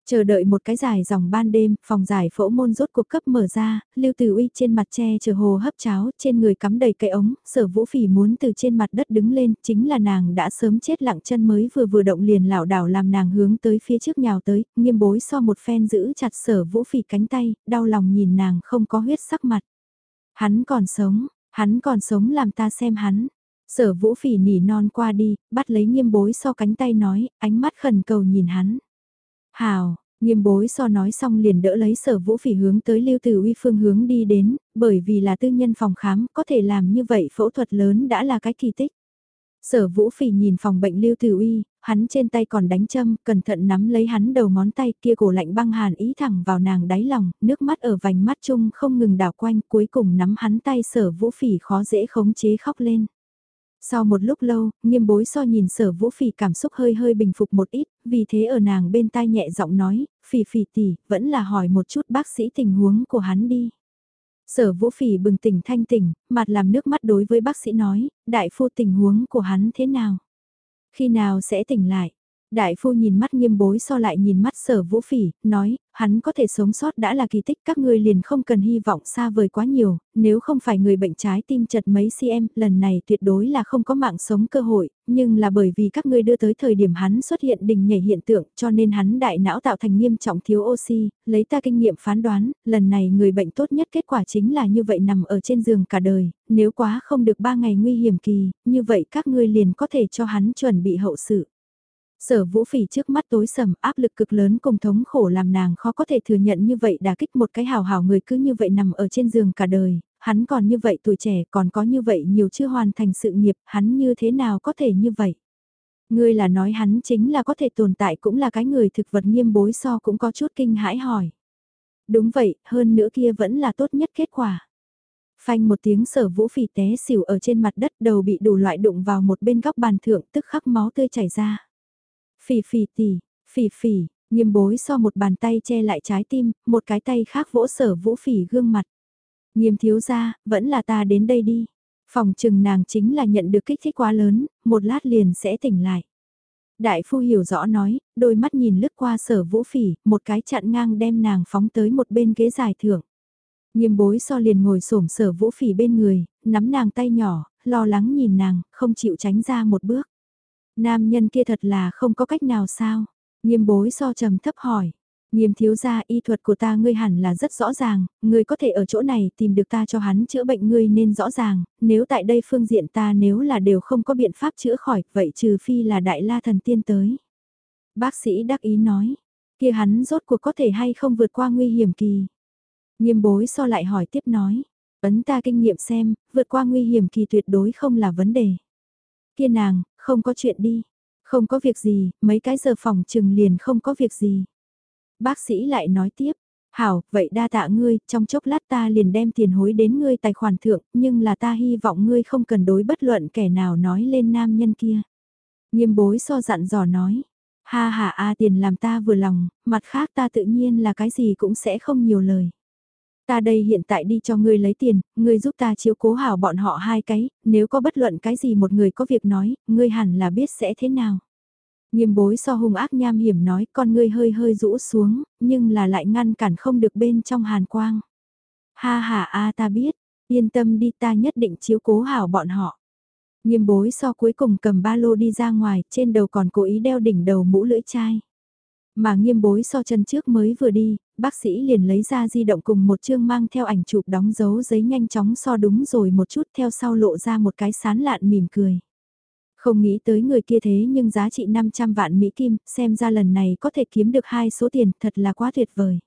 Chờ đợi một cái dài dòng ban đêm, phòng giải phẫu môn rốt cuộc cấp mở ra, Lưu Tử Uy trên mặt che chờ hồ hấp cháo, trên người cắm đầy cây ống, sở vũ phỉ muốn từ trên mặt đất đứng lên, chính là nàng đã sớm chết lặng chân mới vừa vừa động liền lảo đảo làm nàng hướng tới phía trước nhào tới, nghiêm bối so một phen giữ chặt sở vũ phỉ cánh tay, đau lòng nhìn nàng không có huyết sắc mặt. Hắn còn sống, hắn còn sống làm ta xem hắn. Sở vũ phỉ nỉ non qua đi, bắt lấy nghiêm bối so cánh tay nói, ánh mắt khẩn cầu nhìn hắn. Hào, nghiêm bối so nói xong liền đỡ lấy sở vũ phỉ hướng tới lưu tử uy phương hướng đi đến, bởi vì là tư nhân phòng khám, có thể làm như vậy phẫu thuật lớn đã là cái kỳ tích. Sở vũ phỉ nhìn phòng bệnh lưu tử uy, hắn trên tay còn đánh châm, cẩn thận nắm lấy hắn đầu ngón tay kia cổ lạnh băng hàn ý thẳng vào nàng đáy lòng, nước mắt ở vành mắt chung không ngừng đảo quanh cuối cùng nắm hắn tay sở vũ phỉ khó dễ khống chế khóc lên. Sau một lúc lâu, nghiêm bối so nhìn sở vũ phỉ cảm xúc hơi hơi bình phục một ít, vì thế ở nàng bên tai nhẹ giọng nói, phỉ phỉ tỷ, vẫn là hỏi một chút bác sĩ tình huống của hắn đi. Sở vũ phỉ bừng tỉnh thanh tỉnh, mặt làm nước mắt đối với bác sĩ nói, đại phu tình huống của hắn thế nào? Khi nào sẽ tỉnh lại? Đại phu nhìn mắt nghiêm bối so lại nhìn mắt sở vũ phỉ, nói, hắn có thể sống sót đã là kỳ tích các ngươi liền không cần hy vọng xa vời quá nhiều, nếu không phải người bệnh trái tim chật mấy cm, lần này tuyệt đối là không có mạng sống cơ hội, nhưng là bởi vì các ngươi đưa tới thời điểm hắn xuất hiện đình nhảy hiện tượng cho nên hắn đại não tạo thành nghiêm trọng thiếu oxy, lấy ta kinh nghiệm phán đoán, lần này người bệnh tốt nhất kết quả chính là như vậy nằm ở trên giường cả đời, nếu quá không được 3 ngày nguy hiểm kỳ, như vậy các ngươi liền có thể cho hắn chuẩn bị hậu sự. Sở vũ phỉ trước mắt tối sầm áp lực cực lớn cùng thống khổ làm nàng khó có thể thừa nhận như vậy đã kích một cái hào hào người cứ như vậy nằm ở trên giường cả đời, hắn còn như vậy tuổi trẻ còn có như vậy nhiều chưa hoàn thành sự nghiệp, hắn như thế nào có thể như vậy. Ngươi là nói hắn chính là có thể tồn tại cũng là cái người thực vật nghiêm bối so cũng có chút kinh hãi hỏi. Đúng vậy, hơn nữa kia vẫn là tốt nhất kết quả. Phanh một tiếng sở vũ phỉ té xỉu ở trên mặt đất đầu bị đủ loại đụng vào một bên góc bàn thượng tức khắc máu tươi chảy ra. Phỉ phỉ tỉ, phỉ phỉ, nghiêm bối so một bàn tay che lại trái tim, một cái tay khác vỗ sở vũ phỉ gương mặt. Nghiêm thiếu ra, vẫn là ta đến đây đi. Phòng trừng nàng chính là nhận được kích thích quá lớn, một lát liền sẽ tỉnh lại. Đại phu hiểu rõ nói, đôi mắt nhìn lướt qua sở vũ phỉ, một cái chặn ngang đem nàng phóng tới một bên ghế dài thưởng. Nghiêm bối so liền ngồi xổm sở vũ phỉ bên người, nắm nàng tay nhỏ, lo lắng nhìn nàng, không chịu tránh ra một bước. Nam nhân kia thật là không có cách nào sao? Nghiêm bối so trầm thấp hỏi. Nghiêm thiếu gia y thuật của ta ngươi hẳn là rất rõ ràng, ngươi có thể ở chỗ này tìm được ta cho hắn chữa bệnh ngươi nên rõ ràng, nếu tại đây phương diện ta nếu là đều không có biện pháp chữa khỏi, vậy trừ phi là đại la thần tiên tới. Bác sĩ đắc ý nói, kia hắn rốt cuộc có thể hay không vượt qua nguy hiểm kỳ. Nghiêm bối so lại hỏi tiếp nói, ấn ta kinh nghiệm xem, vượt qua nguy hiểm kỳ tuyệt đối không là vấn đề. Kia nàng, không có chuyện đi. Không có việc gì, mấy cái giờ phòng trừng liền không có việc gì. Bác sĩ lại nói tiếp, hảo, vậy đa tạ ngươi, trong chốc lát ta liền đem tiền hối đến ngươi tài khoản thượng, nhưng là ta hy vọng ngươi không cần đối bất luận kẻ nào nói lên nam nhân kia. Nghiêm bối so dặn dò nói, ha ha a tiền làm ta vừa lòng, mặt khác ta tự nhiên là cái gì cũng sẽ không nhiều lời. Ta đây hiện tại đi cho ngươi lấy tiền, ngươi giúp ta chiếu cố hảo bọn họ hai cái, nếu có bất luận cái gì một người có việc nói, ngươi hẳn là biết sẽ thế nào. Nghiêm bối so hung ác nham hiểm nói con ngươi hơi hơi rũ xuống, nhưng là lại ngăn cản không được bên trong hàn quang. Ha ha a ta biết, yên tâm đi ta nhất định chiếu cố hảo bọn họ. Nghiêm bối so cuối cùng cầm ba lô đi ra ngoài, trên đầu còn cố ý đeo đỉnh đầu mũ lưỡi chai. Mà nghiêm bối so chân trước mới vừa đi, bác sĩ liền lấy ra di động cùng một chương mang theo ảnh chụp đóng dấu giấy nhanh chóng so đúng rồi một chút theo sau lộ ra một cái sán lạn mỉm cười. Không nghĩ tới người kia thế nhưng giá trị 500 vạn Mỹ Kim, xem ra lần này có thể kiếm được hai số tiền thật là quá tuyệt vời.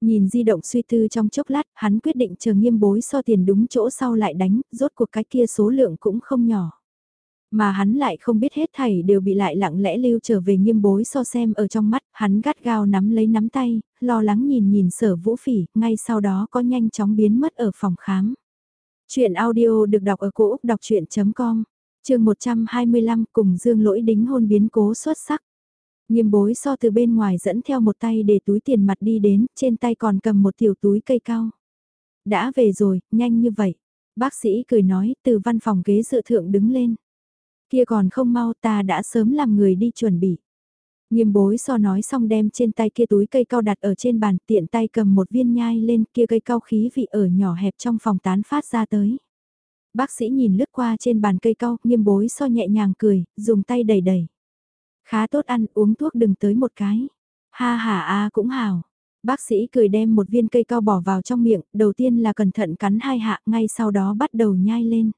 Nhìn di động suy tư trong chốc lát, hắn quyết định chờ nghiêm bối so tiền đúng chỗ sau lại đánh, rốt cuộc cái kia số lượng cũng không nhỏ. Mà hắn lại không biết hết thảy đều bị lại lặng lẽ lưu trở về nghiêm bối so xem ở trong mắt, hắn gắt gao nắm lấy nắm tay, lo lắng nhìn nhìn sở vũ phỉ, ngay sau đó có nhanh chóng biến mất ở phòng khám. Chuyện audio được đọc ở cổ Úc đọc chuyện.com, trường 125 cùng dương lỗi đính hôn biến cố xuất sắc. Nghiêm bối so từ bên ngoài dẫn theo một tay để túi tiền mặt đi đến, trên tay còn cầm một tiểu túi cây cao. Đã về rồi, nhanh như vậy. Bác sĩ cười nói, từ văn phòng ghế dự thượng đứng lên. Kia còn không mau ta đã sớm làm người đi chuẩn bị. Nghiêm bối so nói xong đem trên tay kia túi cây cao đặt ở trên bàn tiện tay cầm một viên nhai lên kia cây cao khí vị ở nhỏ hẹp trong phòng tán phát ra tới. Bác sĩ nhìn lướt qua trên bàn cây cao, nghiêm bối so nhẹ nhàng cười, dùng tay đẩy đẩy. Khá tốt ăn, uống thuốc đừng tới một cái. Ha ha a cũng hào. Bác sĩ cười đem một viên cây cao bỏ vào trong miệng, đầu tiên là cẩn thận cắn hai hạ, ngay sau đó bắt đầu nhai lên.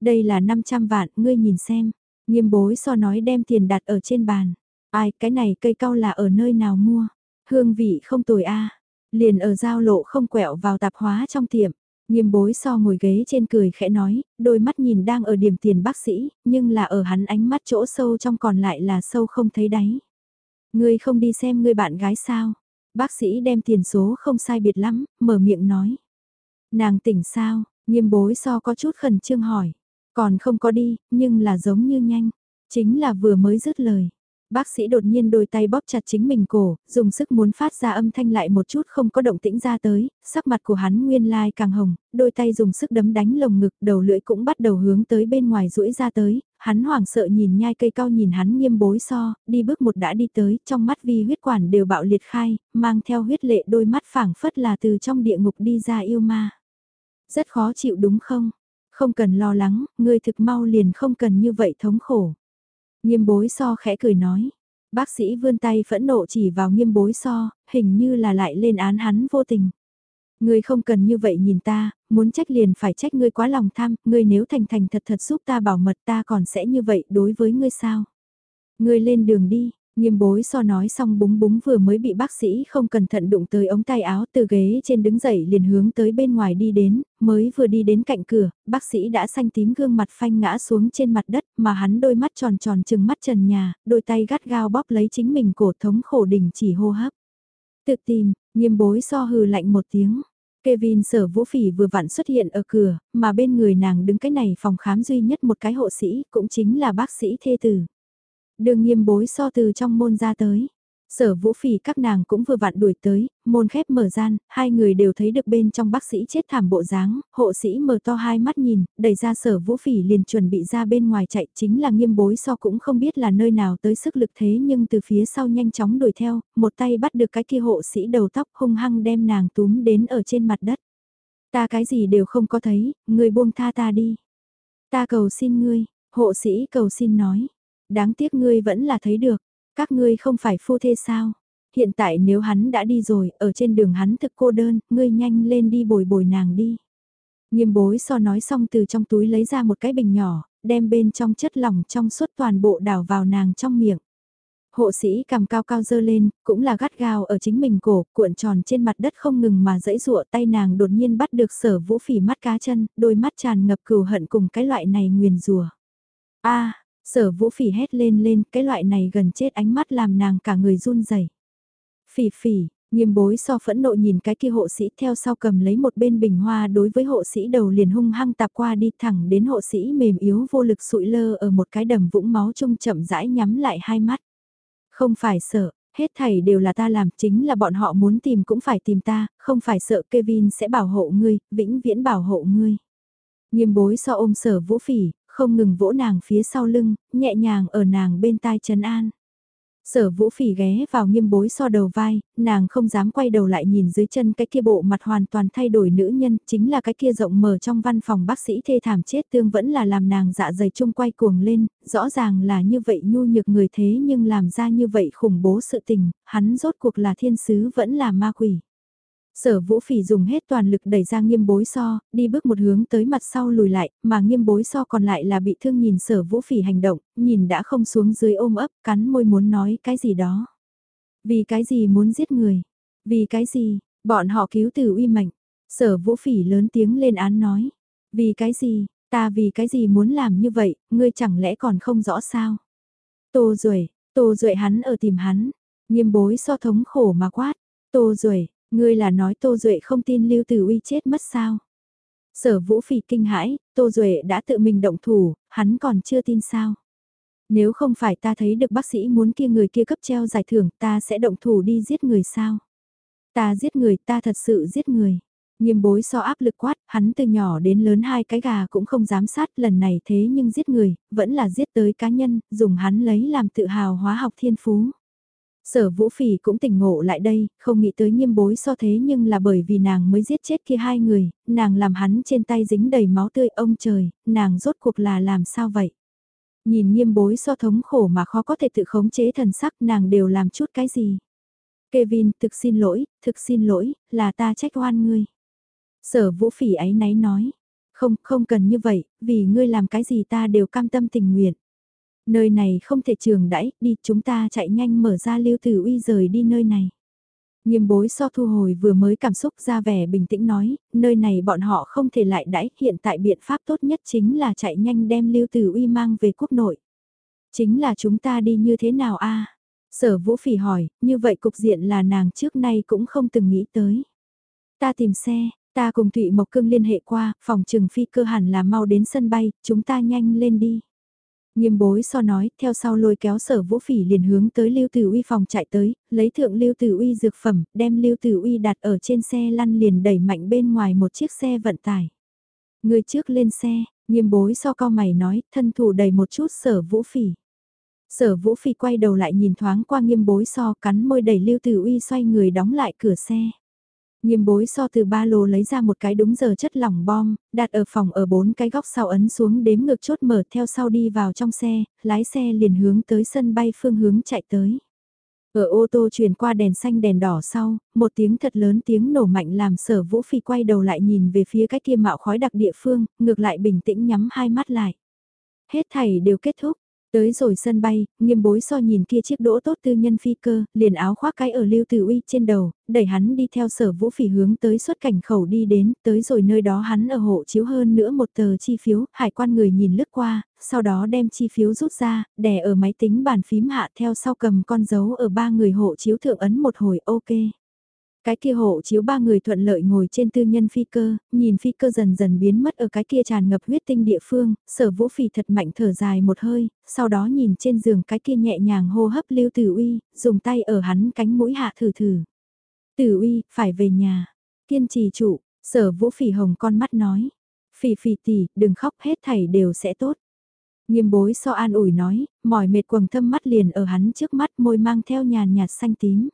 Đây là 500 vạn, ngươi nhìn xem. Nghiêm bối so nói đem tiền đặt ở trên bàn. Ai, cái này cây cao là ở nơi nào mua? Hương vị không tồi a Liền ở giao lộ không quẹo vào tạp hóa trong tiệm. Nghiêm bối so ngồi ghế trên cười khẽ nói, đôi mắt nhìn đang ở điểm tiền bác sĩ, nhưng là ở hắn ánh mắt chỗ sâu trong còn lại là sâu không thấy đáy. Ngươi không đi xem ngươi bạn gái sao? Bác sĩ đem tiền số không sai biệt lắm, mở miệng nói. Nàng tỉnh sao? Nghiêm bối so có chút khẩn trương hỏi. Còn không có đi, nhưng là giống như nhanh. Chính là vừa mới dứt lời. Bác sĩ đột nhiên đôi tay bóp chặt chính mình cổ, dùng sức muốn phát ra âm thanh lại một chút không có động tĩnh ra tới, sắc mặt của hắn nguyên lai càng hồng, đôi tay dùng sức đấm đánh lồng ngực, đầu lưỡi cũng bắt đầu hướng tới bên ngoài rũi ra tới, hắn hoảng sợ nhìn nhai cây cao nhìn hắn nghiêm bối so, đi bước một đã đi tới, trong mắt vi huyết quản đều bạo liệt khai, mang theo huyết lệ đôi mắt phảng phất là từ trong địa ngục đi ra yêu ma. Rất khó chịu đúng không? Không cần lo lắng, ngươi thực mau liền không cần như vậy thống khổ. Nghiêm bối so khẽ cười nói. Bác sĩ vươn tay phẫn nộ chỉ vào nghiêm bối so, hình như là lại lên án hắn vô tình. Ngươi không cần như vậy nhìn ta, muốn trách liền phải trách ngươi quá lòng tham, ngươi nếu thành thành thật thật giúp ta bảo mật ta còn sẽ như vậy đối với ngươi sao? Ngươi lên đường đi, Nghiêm bối so nói xong búng búng vừa mới bị bác sĩ không cẩn thận đụng tới ống tay áo từ ghế trên đứng dậy liền hướng tới bên ngoài đi đến, mới vừa đi đến cạnh cửa, bác sĩ đã xanh tím gương mặt phanh ngã xuống trên mặt đất mà hắn đôi mắt tròn tròn chừng mắt trần nhà, đôi tay gắt gao bóp lấy chính mình cổ thống khổ đỉnh chỉ hô hấp. Tự tìm, nghiêm bối so hừ lạnh một tiếng. Kevin sở vũ phỉ vừa vặn xuất hiện ở cửa, mà bên người nàng đứng cái này phòng khám duy nhất một cái hộ sĩ, cũng chính là bác sĩ thê tử. Đường nghiêm bối so từ trong môn ra tới. Sở vũ phỉ các nàng cũng vừa vặn đuổi tới, môn khép mở gian, hai người đều thấy được bên trong bác sĩ chết thảm bộ dáng, hộ sĩ mở to hai mắt nhìn, đẩy ra sở vũ phỉ liền chuẩn bị ra bên ngoài chạy chính là nghiêm bối so cũng không biết là nơi nào tới sức lực thế nhưng từ phía sau nhanh chóng đuổi theo, một tay bắt được cái kia hộ sĩ đầu tóc hung hăng đem nàng túm đến ở trên mặt đất. Ta cái gì đều không có thấy, người buông tha ta đi. Ta cầu xin ngươi, hộ sĩ cầu xin nói Đáng tiếc ngươi vẫn là thấy được, các ngươi không phải phu thê sao. Hiện tại nếu hắn đã đi rồi, ở trên đường hắn thực cô đơn, ngươi nhanh lên đi bồi bồi nàng đi. Nghiêm bối so nói xong từ trong túi lấy ra một cái bình nhỏ, đem bên trong chất lỏng trong suốt toàn bộ đảo vào nàng trong miệng. Hộ sĩ cầm cao cao dơ lên, cũng là gắt gao ở chính mình cổ, cuộn tròn trên mặt đất không ngừng mà dẫy rụa tay nàng đột nhiên bắt được sở vũ phỉ mắt cá chân, đôi mắt tràn ngập cừu hận cùng cái loại này nguyền rùa. a Sở vũ phỉ hét lên lên, cái loại này gần chết ánh mắt làm nàng cả người run rẩy. Phỉ phỉ, nghiêm bối so phẫn nộ nhìn cái kia hộ sĩ theo sau cầm lấy một bên bình hoa đối với hộ sĩ đầu liền hung hăng tạp qua đi thẳng đến hộ sĩ mềm yếu vô lực sụi lơ ở một cái đầm vũng máu trông chậm rãi nhắm lại hai mắt. Không phải sợ, hết thảy đều là ta làm chính là bọn họ muốn tìm cũng phải tìm ta, không phải sợ Kevin sẽ bảo hộ ngươi, vĩnh viễn bảo hộ ngươi. Nghiêm bối so ôm sở vũ phỉ, không ngừng vỗ nàng phía sau lưng, nhẹ nhàng ở nàng bên tai trấn an. Sở vũ phỉ ghé vào nghiêm bối so đầu vai, nàng không dám quay đầu lại nhìn dưới chân cái kia bộ mặt hoàn toàn thay đổi nữ nhân, chính là cái kia rộng mở trong văn phòng bác sĩ thê thảm chết tương vẫn là làm nàng dạ dày chung quay cuồng lên, rõ ràng là như vậy nhu nhược người thế nhưng làm ra như vậy khủng bố sự tình, hắn rốt cuộc là thiên sứ vẫn là ma quỷ. Sở vũ phỉ dùng hết toàn lực đẩy ra nghiêm bối so, đi bước một hướng tới mặt sau lùi lại, mà nghiêm bối so còn lại là bị thương nhìn sở vũ phỉ hành động, nhìn đã không xuống dưới ôm ấp, cắn môi muốn nói cái gì đó. Vì cái gì muốn giết người? Vì cái gì? Bọn họ cứu từ uy mệnh. Sở vũ phỉ lớn tiếng lên án nói. Vì cái gì? Ta vì cái gì muốn làm như vậy, ngươi chẳng lẽ còn không rõ sao? Tô Duệ, Tô Duệ hắn ở tìm hắn. Nghiêm bối so thống khổ mà quát. Tô Duệ, Ngươi là nói Tô Duệ không tin Lưu Tử Uy chết mất sao? Sở Vũ Phỉ kinh hãi, Tô Duệ đã tự mình động thủ, hắn còn chưa tin sao? Nếu không phải ta thấy được bác sĩ muốn kia người kia cấp treo giải thưởng, ta sẽ động thủ đi giết người sao? Ta giết người, ta thật sự giết người. Nghiêm bối so áp lực quát, hắn từ nhỏ đến lớn hai cái gà cũng không dám sát lần này thế nhưng giết người, vẫn là giết tới cá nhân, dùng hắn lấy làm tự hào hóa học thiên phú. Sở vũ phỉ cũng tỉnh ngộ lại đây, không nghĩ tới nghiêm bối so thế nhưng là bởi vì nàng mới giết chết kia hai người, nàng làm hắn trên tay dính đầy máu tươi ông trời, nàng rốt cuộc là làm sao vậy? Nhìn nghiêm bối so thống khổ mà khó có thể tự khống chế thần sắc nàng đều làm chút cái gì? Kevin, thực xin lỗi, thực xin lỗi, là ta trách oan ngươi. Sở vũ phỉ ấy náy nói, không, không cần như vậy, vì ngươi làm cái gì ta đều cam tâm tình nguyện. Nơi này không thể trường đãi, đi chúng ta chạy nhanh mở ra lưu tử uy rời đi nơi này. Nghiêm bối so thu hồi vừa mới cảm xúc ra vẻ bình tĩnh nói, nơi này bọn họ không thể lại đãi, hiện tại biện pháp tốt nhất chính là chạy nhanh đem lưu tử uy mang về quốc nội. Chính là chúng ta đi như thế nào a Sở vũ phỉ hỏi, như vậy cục diện là nàng trước nay cũng không từng nghĩ tới. Ta tìm xe, ta cùng Thụy Mộc Cương liên hệ qua, phòng trừng phi cơ hẳn là mau đến sân bay, chúng ta nhanh lên đi. Nghiêm bối so nói, theo sau lôi kéo sở vũ phỉ liền hướng tới Lưu Tử Uy phòng chạy tới, lấy thượng Lưu Tử Uy dược phẩm, đem Lưu Tử Uy đặt ở trên xe lăn liền đẩy mạnh bên ngoài một chiếc xe vận tải. Người trước lên xe, nghiêm bối so co mày nói, thân thủ đầy một chút sở vũ phỉ. Sở vũ phỉ quay đầu lại nhìn thoáng qua nghiêm bối so cắn môi đẩy Lưu Tử Uy xoay người đóng lại cửa xe. Nghiêm bối so từ ba lô lấy ra một cái đúng giờ chất lỏng bom, đặt ở phòng ở bốn cái góc sau ấn xuống đếm ngược chốt mở theo sau đi vào trong xe, lái xe liền hướng tới sân bay phương hướng chạy tới. Ở ô tô chuyển qua đèn xanh đèn đỏ sau, một tiếng thật lớn tiếng nổ mạnh làm sở vũ phi quay đầu lại nhìn về phía cái kia mạo khói đặc địa phương, ngược lại bình tĩnh nhắm hai mắt lại. Hết thảy đều kết thúc, Tới rồi sân bay, nghiêm bối so nhìn kia chiếc đỗ tốt tư nhân phi cơ, liền áo khoác cái ở lưu tử uy trên đầu, đẩy hắn đi theo sở vũ phỉ hướng tới xuất cảnh khẩu đi đến, tới rồi nơi đó hắn ở hộ chiếu hơn nữa một tờ chi phiếu, hải quan người nhìn lướt qua, sau đó đem chi phiếu rút ra, đè ở máy tính bàn phím hạ theo sau cầm con dấu ở ba người hộ chiếu thượng ấn một hồi ok. Cái kia hộ chiếu ba người thuận lợi ngồi trên tư nhân phi cơ, nhìn phi cơ dần dần biến mất ở cái kia tràn ngập huyết tinh địa phương, sở vũ phỉ thật mạnh thở dài một hơi, sau đó nhìn trên giường cái kia nhẹ nhàng hô hấp lưu tử uy, dùng tay ở hắn cánh mũi hạ thử thử. Tử uy, phải về nhà. Kiên trì trụ, sở vũ phỉ hồng con mắt nói. Phỉ phỉ tỷ, đừng khóc hết thảy đều sẽ tốt. Nghiêm bối so an ủi nói, mỏi mệt quầng thâm mắt liền ở hắn trước mắt môi mang theo nhàn nhạt xanh tím.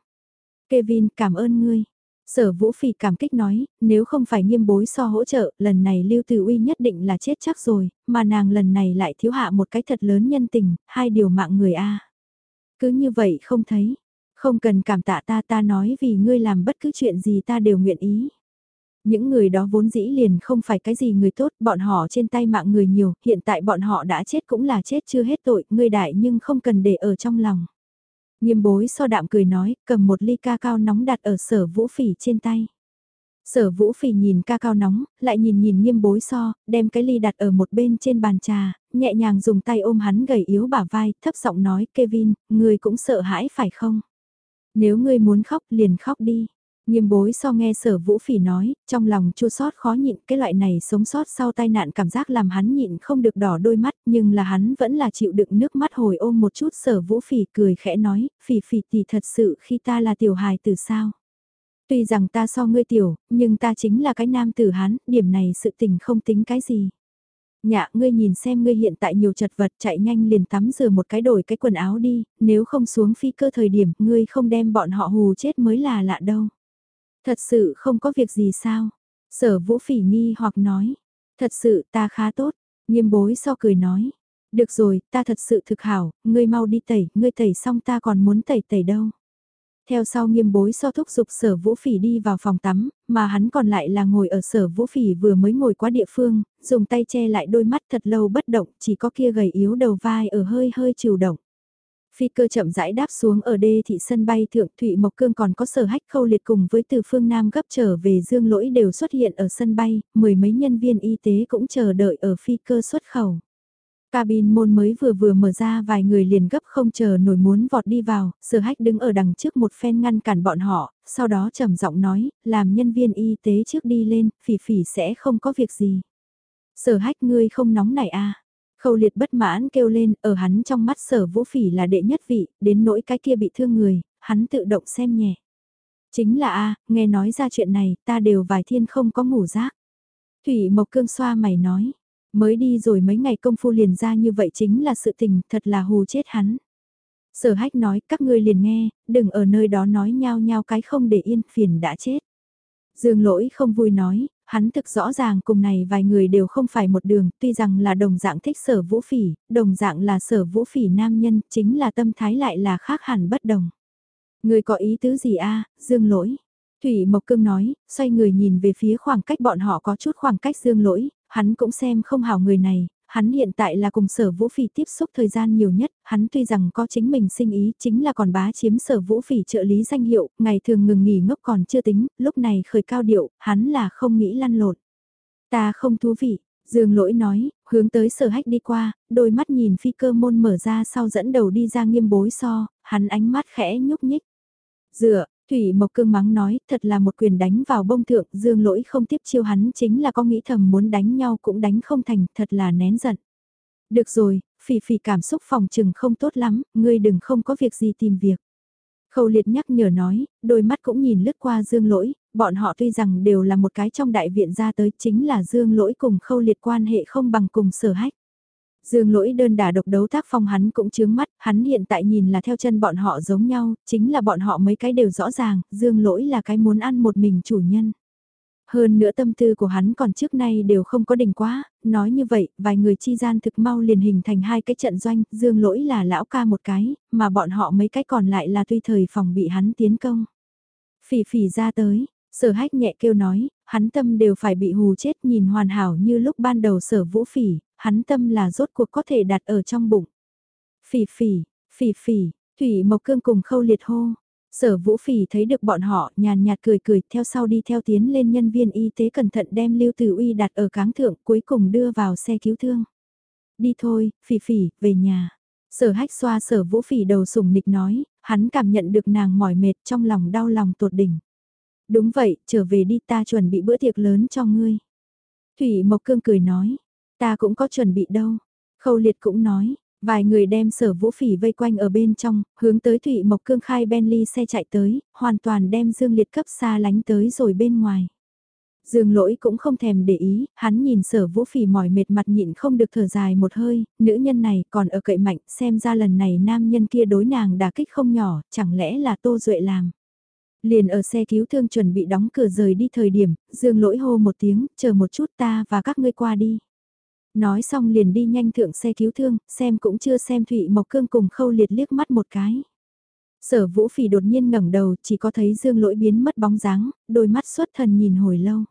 Kevin cảm ơn ngươi. Sở Vũ Phỉ cảm kích nói, nếu không phải nghiêm bối so hỗ trợ, lần này Lưu Tử Uy nhất định là chết chắc rồi, mà nàng lần này lại thiếu hạ một cái thật lớn nhân tình, hai điều mạng người a. Cứ như vậy không thấy, không cần cảm tạ ta ta nói vì ngươi làm bất cứ chuyện gì ta đều nguyện ý. Những người đó vốn dĩ liền không phải cái gì người tốt, bọn họ trên tay mạng người nhiều, hiện tại bọn họ đã chết cũng là chết chưa hết tội, ngươi đại nhưng không cần để ở trong lòng. Nghiêm bối so đạm cười nói, cầm một ly ca cao nóng đặt ở sở vũ phỉ trên tay. Sở vũ phỉ nhìn ca cao nóng, lại nhìn nhìn nghiêm bối so, đem cái ly đặt ở một bên trên bàn trà, nhẹ nhàng dùng tay ôm hắn gầy yếu bả vai, thấp giọng nói, Kevin, ngươi cũng sợ hãi phải không? Nếu ngươi muốn khóc liền khóc đi. Nghiêm bối so nghe sở vũ phỉ nói, trong lòng chua sót khó nhịn cái loại này sống sót sau tai nạn cảm giác làm hắn nhịn không được đỏ đôi mắt nhưng là hắn vẫn là chịu đựng nước mắt hồi ôm một chút sở vũ phỉ cười khẽ nói, phỉ phỉ thì thật sự khi ta là tiểu hài từ sao. Tuy rằng ta so ngươi tiểu, nhưng ta chính là cái nam tử hắn, điểm này sự tình không tính cái gì. Nhạ ngươi nhìn xem ngươi hiện tại nhiều chật vật chạy nhanh liền tắm rửa một cái đổi cái quần áo đi, nếu không xuống phi cơ thời điểm ngươi không đem bọn họ hù chết mới là lạ đâu. Thật sự không có việc gì sao? Sở vũ phỉ nghi hoặc nói. Thật sự ta khá tốt. Nghiêm bối so cười nói. Được rồi, ta thật sự thực hảo, ngươi mau đi tẩy, ngươi tẩy xong ta còn muốn tẩy tẩy đâu. Theo sau nghiêm bối so thúc giục sở vũ phỉ đi vào phòng tắm, mà hắn còn lại là ngồi ở sở vũ phỉ vừa mới ngồi qua địa phương, dùng tay che lại đôi mắt thật lâu bất động, chỉ có kia gầy yếu đầu vai ở hơi hơi chiều động. Phi cơ chậm rãi đáp xuống ở đê thị sân bay thượng Thụy Mộc Cương còn có sở hách khâu liệt cùng với từ phương Nam gấp trở về dương lỗi đều xuất hiện ở sân bay, mười mấy nhân viên y tế cũng chờ đợi ở phi cơ xuất khẩu. Cabin môn mới vừa vừa mở ra vài người liền gấp không chờ nổi muốn vọt đi vào, sở hách đứng ở đằng trước một phen ngăn cản bọn họ, sau đó trầm giọng nói, làm nhân viên y tế trước đi lên, phỉ phỉ sẽ không có việc gì. Sở hách ngươi không nóng này à? Khâu liệt bất mãn kêu lên, ở hắn trong mắt sở vũ phỉ là đệ nhất vị, đến nỗi cái kia bị thương người, hắn tự động xem nhẹ. Chính là a nghe nói ra chuyện này, ta đều vài thiên không có ngủ giác. Thủy Mộc Cương xoa mày nói, mới đi rồi mấy ngày công phu liền ra như vậy chính là sự tình, thật là hù chết hắn. Sở hách nói, các ngươi liền nghe, đừng ở nơi đó nói nhau nhau cái không để yên, phiền đã chết. Dương lỗi không vui nói, hắn thực rõ ràng cùng này vài người đều không phải một đường, tuy rằng là đồng dạng thích sở vũ phỉ, đồng dạng là sở vũ phỉ nam nhân, chính là tâm thái lại là khác hẳn bất đồng. Người có ý tứ gì a dương lỗi. Thủy Mộc Cương nói, xoay người nhìn về phía khoảng cách bọn họ có chút khoảng cách dương lỗi, hắn cũng xem không hảo người này, hắn hiện tại là cùng sở vũ phỉ tiếp xúc thời gian nhiều nhất, hắn tuy rằng có chính mình sinh ý chính là còn bá chiếm sở vũ phỉ trợ lý danh hiệu, ngày thường ngừng nghỉ ngốc còn chưa tính, lúc này khởi cao điệu, hắn là không nghĩ lăn lộn. Ta không thú vị, Dương lỗi nói, hướng tới sở hách đi qua, đôi mắt nhìn phi cơ môn mở ra sau dẫn đầu đi ra nghiêm bối so, hắn ánh mắt khẽ nhúc nhích. Dựa, Thủy Mộc Cương mắng nói, thật là một quyền đánh vào bông thượng, dương lỗi không tiếp chiêu hắn chính là có nghĩ thầm muốn đánh nhau cũng đánh không thành, thật là nén giận. Được rồi, phỉ phỉ cảm xúc phòng trừng không tốt lắm, ngươi đừng không có việc gì tìm việc. Khâu liệt nhắc nhở nói, đôi mắt cũng nhìn lướt qua dương lỗi, bọn họ tuy rằng đều là một cái trong đại viện ra tới chính là dương lỗi cùng khâu liệt quan hệ không bằng cùng sở hách. Dương lỗi đơn đả độc đấu tác phong hắn cũng chướng mắt, hắn hiện tại nhìn là theo chân bọn họ giống nhau, chính là bọn họ mấy cái đều rõ ràng, dương lỗi là cái muốn ăn một mình chủ nhân. Hơn nữa tâm tư của hắn còn trước nay đều không có đỉnh quá, nói như vậy, vài người chi gian thực mau liền hình thành hai cái trận doanh, dương lỗi là lão ca một cái, mà bọn họ mấy cái còn lại là tuy thời phòng bị hắn tiến công. Phỉ phỉ ra tới, sở hách nhẹ kêu nói, hắn tâm đều phải bị hù chết nhìn hoàn hảo như lúc ban đầu sở vũ phỉ, hắn tâm là rốt cuộc có thể đặt ở trong bụng. Phỉ phỉ, phỉ phỉ, Thủy Mộc Cương cùng khâu liệt hô. Sở Vũ Phỉ thấy được bọn họ, nhàn nhạt cười cười, theo sau đi theo tiến lên nhân viên y tế cẩn thận đem Lưu Tử Uy đặt ở cáng thượng, cuối cùng đưa vào xe cứu thương. Đi thôi, Phỉ Phỉ, về nhà. Sở Hách xoa Sở Vũ Phỉ đầu sủng nịch nói, hắn cảm nhận được nàng mỏi mệt trong lòng đau lòng tột đỉnh. Đúng vậy, trở về đi ta chuẩn bị bữa tiệc lớn cho ngươi. Thủy Mộc Cương cười nói, Ta cũng có chuẩn bị đâu. Khâu liệt cũng nói, vài người đem sở vũ phỉ vây quanh ở bên trong, hướng tới Thụy Mộc Cương khai Bentley xe chạy tới, hoàn toàn đem Dương Liệt cấp xa lánh tới rồi bên ngoài. Dương lỗi cũng không thèm để ý, hắn nhìn sở vũ phỉ mỏi mệt mặt nhịn không được thở dài một hơi, nữ nhân này còn ở cậy mạnh, xem ra lần này nam nhân kia đối nàng đả kích không nhỏ, chẳng lẽ là tô duệ làm. Liền ở xe cứu thương chuẩn bị đóng cửa rời đi thời điểm, dương lỗi hô một tiếng, chờ một chút ta và các ngươi qua đi. Nói xong liền đi nhanh thượng xe cứu thương, xem cũng chưa xem Thụy Mộc Cương cùng khâu liệt liếc mắt một cái. Sở vũ phỉ đột nhiên ngẩng đầu, chỉ có thấy dương lỗi biến mất bóng dáng, đôi mắt xuất thần nhìn hồi lâu.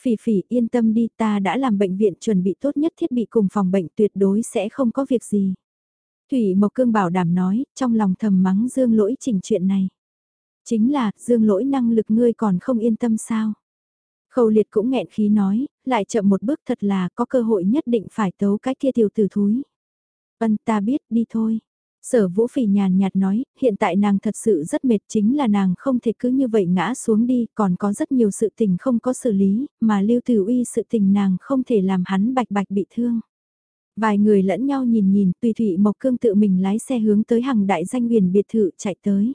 Phỉ phỉ yên tâm đi ta đã làm bệnh viện chuẩn bị tốt nhất thiết bị cùng phòng bệnh tuyệt đối sẽ không có việc gì. Thủy Mộc Cương bảo đảm nói, trong lòng thầm mắng dương lỗi chỉnh chuyện này. Chính là, dương lỗi năng lực ngươi còn không yên tâm sao. Khâu liệt cũng nghẹn khí nói, lại chậm một bước thật là có cơ hội nhất định phải tấu cái kia tiểu tử thúi. Vân ta biết đi thôi. Sở vũ phỉ nhàn nhạt nói, hiện tại nàng thật sự rất mệt chính là nàng không thể cứ như vậy ngã xuống đi, còn có rất nhiều sự tình không có xử lý, mà lưu tử uy sự tình nàng không thể làm hắn bạch bạch bị thương. Vài người lẫn nhau nhìn nhìn, tùy thủy Mộc Cương tự mình lái xe hướng tới hàng đại danh huyền biệt thự chạy tới.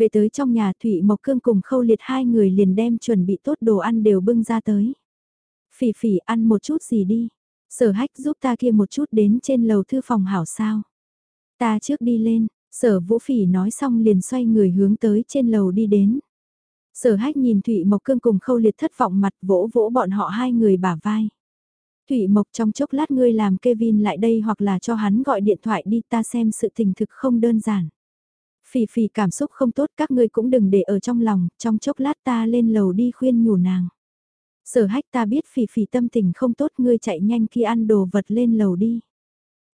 Về tới trong nhà Thụy Mộc Cương cùng khâu liệt hai người liền đem chuẩn bị tốt đồ ăn đều bưng ra tới. Phỉ phỉ ăn một chút gì đi. Sở hách giúp ta kia một chút đến trên lầu thư phòng hảo sao. Ta trước đi lên, sở vũ phỉ nói xong liền xoay người hướng tới trên lầu đi đến. Sở hách nhìn Thụy Mộc Cương cùng khâu liệt thất vọng mặt vỗ vỗ bọn họ hai người bả vai. Thụy Mộc trong chốc lát ngươi làm Kevin lại đây hoặc là cho hắn gọi điện thoại đi ta xem sự tình thực không đơn giản phì phì cảm xúc không tốt các ngươi cũng đừng để ở trong lòng, trong chốc lát ta lên lầu đi khuyên nhủ nàng. Sở hách ta biết phì phì tâm tình không tốt ngươi chạy nhanh khi ăn đồ vật lên lầu đi.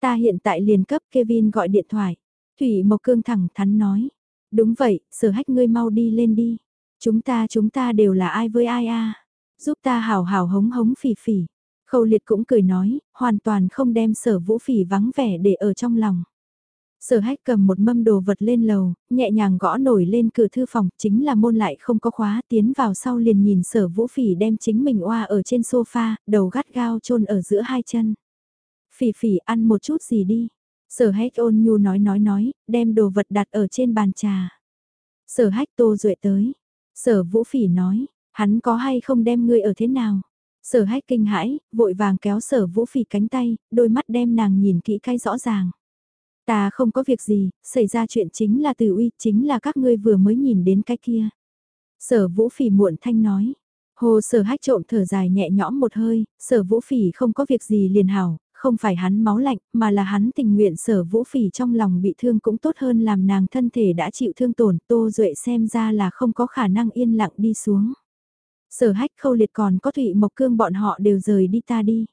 Ta hiện tại liền cấp Kevin gọi điện thoại. Thủy Mộc Cương thẳng thắn nói. Đúng vậy, sở hách ngươi mau đi lên đi. Chúng ta chúng ta đều là ai với ai a Giúp ta hào hào hống hống phỉ phỉ. Khâu liệt cũng cười nói, hoàn toàn không đem sở vũ phỉ vắng vẻ để ở trong lòng. Sở hách cầm một mâm đồ vật lên lầu, nhẹ nhàng gõ nổi lên cửa thư phòng, chính là môn lại không có khóa, tiến vào sau liền nhìn sở vũ phỉ đem chính mình oa ở trên sofa, đầu gắt gao chôn ở giữa hai chân. Phỉ phỉ ăn một chút gì đi. Sở hách ôn nhu nói nói nói, đem đồ vật đặt ở trên bàn trà. Sở hách tô duệ tới. Sở vũ phỉ nói, hắn có hay không đem ngươi ở thế nào? Sở hách kinh hãi, vội vàng kéo sở vũ phỉ cánh tay, đôi mắt đem nàng nhìn kỹ cái rõ ràng. Ta không có việc gì, xảy ra chuyện chính là từ uy, chính là các ngươi vừa mới nhìn đến cái kia. Sở vũ phỉ muộn thanh nói. Hồ sở hách trộm thở dài nhẹ nhõm một hơi, sở vũ phỉ không có việc gì liền hảo, không phải hắn máu lạnh, mà là hắn tình nguyện sở vũ phỉ trong lòng bị thương cũng tốt hơn làm nàng thân thể đã chịu thương tổn, tô duệ xem ra là không có khả năng yên lặng đi xuống. Sở hách khâu liệt còn có thụy mộc cương bọn họ đều rời đi ta đi.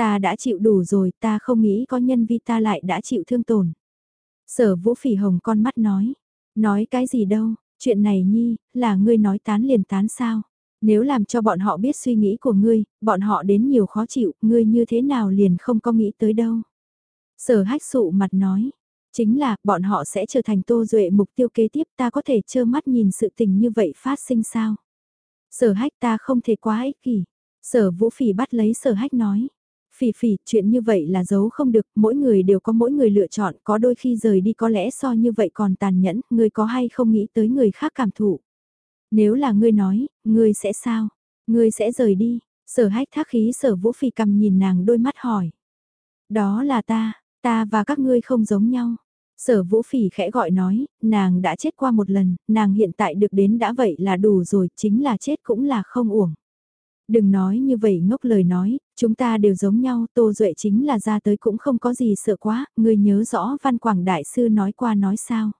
Ta đã chịu đủ rồi, ta không nghĩ có nhân vi ta lại đã chịu thương tổn. Sở vũ phỉ hồng con mắt nói. Nói cái gì đâu, chuyện này nhi, là ngươi nói tán liền tán sao. Nếu làm cho bọn họ biết suy nghĩ của ngươi, bọn họ đến nhiều khó chịu, ngươi như thế nào liền không có nghĩ tới đâu. Sở hách sụ mặt nói, chính là bọn họ sẽ trở thành tô duệ mục tiêu kế tiếp ta có thể trơ mắt nhìn sự tình như vậy phát sinh sao. Sở hách ta không thể quá ích kỷ. Sở vũ phỉ bắt lấy sở hách nói. Phỉ phỉ, chuyện như vậy là giấu không được, mỗi người đều có mỗi người lựa chọn, có đôi khi rời đi có lẽ so như vậy còn tàn nhẫn, người có hay không nghĩ tới người khác cảm thụ. Nếu là ngươi nói, ngươi sẽ sao? Ngươi sẽ rời đi, sở hách thác khí sở vũ phỉ cầm nhìn nàng đôi mắt hỏi. Đó là ta, ta và các ngươi không giống nhau. Sở vũ phỉ khẽ gọi nói, nàng đã chết qua một lần, nàng hiện tại được đến đã vậy là đủ rồi, chính là chết cũng là không uổng. Đừng nói như vậy ngốc lời nói, chúng ta đều giống nhau, Tô Duệ chính là ra tới cũng không có gì sợ quá, ngươi nhớ rõ Văn Quảng Đại Sư nói qua nói sao.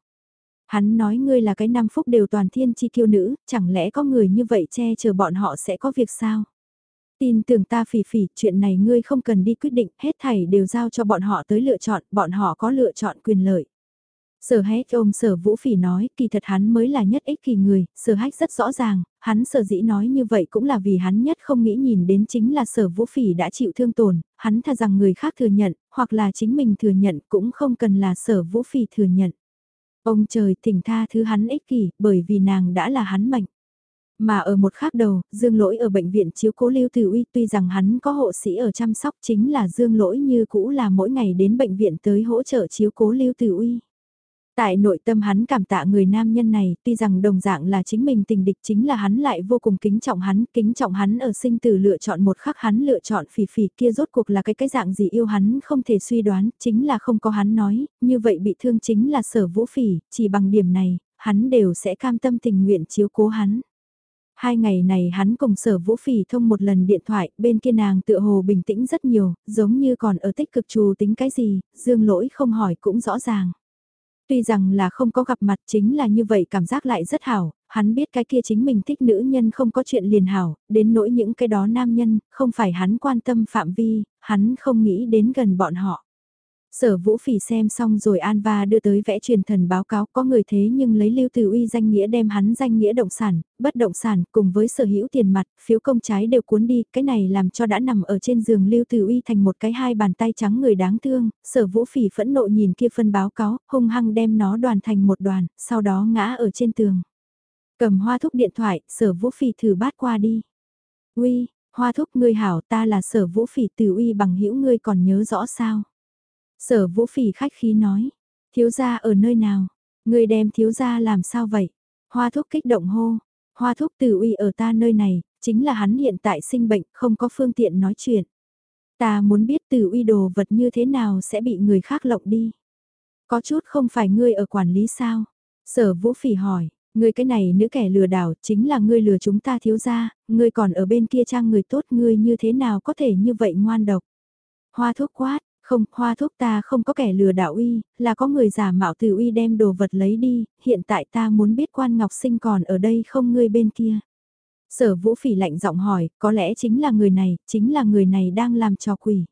Hắn nói ngươi là cái năm phúc đều toàn thiên chi kiêu nữ, chẳng lẽ có người như vậy che chở bọn họ sẽ có việc sao? Tin tưởng ta phỉ phỉ, chuyện này ngươi không cần đi quyết định, hết thảy đều giao cho bọn họ tới lựa chọn, bọn họ có lựa chọn quyền lợi. Sở hét ôm sở vũ phỉ nói, kỳ thật hắn mới là nhất ích kỳ người, sở hách rất rõ ràng, hắn sở dĩ nói như vậy cũng là vì hắn nhất không nghĩ nhìn đến chính là sở vũ phỉ đã chịu thương tổn, hắn tha rằng người khác thừa nhận, hoặc là chính mình thừa nhận cũng không cần là sở vũ phỉ thừa nhận. Ông trời thỉnh tha thứ hắn ích kỷ, bởi vì nàng đã là hắn mệnh. Mà ở một khác đầu, Dương Lỗi ở bệnh viện chiếu cố Lưu Tử Uy tuy rằng hắn có hộ sĩ ở chăm sóc chính là Dương Lỗi như cũ là mỗi ngày đến bệnh viện tới hỗ trợ chiếu cố Lưu Tử Uy. Tại nội tâm hắn cảm tạ người nam nhân này, tuy rằng đồng dạng là chính mình tình địch chính là hắn lại vô cùng kính trọng hắn, kính trọng hắn ở sinh tử lựa chọn một khắc hắn lựa chọn phỉ phỉ kia rốt cuộc là cái cái dạng gì yêu hắn không thể suy đoán, chính là không có hắn nói, như vậy bị thương chính là sở vũ phỉ, chỉ bằng điểm này, hắn đều sẽ cam tâm tình nguyện chiếu cố hắn. Hai ngày này hắn cùng sở vũ phỉ thông một lần điện thoại, bên kia nàng tựa hồ bình tĩnh rất nhiều, giống như còn ở tích cực trù tính cái gì, dương lỗi không hỏi cũng rõ ràng. Tuy rằng là không có gặp mặt chính là như vậy cảm giác lại rất hảo, hắn biết cái kia chính mình thích nữ nhân không có chuyện liền hảo, đến nỗi những cái đó nam nhân, không phải hắn quan tâm phạm vi, hắn không nghĩ đến gần bọn họ. Sở Vũ Phỉ xem xong rồi An Va đưa tới vẽ truyền thần báo cáo có người thế nhưng lấy lưu từ uy danh nghĩa đem hắn danh nghĩa động sản, bất động sản cùng với sở hữu tiền mặt, phiếu công trái đều cuốn đi, cái này làm cho đã nằm ở trên giường lưu từ uy thành một cái hai bàn tay trắng người đáng thương, sở Vũ Phỉ phẫn nộ nhìn kia phân báo cáo, hung hăng đem nó đoàn thành một đoàn, sau đó ngã ở trên tường. Cầm hoa thúc điện thoại, sở Vũ Phỉ thử bát qua đi. Uy, hoa thúc ngươi hảo ta là sở Vũ Phỉ từ uy bằng hữu ngươi còn nhớ rõ sao? Sở vũ phỉ khách khí nói, thiếu gia ở nơi nào, người đem thiếu gia làm sao vậy? Hoa thúc kích động hô, hoa thúc tử uy ở ta nơi này, chính là hắn hiện tại sinh bệnh, không có phương tiện nói chuyện. Ta muốn biết tử uy đồ vật như thế nào sẽ bị người khác lộng đi. Có chút không phải ngươi ở quản lý sao? Sở vũ phỉ hỏi, ngươi cái này nữ kẻ lừa đảo chính là ngươi lừa chúng ta thiếu gia, ngươi còn ở bên kia trang người tốt ngươi như thế nào có thể như vậy ngoan độc. Hoa thuốc quát, không, hoa thuốc ta không có kẻ lừa đảo uy, là có người giả mạo từ uy đem đồ vật lấy đi, hiện tại ta muốn biết quan ngọc sinh còn ở đây không ngươi bên kia. Sở vũ phỉ lạnh giọng hỏi, có lẽ chính là người này, chính là người này đang làm trò quỷ.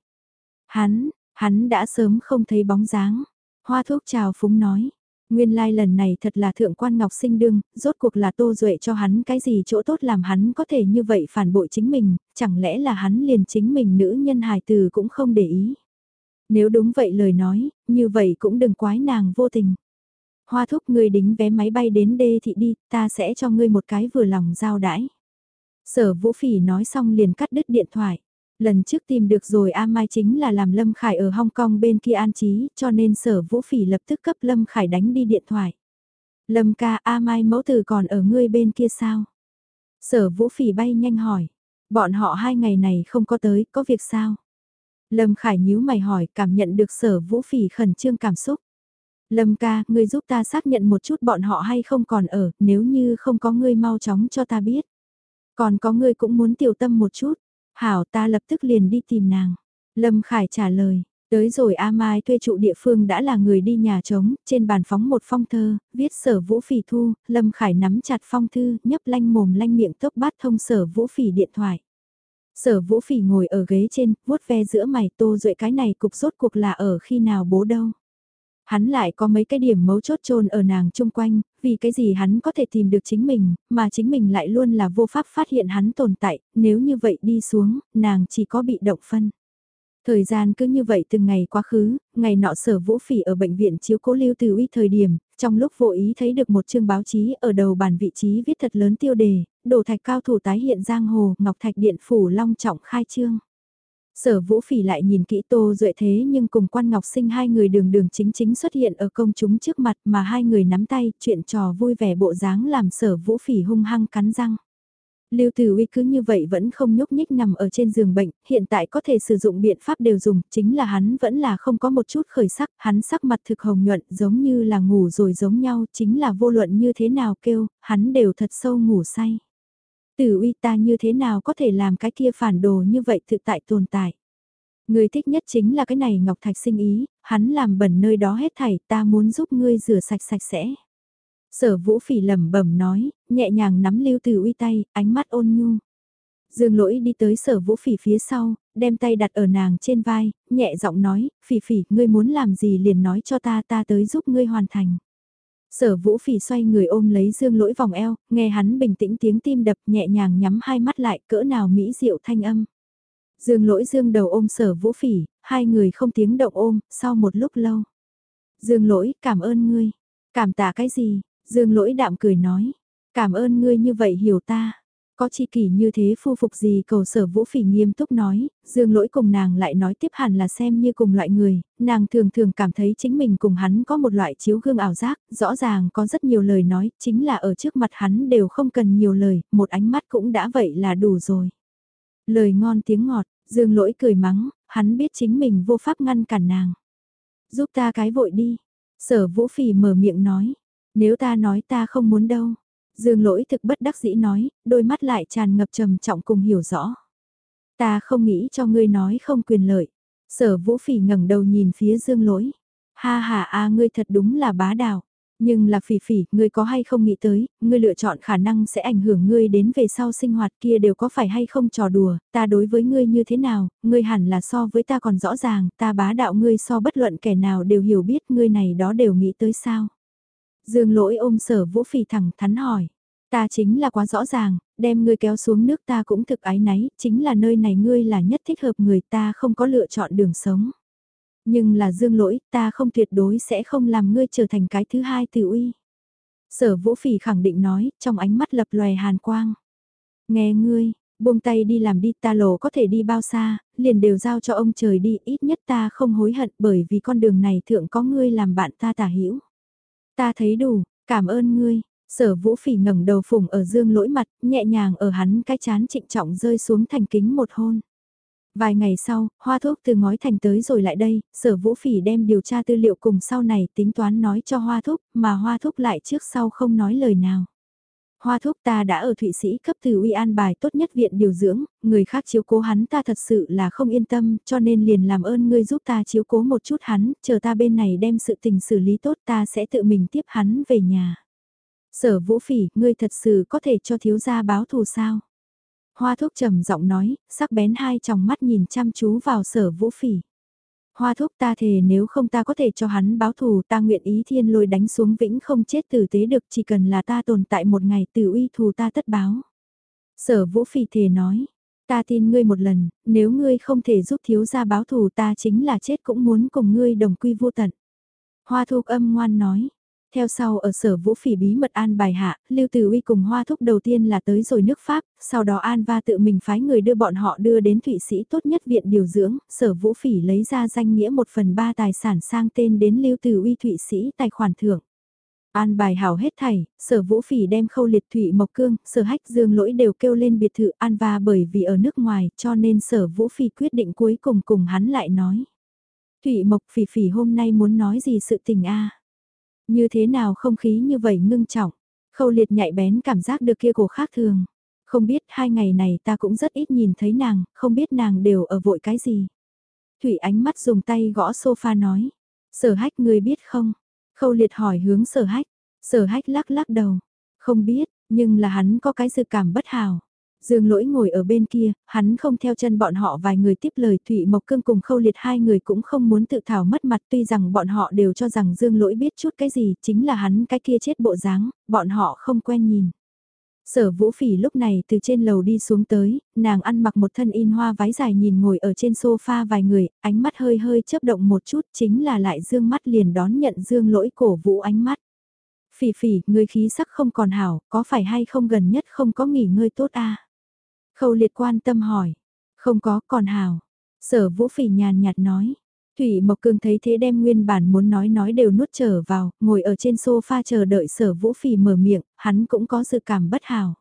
Hắn, hắn đã sớm không thấy bóng dáng. Hoa thuốc chào phúng nói. Nguyên lai like lần này thật là thượng quan ngọc sinh đương, rốt cuộc là tô duệ cho hắn cái gì chỗ tốt làm hắn có thể như vậy phản bội chính mình, chẳng lẽ là hắn liền chính mình nữ nhân hài từ cũng không để ý. Nếu đúng vậy lời nói, như vậy cũng đừng quái nàng vô tình. Hoa thúc ngươi đính vé máy bay đến đê thị đi, ta sẽ cho ngươi một cái vừa lòng giao đãi. Sở Vũ Phỉ nói xong liền cắt đứt điện thoại. Lần trước tìm được rồi A Mai chính là làm Lâm Khải ở Hong Kong bên kia an trí, cho nên sở Vũ Phỉ lập tức cấp Lâm Khải đánh đi điện thoại. Lâm ca A Mai mẫu tử còn ở ngươi bên kia sao? Sở Vũ Phỉ bay nhanh hỏi. Bọn họ hai ngày này không có tới, có việc sao? Lâm Khải nhíu mày hỏi cảm nhận được sở vũ phỉ khẩn trương cảm xúc. Lâm ca, ngươi giúp ta xác nhận một chút bọn họ hay không còn ở, nếu như không có ngươi mau chóng cho ta biết. Còn có ngươi cũng muốn tiểu tâm một chút. Hảo ta lập tức liền đi tìm nàng. Lâm Khải trả lời, tới rồi A Mai thuê trụ địa phương đã là người đi nhà trống, trên bàn phóng một phong thơ, viết sở vũ phỉ thu, Lâm Khải nắm chặt phong thư, nhấp lanh mồm lanh miệng tốc bát thông sở vũ phỉ điện thoại. Sở vũ phỉ ngồi ở ghế trên, vuốt ve giữa mày tô duệ cái này cục rốt cuộc là ở khi nào bố đâu. Hắn lại có mấy cái điểm mấu chốt trôn ở nàng chung quanh, vì cái gì hắn có thể tìm được chính mình, mà chính mình lại luôn là vô pháp phát hiện hắn tồn tại, nếu như vậy đi xuống, nàng chỉ có bị động phân. Thời gian cứ như vậy từng ngày quá khứ, ngày nọ sở vũ phỉ ở bệnh viện chiếu cố lưu từ uy thời điểm, trong lúc vô ý thấy được một chương báo chí ở đầu bản vị trí viết thật lớn tiêu đề, đổ thạch cao thủ tái hiện giang hồ, ngọc thạch điện phủ long trọng khai trương. Sở Vũ Phỉ lại nhìn kỹ Tô Duệ thế nhưng cùng quan ngọc sinh hai người đường đường chính chính xuất hiện ở công chúng trước mặt mà hai người nắm tay, chuyện trò vui vẻ bộ dáng làm sở Vũ Phỉ hung hăng cắn răng. Lưu Tử Uy cứ như vậy vẫn không nhúc nhích nằm ở trên giường bệnh, hiện tại có thể sử dụng biện pháp đều dùng, chính là hắn vẫn là không có một chút khởi sắc, hắn sắc mặt thực hồng nhuận giống như là ngủ rồi giống nhau, chính là vô luận như thế nào kêu, hắn đều thật sâu ngủ say. Tử Uy ta như thế nào có thể làm cái kia phản đồ như vậy thực tại tồn tại. Người thích nhất chính là cái này Ngọc Thạch sinh ý, hắn làm bẩn nơi đó hết thảy ta muốn giúp ngươi rửa sạch sạch sẽ. Sở vũ phỉ lẩm bẩm nói, nhẹ nhàng nắm lưu từ uy tay, ánh mắt ôn nhu. Dương lỗi đi tới sở vũ phỉ phía sau, đem tay đặt ở nàng trên vai, nhẹ giọng nói, phỉ phỉ, ngươi muốn làm gì liền nói cho ta ta tới giúp ngươi hoàn thành. Sở vũ phỉ xoay người ôm lấy dương lỗi vòng eo, nghe hắn bình tĩnh tiếng tim đập nhẹ nhàng nhắm hai mắt lại cỡ nào mỹ diệu thanh âm. Dương lỗi dương đầu ôm sở vũ phỉ, hai người không tiếng động ôm, sau một lúc lâu. Dương lỗi, cảm ơn ngươi. Cảm tạ cái gì? Dương lỗi đạm cười nói. Cảm ơn ngươi như vậy hiểu ta. Có chi kỷ như thế phu phục gì cầu sở vũ phỉ nghiêm túc nói, dương lỗi cùng nàng lại nói tiếp hẳn là xem như cùng loại người, nàng thường thường cảm thấy chính mình cùng hắn có một loại chiếu gương ảo giác, rõ ràng có rất nhiều lời nói, chính là ở trước mặt hắn đều không cần nhiều lời, một ánh mắt cũng đã vậy là đủ rồi. Lời ngon tiếng ngọt, dương lỗi cười mắng, hắn biết chính mình vô pháp ngăn cản nàng. Giúp ta cái vội đi. Sở vũ phỉ mở miệng nói, nếu ta nói ta không muốn đâu. Dương lỗi thực bất đắc dĩ nói, đôi mắt lại tràn ngập trầm trọng cùng hiểu rõ. Ta không nghĩ cho ngươi nói không quyền lợi. Sở vũ phỉ ngẩng đầu nhìn phía dương lỗi. Ha ha a ngươi thật đúng là bá đạo. Nhưng là phỉ phỉ, ngươi có hay không nghĩ tới, ngươi lựa chọn khả năng sẽ ảnh hưởng ngươi đến về sau sinh hoạt kia đều có phải hay không trò đùa, ta đối với ngươi như thế nào, ngươi hẳn là so với ta còn rõ ràng, ta bá đạo ngươi so bất luận kẻ nào đều hiểu biết ngươi này đó đều nghĩ tới sao. Dương lỗi ôm sở vũ phỉ thẳng thắn hỏi. Ta chính là quá rõ ràng, đem ngươi kéo xuống nước ta cũng thực ái náy, chính là nơi này ngươi là nhất thích hợp người ta không có lựa chọn đường sống. Nhưng là dương lỗi, ta không tuyệt đối sẽ không làm ngươi trở thành cái thứ hai từ uy. Sở vũ phỉ khẳng định nói, trong ánh mắt lập lòe hàn quang. Nghe ngươi, buông tay đi làm đi ta lồ có thể đi bao xa, liền đều giao cho ông trời đi, ít nhất ta không hối hận bởi vì con đường này thượng có ngươi làm bạn ta tả hữu Ta thấy đủ, cảm ơn ngươi. Sở vũ phỉ ngẩng đầu phủng ở dương lỗi mặt, nhẹ nhàng ở hắn cái chán trịnh trọng rơi xuống thành kính một hôn. Vài ngày sau, hoa thuốc từ ngói thành tới rồi lại đây, sở vũ phỉ đem điều tra tư liệu cùng sau này tính toán nói cho hoa thuốc, mà hoa thuốc lại trước sau không nói lời nào. Hoa thuốc ta đã ở Thụy Sĩ cấp từ uy an bài tốt nhất viện điều dưỡng, người khác chiếu cố hắn ta thật sự là không yên tâm, cho nên liền làm ơn ngươi giúp ta chiếu cố một chút hắn, chờ ta bên này đem sự tình xử lý tốt ta sẽ tự mình tiếp hắn về nhà. Sở vũ phỉ, ngươi thật sự có thể cho thiếu gia báo thù sao? Hoa thuốc trầm giọng nói, sắc bén hai tròng mắt nhìn chăm chú vào sở vũ phỉ. Hoa thúc ta thề nếu không ta có thể cho hắn báo thù ta nguyện ý thiên lôi đánh xuống vĩnh không chết tử tế được chỉ cần là ta tồn tại một ngày tử uy thù ta tất báo. Sở vũ phì thề nói, ta tin ngươi một lần, nếu ngươi không thể giúp thiếu gia báo thù ta chính là chết cũng muốn cùng ngươi đồng quy vô tận. Hoa thúc âm ngoan nói, theo sau ở sở vũ phỉ bí mật an bài hạ, Lưu Tử Uy cùng Hoa Thúc đầu tiên là tới rồi nước Pháp, sau đó An Va tự mình phái người đưa bọn họ đưa đến Thụy Sĩ tốt nhất viện điều dưỡng, sở vũ phỉ lấy ra danh nghĩa một phần ba tài sản sang tên đến Lưu Tử Uy Thụy Sĩ tài khoản thưởng. An bài hảo hết thảy, sở vũ phỉ đem khâu liệt thụy mộc cương, sở hách dương lỗi đều kêu lên biệt thự An Va bởi vì ở nước ngoài cho nên sở vũ phỉ quyết định cuối cùng cùng hắn lại nói. Thụy mộc phỉ phỉ hôm nay muốn nói gì sự tình a như thế nào không khí như vậy ngưng trọng, khâu liệt nhạy bén cảm giác được kia cổ khác thường. Không biết hai ngày này ta cũng rất ít nhìn thấy nàng, không biết nàng đều ở vội cái gì. Thủy ánh mắt dùng tay gõ sofa nói. Sở hách người biết không? Khâu liệt hỏi hướng sở hách. Sở hách lắc lắc đầu. Không biết, nhưng là hắn có cái dự cảm bất hảo. Dương lỗi ngồi ở bên kia, hắn không theo chân bọn họ vài người tiếp lời Thụy Mộc Cương cùng khâu liệt hai người cũng không muốn tự thảo mất mặt tuy rằng bọn họ đều cho rằng Dương lỗi biết chút cái gì chính là hắn cái kia chết bộ dáng, bọn họ không quen nhìn. Sở vũ phỉ lúc này từ trên lầu đi xuống tới, nàng ăn mặc một thân in hoa váy dài nhìn ngồi ở trên sofa vài người, ánh mắt hơi hơi chớp động một chút chính là lại dương mắt liền đón nhận dương lỗi cổ vũ ánh mắt. Phỉ phỉ, người khí sắc không còn hảo, có phải hay không gần nhất không có nghỉ ngơi tốt à? Khâu liệt quan tâm hỏi. Không có, còn hào. Sở Vũ Phỉ nhàn nhạt nói. Thủy Mộc Cương thấy thế đem nguyên bản muốn nói nói đều nuốt trở vào, ngồi ở trên sofa chờ đợi sở Vũ Phỉ mở miệng, hắn cũng có dự cảm bất hảo.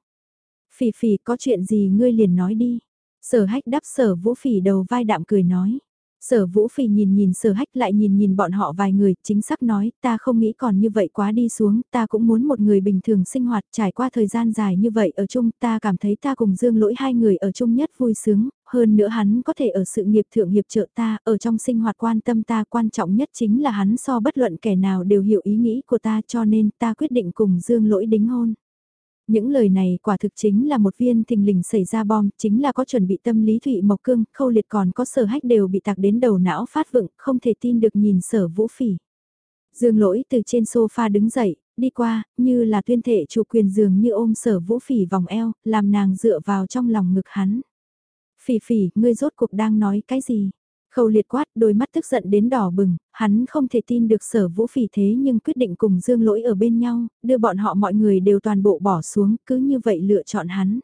Phỉ Phỉ có chuyện gì ngươi liền nói đi. Sở hách đắp sở Vũ Phỉ đầu vai đạm cười nói. Sở Vũ Phỉ nhìn nhìn sở hách lại nhìn nhìn bọn họ vài người, chính xác nói, ta không nghĩ còn như vậy quá đi xuống, ta cũng muốn một người bình thường sinh hoạt trải qua thời gian dài như vậy ở chung, ta cảm thấy ta cùng dương lỗi hai người ở chung nhất vui sướng, hơn nữa hắn có thể ở sự nghiệp thượng hiệp trợ ta, ở trong sinh hoạt quan tâm ta quan trọng nhất chính là hắn so bất luận kẻ nào đều hiểu ý nghĩ của ta cho nên ta quyết định cùng dương lỗi đính hôn. Những lời này quả thực chính là một viên thình lình xảy ra bom, chính là có chuẩn bị tâm lý Thụy Mộc Cương, khâu liệt còn có sở hách đều bị tạc đến đầu não phát vựng, không thể tin được nhìn sở vũ phỉ. Dương lỗi từ trên sofa đứng dậy, đi qua, như là tuyên thể chủ quyền dường như ôm sở vũ phỉ vòng eo, làm nàng dựa vào trong lòng ngực hắn. Phỉ phỉ, ngươi rốt cuộc đang nói cái gì? Khâu liệt quát, đôi mắt tức giận đến đỏ bừng, hắn không thể tin được sở vũ phỉ thế nhưng quyết định cùng dương lỗi ở bên nhau, đưa bọn họ mọi người đều toàn bộ bỏ xuống, cứ như vậy lựa chọn hắn.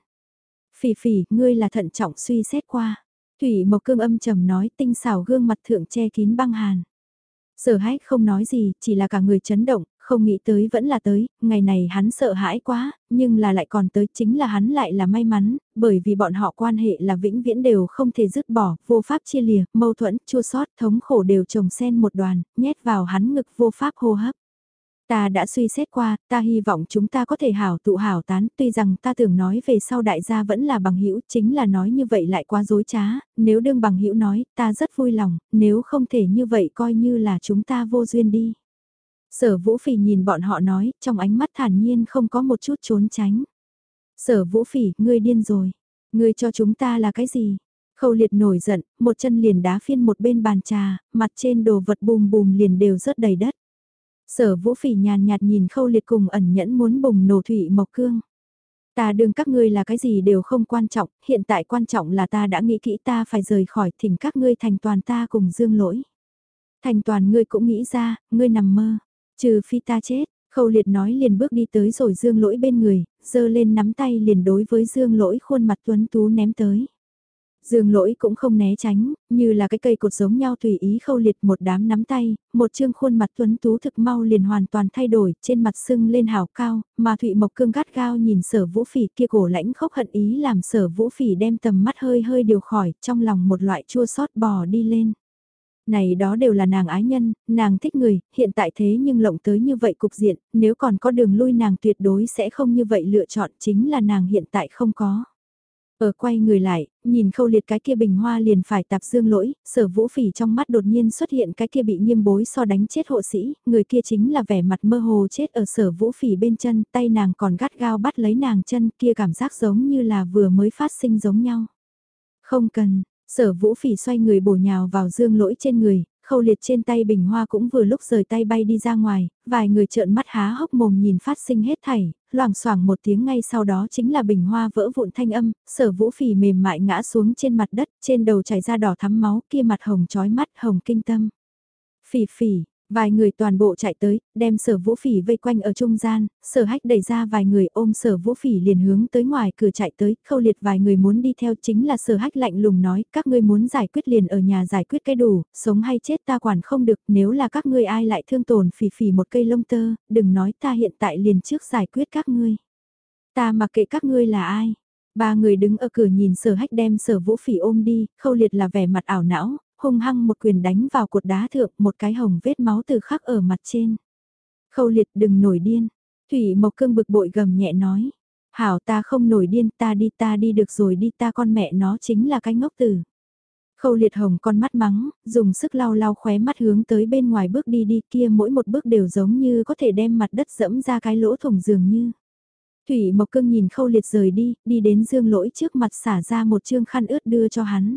Phỉ phỉ, ngươi là thận trọng suy xét qua. Thủy Mộc Cương âm trầm nói tinh xảo gương mặt thượng che kín băng hàn. Sở hách không nói gì, chỉ là cả người chấn động, không nghĩ tới vẫn là tới, ngày này hắn sợ hãi quá, nhưng là lại còn tới chính là hắn lại là may mắn, bởi vì bọn họ quan hệ là vĩnh viễn đều không thể dứt bỏ, vô pháp chia lìa, mâu thuẫn, chua sót, thống khổ đều trồng sen một đoàn, nhét vào hắn ngực vô pháp hô hấp. Ta đã suy xét qua, ta hy vọng chúng ta có thể hảo tụ hảo tán, tuy rằng ta tưởng nói về sau đại gia vẫn là bằng hữu chính là nói như vậy lại quá dối trá, nếu đương bằng hữu nói, ta rất vui lòng, nếu không thể như vậy coi như là chúng ta vô duyên đi. Sở Vũ Phỉ nhìn bọn họ nói, trong ánh mắt thản nhiên không có một chút trốn tránh. Sở Vũ Phỉ, ngươi điên rồi. Ngươi cho chúng ta là cái gì? Khâu liệt nổi giận, một chân liền đá phiên một bên bàn trà, mặt trên đồ vật bùm bùm liền đều rớt đầy đất. Sở Vũ Phỉ nhàn nhạt nhìn khâu liệt cùng ẩn nhẫn muốn bùng nổ thủy mộc cương. Ta đương các ngươi là cái gì đều không quan trọng, hiện tại quan trọng là ta đã nghĩ kỹ ta phải rời khỏi thỉnh các ngươi thành toàn ta cùng dương lỗi. Thành toàn ngươi cũng nghĩ ra, ngươi nằm mơ. Trừ phi ta chết, khâu liệt nói liền bước đi tới rồi dương lỗi bên người, giơ lên nắm tay liền đối với dương lỗi khuôn mặt tuấn tú ném tới. Dương lỗi cũng không né tránh, như là cái cây cột giống nhau tùy ý khâu liệt một đám nắm tay, một chương khuôn mặt tuấn tú thực mau liền hoàn toàn thay đổi, trên mặt sưng lên hào cao, mà Thụy Mộc Cương gắt gao nhìn sở vũ phỉ kia cổ lãnh khốc hận ý làm sở vũ phỉ đem tầm mắt hơi hơi điều khỏi, trong lòng một loại chua sót bò đi lên. Này đó đều là nàng ái nhân, nàng thích người, hiện tại thế nhưng lộng tới như vậy cục diện, nếu còn có đường lui nàng tuyệt đối sẽ không như vậy lựa chọn chính là nàng hiện tại không có. Ở quay người lại, nhìn khâu liệt cái kia bình hoa liền phải tạp dương lỗi, sở vũ phỉ trong mắt đột nhiên xuất hiện cái kia bị nghiêm bối so đánh chết hộ sĩ, người kia chính là vẻ mặt mơ hồ chết ở sở vũ phỉ bên chân, tay nàng còn gắt gao bắt lấy nàng chân kia cảm giác giống như là vừa mới phát sinh giống nhau. Không cần, Sở vũ phỉ xoay người bổ nhào vào dương lỗi trên người, khâu liệt trên tay bình hoa cũng vừa lúc rời tay bay đi ra ngoài, vài người trợn mắt há hốc mồm nhìn phát sinh hết thảy, loảng xoảng một tiếng ngay sau đó chính là bình hoa vỡ vụn thanh âm, sở vũ phỉ mềm mại ngã xuống trên mặt đất, trên đầu chảy ra đỏ thắm máu kia mặt hồng trói mắt hồng kinh tâm. Phỉ phỉ, Vài người toàn bộ chạy tới, đem sở vũ phỉ vây quanh ở trung gian, sở hách đẩy ra vài người ôm sở vũ phỉ liền hướng tới ngoài cửa chạy tới, khâu liệt vài người muốn đi theo chính là sở hách lạnh lùng nói, các ngươi muốn giải quyết liền ở nhà giải quyết cái đủ, sống hay chết ta quản không được, nếu là các ngươi ai lại thương tổn phỉ phỉ một cây lông tơ, đừng nói ta hiện tại liền trước giải quyết các ngươi. Ta mặc kệ các ngươi là ai. Ba người đứng ở cửa nhìn sở hách đem sở vũ phỉ ôm đi, khâu liệt là vẻ mặt ảo não, hung hăng một quyền đánh vào cột đá thượng, một cái hồng vết máu từ khắc ở mặt trên. Khâu liệt đừng nổi điên. Thủy Mộc Cương bực bội gầm nhẹ nói. Hảo ta không nổi điên ta đi ta đi được rồi đi ta con mẹ nó chính là cái ngốc tử. Khâu liệt hồng con mắt mắng, dùng sức lau lau khóe mắt hướng tới bên ngoài bước đi đi kia mỗi một bước đều giống như có thể đem mặt đất dẫm ra cái lỗ thủng dường như. Thủy Mộc Cương nhìn khâu liệt rời đi, đi đến dương lỗi trước mặt xả ra một chương khăn ướt đưa cho hắn.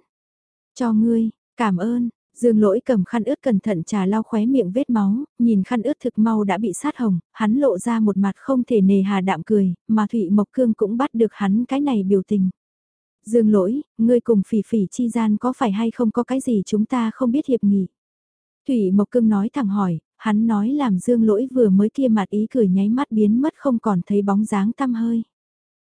Cho ngươi, Cảm ơn, Dương lỗi cầm khăn ướt cẩn thận trà lau khóe miệng vết máu, nhìn khăn ướt thực mau đã bị sát hồng, hắn lộ ra một mặt không thể nề hà đạm cười, mà Thụy Mộc Cương cũng bắt được hắn cái này biểu tình. Dương lỗi, ngươi cùng phỉ phỉ chi gian có phải hay không có cái gì chúng ta không biết hiệp nghị. Thủy Mộc Cương nói thẳng hỏi, hắn nói làm dương lỗi vừa mới kia mặt ý cười nháy mắt biến mất không còn thấy bóng dáng tăm hơi.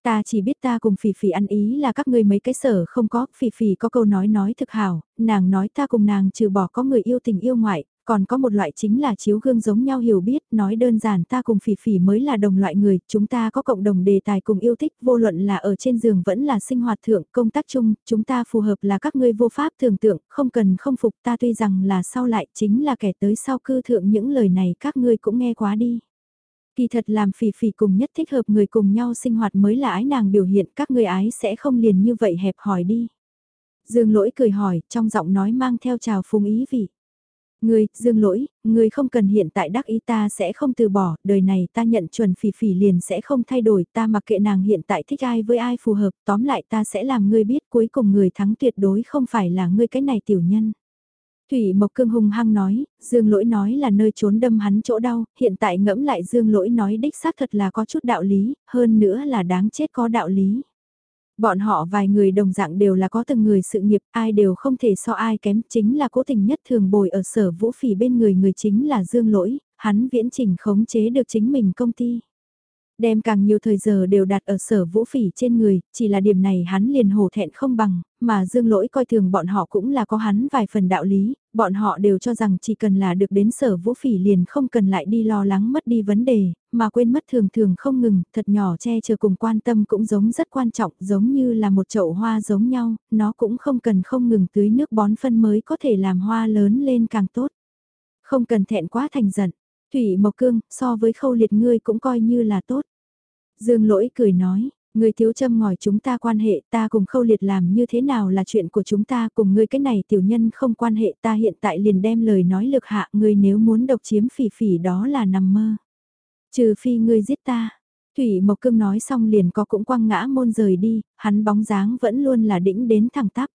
Ta chỉ biết ta cùng Phỉ Phỉ ăn ý là các ngươi mấy cái sở không có, Phỉ Phỉ có câu nói nói thực hảo, nàng nói ta cùng nàng trừ bỏ có người yêu tình yêu ngoại, còn có một loại chính là chiếu gương giống nhau hiểu biết, nói đơn giản ta cùng Phỉ Phỉ mới là đồng loại người, chúng ta có cộng đồng đề tài cùng yêu thích, vô luận là ở trên giường vẫn là sinh hoạt thượng, công tác chung, chúng ta phù hợp là các ngươi vô pháp tưởng tượng, không cần không phục ta tuy rằng là sau lại chính là kẻ tới sau cư thượng những lời này các ngươi cũng nghe quá đi. Kỳ thật làm phỉ phỉ cùng nhất thích hợp người cùng nhau sinh hoạt mới là ái nàng biểu hiện các người ái sẽ không liền như vậy hẹp hỏi đi. Dương lỗi cười hỏi, trong giọng nói mang theo trào phung ý vị. Ngươi, dương lỗi, ngươi không cần hiện tại đắc ý ta sẽ không từ bỏ, đời này ta nhận chuẩn phỉ phỉ liền sẽ không thay đổi, ta mặc kệ nàng hiện tại thích ai với ai phù hợp, tóm lại ta sẽ làm ngươi biết cuối cùng người thắng tuyệt đối không phải là ngươi cái này tiểu nhân. Thủy Mộc Cương hung hăng nói, Dương Lỗi nói là nơi trốn đâm hắn chỗ đau, hiện tại ngẫm lại Dương Lỗi nói đích xác thật là có chút đạo lý, hơn nữa là đáng chết có đạo lý. Bọn họ vài người đồng dạng đều là có từng người sự nghiệp, ai đều không thể so ai kém, chính là cố tình nhất thường bồi ở sở vũ phỉ bên người người chính là Dương Lỗi, hắn viễn trình khống chế được chính mình công ty đem càng nhiều thời giờ đều đặt ở sở vũ phỉ trên người, chỉ là điểm này hắn liền hổ thẹn không bằng, mà dương lỗi coi thường bọn họ cũng là có hắn vài phần đạo lý, bọn họ đều cho rằng chỉ cần là được đến sở vũ phỉ liền không cần lại đi lo lắng mất đi vấn đề, mà quên mất thường thường không ngừng, thật nhỏ che chở cùng quan tâm cũng giống rất quan trọng, giống như là một chậu hoa giống nhau, nó cũng không cần không ngừng tưới nước bón phân mới có thể làm hoa lớn lên càng tốt. Không cần thẹn quá thành giận. Thủy Mộc Cương, so với khâu liệt ngươi cũng coi như là tốt. Dương lỗi cười nói, người thiếu châm ngòi chúng ta quan hệ ta cùng khâu liệt làm như thế nào là chuyện của chúng ta cùng ngươi cái này tiểu nhân không quan hệ ta hiện tại liền đem lời nói lực hạ ngươi nếu muốn độc chiếm phỉ phỉ đó là nằm mơ. Trừ phi ngươi giết ta. Thủy Mộc Cương nói xong liền có cũng quăng ngã môn rời đi, hắn bóng dáng vẫn luôn là đĩnh đến thẳng tắp.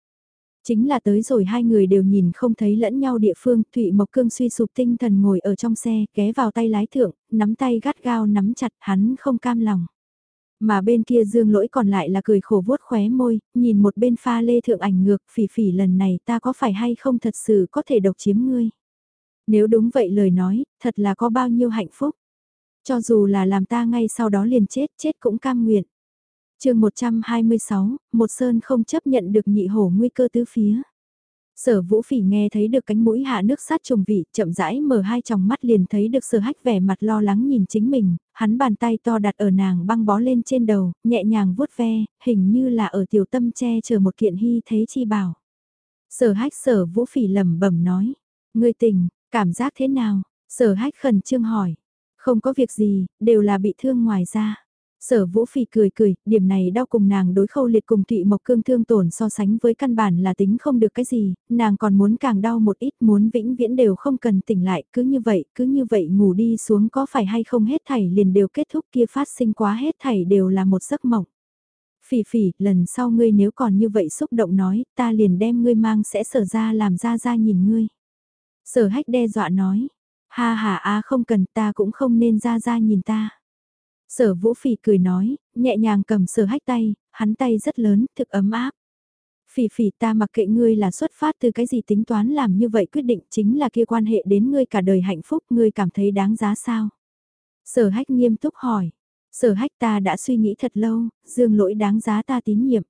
Chính là tới rồi hai người đều nhìn không thấy lẫn nhau địa phương, Thụy Mộc Cương suy sụp tinh thần ngồi ở trong xe, ghé vào tay lái thượng, nắm tay gắt gao nắm chặt hắn không cam lòng. Mà bên kia dương lỗi còn lại là cười khổ vuốt khóe môi, nhìn một bên pha lê thượng ảnh ngược phỉ phỉ lần này ta có phải hay không thật sự có thể độc chiếm ngươi. Nếu đúng vậy lời nói, thật là có bao nhiêu hạnh phúc. Cho dù là làm ta ngay sau đó liền chết, chết cũng cam nguyện chương 126, một sơn không chấp nhận được nhị hổ nguy cơ tứ phía. Sở vũ phỉ nghe thấy được cánh mũi hạ nước sát trùng vị, chậm rãi mở hai tròng mắt liền thấy được sở hách vẻ mặt lo lắng nhìn chính mình, hắn bàn tay to đặt ở nàng băng bó lên trên đầu, nhẹ nhàng vuốt ve, hình như là ở tiểu tâm che chờ một kiện hy thế chi bảo. Sở hách sở vũ phỉ lẩm bẩm nói, ngươi tình, cảm giác thế nào? Sở hách khẩn trương hỏi, không có việc gì, đều là bị thương ngoài ra. Sở Vũ Phỉ cười cười, điểm này đau cùng nàng đối khâu liệt cùng Thụy Mộc Cương thương tổn so sánh với căn bản là tính không được cái gì, nàng còn muốn càng đau một ít muốn vĩnh viễn đều không cần tỉnh lại, cứ như vậy, cứ như vậy ngủ đi xuống có phải hay không hết thảy liền đều kết thúc kia phát sinh quá hết thảy đều là một giấc mộng. Phỉ phỉ, lần sau ngươi nếu còn như vậy xúc động nói, ta liền đem ngươi mang sẽ sở ra làm ra ra nhìn ngươi. Sở hách đe dọa nói, ha ha a không cần ta cũng không nên ra ra nhìn ta. Sở vũ phỉ cười nói, nhẹ nhàng cầm sở hách tay, hắn tay rất lớn, thực ấm áp. Phỉ phỉ ta mặc kệ ngươi là xuất phát từ cái gì tính toán làm như vậy quyết định chính là kia quan hệ đến ngươi cả đời hạnh phúc ngươi cảm thấy đáng giá sao? Sở hách nghiêm túc hỏi. Sở hách ta đã suy nghĩ thật lâu, dương lỗi đáng giá ta tín nhiệm.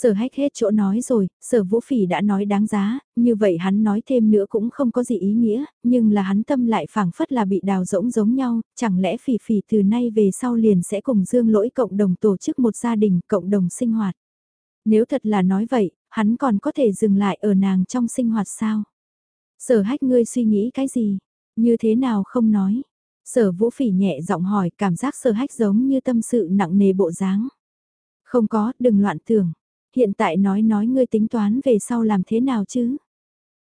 Sở hách hết chỗ nói rồi, sở vũ phỉ đã nói đáng giá, như vậy hắn nói thêm nữa cũng không có gì ý nghĩa, nhưng là hắn tâm lại phảng phất là bị đào rỗng giống nhau, chẳng lẽ phỉ phỉ từ nay về sau liền sẽ cùng dương lỗi cộng đồng tổ chức một gia đình, cộng đồng sinh hoạt. Nếu thật là nói vậy, hắn còn có thể dừng lại ở nàng trong sinh hoạt sao? Sở hách ngươi suy nghĩ cái gì? Như thế nào không nói? Sở vũ phỉ nhẹ giọng hỏi cảm giác sở hách giống như tâm sự nặng nề bộ dáng. Không có, đừng loạn tưởng. Hiện tại nói nói ngươi tính toán về sau làm thế nào chứ?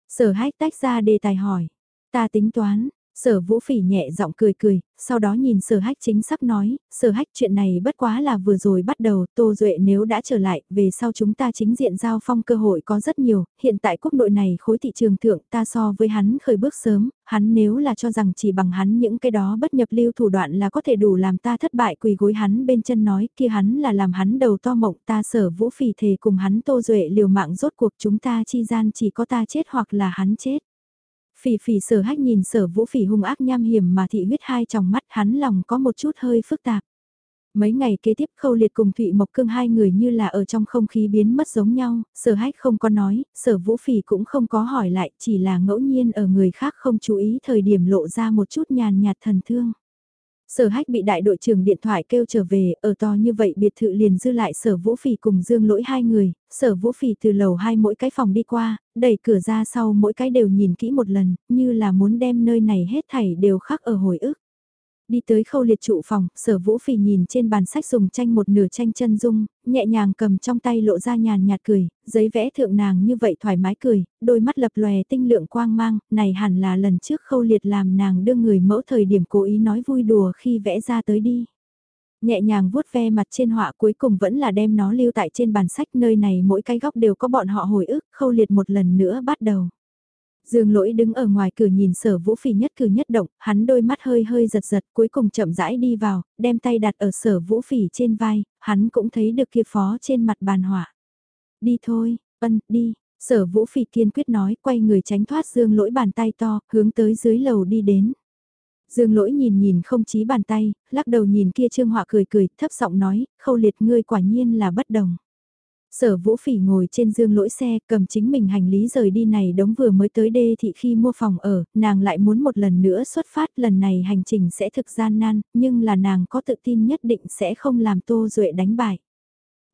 Sở hách tách ra đề tài hỏi. Ta tính toán, Sở vũ phỉ nhẹ giọng cười cười, sau đó nhìn sở hách chính sắp nói, sở hách chuyện này bất quá là vừa rồi bắt đầu, Tô Duệ nếu đã trở lại, về sau chúng ta chính diện giao phong cơ hội có rất nhiều, hiện tại quốc nội này khối thị trường thượng ta so với hắn khởi bước sớm, hắn nếu là cho rằng chỉ bằng hắn những cái đó bất nhập lưu thủ đoạn là có thể đủ làm ta thất bại quỳ gối hắn bên chân nói kia hắn là làm hắn đầu to mộng ta sở vũ phỉ thề cùng hắn Tô Duệ liều mạng rốt cuộc chúng ta chi gian chỉ có ta chết hoặc là hắn chết. Phỉ phỉ sở hách nhìn sở vũ phỉ hung ác nham hiểm mà thị huyết hai trong mắt hắn lòng có một chút hơi phức tạp. Mấy ngày kế tiếp Khâu Liệt cùng Thụy Mộc Cương hai người như là ở trong không khí biến mất giống nhau, sở hách không có nói, sở vũ phỉ cũng không có hỏi lại, chỉ là ngẫu nhiên ở người khác không chú ý thời điểm lộ ra một chút nhàn nhạt thần thương. Sở hách bị đại đội trưởng điện thoại kêu trở về, ở to như vậy biệt thự liền dư lại sở vũ phỉ cùng dương lỗi hai người, sở vũ phỉ từ lầu hai mỗi cái phòng đi qua, đẩy cửa ra sau mỗi cái đều nhìn kỹ một lần, như là muốn đem nơi này hết thảy đều khắc ở hồi ức. Đi tới khâu liệt trụ phòng, sở vũ phỉ nhìn trên bàn sách dùng tranh một nửa tranh chân dung, nhẹ nhàng cầm trong tay lộ ra nhàn nhạt cười, giấy vẽ thượng nàng như vậy thoải mái cười, đôi mắt lập lòe tinh lượng quang mang, này hẳn là lần trước khâu liệt làm nàng đưa người mẫu thời điểm cố ý nói vui đùa khi vẽ ra tới đi. Nhẹ nhàng vuốt ve mặt trên họa cuối cùng vẫn là đem nó lưu tại trên bàn sách nơi này mỗi cái góc đều có bọn họ hồi ức, khâu liệt một lần nữa bắt đầu. Dương lỗi đứng ở ngoài cửa nhìn sở vũ phỉ nhất cử nhất động, hắn đôi mắt hơi hơi giật giật cuối cùng chậm rãi đi vào, đem tay đặt ở sở vũ phỉ trên vai, hắn cũng thấy được kia phó trên mặt bàn hỏa. Đi thôi, ân, đi, sở vũ phỉ kiên quyết nói quay người tránh thoát dương lỗi bàn tay to, hướng tới dưới lầu đi đến. Dương lỗi nhìn nhìn không chí bàn tay, lắc đầu nhìn kia trương họa cười cười, thấp giọng nói, khâu liệt ngươi quả nhiên là bất đồng. Sở vũ phỉ ngồi trên dương lỗi xe cầm chính mình hành lý rời đi này đống vừa mới tới đê thị khi mua phòng ở, nàng lại muốn một lần nữa xuất phát lần này hành trình sẽ thực gian nan, nhưng là nàng có tự tin nhất định sẽ không làm tô duệ đánh bại.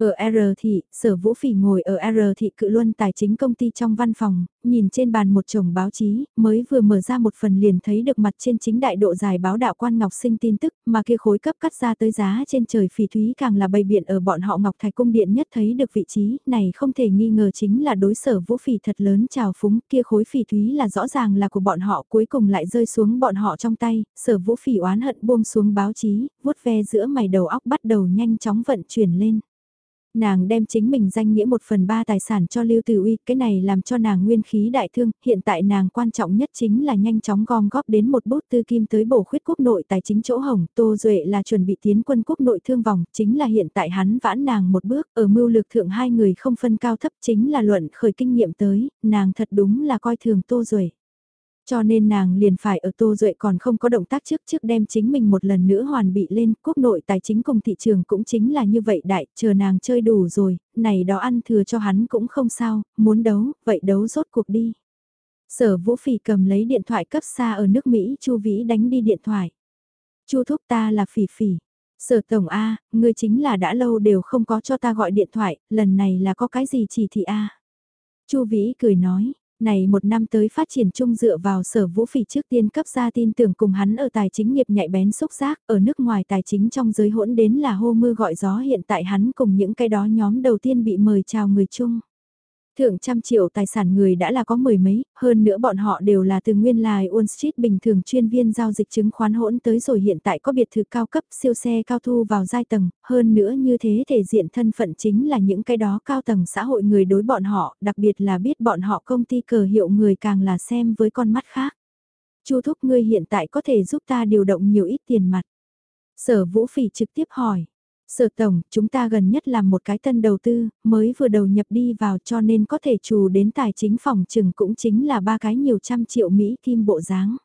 Ở R thị, sở vũ phỉ ngồi ở R thị cự luân tài chính công ty trong văn phòng, nhìn trên bàn một chồng báo chí, mới vừa mở ra một phần liền thấy được mặt trên chính đại độ dài báo đạo quan Ngọc Sinh tin tức, mà kia khối cấp cắt ra tới giá trên trời phỉ thúy càng là bày biện ở bọn họ Ngọc Thạch Cung Điện nhất thấy được vị trí, này không thể nghi ngờ chính là đối sở vũ phỉ thật lớn trào phúng, kia khối phỉ thúy là rõ ràng là của bọn họ cuối cùng lại rơi xuống bọn họ trong tay, sở vũ phỉ oán hận buông xuống báo chí, vuốt ve giữa mày đầu óc bắt đầu nhanh chóng vận chuyển lên. Nàng đem chính mình danh nghĩa một phần ba tài sản cho Lưu Tử Uy, cái này làm cho nàng nguyên khí đại thương, hiện tại nàng quan trọng nhất chính là nhanh chóng gom góp đến một bút tư kim tới bổ khuyết quốc nội tài chính chỗ hồng, Tô Duệ là chuẩn bị tiến quân quốc nội thương vòng, chính là hiện tại hắn vãn nàng một bước, ở mưu lược thượng hai người không phân cao thấp chính là luận khởi kinh nghiệm tới, nàng thật đúng là coi thường Tô Duệ. Cho nên nàng liền phải ở Tô Duệ còn không có động tác trước trước đem chính mình một lần nữa hoàn bị lên, quốc nội tài chính cùng thị trường cũng chính là như vậy đại, chờ nàng chơi đủ rồi, này đó ăn thừa cho hắn cũng không sao, muốn đấu, vậy đấu rốt cuộc đi. Sở Vũ Phỉ cầm lấy điện thoại cấp xa ở nước Mỹ Chu Vĩ đánh đi điện thoại. Chu thúc ta là Phỉ Phỉ. Sở Tổng A, ngươi chính là đã lâu đều không có cho ta gọi điện thoại, lần này là có cái gì chỉ thị A. Chu Vĩ cười nói, này một năm tới phát triển chung dựa vào sở vũ phỉ trước tiên cấp ra tin tưởng cùng hắn ở tài chính nghiệp nhạy bén xúc giác, ở nước ngoài tài chính trong giới hỗn đến là hô mưa gọi gió hiện tại hắn cùng những cái đó nhóm đầu tiên bị mời chào người chung. Thượng trăm triệu tài sản người đã là có mười mấy, hơn nữa bọn họ đều là từ nguyên lai Wall Street bình thường chuyên viên giao dịch chứng khoán hỗn tới rồi hiện tại có biệt thự cao cấp siêu xe cao thu vào giai tầng, hơn nữa như thế thể diện thân phận chính là những cái đó cao tầng xã hội người đối bọn họ, đặc biệt là biết bọn họ công ty cờ hiệu người càng là xem với con mắt khác. Chu thúc ngươi hiện tại có thể giúp ta điều động nhiều ít tiền mặt. Sở Vũ Phỉ trực tiếp hỏi. Sở tổng, chúng ta gần nhất làm một cái tân đầu tư, mới vừa đầu nhập đi vào cho nên có thể trù đến tài chính phòng trừng cũng chính là ba cái nhiều trăm triệu Mỹ kim bộ dáng.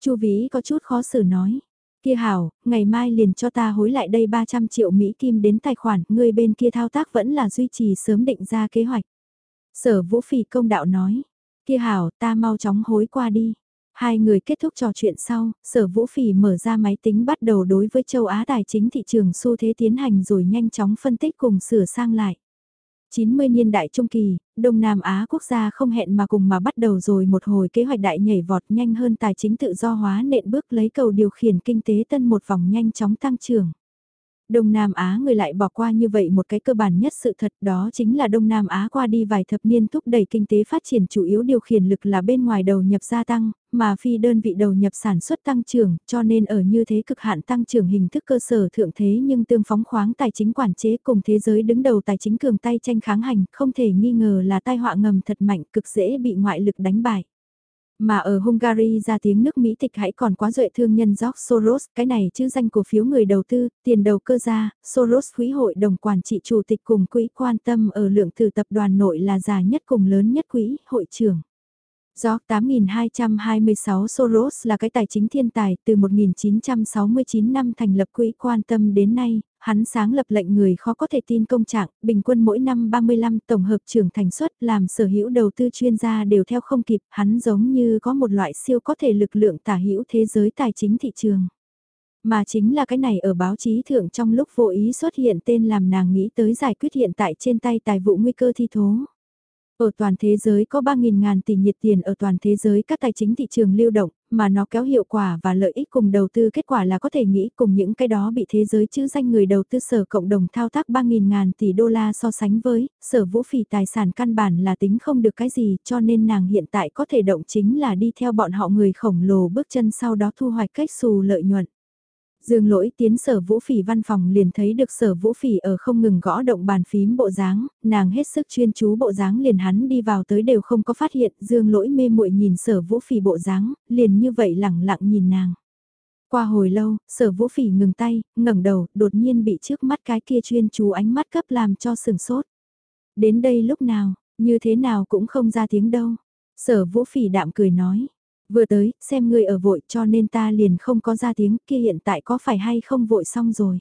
Chu Vĩ có chút khó xử nói. Kia hảo, ngày mai liền cho ta hối lại đây 300 triệu Mỹ kim đến tài khoản, người bên kia thao tác vẫn là duy trì sớm định ra kế hoạch. Sở Vũ Phỉ công đạo nói. Kia hảo, ta mau chóng hối qua đi. Hai người kết thúc trò chuyện sau, sở vũ phỉ mở ra máy tính bắt đầu đối với châu Á tài chính thị trường xu thế tiến hành rồi nhanh chóng phân tích cùng sửa sang lại. 90 niên đại trung kỳ, Đông Nam Á quốc gia không hẹn mà cùng mà bắt đầu rồi một hồi kế hoạch đại nhảy vọt nhanh hơn tài chính tự do hóa nện bước lấy cầu điều khiển kinh tế tân một vòng nhanh chóng tăng trưởng. Đông Nam Á người lại bỏ qua như vậy một cái cơ bản nhất sự thật đó chính là Đông Nam Á qua đi vài thập niên thúc đẩy kinh tế phát triển chủ yếu điều khiển lực là bên ngoài đầu nhập gia tăng, mà phi đơn vị đầu nhập sản xuất tăng trưởng, cho nên ở như thế cực hạn tăng trưởng hình thức cơ sở thượng thế nhưng tương phóng khoáng tài chính quản chế cùng thế giới đứng đầu tài chính cường tay tranh kháng hành, không thể nghi ngờ là tai họa ngầm thật mạnh cực dễ bị ngoại lực đánh bại. Mà ở Hungary ra tiếng nước Mỹ tịch hãy còn quá duệ thương nhân George Soros, cái này chứ danh cổ phiếu người đầu tư, tiền đầu cơ gia, Soros quỹ hội đồng quản trị chủ tịch cùng quỹ quan tâm ở lượng từ tập đoàn nội là già nhất cùng lớn nhất quỹ, hội trưởng. Do 8226 Soros là cái tài chính thiên tài từ 1969 năm thành lập quỹ quan tâm đến nay, Hắn sáng lập lệnh người khó có thể tin công trạng, bình quân mỗi năm 35 tổng hợp trưởng thành suất làm sở hữu đầu tư chuyên gia đều theo không kịp, hắn giống như có một loại siêu có thể lực lượng tả hữu thế giới tài chính thị trường. Mà chính là cái này ở báo chí thượng trong lúc vô ý xuất hiện tên làm nàng nghĩ tới giải quyết hiện tại trên tay tài vụ nguy cơ thi thố. Ở toàn thế giới có 3.000 ngàn tỷ nhiệt tiền ở toàn thế giới các tài chính thị trường lưu động, mà nó kéo hiệu quả và lợi ích cùng đầu tư kết quả là có thể nghĩ cùng những cái đó bị thế giới chữ danh người đầu tư sở cộng đồng thao tác 3.000 ngàn tỷ đô la so sánh với, sở vũ phỉ tài sản căn bản là tính không được cái gì cho nên nàng hiện tại có thể động chính là đi theo bọn họ người khổng lồ bước chân sau đó thu hoạch cách xù lợi nhuận. Dương lỗi tiến sở vũ phỉ văn phòng liền thấy được sở vũ phỉ ở không ngừng gõ động bàn phím bộ dáng, nàng hết sức chuyên chú bộ dáng liền hắn đi vào tới đều không có phát hiện, dương lỗi mê muội nhìn sở vũ phỉ bộ dáng, liền như vậy lẳng lặng nhìn nàng. Qua hồi lâu, sở vũ phỉ ngừng tay, ngẩng đầu, đột nhiên bị trước mắt cái kia chuyên chú ánh mắt cấp làm cho sừng sốt. Đến đây lúc nào, như thế nào cũng không ra tiếng đâu. Sở vũ phỉ đạm cười nói, Vừa tới, xem ngươi ở vội cho nên ta liền không có ra tiếng kia hiện tại có phải hay không vội xong rồi.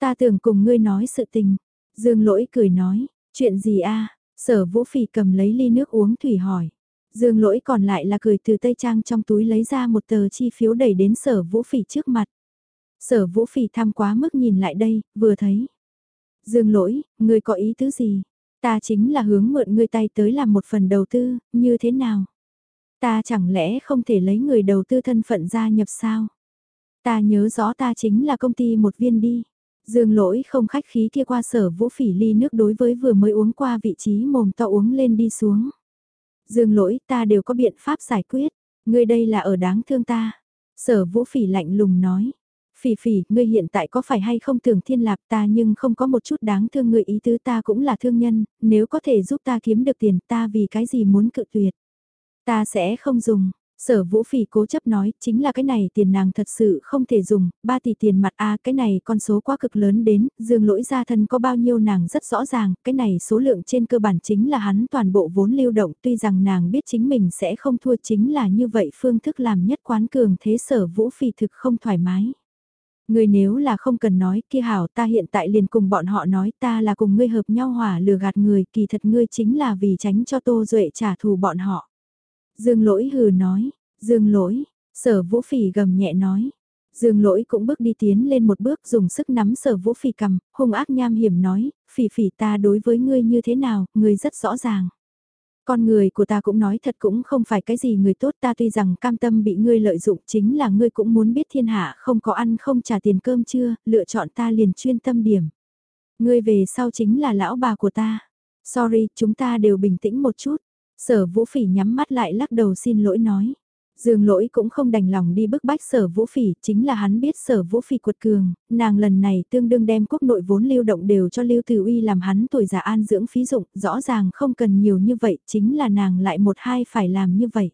Ta tưởng cùng ngươi nói sự tình. Dương lỗi cười nói, chuyện gì a sở vũ phỉ cầm lấy ly nước uống thủy hỏi. Dương lỗi còn lại là cười từ tây trang trong túi lấy ra một tờ chi phiếu đẩy đến sở vũ phỉ trước mặt. Sở vũ phỉ tham quá mức nhìn lại đây, vừa thấy. Dương lỗi, ngươi có ý tứ gì? Ta chính là hướng mượn ngươi tay tới làm một phần đầu tư, như thế nào? Ta chẳng lẽ không thể lấy người đầu tư thân phận gia nhập sao? Ta nhớ rõ ta chính là công ty một viên đi. Dương lỗi không khách khí kia qua sở vũ phỉ ly nước đối với vừa mới uống qua vị trí mồm to uống lên đi xuống. Dương lỗi ta đều có biện pháp giải quyết, ngươi đây là ở đáng thương ta. Sở vũ phỉ lạnh lùng nói. Phỉ phỉ, ngươi hiện tại có phải hay không tưởng thiên lạc ta nhưng không có một chút đáng thương ngươi ý tứ ta cũng là thương nhân, nếu có thể giúp ta kiếm được tiền ta vì cái gì muốn cự tuyệt. Ta sẽ không dùng. Sở vũ phỉ cố chấp nói, chính là cái này tiền nàng thật sự không thể dùng, 3 tỷ tiền mặt a cái này con số quá cực lớn đến, dương lỗi gia thân có bao nhiêu nàng rất rõ ràng, cái này số lượng trên cơ bản chính là hắn toàn bộ vốn lưu động tuy rằng nàng biết chính mình sẽ không thua chính là như vậy phương thức làm nhất quán cường thế sở vũ phỉ thực không thoải mái. Ngươi nếu là không cần nói kia hảo ta hiện tại liền cùng bọn họ nói ta là cùng ngươi hợp nhau hỏa lừa gạt người kỳ thật ngươi chính là vì tránh cho tô duệ trả thù bọn họ. Dương lỗi hừ nói, dương lỗi, sở vũ phỉ gầm nhẹ nói. Dương lỗi cũng bước đi tiến lên một bước dùng sức nắm sở vũ phỉ cầm, hung ác nham hiểm nói, phỉ phỉ ta đối với ngươi như thế nào, ngươi rất rõ ràng. Con người của ta cũng nói thật cũng không phải cái gì người tốt ta tuy rằng cam tâm bị ngươi lợi dụng chính là ngươi cũng muốn biết thiên hạ không có ăn không trả tiền cơm chưa, lựa chọn ta liền chuyên tâm điểm. Ngươi về sau chính là lão bà của ta. Sorry, chúng ta đều bình tĩnh một chút. Sở vũ phỉ nhắm mắt lại lắc đầu xin lỗi nói. Dương lỗi cũng không đành lòng đi bức bách sở vũ phỉ, chính là hắn biết sở vũ phỉ quật cường, nàng lần này tương đương đem quốc nội vốn lưu động đều cho lưu từ uy làm hắn tuổi già an dưỡng phí dụng, rõ ràng không cần nhiều như vậy, chính là nàng lại một hai phải làm như vậy.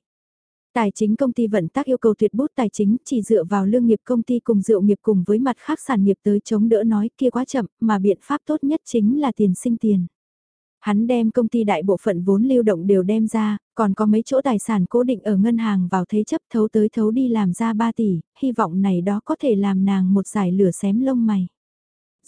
Tài chính công ty vận tác yêu cầu tuyệt bút tài chính chỉ dựa vào lương nghiệp công ty cùng rượu nghiệp cùng với mặt khác sản nghiệp tới chống đỡ nói kia quá chậm, mà biện pháp tốt nhất chính là tiền sinh tiền. Hắn đem công ty đại bộ phận vốn lưu động đều đem ra, còn có mấy chỗ tài sản cố định ở ngân hàng vào thế chấp thấu tới thấu đi làm ra 3 tỷ, hy vọng này đó có thể làm nàng một giải lửa xém lông mày.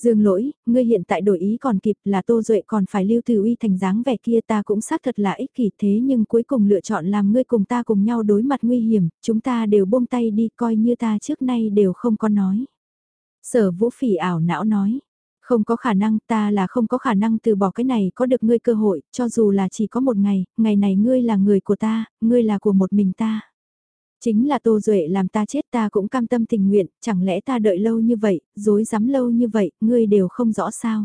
Dương lỗi, ngươi hiện tại đổi ý còn kịp là Tô Duệ còn phải lưu từ uy thành dáng vẻ kia ta cũng xác thật là ích kỷ thế nhưng cuối cùng lựa chọn làm ngươi cùng ta cùng nhau đối mặt nguy hiểm, chúng ta đều buông tay đi coi như ta trước nay đều không có nói. Sở vũ phỉ ảo não nói, không có khả năng ta là không có khả năng từ bỏ cái này có được ngươi cơ hội, cho dù là chỉ có một ngày, ngày này ngươi là người của ta, ngươi là của một mình ta. Chính là Tô Duệ làm ta chết ta cũng cam tâm tình nguyện, chẳng lẽ ta đợi lâu như vậy, dối dám lâu như vậy, ngươi đều không rõ sao.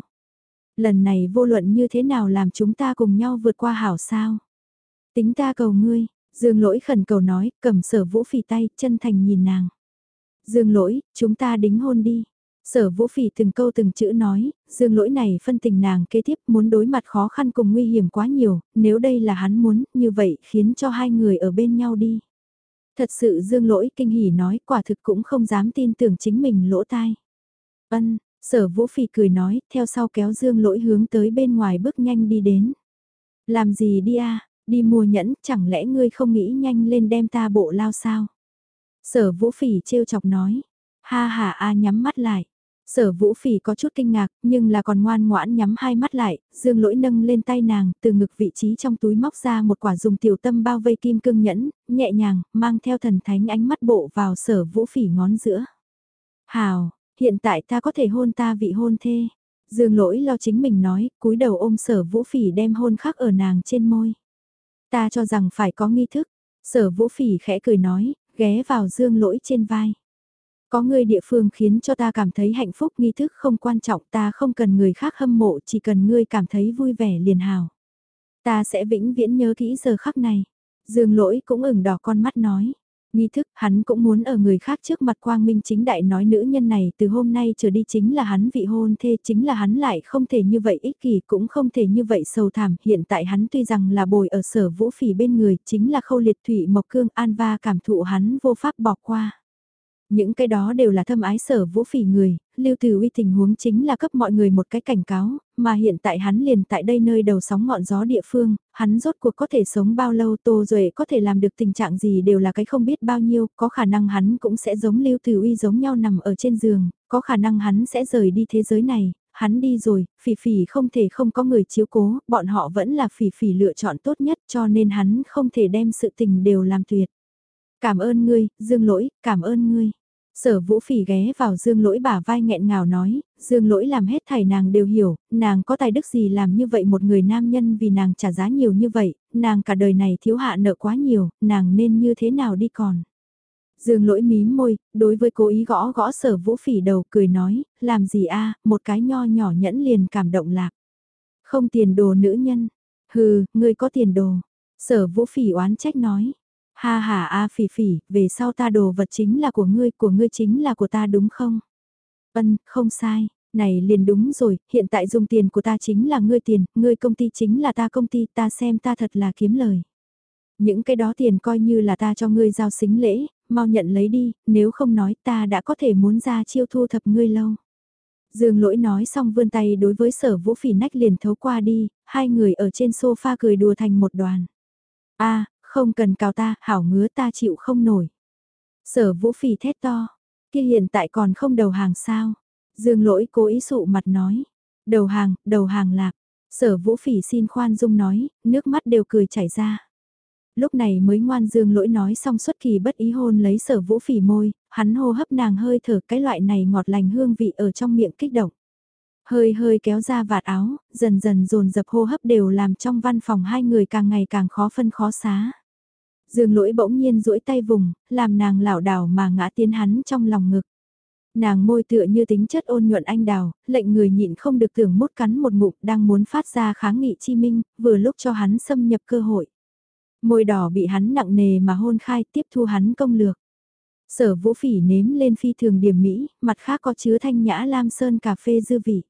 Lần này vô luận như thế nào làm chúng ta cùng nhau vượt qua hảo sao. Tính ta cầu ngươi, Dương lỗi khẩn cầu nói, cầm sở vũ phì tay, chân thành nhìn nàng. Dương lỗi, chúng ta đính hôn đi. Sở vũ phỉ từng câu từng chữ nói, dương lỗi này phân tình nàng kế tiếp muốn đối mặt khó khăn cùng nguy hiểm quá nhiều, nếu đây là hắn muốn, như vậy khiến cho hai người ở bên nhau đi. Thật sự dương lỗi kinh hỉ nói quả thực cũng không dám tin tưởng chính mình lỗ tai. Ân, sở vũ phỉ cười nói, theo sau kéo dương lỗi hướng tới bên ngoài bước nhanh đi đến. Làm gì đi a đi mua nhẫn, chẳng lẽ ngươi không nghĩ nhanh lên đem ta bộ lao sao? Sở vũ phỉ trêu chọc nói, ha ha a nhắm mắt lại. Sở vũ phỉ có chút kinh ngạc, nhưng là còn ngoan ngoãn nhắm hai mắt lại, dương lỗi nâng lên tay nàng, từ ngực vị trí trong túi móc ra một quả dùng tiểu tâm bao vây kim cương nhẫn, nhẹ nhàng, mang theo thần thánh ánh mắt bộ vào sở vũ phỉ ngón giữa. Hào, hiện tại ta có thể hôn ta vị hôn thê. Dương lỗi lo chính mình nói, cúi đầu ôm sở vũ phỉ đem hôn khắc ở nàng trên môi. Ta cho rằng phải có nghi thức. Sở vũ phỉ khẽ cười nói, ghé vào dương lỗi trên vai. Có người địa phương khiến cho ta cảm thấy hạnh phúc, nghi thức không quan trọng, ta không cần người khác hâm mộ, chỉ cần ngươi cảm thấy vui vẻ liền hào. Ta sẽ vĩnh viễn nhớ kỹ giờ khắc này. Dương lỗi cũng ửng đỏ con mắt nói. Nghi thức, hắn cũng muốn ở người khác trước mặt quang minh chính đại nói nữ nhân này, từ hôm nay trở đi chính là hắn vị hôn thê, chính là hắn lại không thể như vậy, ích kỷ cũng không thể như vậy sầu thảm, hiện tại hắn tuy rằng là bồi ở sở vũ phỉ bên người, chính là khâu liệt thủy, mộc cương, an va cảm thụ hắn vô pháp bỏ qua. Những cái đó đều là thâm ái sở vũ phỉ người, lưu từ uy tình huống chính là cấp mọi người một cái cảnh cáo, mà hiện tại hắn liền tại đây nơi đầu sóng ngọn gió địa phương, hắn rốt cuộc có thể sống bao lâu Tô Duệ có thể làm được tình trạng gì đều là cái không biết bao nhiêu, có khả năng hắn cũng sẽ giống lưu từ uy giống nhau nằm ở trên giường, có khả năng hắn sẽ rời đi thế giới này, hắn đi rồi, phỉ phỉ không thể không có người chiếu cố, bọn họ vẫn là phỉ phỉ lựa chọn tốt nhất cho nên hắn không thể đem sự tình đều làm tuyệt. Cảm ơn ngươi, Dương Lỗi, cảm ơn ngươi. Sở vũ phỉ ghé vào dương lỗi bả vai nghẹn ngào nói, dương lỗi làm hết thảy nàng đều hiểu, nàng có tài đức gì làm như vậy một người nam nhân vì nàng trả giá nhiều như vậy, nàng cả đời này thiếu hạ nợ quá nhiều, nàng nên như thế nào đi còn. Dương lỗi mím môi, đối với cố ý gõ gõ sở vũ phỉ đầu cười nói, làm gì a một cái nho nhỏ nhẫn liền cảm động lạc. Không tiền đồ nữ nhân, hừ, ngươi có tiền đồ. Sở vũ phỉ oán trách nói, Ha ha a phỉ phỉ, về sau ta đồ vật chính là của ngươi, của ngươi chính là của ta đúng không? Vân không sai, này liền đúng rồi, hiện tại dùng tiền của ta chính là ngươi tiền, ngươi công ty chính là ta công ty, ta xem ta thật là kiếm lời. Những cái đó tiền coi như là ta cho ngươi giao xính lễ, mau nhận lấy đi, nếu không nói ta đã có thể muốn ra chiêu thu thập ngươi lâu. Dương lỗi nói xong vươn tay đối với sở vũ phỉ nách liền thấu qua đi, hai người ở trên sofa cười đùa thành một đoàn. a không cần cào ta, hảo ngứa ta chịu không nổi. Sở vũ phỉ thét to, kia hiện tại còn không đầu hàng sao. Dương lỗi cố ý sụ mặt nói, đầu hàng, đầu hàng lạc. Sở vũ phỉ xin khoan dung nói, nước mắt đều cười chảy ra. Lúc này mới ngoan dương lỗi nói xong xuất kỳ bất ý hôn lấy sở vũ phỉ môi, hắn hô hấp nàng hơi thở cái loại này ngọt lành hương vị ở trong miệng kích động. Hơi hơi kéo ra vạt áo, dần dần dồn dập hô hấp đều làm trong văn phòng hai người càng ngày càng khó phân khó xá. Dương lỗi bỗng nhiên duỗi tay vùng, làm nàng lảo đảo mà ngã tiến hắn trong lòng ngực. Nàng môi tựa như tính chất ôn nhuận anh đào, lệnh người nhịn không được tưởng mút cắn một ngụm đang muốn phát ra kháng nghị chi minh, vừa lúc cho hắn xâm nhập cơ hội. Môi đỏ bị hắn nặng nề mà hôn khai tiếp thu hắn công lược. Sở vũ phỉ nếm lên phi thường điểm mỹ, mặt khác có chứa thanh nhã lam sơn cà phê dư vị.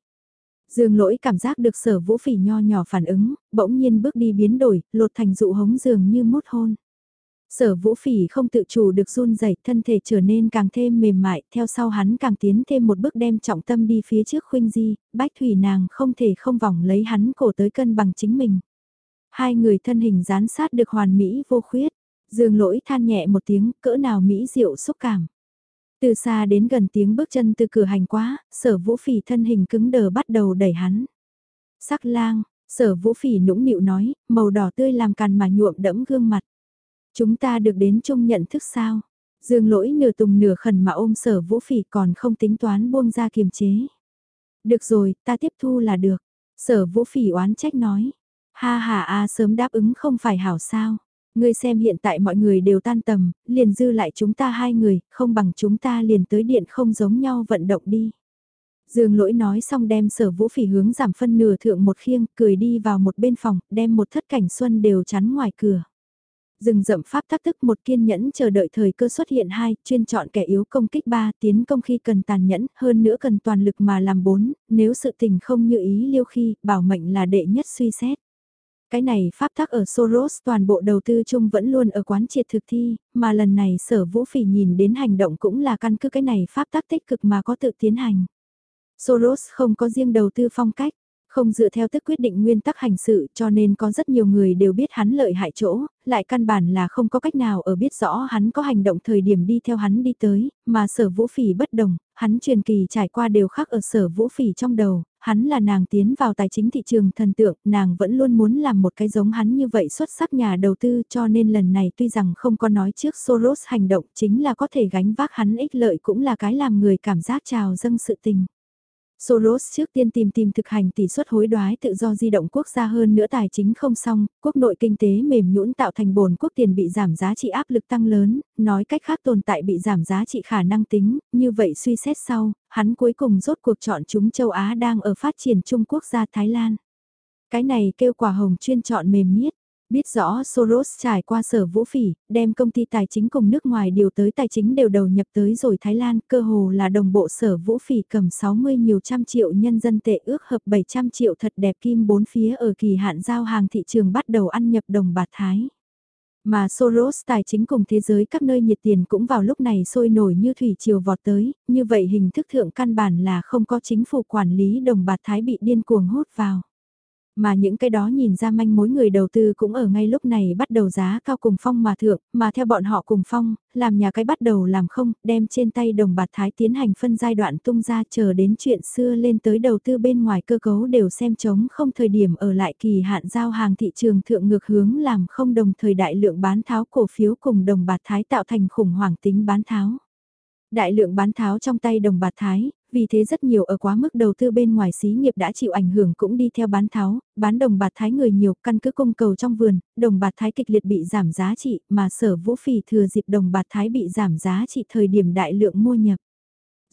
Dương lỗi cảm giác được sở vũ phỉ nho nhỏ phản ứng, bỗng nhiên bước đi biến đổi, lột thành dụ hống dường như mút hôn. Sở vũ phỉ không tự chủ được run rẩy thân thể trở nên càng thêm mềm mại, theo sau hắn càng tiến thêm một bước đem trọng tâm đi phía trước khuynh di, bách thủy nàng không thể không vòng lấy hắn cổ tới cân bằng chính mình. Hai người thân hình dán sát được hoàn mỹ vô khuyết, dương lỗi than nhẹ một tiếng cỡ nào mỹ diệu xúc cảm. Từ xa đến gần tiếng bước chân từ cửa hành quá, sở vũ phỉ thân hình cứng đờ bắt đầu đẩy hắn. Sắc lang, sở vũ phỉ nũng nịu nói, màu đỏ tươi làm càn mà nhuộm đẫm gương mặt. Chúng ta được đến chung nhận thức sao? Dương lỗi nửa tùng nửa khẩn mà ôm sở vũ phỉ còn không tính toán buông ra kiềm chế. Được rồi, ta tiếp thu là được. Sở vũ phỉ oán trách nói. Ha ha a sớm đáp ứng không phải hảo sao. Ngươi xem hiện tại mọi người đều tan tầm, liền dư lại chúng ta hai người, không bằng chúng ta liền tới điện không giống nhau vận động đi. Dương lỗi nói xong đem sở vũ phỉ hướng giảm phân nửa thượng một khiêng, cười đi vào một bên phòng, đem một thất cảnh xuân đều chắn ngoài cửa rừng rậm pháp tắc tức một kiên nhẫn chờ đợi thời cơ xuất hiện hai, chuyên chọn kẻ yếu công kích ba, tiến công khi cần tàn nhẫn, hơn nữa cần toàn lực mà làm bốn, nếu sự tình không như ý liêu khi, bảo mệnh là đệ nhất suy xét. Cái này pháp tắc ở Soros toàn bộ đầu tư chung vẫn luôn ở quán triệt thực thi, mà lần này sở vũ phỉ nhìn đến hành động cũng là căn cứ cái này pháp tắc tích cực mà có tự tiến hành. Soros không có riêng đầu tư phong cách, không dựa theo tức quyết định nguyên tắc hành sự cho nên có rất nhiều người đều biết hắn lợi hại chỗ, lại căn bản là không có cách nào ở biết rõ hắn có hành động thời điểm đi theo hắn đi tới, mà sở vũ phỉ bất đồng, hắn truyền kỳ trải qua đều khác ở sở vũ phỉ trong đầu, hắn là nàng tiến vào tài chính thị trường thần tượng, nàng vẫn luôn muốn làm một cái giống hắn như vậy xuất sắc nhà đầu tư cho nên lần này tuy rằng không có nói trước Soros hành động chính là có thể gánh vác hắn ích lợi cũng là cái làm người cảm giác trào dâng sự tình. Soros trước tiên tìm tìm thực hành tỷ suất hối đoái tự do di động quốc gia hơn nữa tài chính không xong, quốc nội kinh tế mềm nhũn tạo thành bồn quốc tiền bị giảm giá trị áp lực tăng lớn, nói cách khác tồn tại bị giảm giá trị khả năng tính, như vậy suy xét sau, hắn cuối cùng rốt cuộc chọn chúng châu Á đang ở phát triển Trung Quốc gia Thái Lan. Cái này kêu quả hồng chuyên chọn mềm miết. Biết rõ Soros trải qua sở vũ phỉ, đem công ty tài chính cùng nước ngoài điều tới tài chính đều đầu nhập tới rồi Thái Lan, cơ hồ là đồng bộ sở vũ phỉ cầm 60 nhiều trăm triệu nhân dân tệ ước hợp 700 triệu thật đẹp kim bốn phía ở kỳ hạn giao hàng thị trường bắt đầu ăn nhập đồng bạc Thái. Mà Soros tài chính cùng thế giới các nơi nhiệt tiền cũng vào lúc này sôi nổi như thủy triều vọt tới, như vậy hình thức thượng căn bản là không có chính phủ quản lý đồng bạc Thái bị điên cuồng hút vào. Mà những cái đó nhìn ra manh mối người đầu tư cũng ở ngay lúc này bắt đầu giá cao cùng phong mà thượng, mà theo bọn họ cùng phong, làm nhà cái bắt đầu làm không, đem trên tay đồng bạc thái tiến hành phân giai đoạn tung ra chờ đến chuyện xưa lên tới đầu tư bên ngoài cơ cấu đều xem chống không thời điểm ở lại kỳ hạn giao hàng thị trường thượng ngược hướng làm không đồng thời đại lượng bán tháo cổ phiếu cùng đồng bạc thái tạo thành khủng hoảng tính bán tháo. Đại lượng bán tháo trong tay đồng bạc thái, vì thế rất nhiều ở quá mức đầu tư bên ngoài xí nghiệp đã chịu ảnh hưởng cũng đi theo bán tháo, bán đồng bạc thái người nhiều căn cứ cung cầu trong vườn, đồng bạc thái kịch liệt bị giảm giá trị mà sở vũ phỉ thừa dịp đồng bạc thái bị giảm giá trị thời điểm đại lượng mua nhập.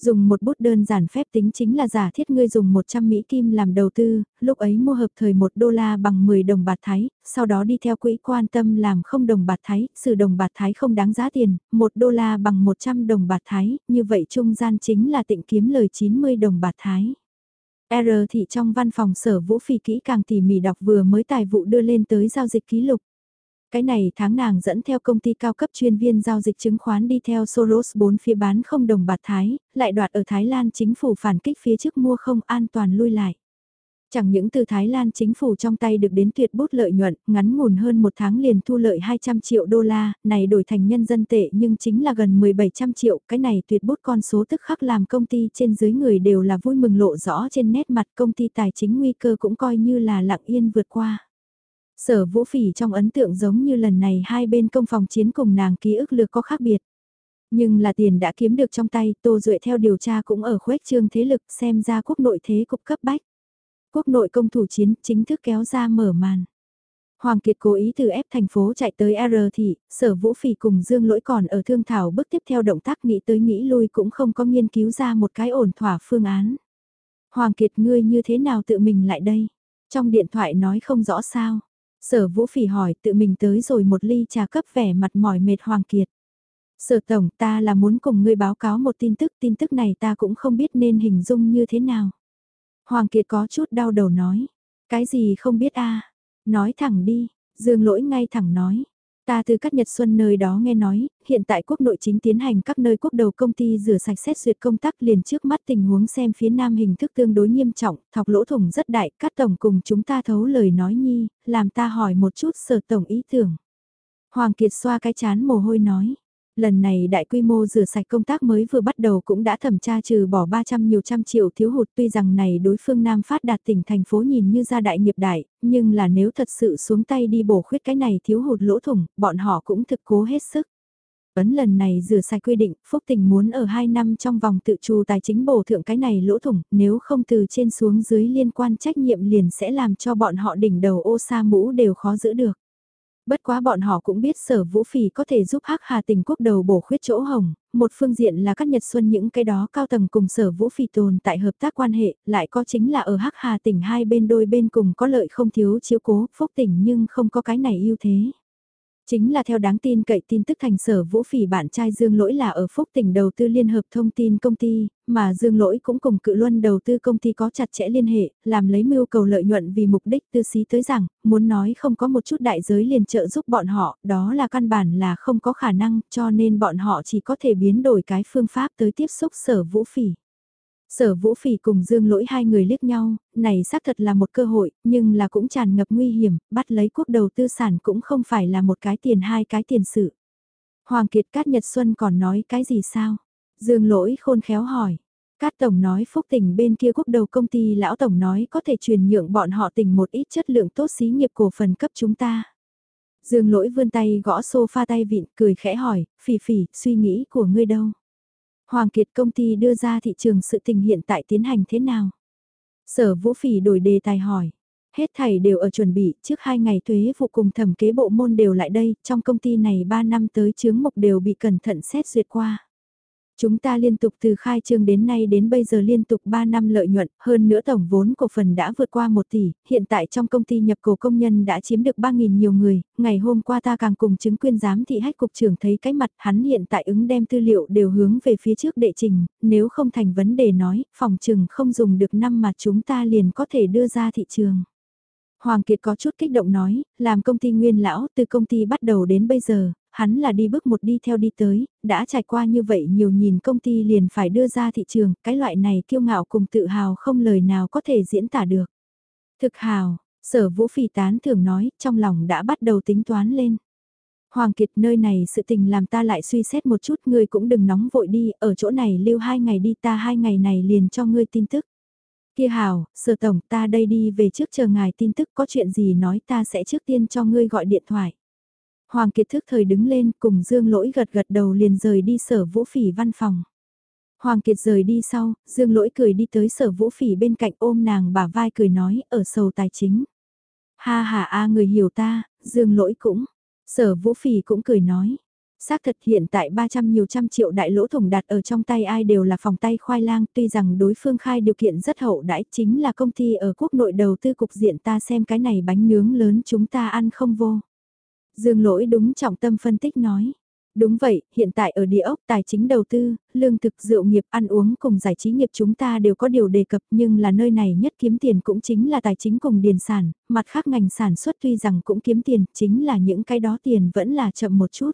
Dùng một bút đơn giản phép tính chính là giả thiết ngươi dùng 100 Mỹ Kim làm đầu tư, lúc ấy mua hợp thời 1 đô la bằng 10 đồng bạc Thái, sau đó đi theo quỹ quan tâm làm không đồng bạc Thái, sử đồng bạc Thái không đáng giá tiền, 1 đô la bằng 100 đồng bạc Thái, như vậy trung gian chính là tịnh kiếm lời 90 đồng bạc Thái. R thị trong văn phòng sở vũ phi kỹ càng tỉ mỉ đọc vừa mới tài vụ đưa lên tới giao dịch ký lục. Cái này tháng nàng dẫn theo công ty cao cấp chuyên viên giao dịch chứng khoán đi theo Soros 4 phía bán không đồng bạc Thái, lại đoạt ở Thái Lan chính phủ phản kích phía trước mua không an toàn lui lại. Chẳng những từ Thái Lan chính phủ trong tay được đến tuyệt bút lợi nhuận, ngắn ngủn hơn một tháng liền thu lợi 200 triệu đô la, này đổi thành nhân dân tệ nhưng chính là gần 1700 triệu, cái này tuyệt bút con số tức khắc làm công ty trên dưới người đều là vui mừng lộ rõ trên nét mặt công ty tài chính nguy cơ cũng coi như là lặng yên vượt qua. Sở vũ phỉ trong ấn tượng giống như lần này hai bên công phòng chiến cùng nàng ký ức lược có khác biệt. Nhưng là tiền đã kiếm được trong tay, Tô Duệ theo điều tra cũng ở khuếch trương thế lực xem ra quốc nội thế cục cấp bách. Quốc nội công thủ chiến chính thức kéo ra mở màn. Hoàng Kiệt cố ý từ ép thành phố chạy tới R thị, sở vũ phỉ cùng Dương Lỗi còn ở thương thảo bước tiếp theo động tác nghĩ tới nghĩ lui cũng không có nghiên cứu ra một cái ổn thỏa phương án. Hoàng Kiệt ngươi như thế nào tự mình lại đây? Trong điện thoại nói không rõ sao. Sở Vũ Phỉ hỏi tự mình tới rồi một ly trà cấp vẻ mặt mỏi mệt Hoàng Kiệt. Sở Tổng ta là muốn cùng ngươi báo cáo một tin tức, tin tức này ta cũng không biết nên hình dung như thế nào. Hoàng Kiệt có chút đau đầu nói, cái gì không biết a nói thẳng đi, Dương Lỗi ngay thẳng nói, Ta từ các Nhật Xuân nơi đó nghe nói, hiện tại quốc nội chính tiến hành các nơi quốc đầu công ty rửa sạch xét duyệt công tác liền trước mắt tình huống xem phía nam hình thức tương đối nghiêm trọng, thọc lỗ thủng rất đại, các tổng cùng chúng ta thấu lời nói nhi, làm ta hỏi một chút sở tổng ý tưởng. Hoàng Kiệt xoa cái chán mồ hôi nói, Lần này đại quy mô rửa sạch công tác mới vừa bắt đầu cũng đã thẩm tra trừ bỏ 300 nhiều trăm triệu thiếu hụt tuy rằng này đối phương Nam phát đạt tỉnh thành phố nhìn như ra đại nghiệp đại, nhưng là nếu thật sự xuống tay đi bổ khuyết cái này thiếu hụt lỗ thủng, bọn họ cũng thực cố hết sức. Vấn lần này rửa sạch quy định, Phúc Tình muốn ở 2 năm trong vòng tự trù tài chính bổ thượng cái này lỗ thủng, nếu không từ trên xuống dưới liên quan trách nhiệm liền sẽ làm cho bọn họ đỉnh đầu ô sa mũ đều khó giữ được. Bất quá bọn họ cũng biết sở vũ phỉ có thể giúp hắc hà tình quốc đầu bổ khuyết chỗ hồng, một phương diện là các nhật xuân những cái đó cao tầng cùng sở vũ phỉ tồn tại hợp tác quan hệ, lại có chính là ở hắc hà tỉnh hai bên đôi bên cùng có lợi không thiếu chiếu cố, phúc tỉnh nhưng không có cái này ưu thế. Chính là theo đáng tin cậy tin tức thành sở vũ phỉ bạn trai Dương Lỗi là ở Phúc tỉnh đầu tư liên hợp thông tin công ty, mà Dương Lỗi cũng cùng cự luân đầu tư công ty có chặt chẽ liên hệ, làm lấy mưu cầu lợi nhuận vì mục đích tư xí tới rằng, muốn nói không có một chút đại giới liền trợ giúp bọn họ, đó là căn bản là không có khả năng, cho nên bọn họ chỉ có thể biến đổi cái phương pháp tới tiếp xúc sở vũ phỉ. Sở Vũ Phỉ cùng Dương Lỗi hai người liếc nhau, này xác thật là một cơ hội, nhưng là cũng tràn ngập nguy hiểm, bắt lấy quốc đầu tư sản cũng không phải là một cái tiền hai cái tiền sự. Hoàng Kiệt Cát Nhật Xuân còn nói cái gì sao? Dương Lỗi khôn khéo hỏi. Cát Tổng nói phúc tỉnh bên kia quốc đầu công ty lão Tổng nói có thể truyền nhượng bọn họ tỉnh một ít chất lượng tốt xí nghiệp cổ phần cấp chúng ta. Dương Lỗi vươn tay gõ sofa tay vịn cười khẽ hỏi, phỉ phỉ, suy nghĩ của ngươi đâu? Hoàng Kiệt công ty đưa ra thị trường sự tình hiện tại tiến hành thế nào? Sở Vũ Phỉ đổi đề tài hỏi. Hết thảy đều ở chuẩn bị, trước hai ngày thuế vụ cùng thẩm kế bộ môn đều lại đây, trong công ty này 3 năm tới chướng mục đều bị cẩn thận xét duyệt qua. Chúng ta liên tục từ khai trương đến nay đến bây giờ liên tục 3 năm lợi nhuận, hơn nữa tổng vốn cổ phần đã vượt qua 1 tỷ, hiện tại trong công ty nhập cổ công nhân đã chiếm được 3.000 nhiều người, ngày hôm qua ta càng cùng chứng quyền giám thị hách cục trưởng thấy cái mặt hắn hiện tại ứng đem tư liệu đều hướng về phía trước đệ trình, nếu không thành vấn đề nói, phòng trừng không dùng được năm mà chúng ta liền có thể đưa ra thị trường. Hoàng Kiệt có chút kích động nói, làm công ty nguyên lão từ công ty bắt đầu đến bây giờ, hắn là đi bước một đi theo đi tới, đã trải qua như vậy nhiều nhìn công ty liền phải đưa ra thị trường, cái loại này kiêu ngạo cùng tự hào không lời nào có thể diễn tả được. Thực hào, sở vũ phỉ tán thường nói, trong lòng đã bắt đầu tính toán lên. Hoàng Kiệt nơi này sự tình làm ta lại suy xét một chút, ngươi cũng đừng nóng vội đi, ở chỗ này lưu hai ngày đi ta hai ngày này liền cho ngươi tin tức. Kia hào, sở tổng ta đây đi về trước chờ ngài tin tức có chuyện gì nói ta sẽ trước tiên cho ngươi gọi điện thoại. Hoàng Kiệt thức thời đứng lên cùng Dương Lỗi gật gật đầu liền rời đi sở vũ phỉ văn phòng. Hoàng Kiệt rời đi sau, Dương Lỗi cười đi tới sở vũ phỉ bên cạnh ôm nàng bả vai cười nói ở sầu tài chính. Ha ha a người hiểu ta, Dương Lỗi cũng. Sở vũ phỉ cũng cười nói. Xác thật hiện tại 300 nhiều trăm triệu đại lỗ thủng đặt ở trong tay ai đều là phòng tay khoai lang tuy rằng đối phương khai điều kiện rất hậu đãi chính là công ty ở quốc nội đầu tư cục diện ta xem cái này bánh nướng lớn chúng ta ăn không vô. Dương lỗi đúng trọng tâm phân tích nói. Đúng vậy, hiện tại ở địa ốc tài chính đầu tư, lương thực rượu nghiệp ăn uống cùng giải trí nghiệp chúng ta đều có điều đề cập nhưng là nơi này nhất kiếm tiền cũng chính là tài chính cùng điền sản, mặt khác ngành sản xuất tuy rằng cũng kiếm tiền, chính là những cái đó tiền vẫn là chậm một chút.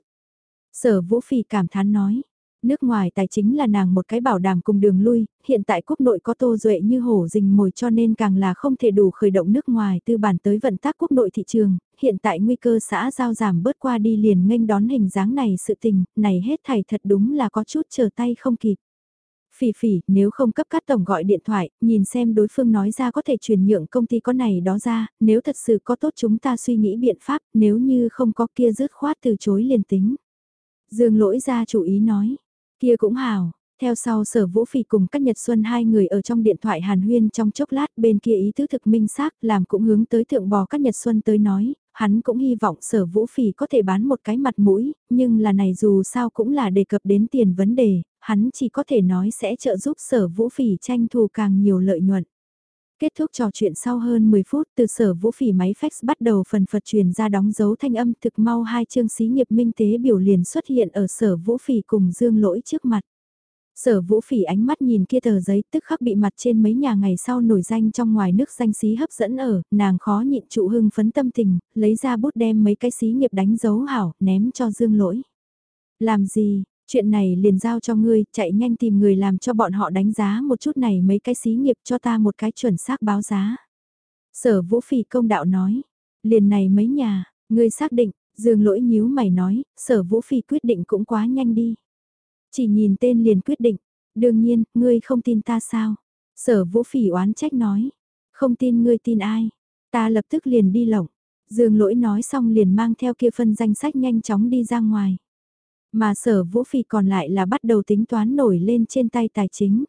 Sở Vũ phi cảm thán nói, Nước ngoài tài chính là nàng một cái bảo đảm cùng đường lui, hiện tại quốc nội có tô duệ như hổ rình mồi cho nên càng là không thể đủ khởi động nước ngoài tư bản tới vận tác quốc nội thị trường, hiện tại nguy cơ xã giao giảm bớt qua đi liền nghênh đón hình dáng này sự tình, này hết thảy thật đúng là có chút chờ tay không kịp. Phỉ phỉ, nếu không cấp cắt tổng gọi điện thoại, nhìn xem đối phương nói ra có thể chuyển nhượng công ty có này đó ra, nếu thật sự có tốt chúng ta suy nghĩ biện pháp, nếu như không có kia dứt khoát từ chối liền tính. Dương lỗi ra chủ ý nói, Kia cũng hào, theo sau sở vũ phỉ cùng các nhật xuân hai người ở trong điện thoại hàn huyên trong chốc lát bên kia ý tứ thực minh xác làm cũng hướng tới thượng bò các nhật xuân tới nói, hắn cũng hy vọng sở vũ phỉ có thể bán một cái mặt mũi, nhưng là này dù sao cũng là đề cập đến tiền vấn đề, hắn chỉ có thể nói sẽ trợ giúp sở vũ phỉ tranh thù càng nhiều lợi nhuận. Kết thúc trò chuyện sau hơn 10 phút từ sở vũ phỉ máy fax bắt đầu phần phật truyền ra đóng dấu thanh âm thực mau hai chương xí nghiệp minh tế biểu liền xuất hiện ở sở vũ phỉ cùng dương lỗi trước mặt. Sở vũ phỉ ánh mắt nhìn kia tờ giấy tức khắc bị mặt trên mấy nhà ngày sau nổi danh trong ngoài nước danh xí hấp dẫn ở, nàng khó nhịn trụ hưng phấn tâm tình, lấy ra bút đem mấy cái xí nghiệp đánh dấu hảo, ném cho dương lỗi. Làm gì, Chuyện này liền giao cho ngươi, chạy nhanh tìm người làm cho bọn họ đánh giá một chút này mấy cái xí nghiệp cho ta một cái chuẩn xác báo giá. Sở vũ phỉ công đạo nói, liền này mấy nhà, ngươi xác định, dương lỗi nhíu mày nói, sở vũ phỉ quyết định cũng quá nhanh đi. Chỉ nhìn tên liền quyết định, đương nhiên, ngươi không tin ta sao? Sở vũ phỉ oán trách nói, không tin ngươi tin ai? Ta lập tức liền đi lộng. Dương lỗi nói xong liền mang theo kia phân danh sách nhanh chóng đi ra ngoài. Mà sở vũ phỉ còn lại là bắt đầu tính toán nổi lên trên tay tài chính.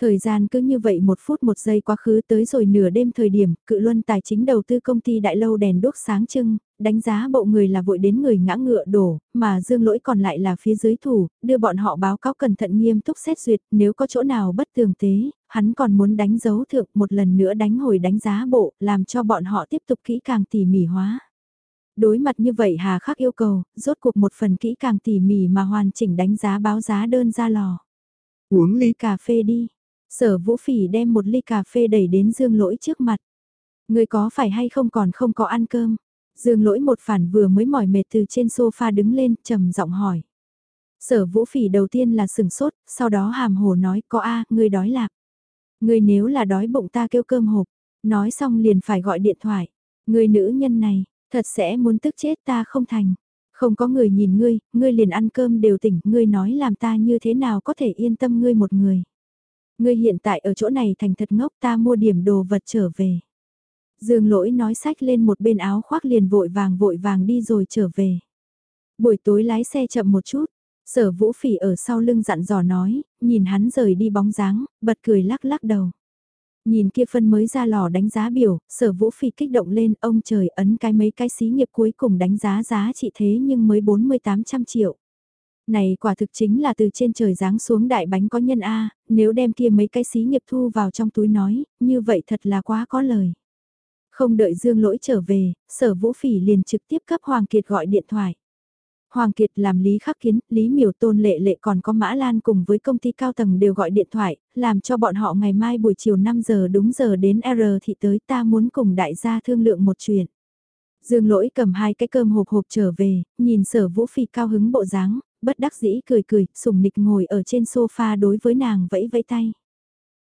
Thời gian cứ như vậy một phút một giây quá khứ tới rồi nửa đêm thời điểm, cự luân tài chính đầu tư công ty đại lâu đèn đốt sáng trưng, đánh giá bộ người là vội đến người ngã ngựa đổ, mà dương lỗi còn lại là phía dưới thủ, đưa bọn họ báo cáo cẩn thận nghiêm túc xét duyệt, nếu có chỗ nào bất tường tế, hắn còn muốn đánh dấu thượng một lần nữa đánh hồi đánh giá bộ, làm cho bọn họ tiếp tục kỹ càng tỉ mỉ hóa. Đối mặt như vậy Hà Khắc yêu cầu, rốt cuộc một phần kỹ càng tỉ mỉ mà hoàn chỉnh đánh giá báo giá đơn ra lò. Uống ly cà phê đi. Sở Vũ Phỉ đem một ly cà phê đẩy đến Dương Lỗi trước mặt. Người có phải hay không còn không có ăn cơm? Dương Lỗi một phản vừa mới mỏi mệt từ trên sofa đứng lên, trầm giọng hỏi. Sở Vũ Phỉ đầu tiên là sừng sốt, sau đó hàm hồ nói có a, người đói lạc. Ngươi nếu là đói bụng ta kêu cơm hộp, nói xong liền phải gọi điện thoại. Ngươi nữ nhân này, thật sẽ muốn tức chết ta không thành. Không có người nhìn ngươi, ngươi liền ăn cơm đều tỉnh, ngươi nói làm ta như thế nào có thể yên tâm ngươi một người. Ngươi hiện tại ở chỗ này thành thật ngốc ta mua điểm đồ vật trở về. Dương lỗi nói sách lên một bên áo khoác liền vội vàng vội vàng đi rồi trở về. Buổi tối lái xe chậm một chút, sở vũ phỉ ở sau lưng dặn dò nói, nhìn hắn rời đi bóng dáng, bật cười lắc lắc đầu. Nhìn kia phân mới ra lò đánh giá biểu, sở vũ phỉ kích động lên, ông trời ấn cái mấy cái xí nghiệp cuối cùng đánh giá giá trị thế nhưng mới 4800 triệu. Này quả thực chính là từ trên trời giáng xuống đại bánh có nhân A, nếu đem kia mấy cái xí nghiệp thu vào trong túi nói, như vậy thật là quá có lời. Không đợi Dương Lỗi trở về, sở vũ phỉ liền trực tiếp cấp Hoàng Kiệt gọi điện thoại. Hoàng Kiệt làm Lý Khắc Kiến, Lý Miểu Tôn Lệ Lệ còn có Mã Lan cùng với công ty cao tầng đều gọi điện thoại, làm cho bọn họ ngày mai buổi chiều 5 giờ đúng giờ đến R thị tới ta muốn cùng đại gia thương lượng một chuyện. Dương lỗi cầm hai cái cơm hộp hộp trở về, nhìn sở vũ phi cao hứng bộ dáng, bất đắc dĩ cười cười, sùng nịch ngồi ở trên sofa đối với nàng vẫy vẫy tay.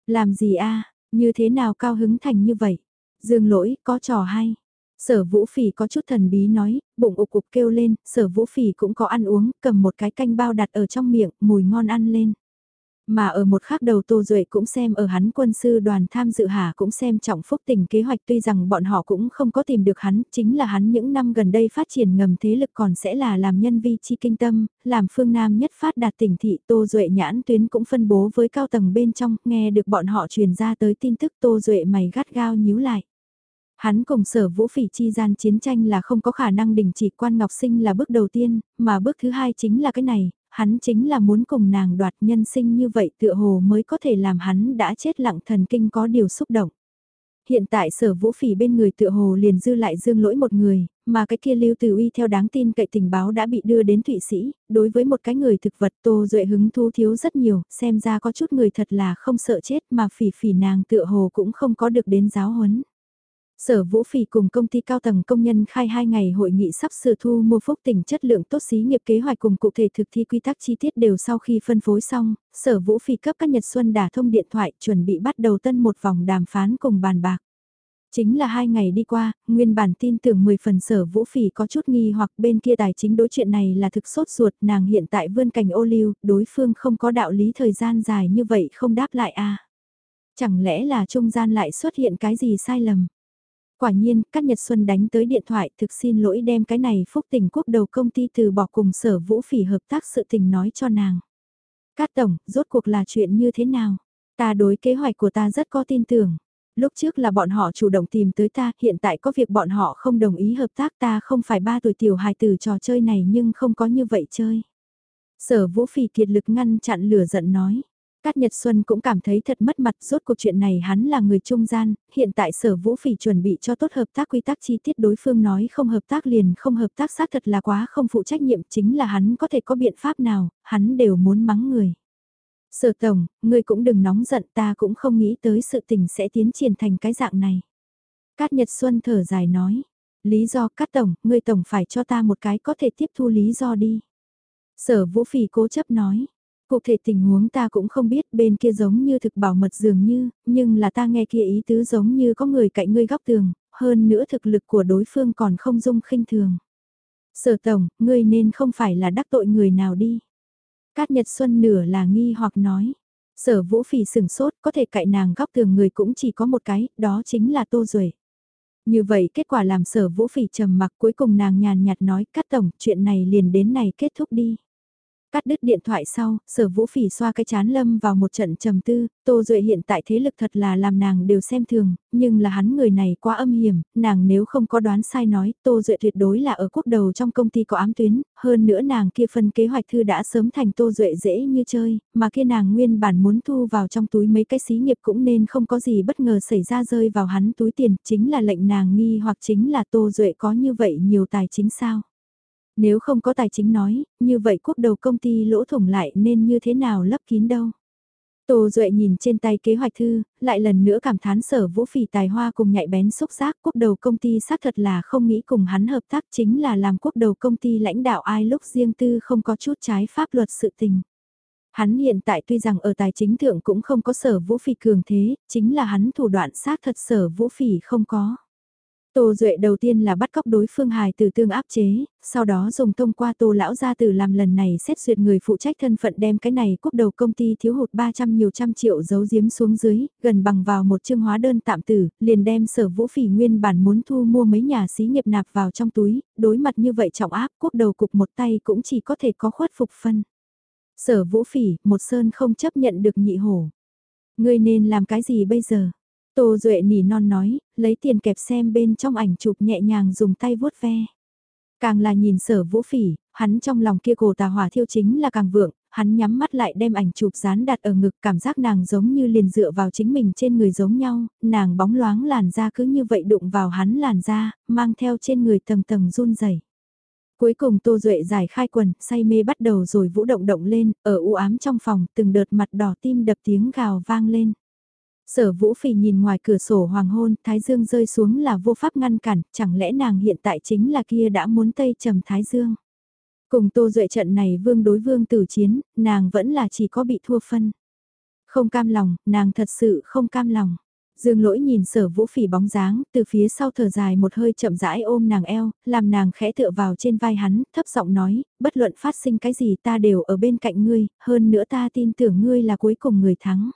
Làm gì a như thế nào cao hứng thành như vậy? Dương lỗi, có trò hay. Sở vũ phỉ có chút thần bí nói, bụng ục cục kêu lên, sở vũ phỉ cũng có ăn uống, cầm một cái canh bao đặt ở trong miệng, mùi ngon ăn lên. Mà ở một khác đầu Tô Duệ cũng xem ở hắn quân sư đoàn tham dự hà cũng xem trọng phúc tình kế hoạch tuy rằng bọn họ cũng không có tìm được hắn, chính là hắn những năm gần đây phát triển ngầm thế lực còn sẽ là làm nhân vi chi kinh tâm, làm phương Nam nhất phát đạt tỉnh thị Tô Duệ nhãn tuyến cũng phân bố với cao tầng bên trong, nghe được bọn họ truyền ra tới tin tức Tô Duệ mày gắt gao nhíu lại. Hắn cùng sở vũ phỉ chi gian chiến tranh là không có khả năng đình chỉ quan ngọc sinh là bước đầu tiên, mà bước thứ hai chính là cái này, hắn chính là muốn cùng nàng đoạt nhân sinh như vậy tựa hồ mới có thể làm hắn đã chết lặng thần kinh có điều xúc động. Hiện tại sở vũ phỉ bên người tựa hồ liền dư lại dương lỗi một người, mà cái kia lưu từ uy theo đáng tin cậy tình báo đã bị đưa đến Thụy Sĩ, đối với một cái người thực vật tô duệ hứng thu thiếu rất nhiều, xem ra có chút người thật là không sợ chết mà phỉ phỉ nàng tựa hồ cũng không có được đến giáo huấn. Sở Vũ Phỉ cùng công ty cao tầng công nhân khai 2 ngày hội nghị sắp sửa thu mua phúc tỉnh chất lượng tốt xí nghiệp kế hoạch cùng cụ thể thực thi quy tắc chi tiết đều sau khi phân phối xong, Sở Vũ Phỉ cấp các Nhật Xuân đả thông điện thoại chuẩn bị bắt đầu tân một vòng đàm phán cùng bàn bạc. Chính là hai ngày đi qua, nguyên bản tin tưởng 10 phần sở vũ phỉ có chút nghi hoặc bên kia tài chính đối chuyện này là thực sốt ruột nàng hiện tại vươn cành ô liu, đối phương không có đạo lý thời gian dài như vậy không đáp lại à. Chẳng lẽ là trung gian lại xuất hiện cái gì sai lầm? Quả nhiên, các Nhật Xuân đánh tới điện thoại thực xin lỗi đem cái này phúc tỉnh quốc đầu công ty từ bỏ cùng sở vũ phỉ hợp tác sự tình nói cho nàng. Cát Tổng, rốt cuộc là chuyện như thế nào? Ta đối kế hoạch của ta rất có tin tưởng. Lúc trước là bọn họ chủ động tìm tới ta, hiện tại có việc bọn họ không đồng ý hợp tác ta không phải ba tuổi tiểu hài từ trò chơi này nhưng không có như vậy chơi. Sở vũ phỉ kiệt lực ngăn chặn lửa giận nói. Cát Nhật Xuân cũng cảm thấy thật mất mặt rốt cuộc chuyện này hắn là người trung gian, hiện tại sở vũ phỉ chuẩn bị cho tốt hợp tác quy tắc chi tiết đối phương nói không hợp tác liền không hợp tác xác thật là quá không phụ trách nhiệm chính là hắn có thể có biện pháp nào, hắn đều muốn mắng người. Sở Tổng, người cũng đừng nóng giận ta cũng không nghĩ tới sự tình sẽ tiến triển thành cái dạng này. Cát Nhật Xuân thở dài nói, lý do Cát Tổng, người Tổng phải cho ta một cái có thể tiếp thu lý do đi. Sở Vũ Phỉ cố chấp nói, Cụ thể tình huống ta cũng không biết bên kia giống như thực bảo mật dường như, nhưng là ta nghe kia ý tứ giống như có người cạnh ngươi góc tường, hơn nữa thực lực của đối phương còn không dung khinh thường. Sở tổng, ngươi nên không phải là đắc tội người nào đi. Cát Nhật Xuân nửa là nghi hoặc nói. Sở vũ phỉ sừng sốt có thể cậy nàng góc tường người cũng chỉ có một cái, đó chính là Tô Duệ. Như vậy kết quả làm sở vũ phỉ trầm mặc cuối cùng nàng nhàn nhạt nói cát tổng chuyện này liền đến này kết thúc đi. Cắt đứt điện thoại sau, sở vũ phỉ xoa cái chán lâm vào một trận trầm tư, Tô Duệ hiện tại thế lực thật là làm nàng đều xem thường, nhưng là hắn người này quá âm hiểm, nàng nếu không có đoán sai nói, Tô Duệ tuyệt đối là ở quốc đầu trong công ty có ám tuyến, hơn nữa nàng kia phân kế hoạch thư đã sớm thành Tô Duệ dễ như chơi, mà kia nàng nguyên bản muốn thu vào trong túi mấy cái xí nghiệp cũng nên không có gì bất ngờ xảy ra rơi vào hắn túi tiền, chính là lệnh nàng nghi hoặc chính là Tô Duệ có như vậy nhiều tài chính sao. Nếu không có tài chính nói, như vậy quốc đầu công ty lỗ thủng lại nên như thế nào lấp kín đâu. Tô Duệ nhìn trên tay kế hoạch thư, lại lần nữa cảm thán sở vũ phỉ tài hoa cùng nhạy bén xúc giác quốc đầu công ty xác thật là không nghĩ cùng hắn hợp tác chính là làm quốc đầu công ty lãnh đạo ai lúc riêng tư không có chút trái pháp luật sự tình. Hắn hiện tại tuy rằng ở tài chính thượng cũng không có sở vũ phỉ cường thế, chính là hắn thủ đoạn sát thật sở vũ phỉ không có. Tô Duệ đầu tiên là bắt cóc đối phương hài từ tương áp chế, sau đó dùng thông qua Tô Lão Gia Tử làm lần này xét duyệt người phụ trách thân phận đem cái này quốc đầu công ty thiếu hụt 300 nhiều trăm triệu giấu giếm xuống dưới, gần bằng vào một chương hóa đơn tạm tử, liền đem sở vũ phỉ nguyên bản muốn thu mua mấy nhà xí nghiệp nạp vào trong túi, đối mặt như vậy trọng áp quốc đầu cục một tay cũng chỉ có thể có khuất phục phân. Sở vũ phỉ, một sơn không chấp nhận được nhị hổ. Ngươi nên làm cái gì bây giờ? Tô Duệ nỉ non nói, lấy tiền kẹp xem bên trong ảnh chụp nhẹ nhàng dùng tay vuốt ve. Càng là nhìn sở vũ phỉ, hắn trong lòng kia cổ tà hỏa thiêu chính là càng vượng, hắn nhắm mắt lại đem ảnh chụp dán đặt ở ngực cảm giác nàng giống như liền dựa vào chính mình trên người giống nhau, nàng bóng loáng làn da cứ như vậy đụng vào hắn làn da, mang theo trên người tầng tầng run rẩy Cuối cùng Tô Duệ giải khai quần, say mê bắt đầu rồi vũ động động lên, ở u ám trong phòng, từng đợt mặt đỏ tim đập tiếng gào vang lên. Sở vũ phì nhìn ngoài cửa sổ hoàng hôn, thái dương rơi xuống là vô pháp ngăn cản, chẳng lẽ nàng hiện tại chính là kia đã muốn tây trầm thái dương. Cùng tô duệ trận này vương đối vương tử chiến, nàng vẫn là chỉ có bị thua phân. Không cam lòng, nàng thật sự không cam lòng. Dương lỗi nhìn sở vũ phỉ bóng dáng, từ phía sau thở dài một hơi chậm rãi ôm nàng eo, làm nàng khẽ tựa vào trên vai hắn, thấp giọng nói, bất luận phát sinh cái gì ta đều ở bên cạnh ngươi, hơn nữa ta tin tưởng ngươi là cuối cùng người thắng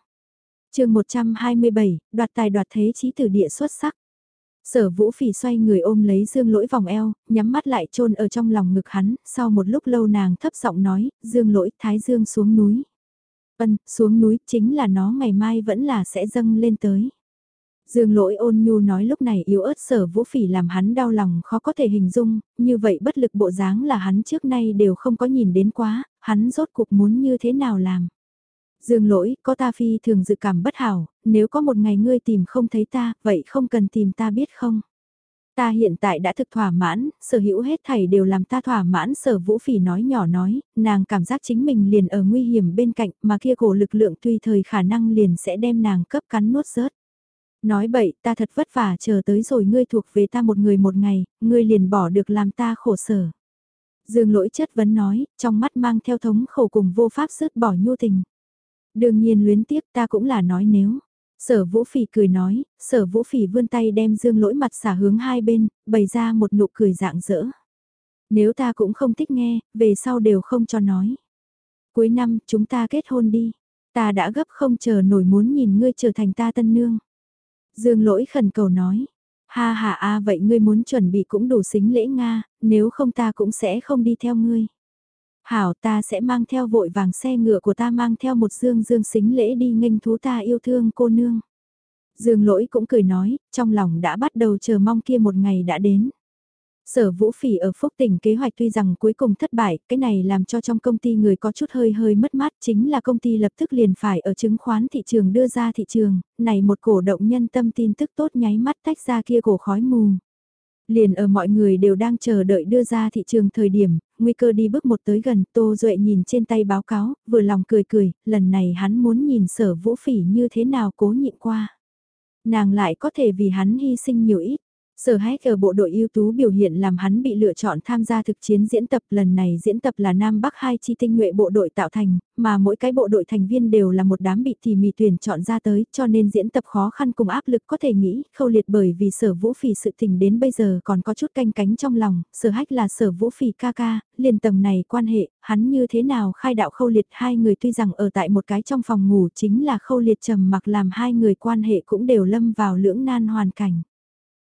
chương 127, đoạt tài đoạt thế trí tử địa xuất sắc. Sở vũ phỉ xoay người ôm lấy dương lỗi vòng eo, nhắm mắt lại chôn ở trong lòng ngực hắn, sau một lúc lâu nàng thấp giọng nói, dương lỗi thái dương xuống núi. Vân, xuống núi chính là nó ngày mai vẫn là sẽ dâng lên tới. Dương lỗi ôn nhu nói lúc này yếu ớt sở vũ phỉ làm hắn đau lòng khó có thể hình dung, như vậy bất lực bộ dáng là hắn trước nay đều không có nhìn đến quá, hắn rốt cuộc muốn như thế nào làm. Dương lỗi, có ta phi thường dự cảm bất hảo, nếu có một ngày ngươi tìm không thấy ta, vậy không cần tìm ta biết không? Ta hiện tại đã thực thỏa mãn, sở hữu hết thảy đều làm ta thỏa mãn sở vũ phỉ nói nhỏ nói, nàng cảm giác chính mình liền ở nguy hiểm bên cạnh mà kia cổ lực lượng tùy thời khả năng liền sẽ đem nàng cấp cắn nuốt rớt. Nói bậy, ta thật vất vả chờ tới rồi ngươi thuộc về ta một người một ngày, ngươi liền bỏ được làm ta khổ sở. Dương lỗi chất vấn nói, trong mắt mang theo thống khổ cùng vô pháp sứt bỏ nhu tình. Đương nhiên luyến tiếc ta cũng là nói nếu. Sở vũ phỉ cười nói, sở vũ phỉ vươn tay đem dương lỗi mặt xả hướng hai bên, bày ra một nụ cười dạng dỡ. Nếu ta cũng không thích nghe, về sau đều không cho nói. Cuối năm, chúng ta kết hôn đi. Ta đã gấp không chờ nổi muốn nhìn ngươi trở thành ta tân nương. Dương lỗi khẩn cầu nói. Ha ha a vậy ngươi muốn chuẩn bị cũng đủ xính lễ Nga, nếu không ta cũng sẽ không đi theo ngươi. Hảo ta sẽ mang theo vội vàng xe ngựa của ta mang theo một dương dương xính lễ đi nghênh thú ta yêu thương cô nương. Dương lỗi cũng cười nói, trong lòng đã bắt đầu chờ mong kia một ngày đã đến. Sở Vũ Phỉ ở Phúc tỉnh kế hoạch tuy rằng cuối cùng thất bại, cái này làm cho trong công ty người có chút hơi hơi mất mát chính là công ty lập tức liền phải ở chứng khoán thị trường đưa ra thị trường, này một cổ động nhân tâm tin tức tốt nháy mắt tách ra kia cổ khói mù. Liền ở mọi người đều đang chờ đợi đưa ra thị trường thời điểm, nguy cơ đi bước một tới gần, Tô Duệ nhìn trên tay báo cáo, vừa lòng cười cười, lần này hắn muốn nhìn sở vũ phỉ như thế nào cố nhịn qua. Nàng lại có thể vì hắn hy sinh nhiều ít. Sở hách ở bộ đội ưu tú biểu hiện làm hắn bị lựa chọn tham gia thực chiến diễn tập lần này diễn tập là Nam Bắc hai chi tinh nhuệ bộ đội tạo thành, mà mỗi cái bộ đội thành viên đều là một đám bị tỉ mỉ tuyển chọn ra tới cho nên diễn tập khó khăn cùng áp lực có thể nghĩ khâu liệt bởi vì sở vũ phỉ sự tình đến bây giờ còn có chút canh cánh trong lòng, sở hách là sở vũ phỉ ca ca, liền tầng này quan hệ, hắn như thế nào khai đạo khâu liệt hai người tuy rằng ở tại một cái trong phòng ngủ chính là khâu liệt trầm mặc làm hai người quan hệ cũng đều lâm vào lưỡng nan hoàn cảnh.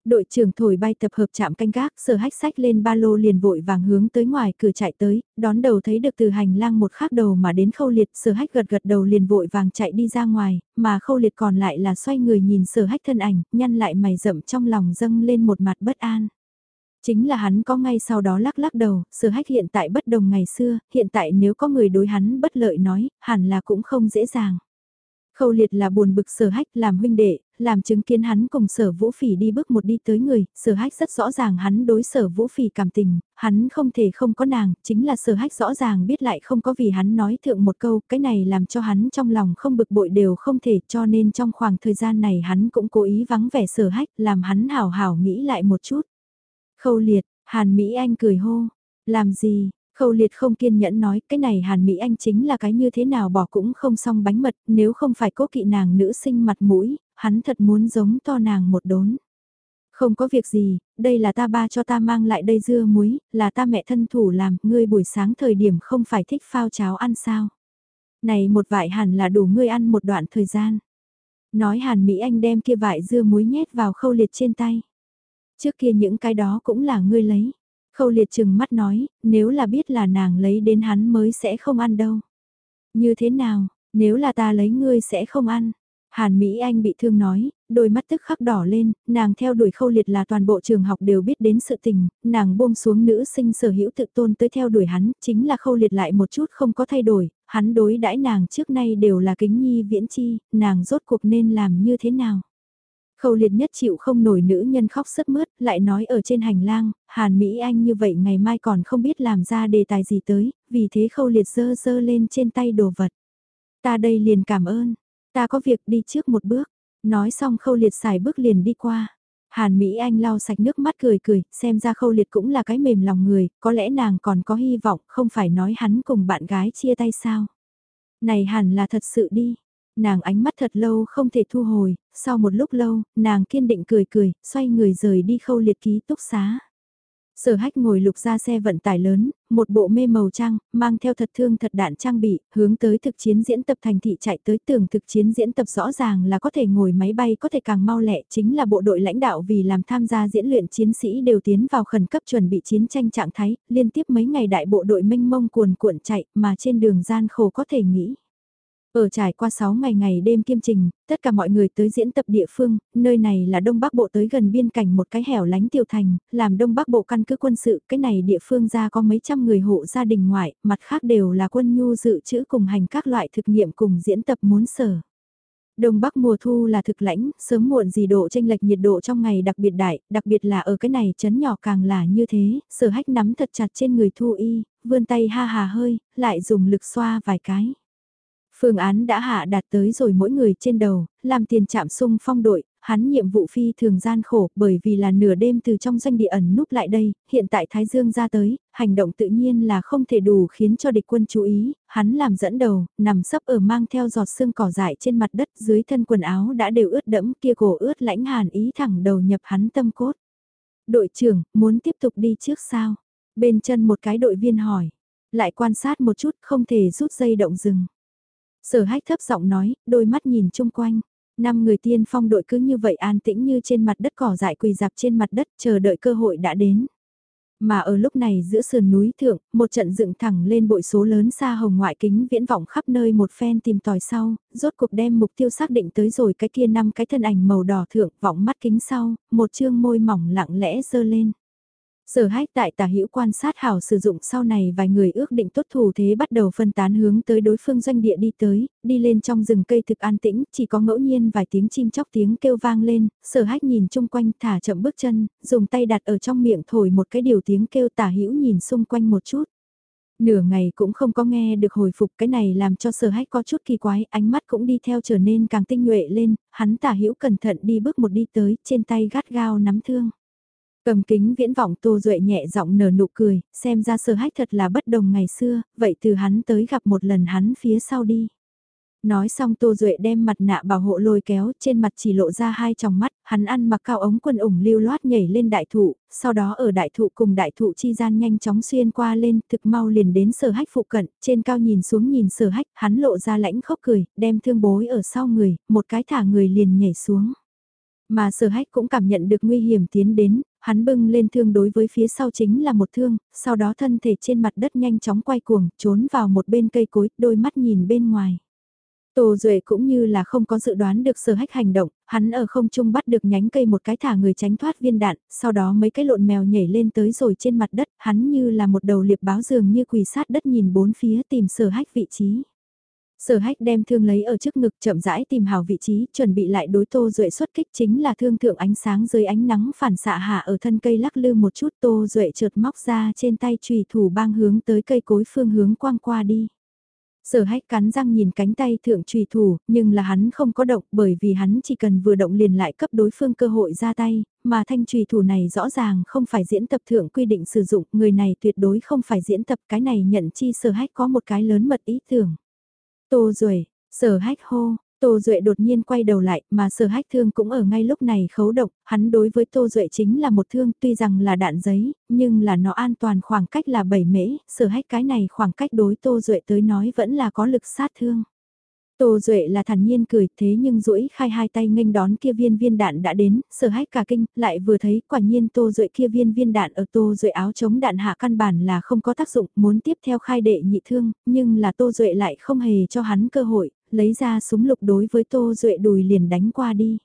Đội trưởng thổi bay tập hợp chạm canh gác, sở hách sách lên ba lô liền vội vàng hướng tới ngoài cửa chạy tới, đón đầu thấy được từ hành lang một khắc đầu mà đến khâu liệt, sở hách gật gật đầu liền vội vàng chạy đi ra ngoài, mà khâu liệt còn lại là xoay người nhìn sở hách thân ảnh, nhăn lại mày rậm trong lòng dâng lên một mặt bất an. Chính là hắn có ngay sau đó lắc lắc đầu, sở hách hiện tại bất đồng ngày xưa, hiện tại nếu có người đối hắn bất lợi nói, hẳn là cũng không dễ dàng. Khâu liệt là buồn bực sở hách làm huynh đệ, làm chứng kiến hắn cùng sở vũ phỉ đi bước một đi tới người, sở hách rất rõ ràng hắn đối sở vũ phỉ cảm tình, hắn không thể không có nàng, chính là sở hách rõ ràng biết lại không có vì hắn nói thượng một câu, cái này làm cho hắn trong lòng không bực bội đều không thể cho nên trong khoảng thời gian này hắn cũng cố ý vắng vẻ sở hách, làm hắn hảo hảo nghĩ lại một chút. Khâu liệt, Hàn Mỹ Anh cười hô, làm gì, Khâu liệt không kiên nhẫn nói cái này Hàn Mỹ Anh chính là cái như thế nào bỏ cũng không xong bánh mật, nếu không phải cố kỵ nàng nữ sinh mặt mũi, hắn thật muốn giống to nàng một đốn. Không có việc gì, đây là ta ba cho ta mang lại đây dưa muối, là ta mẹ thân thủ làm, ngươi buổi sáng thời điểm không phải thích phao cháo ăn sao. Này một vải hẳn là đủ ngươi ăn một đoạn thời gian. Nói Hàn Mỹ Anh đem kia vải dưa muối nhét vào khâu liệt trên tay. Trước kia những cái đó cũng là ngươi lấy. Khâu liệt chừng mắt nói, nếu là biết là nàng lấy đến hắn mới sẽ không ăn đâu. Như thế nào, nếu là ta lấy ngươi sẽ không ăn. Hàn Mỹ Anh bị thương nói, đôi mắt tức khắc đỏ lên, nàng theo đuổi khâu liệt là toàn bộ trường học đều biết đến sự tình, nàng buông xuống nữ sinh sở hữu tự tôn tới theo đuổi hắn, chính là khâu liệt lại một chút không có thay đổi, hắn đối đãi nàng trước nay đều là kính nhi viễn chi, nàng rốt cuộc nên làm như thế nào. Khâu liệt nhất chịu không nổi nữ nhân khóc sướt mướt, lại nói ở trên hành lang, Hàn Mỹ Anh như vậy ngày mai còn không biết làm ra đề tài gì tới, vì thế khâu liệt dơ dơ lên trên tay đồ vật. Ta đây liền cảm ơn, ta có việc đi trước một bước, nói xong khâu liệt xài bước liền đi qua. Hàn Mỹ Anh lau sạch nước mắt cười cười, xem ra khâu liệt cũng là cái mềm lòng người, có lẽ nàng còn có hy vọng, không phải nói hắn cùng bạn gái chia tay sao. Này hẳn là thật sự đi, nàng ánh mắt thật lâu không thể thu hồi, sau một lúc lâu, nàng kiên định cười cười, xoay người rời đi khâu liệt ký túc xá. Sở hách ngồi lục ra xe vận tải lớn, một bộ mê màu trang, mang theo thật thương thật đạn trang bị, hướng tới thực chiến diễn tập thành thị chạy tới tường thực chiến diễn tập rõ ràng là có thể ngồi máy bay có thể càng mau lẹ, chính là bộ đội lãnh đạo vì làm tham gia diễn luyện chiến sĩ đều tiến vào khẩn cấp chuẩn bị chiến tranh trạng thái, liên tiếp mấy ngày đại bộ đội mênh mông cuồn cuộn chạy mà trên đường gian khổ có thể nghĩ. Ở trải qua 6 ngày ngày đêm kiêm trình, tất cả mọi người tới diễn tập địa phương, nơi này là Đông Bắc Bộ tới gần biên cảnh một cái hẻo lánh tiểu thành, làm Đông Bắc Bộ căn cứ quân sự, cái này địa phương ra có mấy trăm người hộ gia đình ngoại, mặt khác đều là quân nhu dự trữ cùng hành các loại thực nghiệm cùng diễn tập muốn sở. Đông Bắc mùa thu là thực lãnh, sớm muộn gì độ tranh lệch nhiệt độ trong ngày đặc biệt đại, đặc biệt là ở cái này chấn nhỏ càng là như thế, sở hách nắm thật chặt trên người thu y, vươn tay ha hà hơi, lại dùng lực xoa vài cái. Phương án đã hạ đạt tới rồi mỗi người trên đầu, làm tiền chạm sung phong đội, hắn nhiệm vụ phi thường gian khổ bởi vì là nửa đêm từ trong doanh địa ẩn núp lại đây, hiện tại Thái Dương ra tới, hành động tự nhiên là không thể đủ khiến cho địch quân chú ý, hắn làm dẫn đầu, nằm sấp ở mang theo giọt xương cỏ dại trên mặt đất dưới thân quần áo đã đều ướt đẫm kia cổ ướt lãnh hàn ý thẳng đầu nhập hắn tâm cốt. Đội trưởng, muốn tiếp tục đi trước sao? Bên chân một cái đội viên hỏi, lại quan sát một chút không thể rút dây động rừng. Sở hách thấp giọng nói, đôi mắt nhìn chung quanh. Năm người tiên phong đội cứ như vậy an tĩnh như trên mặt đất cỏ dại quỳ dạp trên mặt đất chờ đợi cơ hội đã đến. Mà ở lúc này giữa sườn núi thượng, một trận dựng thẳng lên bội số lớn xa hồng ngoại kính viễn vọng khắp nơi một phen tìm tòi sau, rốt cuộc đem mục tiêu xác định tới rồi cái kia năm cái thân ảnh màu đỏ thượng vọng mắt kính sau, một chương môi mỏng lặng lẽ dơ lên. Sở hách tại tả hữu quan sát hảo sử dụng sau này vài người ước định tốt thủ thế bắt đầu phân tán hướng tới đối phương doanh địa đi tới, đi lên trong rừng cây thực an tĩnh, chỉ có ngẫu nhiên vài tiếng chim chóc tiếng kêu vang lên, sở hách nhìn chung quanh thả chậm bước chân, dùng tay đặt ở trong miệng thổi một cái điều tiếng kêu tả hữu nhìn xung quanh một chút. Nửa ngày cũng không có nghe được hồi phục cái này làm cho sở hách có chút kỳ quái, ánh mắt cũng đi theo trở nên càng tinh nhuệ lên, hắn tả hữu cẩn thận đi bước một đi tới, trên tay gắt gao nắm thương. Cầm kính viễn vọng Tô Duệ nhẹ giọng nở nụ cười, xem ra sơ hách thật là bất đồng ngày xưa, vậy từ hắn tới gặp một lần hắn phía sau đi. Nói xong Tô Duệ đem mặt nạ bảo hộ lôi kéo, trên mặt chỉ lộ ra hai tròng mắt, hắn ăn mặc cao ống quần ủng lưu loát nhảy lên đại thụ, sau đó ở đại thụ cùng đại thụ chi gian nhanh chóng xuyên qua lên, thực mau liền đến sở hách phụ cận, trên cao nhìn xuống nhìn sở hách, hắn lộ ra lãnh khóc cười, đem thương bối ở sau người, một cái thả người liền nhảy xuống. Mà sở hách cũng cảm nhận được nguy hiểm tiến đến, hắn bưng lên thương đối với phía sau chính là một thương, sau đó thân thể trên mặt đất nhanh chóng quay cuồng, trốn vào một bên cây cối, đôi mắt nhìn bên ngoài. Tô Duệ cũng như là không có dự đoán được sở hách hành động, hắn ở không trung bắt được nhánh cây một cái thả người tránh thoát viên đạn, sau đó mấy cái lộn mèo nhảy lên tới rồi trên mặt đất, hắn như là một đầu liệp báo dường như quỳ sát đất nhìn bốn phía tìm sở hách vị trí. Sở hách đem thương lấy ở trước ngực chậm rãi tìm hào vị trí, chuẩn bị lại đối tô duệ xuất kích chính là thương thượng ánh sáng dưới ánh nắng phản xạ hạ ở thân cây lắc lư một chút tô duệ trượt móc ra trên tay trùy thủ bang hướng tới cây cối phương hướng quang qua đi. Sở hách cắn răng nhìn cánh tay thượng trùy thủ, nhưng là hắn không có động bởi vì hắn chỉ cần vừa động liền lại cấp đối phương cơ hội ra tay, mà thanh trùy thủ này rõ ràng không phải diễn tập thượng quy định sử dụng, người này tuyệt đối không phải diễn tập cái này nhận chi sở hách có một cái lớn mật ý tưởng. Tô Duệ, sở hách hô, Tô Duệ đột nhiên quay đầu lại, mà sở hách thương cũng ở ngay lúc này khấu độc, hắn đối với Tô Duệ chính là một thương tuy rằng là đạn giấy, nhưng là nó an toàn khoảng cách là 7 mễ, sở hách cái này khoảng cách đối Tô Duệ tới nói vẫn là có lực sát thương. Tô Duệ là thản nhiên cười thế nhưng duỗi khai hai tay nghênh đón kia viên viên đạn đã đến, sở hách cả kinh, lại vừa thấy quả nhiên Tô Duệ kia viên viên đạn ở Tô Duệ áo chống đạn hạ căn bản là không có tác dụng, muốn tiếp theo khai đệ nhị thương, nhưng là Tô Duệ lại không hề cho hắn cơ hội, lấy ra súng lục đối với Tô Duệ đùi liền đánh qua đi.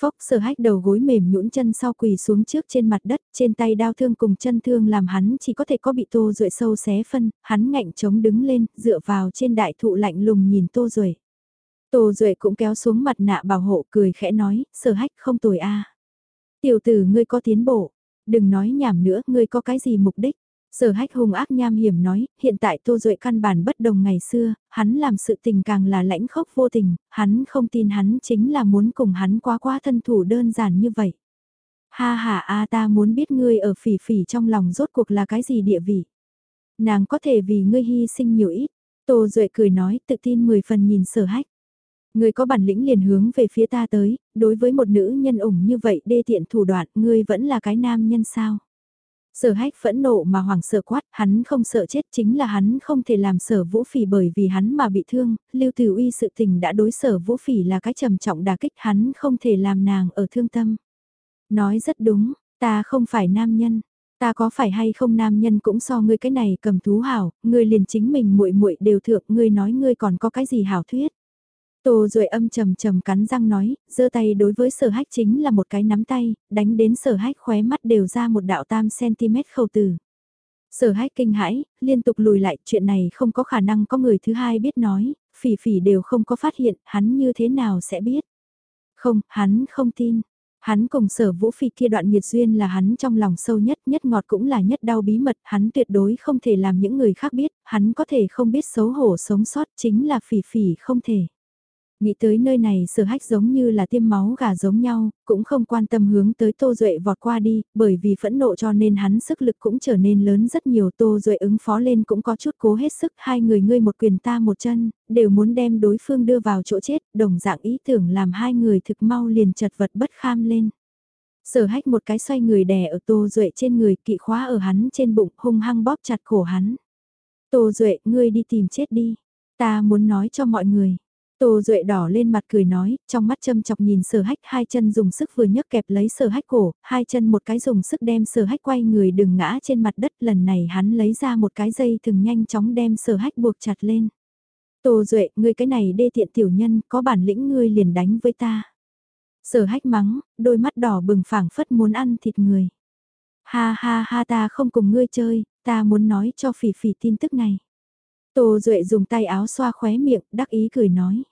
Phốc sở hách đầu gối mềm nhũn chân sau quỳ xuống trước trên mặt đất, trên tay đao thương cùng chân thương làm hắn chỉ có thể có bị Tô rưỡi sâu xé phân, hắn ngạnh chống đứng lên, dựa vào trên đại thụ lạnh lùng nhìn Tô rưỡi Tô rưỡi cũng kéo xuống mặt nạ bảo hộ cười khẽ nói, sở hách không tồi a. Tiểu tử ngươi có tiến bộ, đừng nói nhảm nữa, ngươi có cái gì mục đích. Sở hách hung ác nham hiểm nói, hiện tại Tô Duệ căn bản bất đồng ngày xưa, hắn làm sự tình càng là lãnh khốc vô tình, hắn không tin hắn chính là muốn cùng hắn quá quá thân thủ đơn giản như vậy. Ha ha a ta muốn biết ngươi ở phỉ phỉ trong lòng rốt cuộc là cái gì địa vị. Nàng có thể vì ngươi hy sinh nhiều ít. Tô Duệ cười nói tự tin 10 phần nhìn sở hách. Ngươi có bản lĩnh liền hướng về phía ta tới, đối với một nữ nhân ủng như vậy đê tiện thủ đoạn, ngươi vẫn là cái nam nhân sao? Sở hách phẫn nộ mà hoàng sợ quát, hắn không sợ chết chính là hắn không thể làm sở vũ phỉ bởi vì hắn mà bị thương, lưu tử uy sự tình đã đối sở vũ phỉ là cái trầm trọng đà kích hắn không thể làm nàng ở thương tâm. Nói rất đúng, ta không phải nam nhân, ta có phải hay không nam nhân cũng so ngươi cái này cầm thú hảo, ngươi liền chính mình muội muội đều thượng, ngươi nói ngươi còn có cái gì hảo thuyết. Tô Duệ âm trầm trầm cắn răng nói, giơ tay đối với sở hách chính là một cái nắm tay, đánh đến sở hách khóe mắt đều ra một đạo tam cm khâu từ. Sở hách kinh hãi, liên tục lùi lại, chuyện này không có khả năng có người thứ hai biết nói, phỉ phỉ đều không có phát hiện, hắn như thế nào sẽ biết. Không, hắn không tin. Hắn cùng sở vũ Phi kia đoạn nghiệt duyên là hắn trong lòng sâu nhất, nhất ngọt cũng là nhất đau bí mật, hắn tuyệt đối không thể làm những người khác biết, hắn có thể không biết xấu hổ sống sót chính là phỉ phỉ không thể. Nghĩ tới nơi này sở hách giống như là tiêm máu gà giống nhau, cũng không quan tâm hướng tới Tô Duệ vọt qua đi, bởi vì phẫn nộ cho nên hắn sức lực cũng trở nên lớn rất nhiều Tô Duệ ứng phó lên cũng có chút cố hết sức hai người ngươi một quyền ta một chân, đều muốn đem đối phương đưa vào chỗ chết, đồng dạng ý tưởng làm hai người thực mau liền chật vật bất kham lên. Sở hách một cái xoay người đè ở Tô Duệ trên người kỵ khóa ở hắn trên bụng hung hăng bóp chặt cổ hắn. Tô Duệ, ngươi đi tìm chết đi. Ta muốn nói cho mọi người. Tô Duệ đỏ lên mặt cười nói, trong mắt châm chọc nhìn sở hách hai chân dùng sức vừa nhấc kẹp lấy sở hách cổ, hai chân một cái dùng sức đem sở hách quay người đừng ngã trên mặt đất lần này hắn lấy ra một cái dây thừng nhanh chóng đem sở hách buộc chặt lên. Tô Duệ, ngươi cái này đê tiện tiểu nhân, có bản lĩnh ngươi liền đánh với ta. Sở hách mắng, đôi mắt đỏ bừng phảng phất muốn ăn thịt người. Ha ha ha ta không cùng ngươi chơi, ta muốn nói cho phỉ phỉ tin tức này. Tô Duệ dùng tay áo xoa khóe miệng, đắc ý cười nói.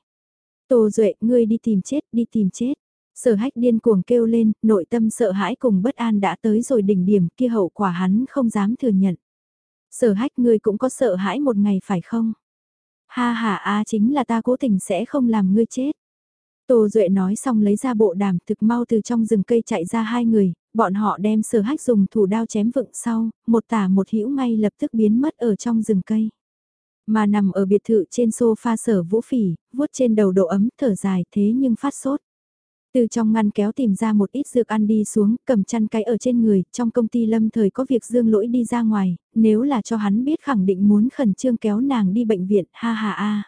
Tô Duệ, ngươi đi tìm chết, đi tìm chết. Sở hách điên cuồng kêu lên, nội tâm sợ hãi cùng bất an đã tới rồi đỉnh điểm kia hậu quả hắn không dám thừa nhận. Sở hách ngươi cũng có sợ hãi một ngày phải không? Ha ha a chính là ta cố tình sẽ không làm ngươi chết. Tô Duệ nói xong lấy ra bộ đàm thực mau từ trong rừng cây chạy ra hai người, bọn họ đem sở hách dùng thủ đao chém vựng sau, một tả một hữu ngay lập tức biến mất ở trong rừng cây. Mà nằm ở biệt thự trên sofa sở vũ phỉ, vuốt trên đầu độ ấm, thở dài thế nhưng phát sốt. Từ trong ngăn kéo tìm ra một ít dược ăn đi xuống, cầm chăn cái ở trên người, trong công ty lâm thời có việc dương lỗi đi ra ngoài, nếu là cho hắn biết khẳng định muốn khẩn trương kéo nàng đi bệnh viện, ha ha a.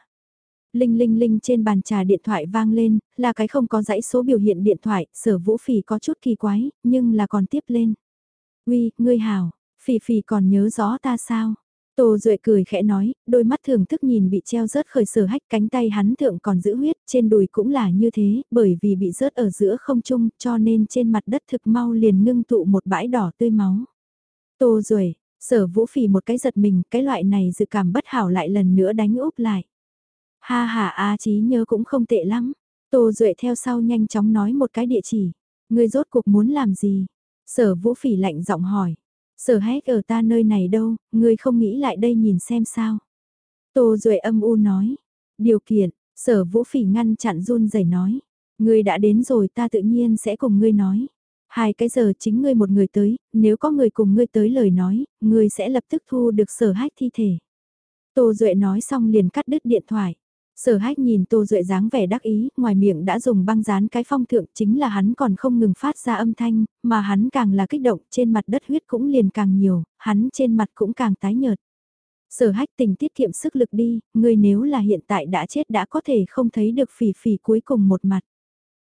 Linh linh linh trên bàn trà điện thoại vang lên, là cái không có dãy số biểu hiện điện thoại, sở vũ phỉ có chút kỳ quái, nhưng là còn tiếp lên. Uy, ngươi hào, phỉ phỉ còn nhớ rõ ta sao? Tô Duệ cười khẽ nói, đôi mắt thường thức nhìn bị treo rớt khởi sở hách cánh tay hắn thượng còn giữ huyết, trên đùi cũng là như thế, bởi vì bị rớt ở giữa không trung cho nên trên mặt đất thực mau liền ngưng tụ một bãi đỏ tươi máu. Tô Duệ, sở vũ phỉ một cái giật mình, cái loại này dự cảm bất hảo lại lần nữa đánh úp lại. Ha ha A trí nhớ cũng không tệ lắm. Tô Duệ theo sau nhanh chóng nói một cái địa chỉ. Người rốt cuộc muốn làm gì? Sở vũ phỉ lạnh giọng hỏi. Sở hét ở ta nơi này đâu, ngươi không nghĩ lại đây nhìn xem sao. Tô Duệ âm u nói. Điều kiện, sở vũ phỉ ngăn chặn run rẩy nói. Ngươi đã đến rồi ta tự nhiên sẽ cùng ngươi nói. Hai cái giờ chính ngươi một người tới, nếu có người cùng ngươi tới lời nói, ngươi sẽ lập tức thu được sở hách thi thể. Tô Duệ nói xong liền cắt đứt điện thoại. Sở hách nhìn Tô Duệ dáng vẻ đắc ý, ngoài miệng đã dùng băng dán cái phong thượng chính là hắn còn không ngừng phát ra âm thanh, mà hắn càng là kích động, trên mặt đất huyết cũng liền càng nhiều, hắn trên mặt cũng càng tái nhợt. Sở hách tình tiết kiệm sức lực đi, người nếu là hiện tại đã chết đã có thể không thấy được phỉ phỉ cuối cùng một mặt.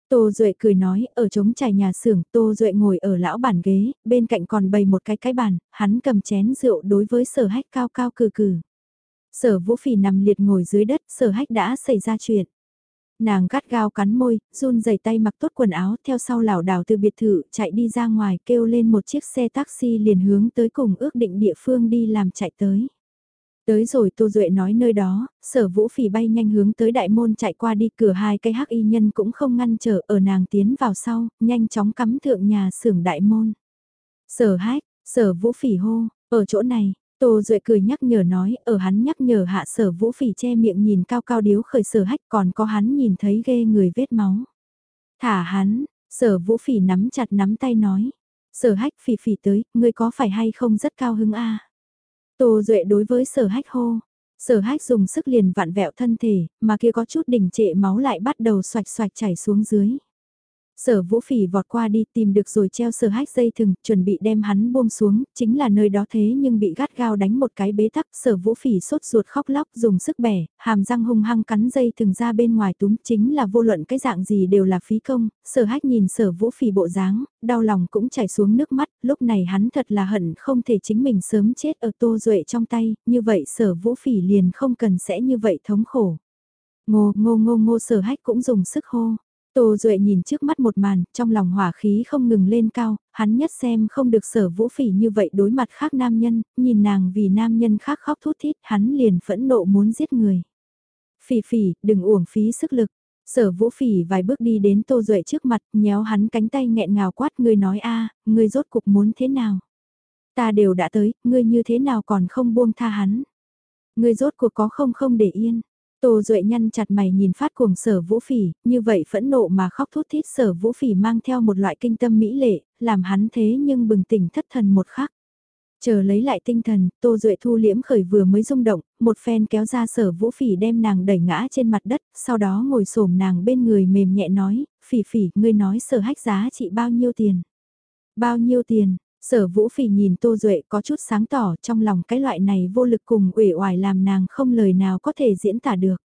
Tô Duệ cười nói, ở trống trải nhà xưởng, Tô Duệ ngồi ở lão bản ghế, bên cạnh còn bày một cái cái bàn, hắn cầm chén rượu đối với sở hách cao cao cừ cừ. Sở vũ phỉ nằm liệt ngồi dưới đất, sở hách đã xảy ra chuyện. Nàng gắt gao cắn môi, run rẩy tay mặc tốt quần áo theo sau lảo đảo từ biệt thự chạy đi ra ngoài kêu lên một chiếc xe taxi liền hướng tới cùng ước định địa phương đi làm chạy tới. Tới rồi Tô Duệ nói nơi đó, sở vũ phỉ bay nhanh hướng tới đại môn chạy qua đi cửa hai cây hắc y nhân cũng không ngăn trở ở nàng tiến vào sau, nhanh chóng cắm thượng nhà xưởng đại môn. Sở hách, sở vũ phỉ hô, ở chỗ này, Tô Duệ cười nhắc nhở nói, ở hắn nhắc nhở hạ sở vũ phỉ che miệng nhìn cao cao điếu khởi sở hách còn có hắn nhìn thấy ghê người vết máu. Thả hắn, sở vũ phỉ nắm chặt nắm tay nói, sở hách phỉ phỉ tới, ngươi có phải hay không rất cao hứng a Tô Duệ đối với sở hách hô, sở hách dùng sức liền vặn vẹo thân thể, mà kia có chút đỉnh trệ máu lại bắt đầu xoạch xoạch chảy xuống dưới. Sở vũ phỉ vọt qua đi tìm được rồi treo sở hách dây thừng, chuẩn bị đem hắn buông xuống, chính là nơi đó thế nhưng bị gắt gao đánh một cái bế tắc, sở vũ phỉ sốt ruột khóc lóc dùng sức bẻ, hàm răng hung hăng cắn dây thừng ra bên ngoài túm, chính là vô luận cái dạng gì đều là phí công, sở hách nhìn sở vũ phỉ bộ dáng, đau lòng cũng chảy xuống nước mắt, lúc này hắn thật là hận không thể chính mình sớm chết ở tô duệ trong tay, như vậy sở vũ phỉ liền không cần sẽ như vậy thống khổ. Ngô ngô ngô ngô sở hách cũng dùng sức hô. Tô Duệ nhìn trước mắt một màn, trong lòng hỏa khí không ngừng lên cao, hắn nhất xem không được sở vũ phỉ như vậy đối mặt khác nam nhân, nhìn nàng vì nam nhân khác khóc thút thít, hắn liền phẫn nộ muốn giết người. Phỉ phỉ, đừng uổng phí sức lực. Sở vũ phỉ vài bước đi đến Tô Duệ trước mặt, nhéo hắn cánh tay nghẹn ngào quát người nói a người rốt cục muốn thế nào? Ta đều đã tới, ngươi như thế nào còn không buông tha hắn? Ngươi rốt cuộc có không không để yên? Tô Duệ nhăn chặt mày nhìn phát cuồng sở vũ phỉ, như vậy phẫn nộ mà khóc thút thít sở vũ phỉ mang theo một loại kinh tâm mỹ lệ, làm hắn thế nhưng bừng tỉnh thất thần một khắc. Chờ lấy lại tinh thần, Tô Duệ thu liễm khởi vừa mới rung động, một phen kéo ra sở vũ phỉ đem nàng đẩy ngã trên mặt đất, sau đó ngồi xổm nàng bên người mềm nhẹ nói, phỉ phỉ, ngươi nói sở hách giá trị bao nhiêu tiền? Bao nhiêu tiền? Sở vũ phỉ nhìn Tô Duệ có chút sáng tỏ trong lòng cái loại này vô lực cùng uể oải làm nàng không lời nào có thể diễn tả được.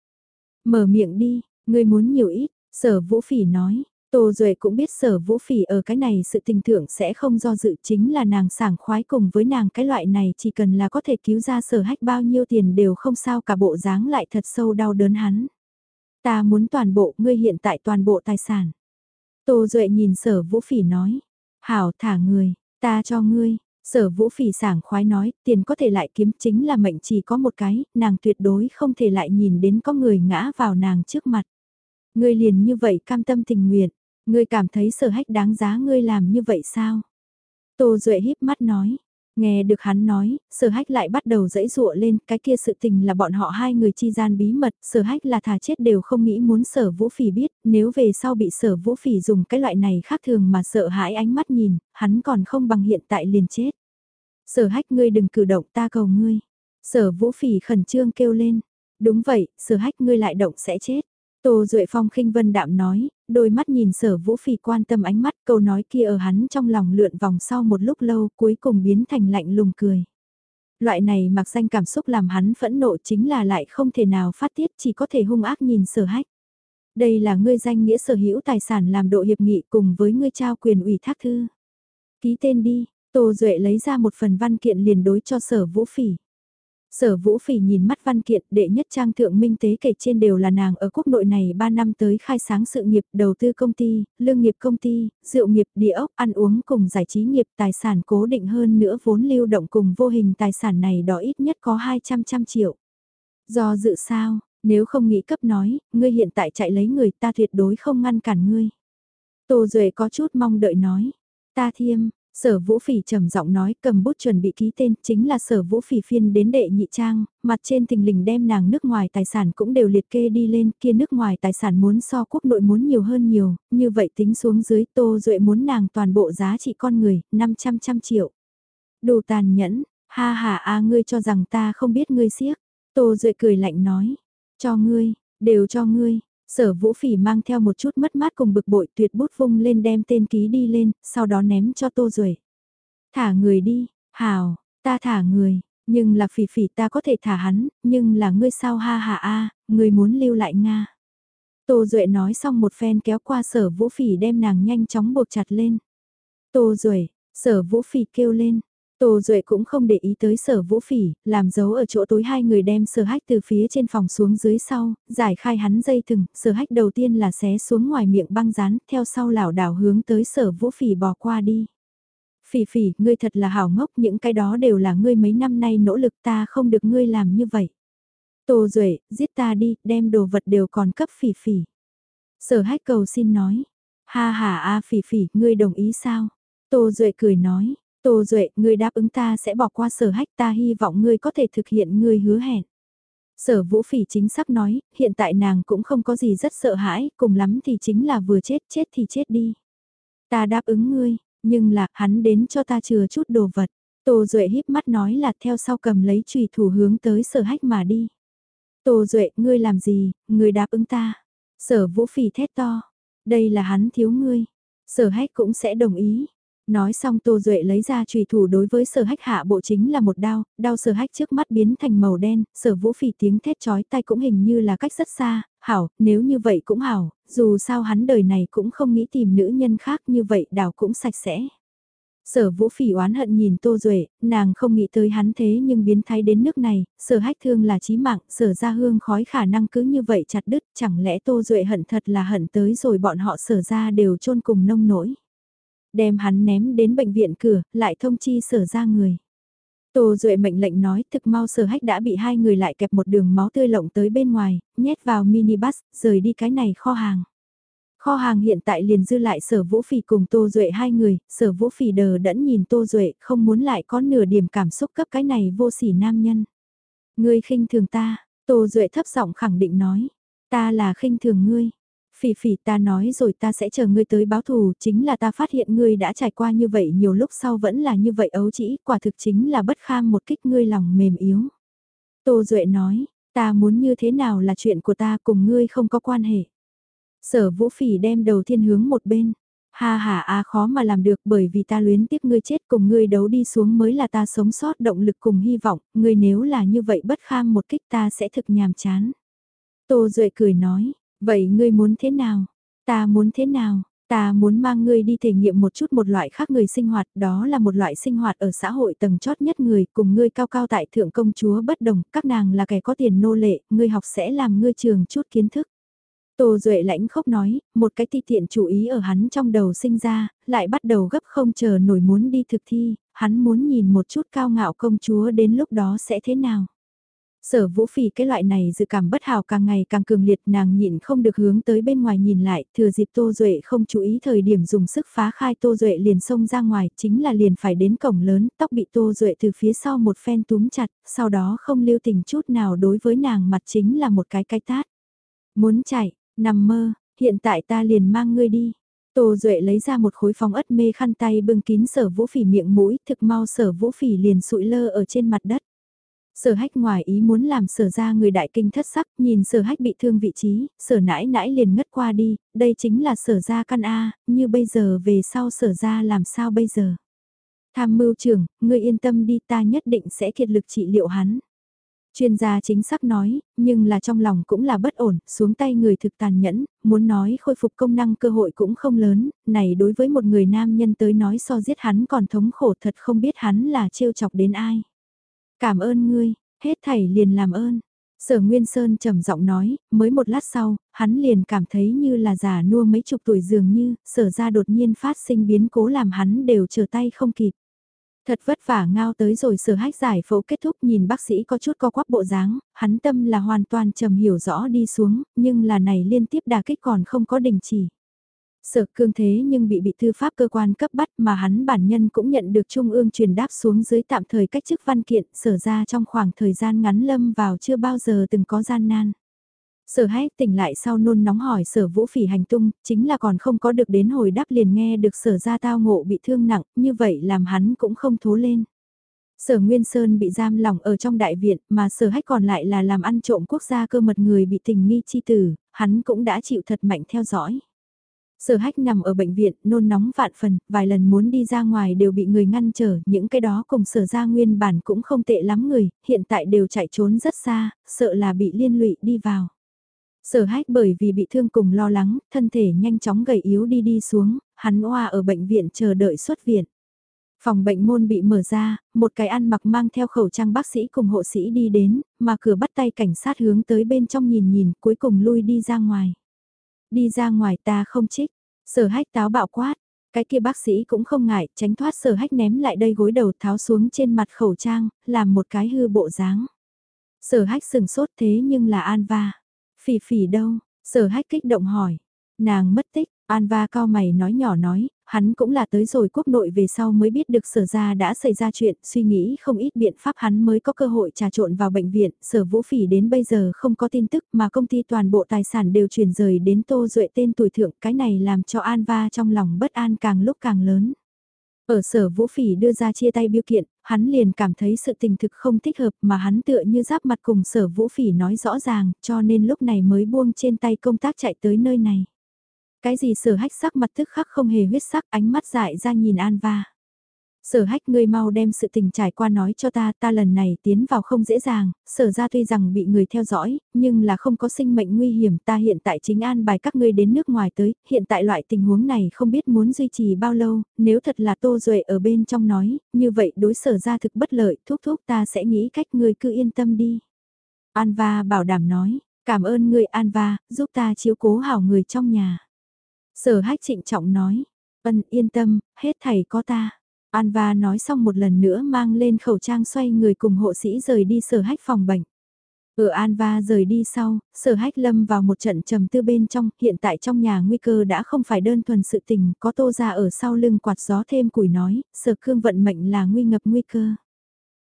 Mở miệng đi, ngươi muốn nhiều ít, sở vũ phỉ nói. Tô Duệ cũng biết sở vũ phỉ ở cái này sự tình thưởng sẽ không do dự chính là nàng sảng khoái cùng với nàng cái loại này chỉ cần là có thể cứu ra sở hách bao nhiêu tiền đều không sao cả bộ dáng lại thật sâu đau đớn hắn. Ta muốn toàn bộ, ngươi hiện tại toàn bộ tài sản. Tô Duệ nhìn sở vũ phỉ nói, hảo thả người, Ta cho ngươi, sở vũ phỉ sảng khoái nói, tiền có thể lại kiếm chính là mệnh chỉ có một cái, nàng tuyệt đối không thể lại nhìn đến có người ngã vào nàng trước mặt. Ngươi liền như vậy cam tâm tình nguyện, ngươi cảm thấy sở hách đáng giá ngươi làm như vậy sao? Tô Duệ híp mắt nói, Nghe được hắn nói, sở hách lại bắt đầu dẫy dụa lên, cái kia sự tình là bọn họ hai người chi gian bí mật, sở hách là thà chết đều không nghĩ muốn sở vũ phỉ biết, nếu về sau bị sở vũ phỉ dùng cái loại này khác thường mà sợ hãi ánh mắt nhìn, hắn còn không bằng hiện tại liền chết. Sở hách ngươi đừng cử động ta cầu ngươi. Sở vũ phỉ khẩn trương kêu lên. Đúng vậy, sở hách ngươi lại động sẽ chết. Tô Duệ Phong khinh vân đạm nói, đôi mắt nhìn sở vũ phỉ quan tâm ánh mắt câu nói kia ở hắn trong lòng lượn vòng sau một lúc lâu cuối cùng biến thành lạnh lùng cười. Loại này mặc danh cảm xúc làm hắn phẫn nộ chính là lại không thể nào phát tiết chỉ có thể hung ác nhìn sở hách. Đây là ngươi danh nghĩa sở hữu tài sản làm độ hiệp nghị cùng với ngươi trao quyền ủy thác thư. Ký tên đi, Tô Duệ lấy ra một phần văn kiện liền đối cho sở vũ phỉ. Sở Vũ Phỉ nhìn mắt văn kiện đệ nhất trang thượng minh tế kể trên đều là nàng ở quốc nội này 3 năm tới khai sáng sự nghiệp đầu tư công ty, lương nghiệp công ty, rượu nghiệp, địa ốc, ăn uống cùng giải trí nghiệp tài sản cố định hơn nữa vốn lưu động cùng vô hình tài sản này đó ít nhất có 200 trăm triệu. Do dự sao, nếu không nghĩ cấp nói, ngươi hiện tại chạy lấy người ta tuyệt đối không ngăn cản ngươi. Tô Duệ có chút mong đợi nói, ta thiêm, Sở Vũ Phỉ trầm giọng nói cầm bút chuẩn bị ký tên chính là Sở Vũ Phỉ phiên đến đệ nhị trang, mặt trên tình lình đem nàng nước ngoài tài sản cũng đều liệt kê đi lên kia nước ngoài tài sản muốn so quốc nội muốn nhiều hơn nhiều, như vậy tính xuống dưới Tô Duệ muốn nàng toàn bộ giá trị con người, 500 trăm triệu. đồ tàn nhẫn, ha ha a ngươi cho rằng ta không biết ngươi siếc. Tô Duệ cười lạnh nói, cho ngươi, đều cho ngươi. Sở vũ phỉ mang theo một chút mất mát cùng bực bội tuyệt bút vung lên đem tên ký đi lên, sau đó ném cho Tô Duệ. Thả người đi, hào, ta thả người, nhưng là phỉ phỉ ta có thể thả hắn, nhưng là ngươi sao ha ha a ngươi muốn lưu lại Nga. Tô Duệ nói xong một phen kéo qua sở vũ phỉ đem nàng nhanh chóng buộc chặt lên. Tô Duệ, sở vũ phỉ kêu lên, Tô Duệ cũng không để ý tới sở vũ phỉ, làm dấu ở chỗ tối hai người đem sở hách từ phía trên phòng xuống dưới sau, giải khai hắn dây thừng, sở hách đầu tiên là xé xuống ngoài miệng băng rán, theo sau lảo đảo hướng tới sở vũ phỉ bỏ qua đi. Phỉ phỉ, ngươi thật là hảo ngốc, những cái đó đều là ngươi mấy năm nay nỗ lực ta không được ngươi làm như vậy. Tô Duệ, giết ta đi, đem đồ vật đều còn cấp phỉ phỉ. Sở hách cầu xin nói, ha ha a phỉ phỉ, ngươi đồng ý sao? Tô Duệ cười nói, Tô Duệ, ngươi đáp ứng ta sẽ bỏ qua sở hách ta hy vọng ngươi có thể thực hiện ngươi hứa hẹn. Sở vũ phỉ chính xác nói, hiện tại nàng cũng không có gì rất sợ hãi, cùng lắm thì chính là vừa chết chết thì chết đi. Ta đáp ứng ngươi, nhưng là hắn đến cho ta chừa chút đồ vật. Tô Duệ híp mắt nói là theo sau cầm lấy trùy thủ hướng tới sở hách mà đi. Tô Duệ, ngươi làm gì, ngươi đáp ứng ta. Sở vũ phỉ thét to. Đây là hắn thiếu ngươi. Sở hách cũng sẽ đồng ý. Nói xong Tô Duệ lấy ra trùy thủ đối với sở hách hạ bộ chính là một đao, đao sở hách trước mắt biến thành màu đen, sở vũ phỉ tiếng thét chói tay cũng hình như là cách rất xa, hảo, nếu như vậy cũng hảo, dù sao hắn đời này cũng không nghĩ tìm nữ nhân khác như vậy đào cũng sạch sẽ. Sở vũ phỉ oán hận nhìn Tô Duệ, nàng không nghĩ tới hắn thế nhưng biến thái đến nước này, sở hách thương là chí mạng, sở ra hương khói khả năng cứ như vậy chặt đứt, chẳng lẽ Tô Duệ hận thật là hận tới rồi bọn họ sở ra đều chôn cùng nông nổi đem hắn ném đến bệnh viện cửa, lại thông chi sở ra người. Tô Duệ mệnh lệnh nói thực mau sở hách đã bị hai người lại kẹp một đường máu tươi lộng tới bên ngoài, nhét vào minibus, rời đi cái này kho hàng. Kho hàng hiện tại liền dư lại sở vũ phỉ cùng Tô Duệ hai người, sở vũ phỉ đờ đẫn nhìn Tô Duệ không muốn lại có nửa điểm cảm xúc cấp cái này vô sỉ nam nhân. Ngươi khinh thường ta, Tô Duệ thấp giọng khẳng định nói, ta là khinh thường ngươi. Phỉ phỉ ta nói rồi ta sẽ chờ ngươi tới báo thù, chính là ta phát hiện ngươi đã trải qua như vậy nhiều lúc sau vẫn là như vậy ấu chỉ, quả thực chính là bất kham một kích ngươi lòng mềm yếu. Tô Duệ nói, ta muốn như thế nào là chuyện của ta cùng ngươi không có quan hệ. Sở vũ phỉ đem đầu thiên hướng một bên. Ha ha a khó mà làm được bởi vì ta luyến tiếc ngươi chết cùng ngươi đấu đi xuống mới là ta sống sót động lực cùng hy vọng, ngươi nếu là như vậy bất kham một kích ta sẽ thực nhàm chán. Tô Duệ cười nói, Vậy ngươi muốn thế nào? Ta muốn thế nào? Ta muốn mang ngươi đi thể nghiệm một chút một loại khác người sinh hoạt, đó là một loại sinh hoạt ở xã hội tầng chót nhất người, cùng ngươi cao cao tại thượng công chúa bất đồng, các nàng là kẻ có tiền nô lệ, ngươi học sẽ làm ngươi trường chút kiến thức. Tô Duệ lãnh khốc nói, một cái ti tiện chủ ý ở hắn trong đầu sinh ra, lại bắt đầu gấp không chờ nổi muốn đi thực thi, hắn muốn nhìn một chút cao ngạo công chúa đến lúc đó sẽ thế nào. Sở vũ phỉ cái loại này dự cảm bất hảo càng ngày càng cường liệt nàng nhịn không được hướng tới bên ngoài nhìn lại, thừa dịp Tô Duệ không chú ý thời điểm dùng sức phá khai Tô Duệ liền xông ra ngoài, chính là liền phải đến cổng lớn, tóc bị Tô Duệ từ phía sau một phen túm chặt, sau đó không lưu tình chút nào đối với nàng mặt chính là một cái cái tát. Muốn chạy, nằm mơ, hiện tại ta liền mang ngươi đi. Tô Duệ lấy ra một khối phong ất mê khăn tay bưng kín sở vũ phỉ miệng mũi, thực mau sở vũ phỉ liền sụi lơ ở trên mặt đất. Sở hách ngoài ý muốn làm sở ra người đại kinh thất sắc, nhìn sở hách bị thương vị trí, sở nãi nãi liền ngất qua đi, đây chính là sở ra căn A, như bây giờ về sau sở ra làm sao bây giờ. Tham mưu trưởng, ngươi yên tâm đi ta nhất định sẽ kiệt lực trị liệu hắn. Chuyên gia chính xác nói, nhưng là trong lòng cũng là bất ổn, xuống tay người thực tàn nhẫn, muốn nói khôi phục công năng cơ hội cũng không lớn, này đối với một người nam nhân tới nói so giết hắn còn thống khổ thật không biết hắn là trêu chọc đến ai. Cảm ơn ngươi, hết thảy liền làm ơn. Sở Nguyên Sơn trầm giọng nói, mới một lát sau, hắn liền cảm thấy như là già nua mấy chục tuổi dường như, sở ra đột nhiên phát sinh biến cố làm hắn đều trở tay không kịp. Thật vất vả ngao tới rồi sở hách giải phẫu kết thúc nhìn bác sĩ có chút co quắp bộ dáng, hắn tâm là hoàn toàn trầm hiểu rõ đi xuống, nhưng là này liên tiếp đà kích còn không có đình chỉ. Sở cương thế nhưng bị bị thư pháp cơ quan cấp bắt mà hắn bản nhân cũng nhận được Trung ương truyền đáp xuống dưới tạm thời cách chức văn kiện sở ra trong khoảng thời gian ngắn lâm vào chưa bao giờ từng có gian nan. Sở hách tỉnh lại sau nôn nóng hỏi sở vũ phỉ hành tung, chính là còn không có được đến hồi đáp liền nghe được sở ra tao ngộ bị thương nặng, như vậy làm hắn cũng không thố lên. Sở Nguyên Sơn bị giam lỏng ở trong đại viện mà sở hách còn lại là làm ăn trộm quốc gia cơ mật người bị tình nghi chi tử, hắn cũng đã chịu thật mạnh theo dõi. Sở hách nằm ở bệnh viện, nôn nóng vạn phần, vài lần muốn đi ra ngoài đều bị người ngăn trở, những cái đó cùng sở ra nguyên bản cũng không tệ lắm người, hiện tại đều chạy trốn rất xa, sợ là bị liên lụy đi vào. Sở hách bởi vì bị thương cùng lo lắng, thân thể nhanh chóng gầy yếu đi đi xuống, hắn oa ở bệnh viện chờ đợi xuất viện. Phòng bệnh môn bị mở ra, một cái ăn mặc mang theo khẩu trang bác sĩ cùng hộ sĩ đi đến, mà cửa bắt tay cảnh sát hướng tới bên trong nhìn nhìn, cuối cùng lui đi ra ngoài. Đi ra ngoài ta không trích, sở hách táo bạo quát, cái kia bác sĩ cũng không ngại, tránh thoát sở hách ném lại đây gối đầu tháo xuống trên mặt khẩu trang, làm một cái hư bộ dáng. Sở hách sừng sốt thế nhưng là An Va. Phỉ phỉ đâu? Sở hách kích động hỏi. Nàng mất tích, An Va cao mày nói nhỏ nói, hắn cũng là tới rồi quốc nội về sau mới biết được sở ra đã xảy ra chuyện, suy nghĩ không ít biện pháp hắn mới có cơ hội trà trộn vào bệnh viện, sở vũ phỉ đến bây giờ không có tin tức mà công ty toàn bộ tài sản đều chuyển rời đến Tô Duệ tên tuổi thượng, cái này làm cho An Va trong lòng bất an càng lúc càng lớn. Ở sở vũ phỉ đưa ra chia tay biêu kiện, hắn liền cảm thấy sự tình thực không thích hợp mà hắn tựa như giáp mặt cùng sở vũ phỉ nói rõ ràng, cho nên lúc này mới buông trên tay công tác chạy tới nơi này. Cái gì sở hách sắc mặt tức khắc không hề huyết sắc ánh mắt dại ra nhìn An Va. Sở hách ngươi mau đem sự tình trải qua nói cho ta, ta lần này tiến vào không dễ dàng, sở ra tuy rằng bị người theo dõi, nhưng là không có sinh mệnh nguy hiểm, ta hiện tại chính an bài các ngươi đến nước ngoài tới, hiện tại loại tình huống này không biết muốn duy trì bao lâu, nếu thật là tô duệ ở bên trong nói, như vậy đối sở ra thực bất lợi, thúc thúc ta sẽ nghĩ cách ngươi cứ yên tâm đi. An va bảo đảm nói, cảm ơn ngươi An va, giúp ta chiếu cố hảo người trong nhà. Sở hách trịnh trọng nói, ân yên tâm, hết thầy có ta. Anva nói xong một lần nữa mang lên khẩu trang xoay người cùng hộ sĩ rời đi sở hách phòng bệnh. Ở Anva rời đi sau, sở hách lâm vào một trận trầm tư bên trong, hiện tại trong nhà nguy cơ đã không phải đơn thuần sự tình, có tô ra ở sau lưng quạt gió thêm củi nói, sở cương vận mệnh là nguy ngập nguy cơ.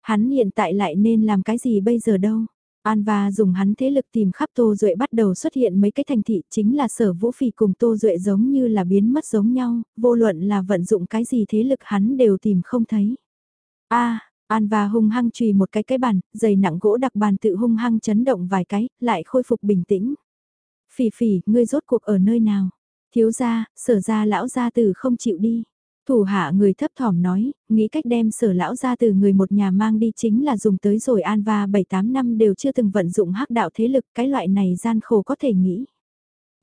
Hắn hiện tại lại nên làm cái gì bây giờ đâu? An và dùng hắn thế lực tìm khắp Tô Duệ bắt đầu xuất hiện mấy cái thành thị chính là sở vũ phì cùng Tô Duệ giống như là biến mất giống nhau, vô luận là vận dụng cái gì thế lực hắn đều tìm không thấy. a An và hung hăng trùy một cái cái bàn, giày nặng gỗ đặc bàn tự hung hăng chấn động vài cái, lại khôi phục bình tĩnh. Phỉ phỉ, ngươi rốt cuộc ở nơi nào? Thiếu gia, sở gia lão gia tử không chịu đi. Thủ hạ người thấp thỏm nói, nghĩ cách đem sở lão ra từ người một nhà mang đi chính là dùng tới rồi an va 7-8 năm đều chưa từng vận dụng hắc đạo thế lực, cái loại này gian khổ có thể nghĩ.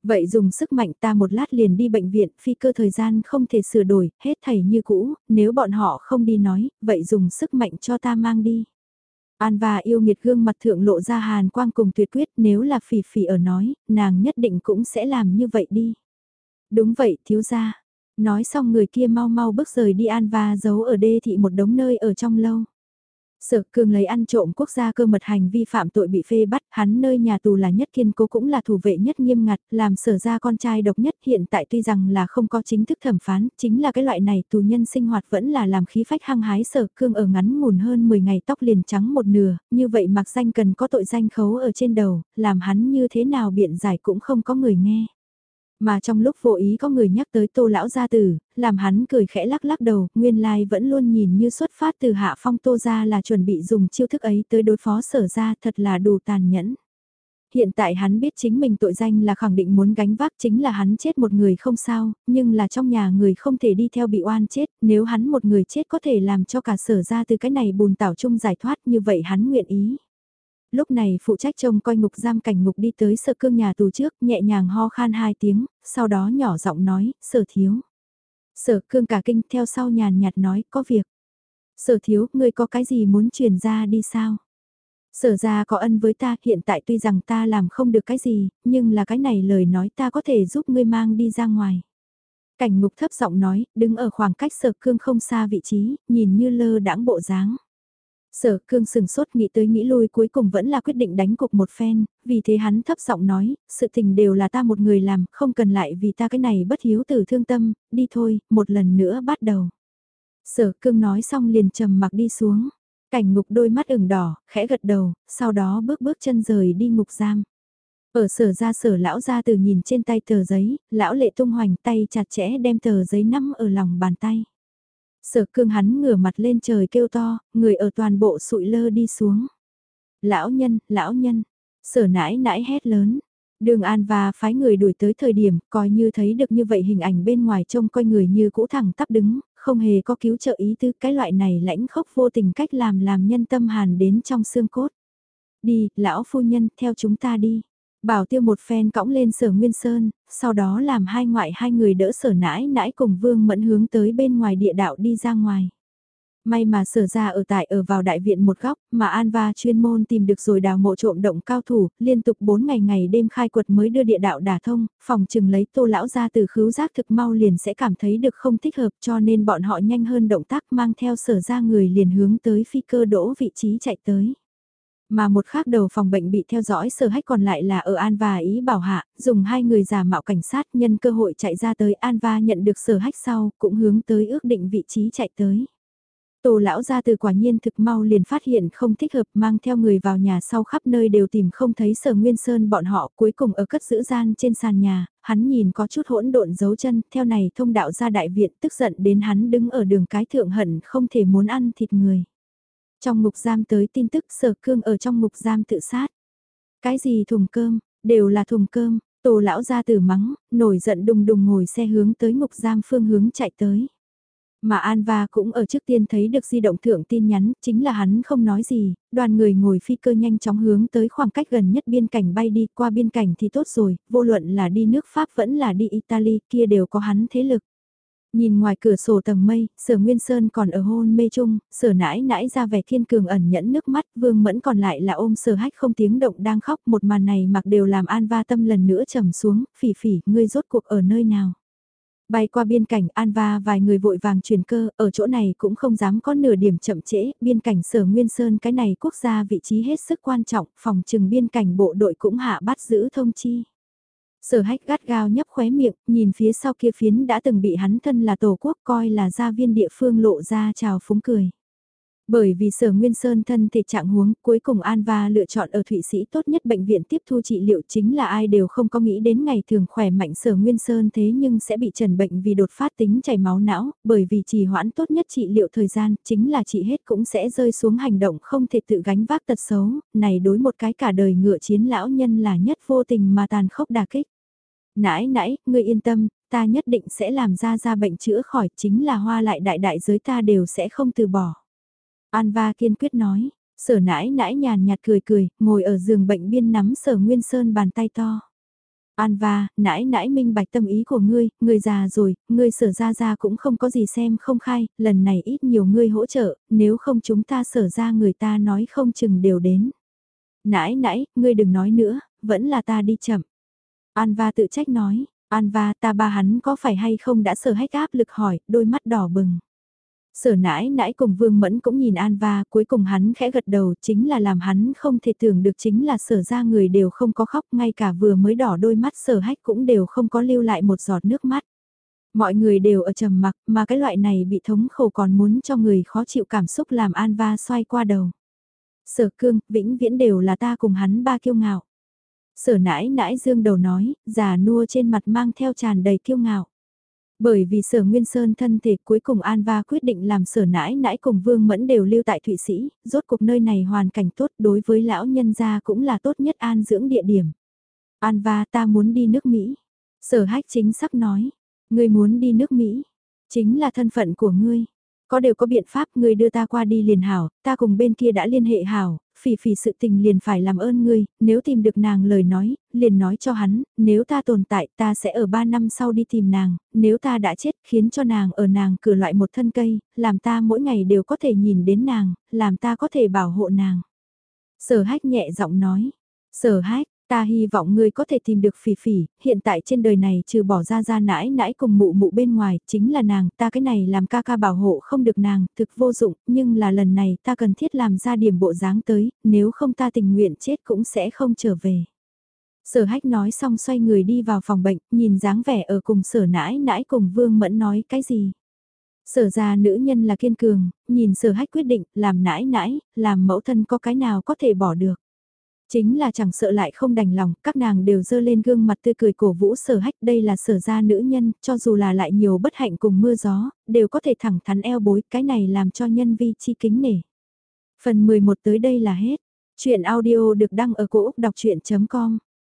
Vậy dùng sức mạnh ta một lát liền đi bệnh viện, phi cơ thời gian không thể sửa đổi, hết thầy như cũ, nếu bọn họ không đi nói, vậy dùng sức mạnh cho ta mang đi. An và yêu nghiệt gương mặt thượng lộ ra hàn quang cùng tuyệt quyết nếu là phỉ phỉ ở nói, nàng nhất định cũng sẽ làm như vậy đi. Đúng vậy thiếu gia, Nói xong người kia mau mau bước rời đi an và giấu ở đê thị một đống nơi ở trong lâu. Sở cường lấy ăn trộm quốc gia cơ mật hành vi phạm tội bị phê bắt, hắn nơi nhà tù là nhất kiên cố cũng là thủ vệ nhất nghiêm ngặt, làm sở ra con trai độc nhất hiện tại tuy rằng là không có chính thức thẩm phán, chính là cái loại này tù nhân sinh hoạt vẫn là làm khí phách hăng hái sở cương ở ngắn ngủn hơn 10 ngày tóc liền trắng một nửa, như vậy mặc danh cần có tội danh khấu ở trên đầu, làm hắn như thế nào biện giải cũng không có người nghe. Mà trong lúc vô ý có người nhắc tới tô lão gia tử, làm hắn cười khẽ lắc lắc đầu, nguyên lai vẫn luôn nhìn như xuất phát từ hạ phong tô ra là chuẩn bị dùng chiêu thức ấy tới đối phó sở ra thật là đủ tàn nhẫn. Hiện tại hắn biết chính mình tội danh là khẳng định muốn gánh vác chính là hắn chết một người không sao, nhưng là trong nhà người không thể đi theo bị oan chết, nếu hắn một người chết có thể làm cho cả sở ra từ cái này bùn tảo chung giải thoát như vậy hắn nguyện ý lúc này phụ trách trông coi ngục giam cảnh ngục đi tới sở cương nhà tù trước, nhẹ nhàng ho khan hai tiếng, sau đó nhỏ giọng nói, sở thiếu. Sở cương cả kinh theo sau nhàn nhạt nói, có việc. Sở thiếu, ngươi có cái gì muốn truyền ra đi sao? Sở ra có ân với ta, hiện tại tuy rằng ta làm không được cái gì, nhưng là cái này lời nói ta có thể giúp ngươi mang đi ra ngoài. Cảnh ngục thấp giọng nói, đứng ở khoảng cách sở cương không xa vị trí, nhìn như lơ đãng bộ dáng. Sở cương sừng sốt nghĩ tới nghĩ lui cuối cùng vẫn là quyết định đánh cục một phen, vì thế hắn thấp giọng nói, sự tình đều là ta một người làm, không cần lại vì ta cái này bất hiếu từ thương tâm, đi thôi, một lần nữa bắt đầu. Sở cương nói xong liền trầm mặc đi xuống, cảnh ngục đôi mắt ửng đỏ, khẽ gật đầu, sau đó bước bước chân rời đi ngục giam. Ở sở ra sở lão ra từ nhìn trên tay tờ giấy, lão lệ tung hoành tay chặt chẽ đem tờ giấy nắm ở lòng bàn tay. Sở cương hắn ngửa mặt lên trời kêu to, người ở toàn bộ sụi lơ đi xuống. Lão nhân, lão nhân, sở nãi nãi hét lớn. Đường An và phái người đuổi tới thời điểm, coi như thấy được như vậy hình ảnh bên ngoài trông coi người như cũ thẳng tắp đứng, không hề có cứu trợ ý tư cái loại này lãnh khốc vô tình cách làm làm nhân tâm hàn đến trong xương cốt. Đi, lão phu nhân, theo chúng ta đi. Bảo tiêu một phen cõng lên sở Nguyên Sơn, sau đó làm hai ngoại hai người đỡ sở nãi nãi cùng vương mẫn hướng tới bên ngoài địa đạo đi ra ngoài. May mà sở ra ở tại ở vào đại viện một góc, mà An Va chuyên môn tìm được rồi đào mộ trộm động cao thủ, liên tục 4 ngày ngày đêm khai quật mới đưa địa đạo đả thông, phòng chừng lấy tô lão ra từ khứu giác thực mau liền sẽ cảm thấy được không thích hợp cho nên bọn họ nhanh hơn động tác mang theo sở ra người liền hướng tới phi cơ đỗ vị trí chạy tới. Mà một khác đầu phòng bệnh bị theo dõi sở hách còn lại là ở An và ý bảo hạ, dùng hai người giả mạo cảnh sát nhân cơ hội chạy ra tới An và nhận được sở hách sau, cũng hướng tới ước định vị trí chạy tới. Tổ lão ra từ quả nhiên thực mau liền phát hiện không thích hợp mang theo người vào nhà sau khắp nơi đều tìm không thấy sở nguyên sơn bọn họ cuối cùng ở cất giữ gian trên sàn nhà, hắn nhìn có chút hỗn độn dấu chân, theo này thông đạo ra đại viện tức giận đến hắn đứng ở đường cái thượng hận không thể muốn ăn thịt người. Trong ngục giam tới tin tức sở cương ở trong ngục giam tự sát. Cái gì thùng cơm, đều là thùng cơm, tổ lão ra từ mắng, nổi giận đùng đùng ngồi xe hướng tới ngục giam phương hướng chạy tới. Mà Anva cũng ở trước tiên thấy được di động thượng tin nhắn, chính là hắn không nói gì, đoàn người ngồi phi cơ nhanh chóng hướng tới khoảng cách gần nhất biên cảnh bay đi qua biên cảnh thì tốt rồi, vô luận là đi nước Pháp vẫn là đi Italy kia đều có hắn thế lực. Nhìn ngoài cửa sổ tầng mây, sở Nguyên Sơn còn ở hôn mê chung, sở nãi nãi ra vẻ kiên cường ẩn nhẫn nước mắt, vương mẫn còn lại là ôm sở hách không tiếng động đang khóc, một màn này mặc đều làm an va tâm lần nữa trầm xuống, phỉ phỉ, ngươi rốt cuộc ở nơi nào. Bay qua biên cảnh An Va vài người vội vàng chuyển cơ, ở chỗ này cũng không dám có nửa điểm chậm trễ, biên cảnh sở Nguyên Sơn cái này quốc gia vị trí hết sức quan trọng, phòng trừng biên cảnh bộ đội cũng hạ bắt giữ thông chi. Sở hách gắt gao nhấp khóe miệng, nhìn phía sau kia phiến đã từng bị hắn thân là tổ quốc coi là gia viên địa phương lộ ra chào phúng cười. Bởi vì sở Nguyên Sơn thân thể trạng huống cuối cùng An Va lựa chọn ở Thụy Sĩ tốt nhất bệnh viện tiếp thu trị liệu chính là ai đều không có nghĩ đến ngày thường khỏe mạnh sở Nguyên Sơn thế nhưng sẽ bị trần bệnh vì đột phát tính chảy máu não, bởi vì trì hoãn tốt nhất trị liệu thời gian chính là trị hết cũng sẽ rơi xuống hành động không thể tự gánh vác tật xấu, này đối một cái cả đời ngựa chiến lão nhân là nhất vô tình mà tàn khốc đà kích. Nãi nãi, ngươi yên tâm, ta nhất định sẽ làm ra ra bệnh chữa khỏi chính là hoa lại đại đại giới ta đều sẽ không từ bỏ. Anva kiên quyết nói, sở nãi nãi nhàn nhạt cười cười, ngồi ở giường bệnh biên nắm sở Nguyên Sơn bàn tay to. Anva nãi nãi minh bạch tâm ý của ngươi, ngươi già rồi, ngươi sở ra ra cũng không có gì xem không khai, lần này ít nhiều ngươi hỗ trợ, nếu không chúng ta sở ra người ta nói không chừng đều đến. Nãi nãi, ngươi đừng nói nữa, vẫn là ta đi chậm. Anva tự trách nói, Anva ta ba hắn có phải hay không đã sở hách áp lực hỏi, đôi mắt đỏ bừng. Sở nãi nãi cùng Vương Mẫn cũng nhìn An Va, cuối cùng hắn khẽ gật đầu, chính là làm hắn không thể tưởng được chính là sở ra người đều không có khóc, ngay cả vừa mới đỏ đôi mắt sở hách cũng đều không có lưu lại một giọt nước mắt. Mọi người đều ở trầm mặc, mà cái loại này bị thống khổ còn muốn cho người khó chịu cảm xúc làm An Va xoay qua đầu. Sở cương, vĩnh viễn đều là ta cùng hắn ba kiêu ngạo. Sở nãi nãi dương đầu nói, già nua trên mặt mang theo tràn đầy kiêu ngạo. Bởi vì sở Nguyên Sơn thân thể cuối cùng An Va quyết định làm sở nãi nãi cùng Vương Mẫn đều lưu tại Thụy Sĩ, rốt cuộc nơi này hoàn cảnh tốt đối với lão nhân gia cũng là tốt nhất an dưỡng địa điểm. An Va ta muốn đi nước Mỹ. Sở hách chính sắp nói, ngươi muốn đi nước Mỹ, chính là thân phận của ngươi. Có đều có biện pháp ngươi đưa ta qua đi liền hảo, ta cùng bên kia đã liên hệ hảo, phỉ phỉ sự tình liền phải làm ơn ngươi, nếu tìm được nàng lời nói, liền nói cho hắn, nếu ta tồn tại ta sẽ ở 3 năm sau đi tìm nàng, nếu ta đã chết khiến cho nàng ở nàng cửa loại một thân cây, làm ta mỗi ngày đều có thể nhìn đến nàng, làm ta có thể bảo hộ nàng. Sở hách nhẹ giọng nói, sở hách, Ta hy vọng ngươi có thể tìm được phỉ phỉ, hiện tại trên đời này trừ bỏ ra ra nãi nãi cùng mụ mụ bên ngoài, chính là nàng, ta cái này làm ca ca bảo hộ không được nàng, thực vô dụng, nhưng là lần này ta cần thiết làm ra điểm bộ dáng tới, nếu không ta tình nguyện chết cũng sẽ không trở về. Sở hách nói xong xoay người đi vào phòng bệnh, nhìn dáng vẻ ở cùng sở nãi nãi cùng vương mẫn nói cái gì. Sở ra nữ nhân là kiên cường, nhìn sở hách quyết định, làm nãi nãi, làm mẫu thân có cái nào có thể bỏ được. Chính là chẳng sợ lại không đành lòng, các nàng đều dơ lên gương mặt tươi cười cổ vũ sở hách đây là sở ra nữ nhân, cho dù là lại nhiều bất hạnh cùng mưa gió, đều có thể thẳng thắn eo bối, cái này làm cho nhân vi chi kính nể. Phần 11 tới đây là hết. Chuyện audio được đăng ở cổ Úc đọc chuyện.com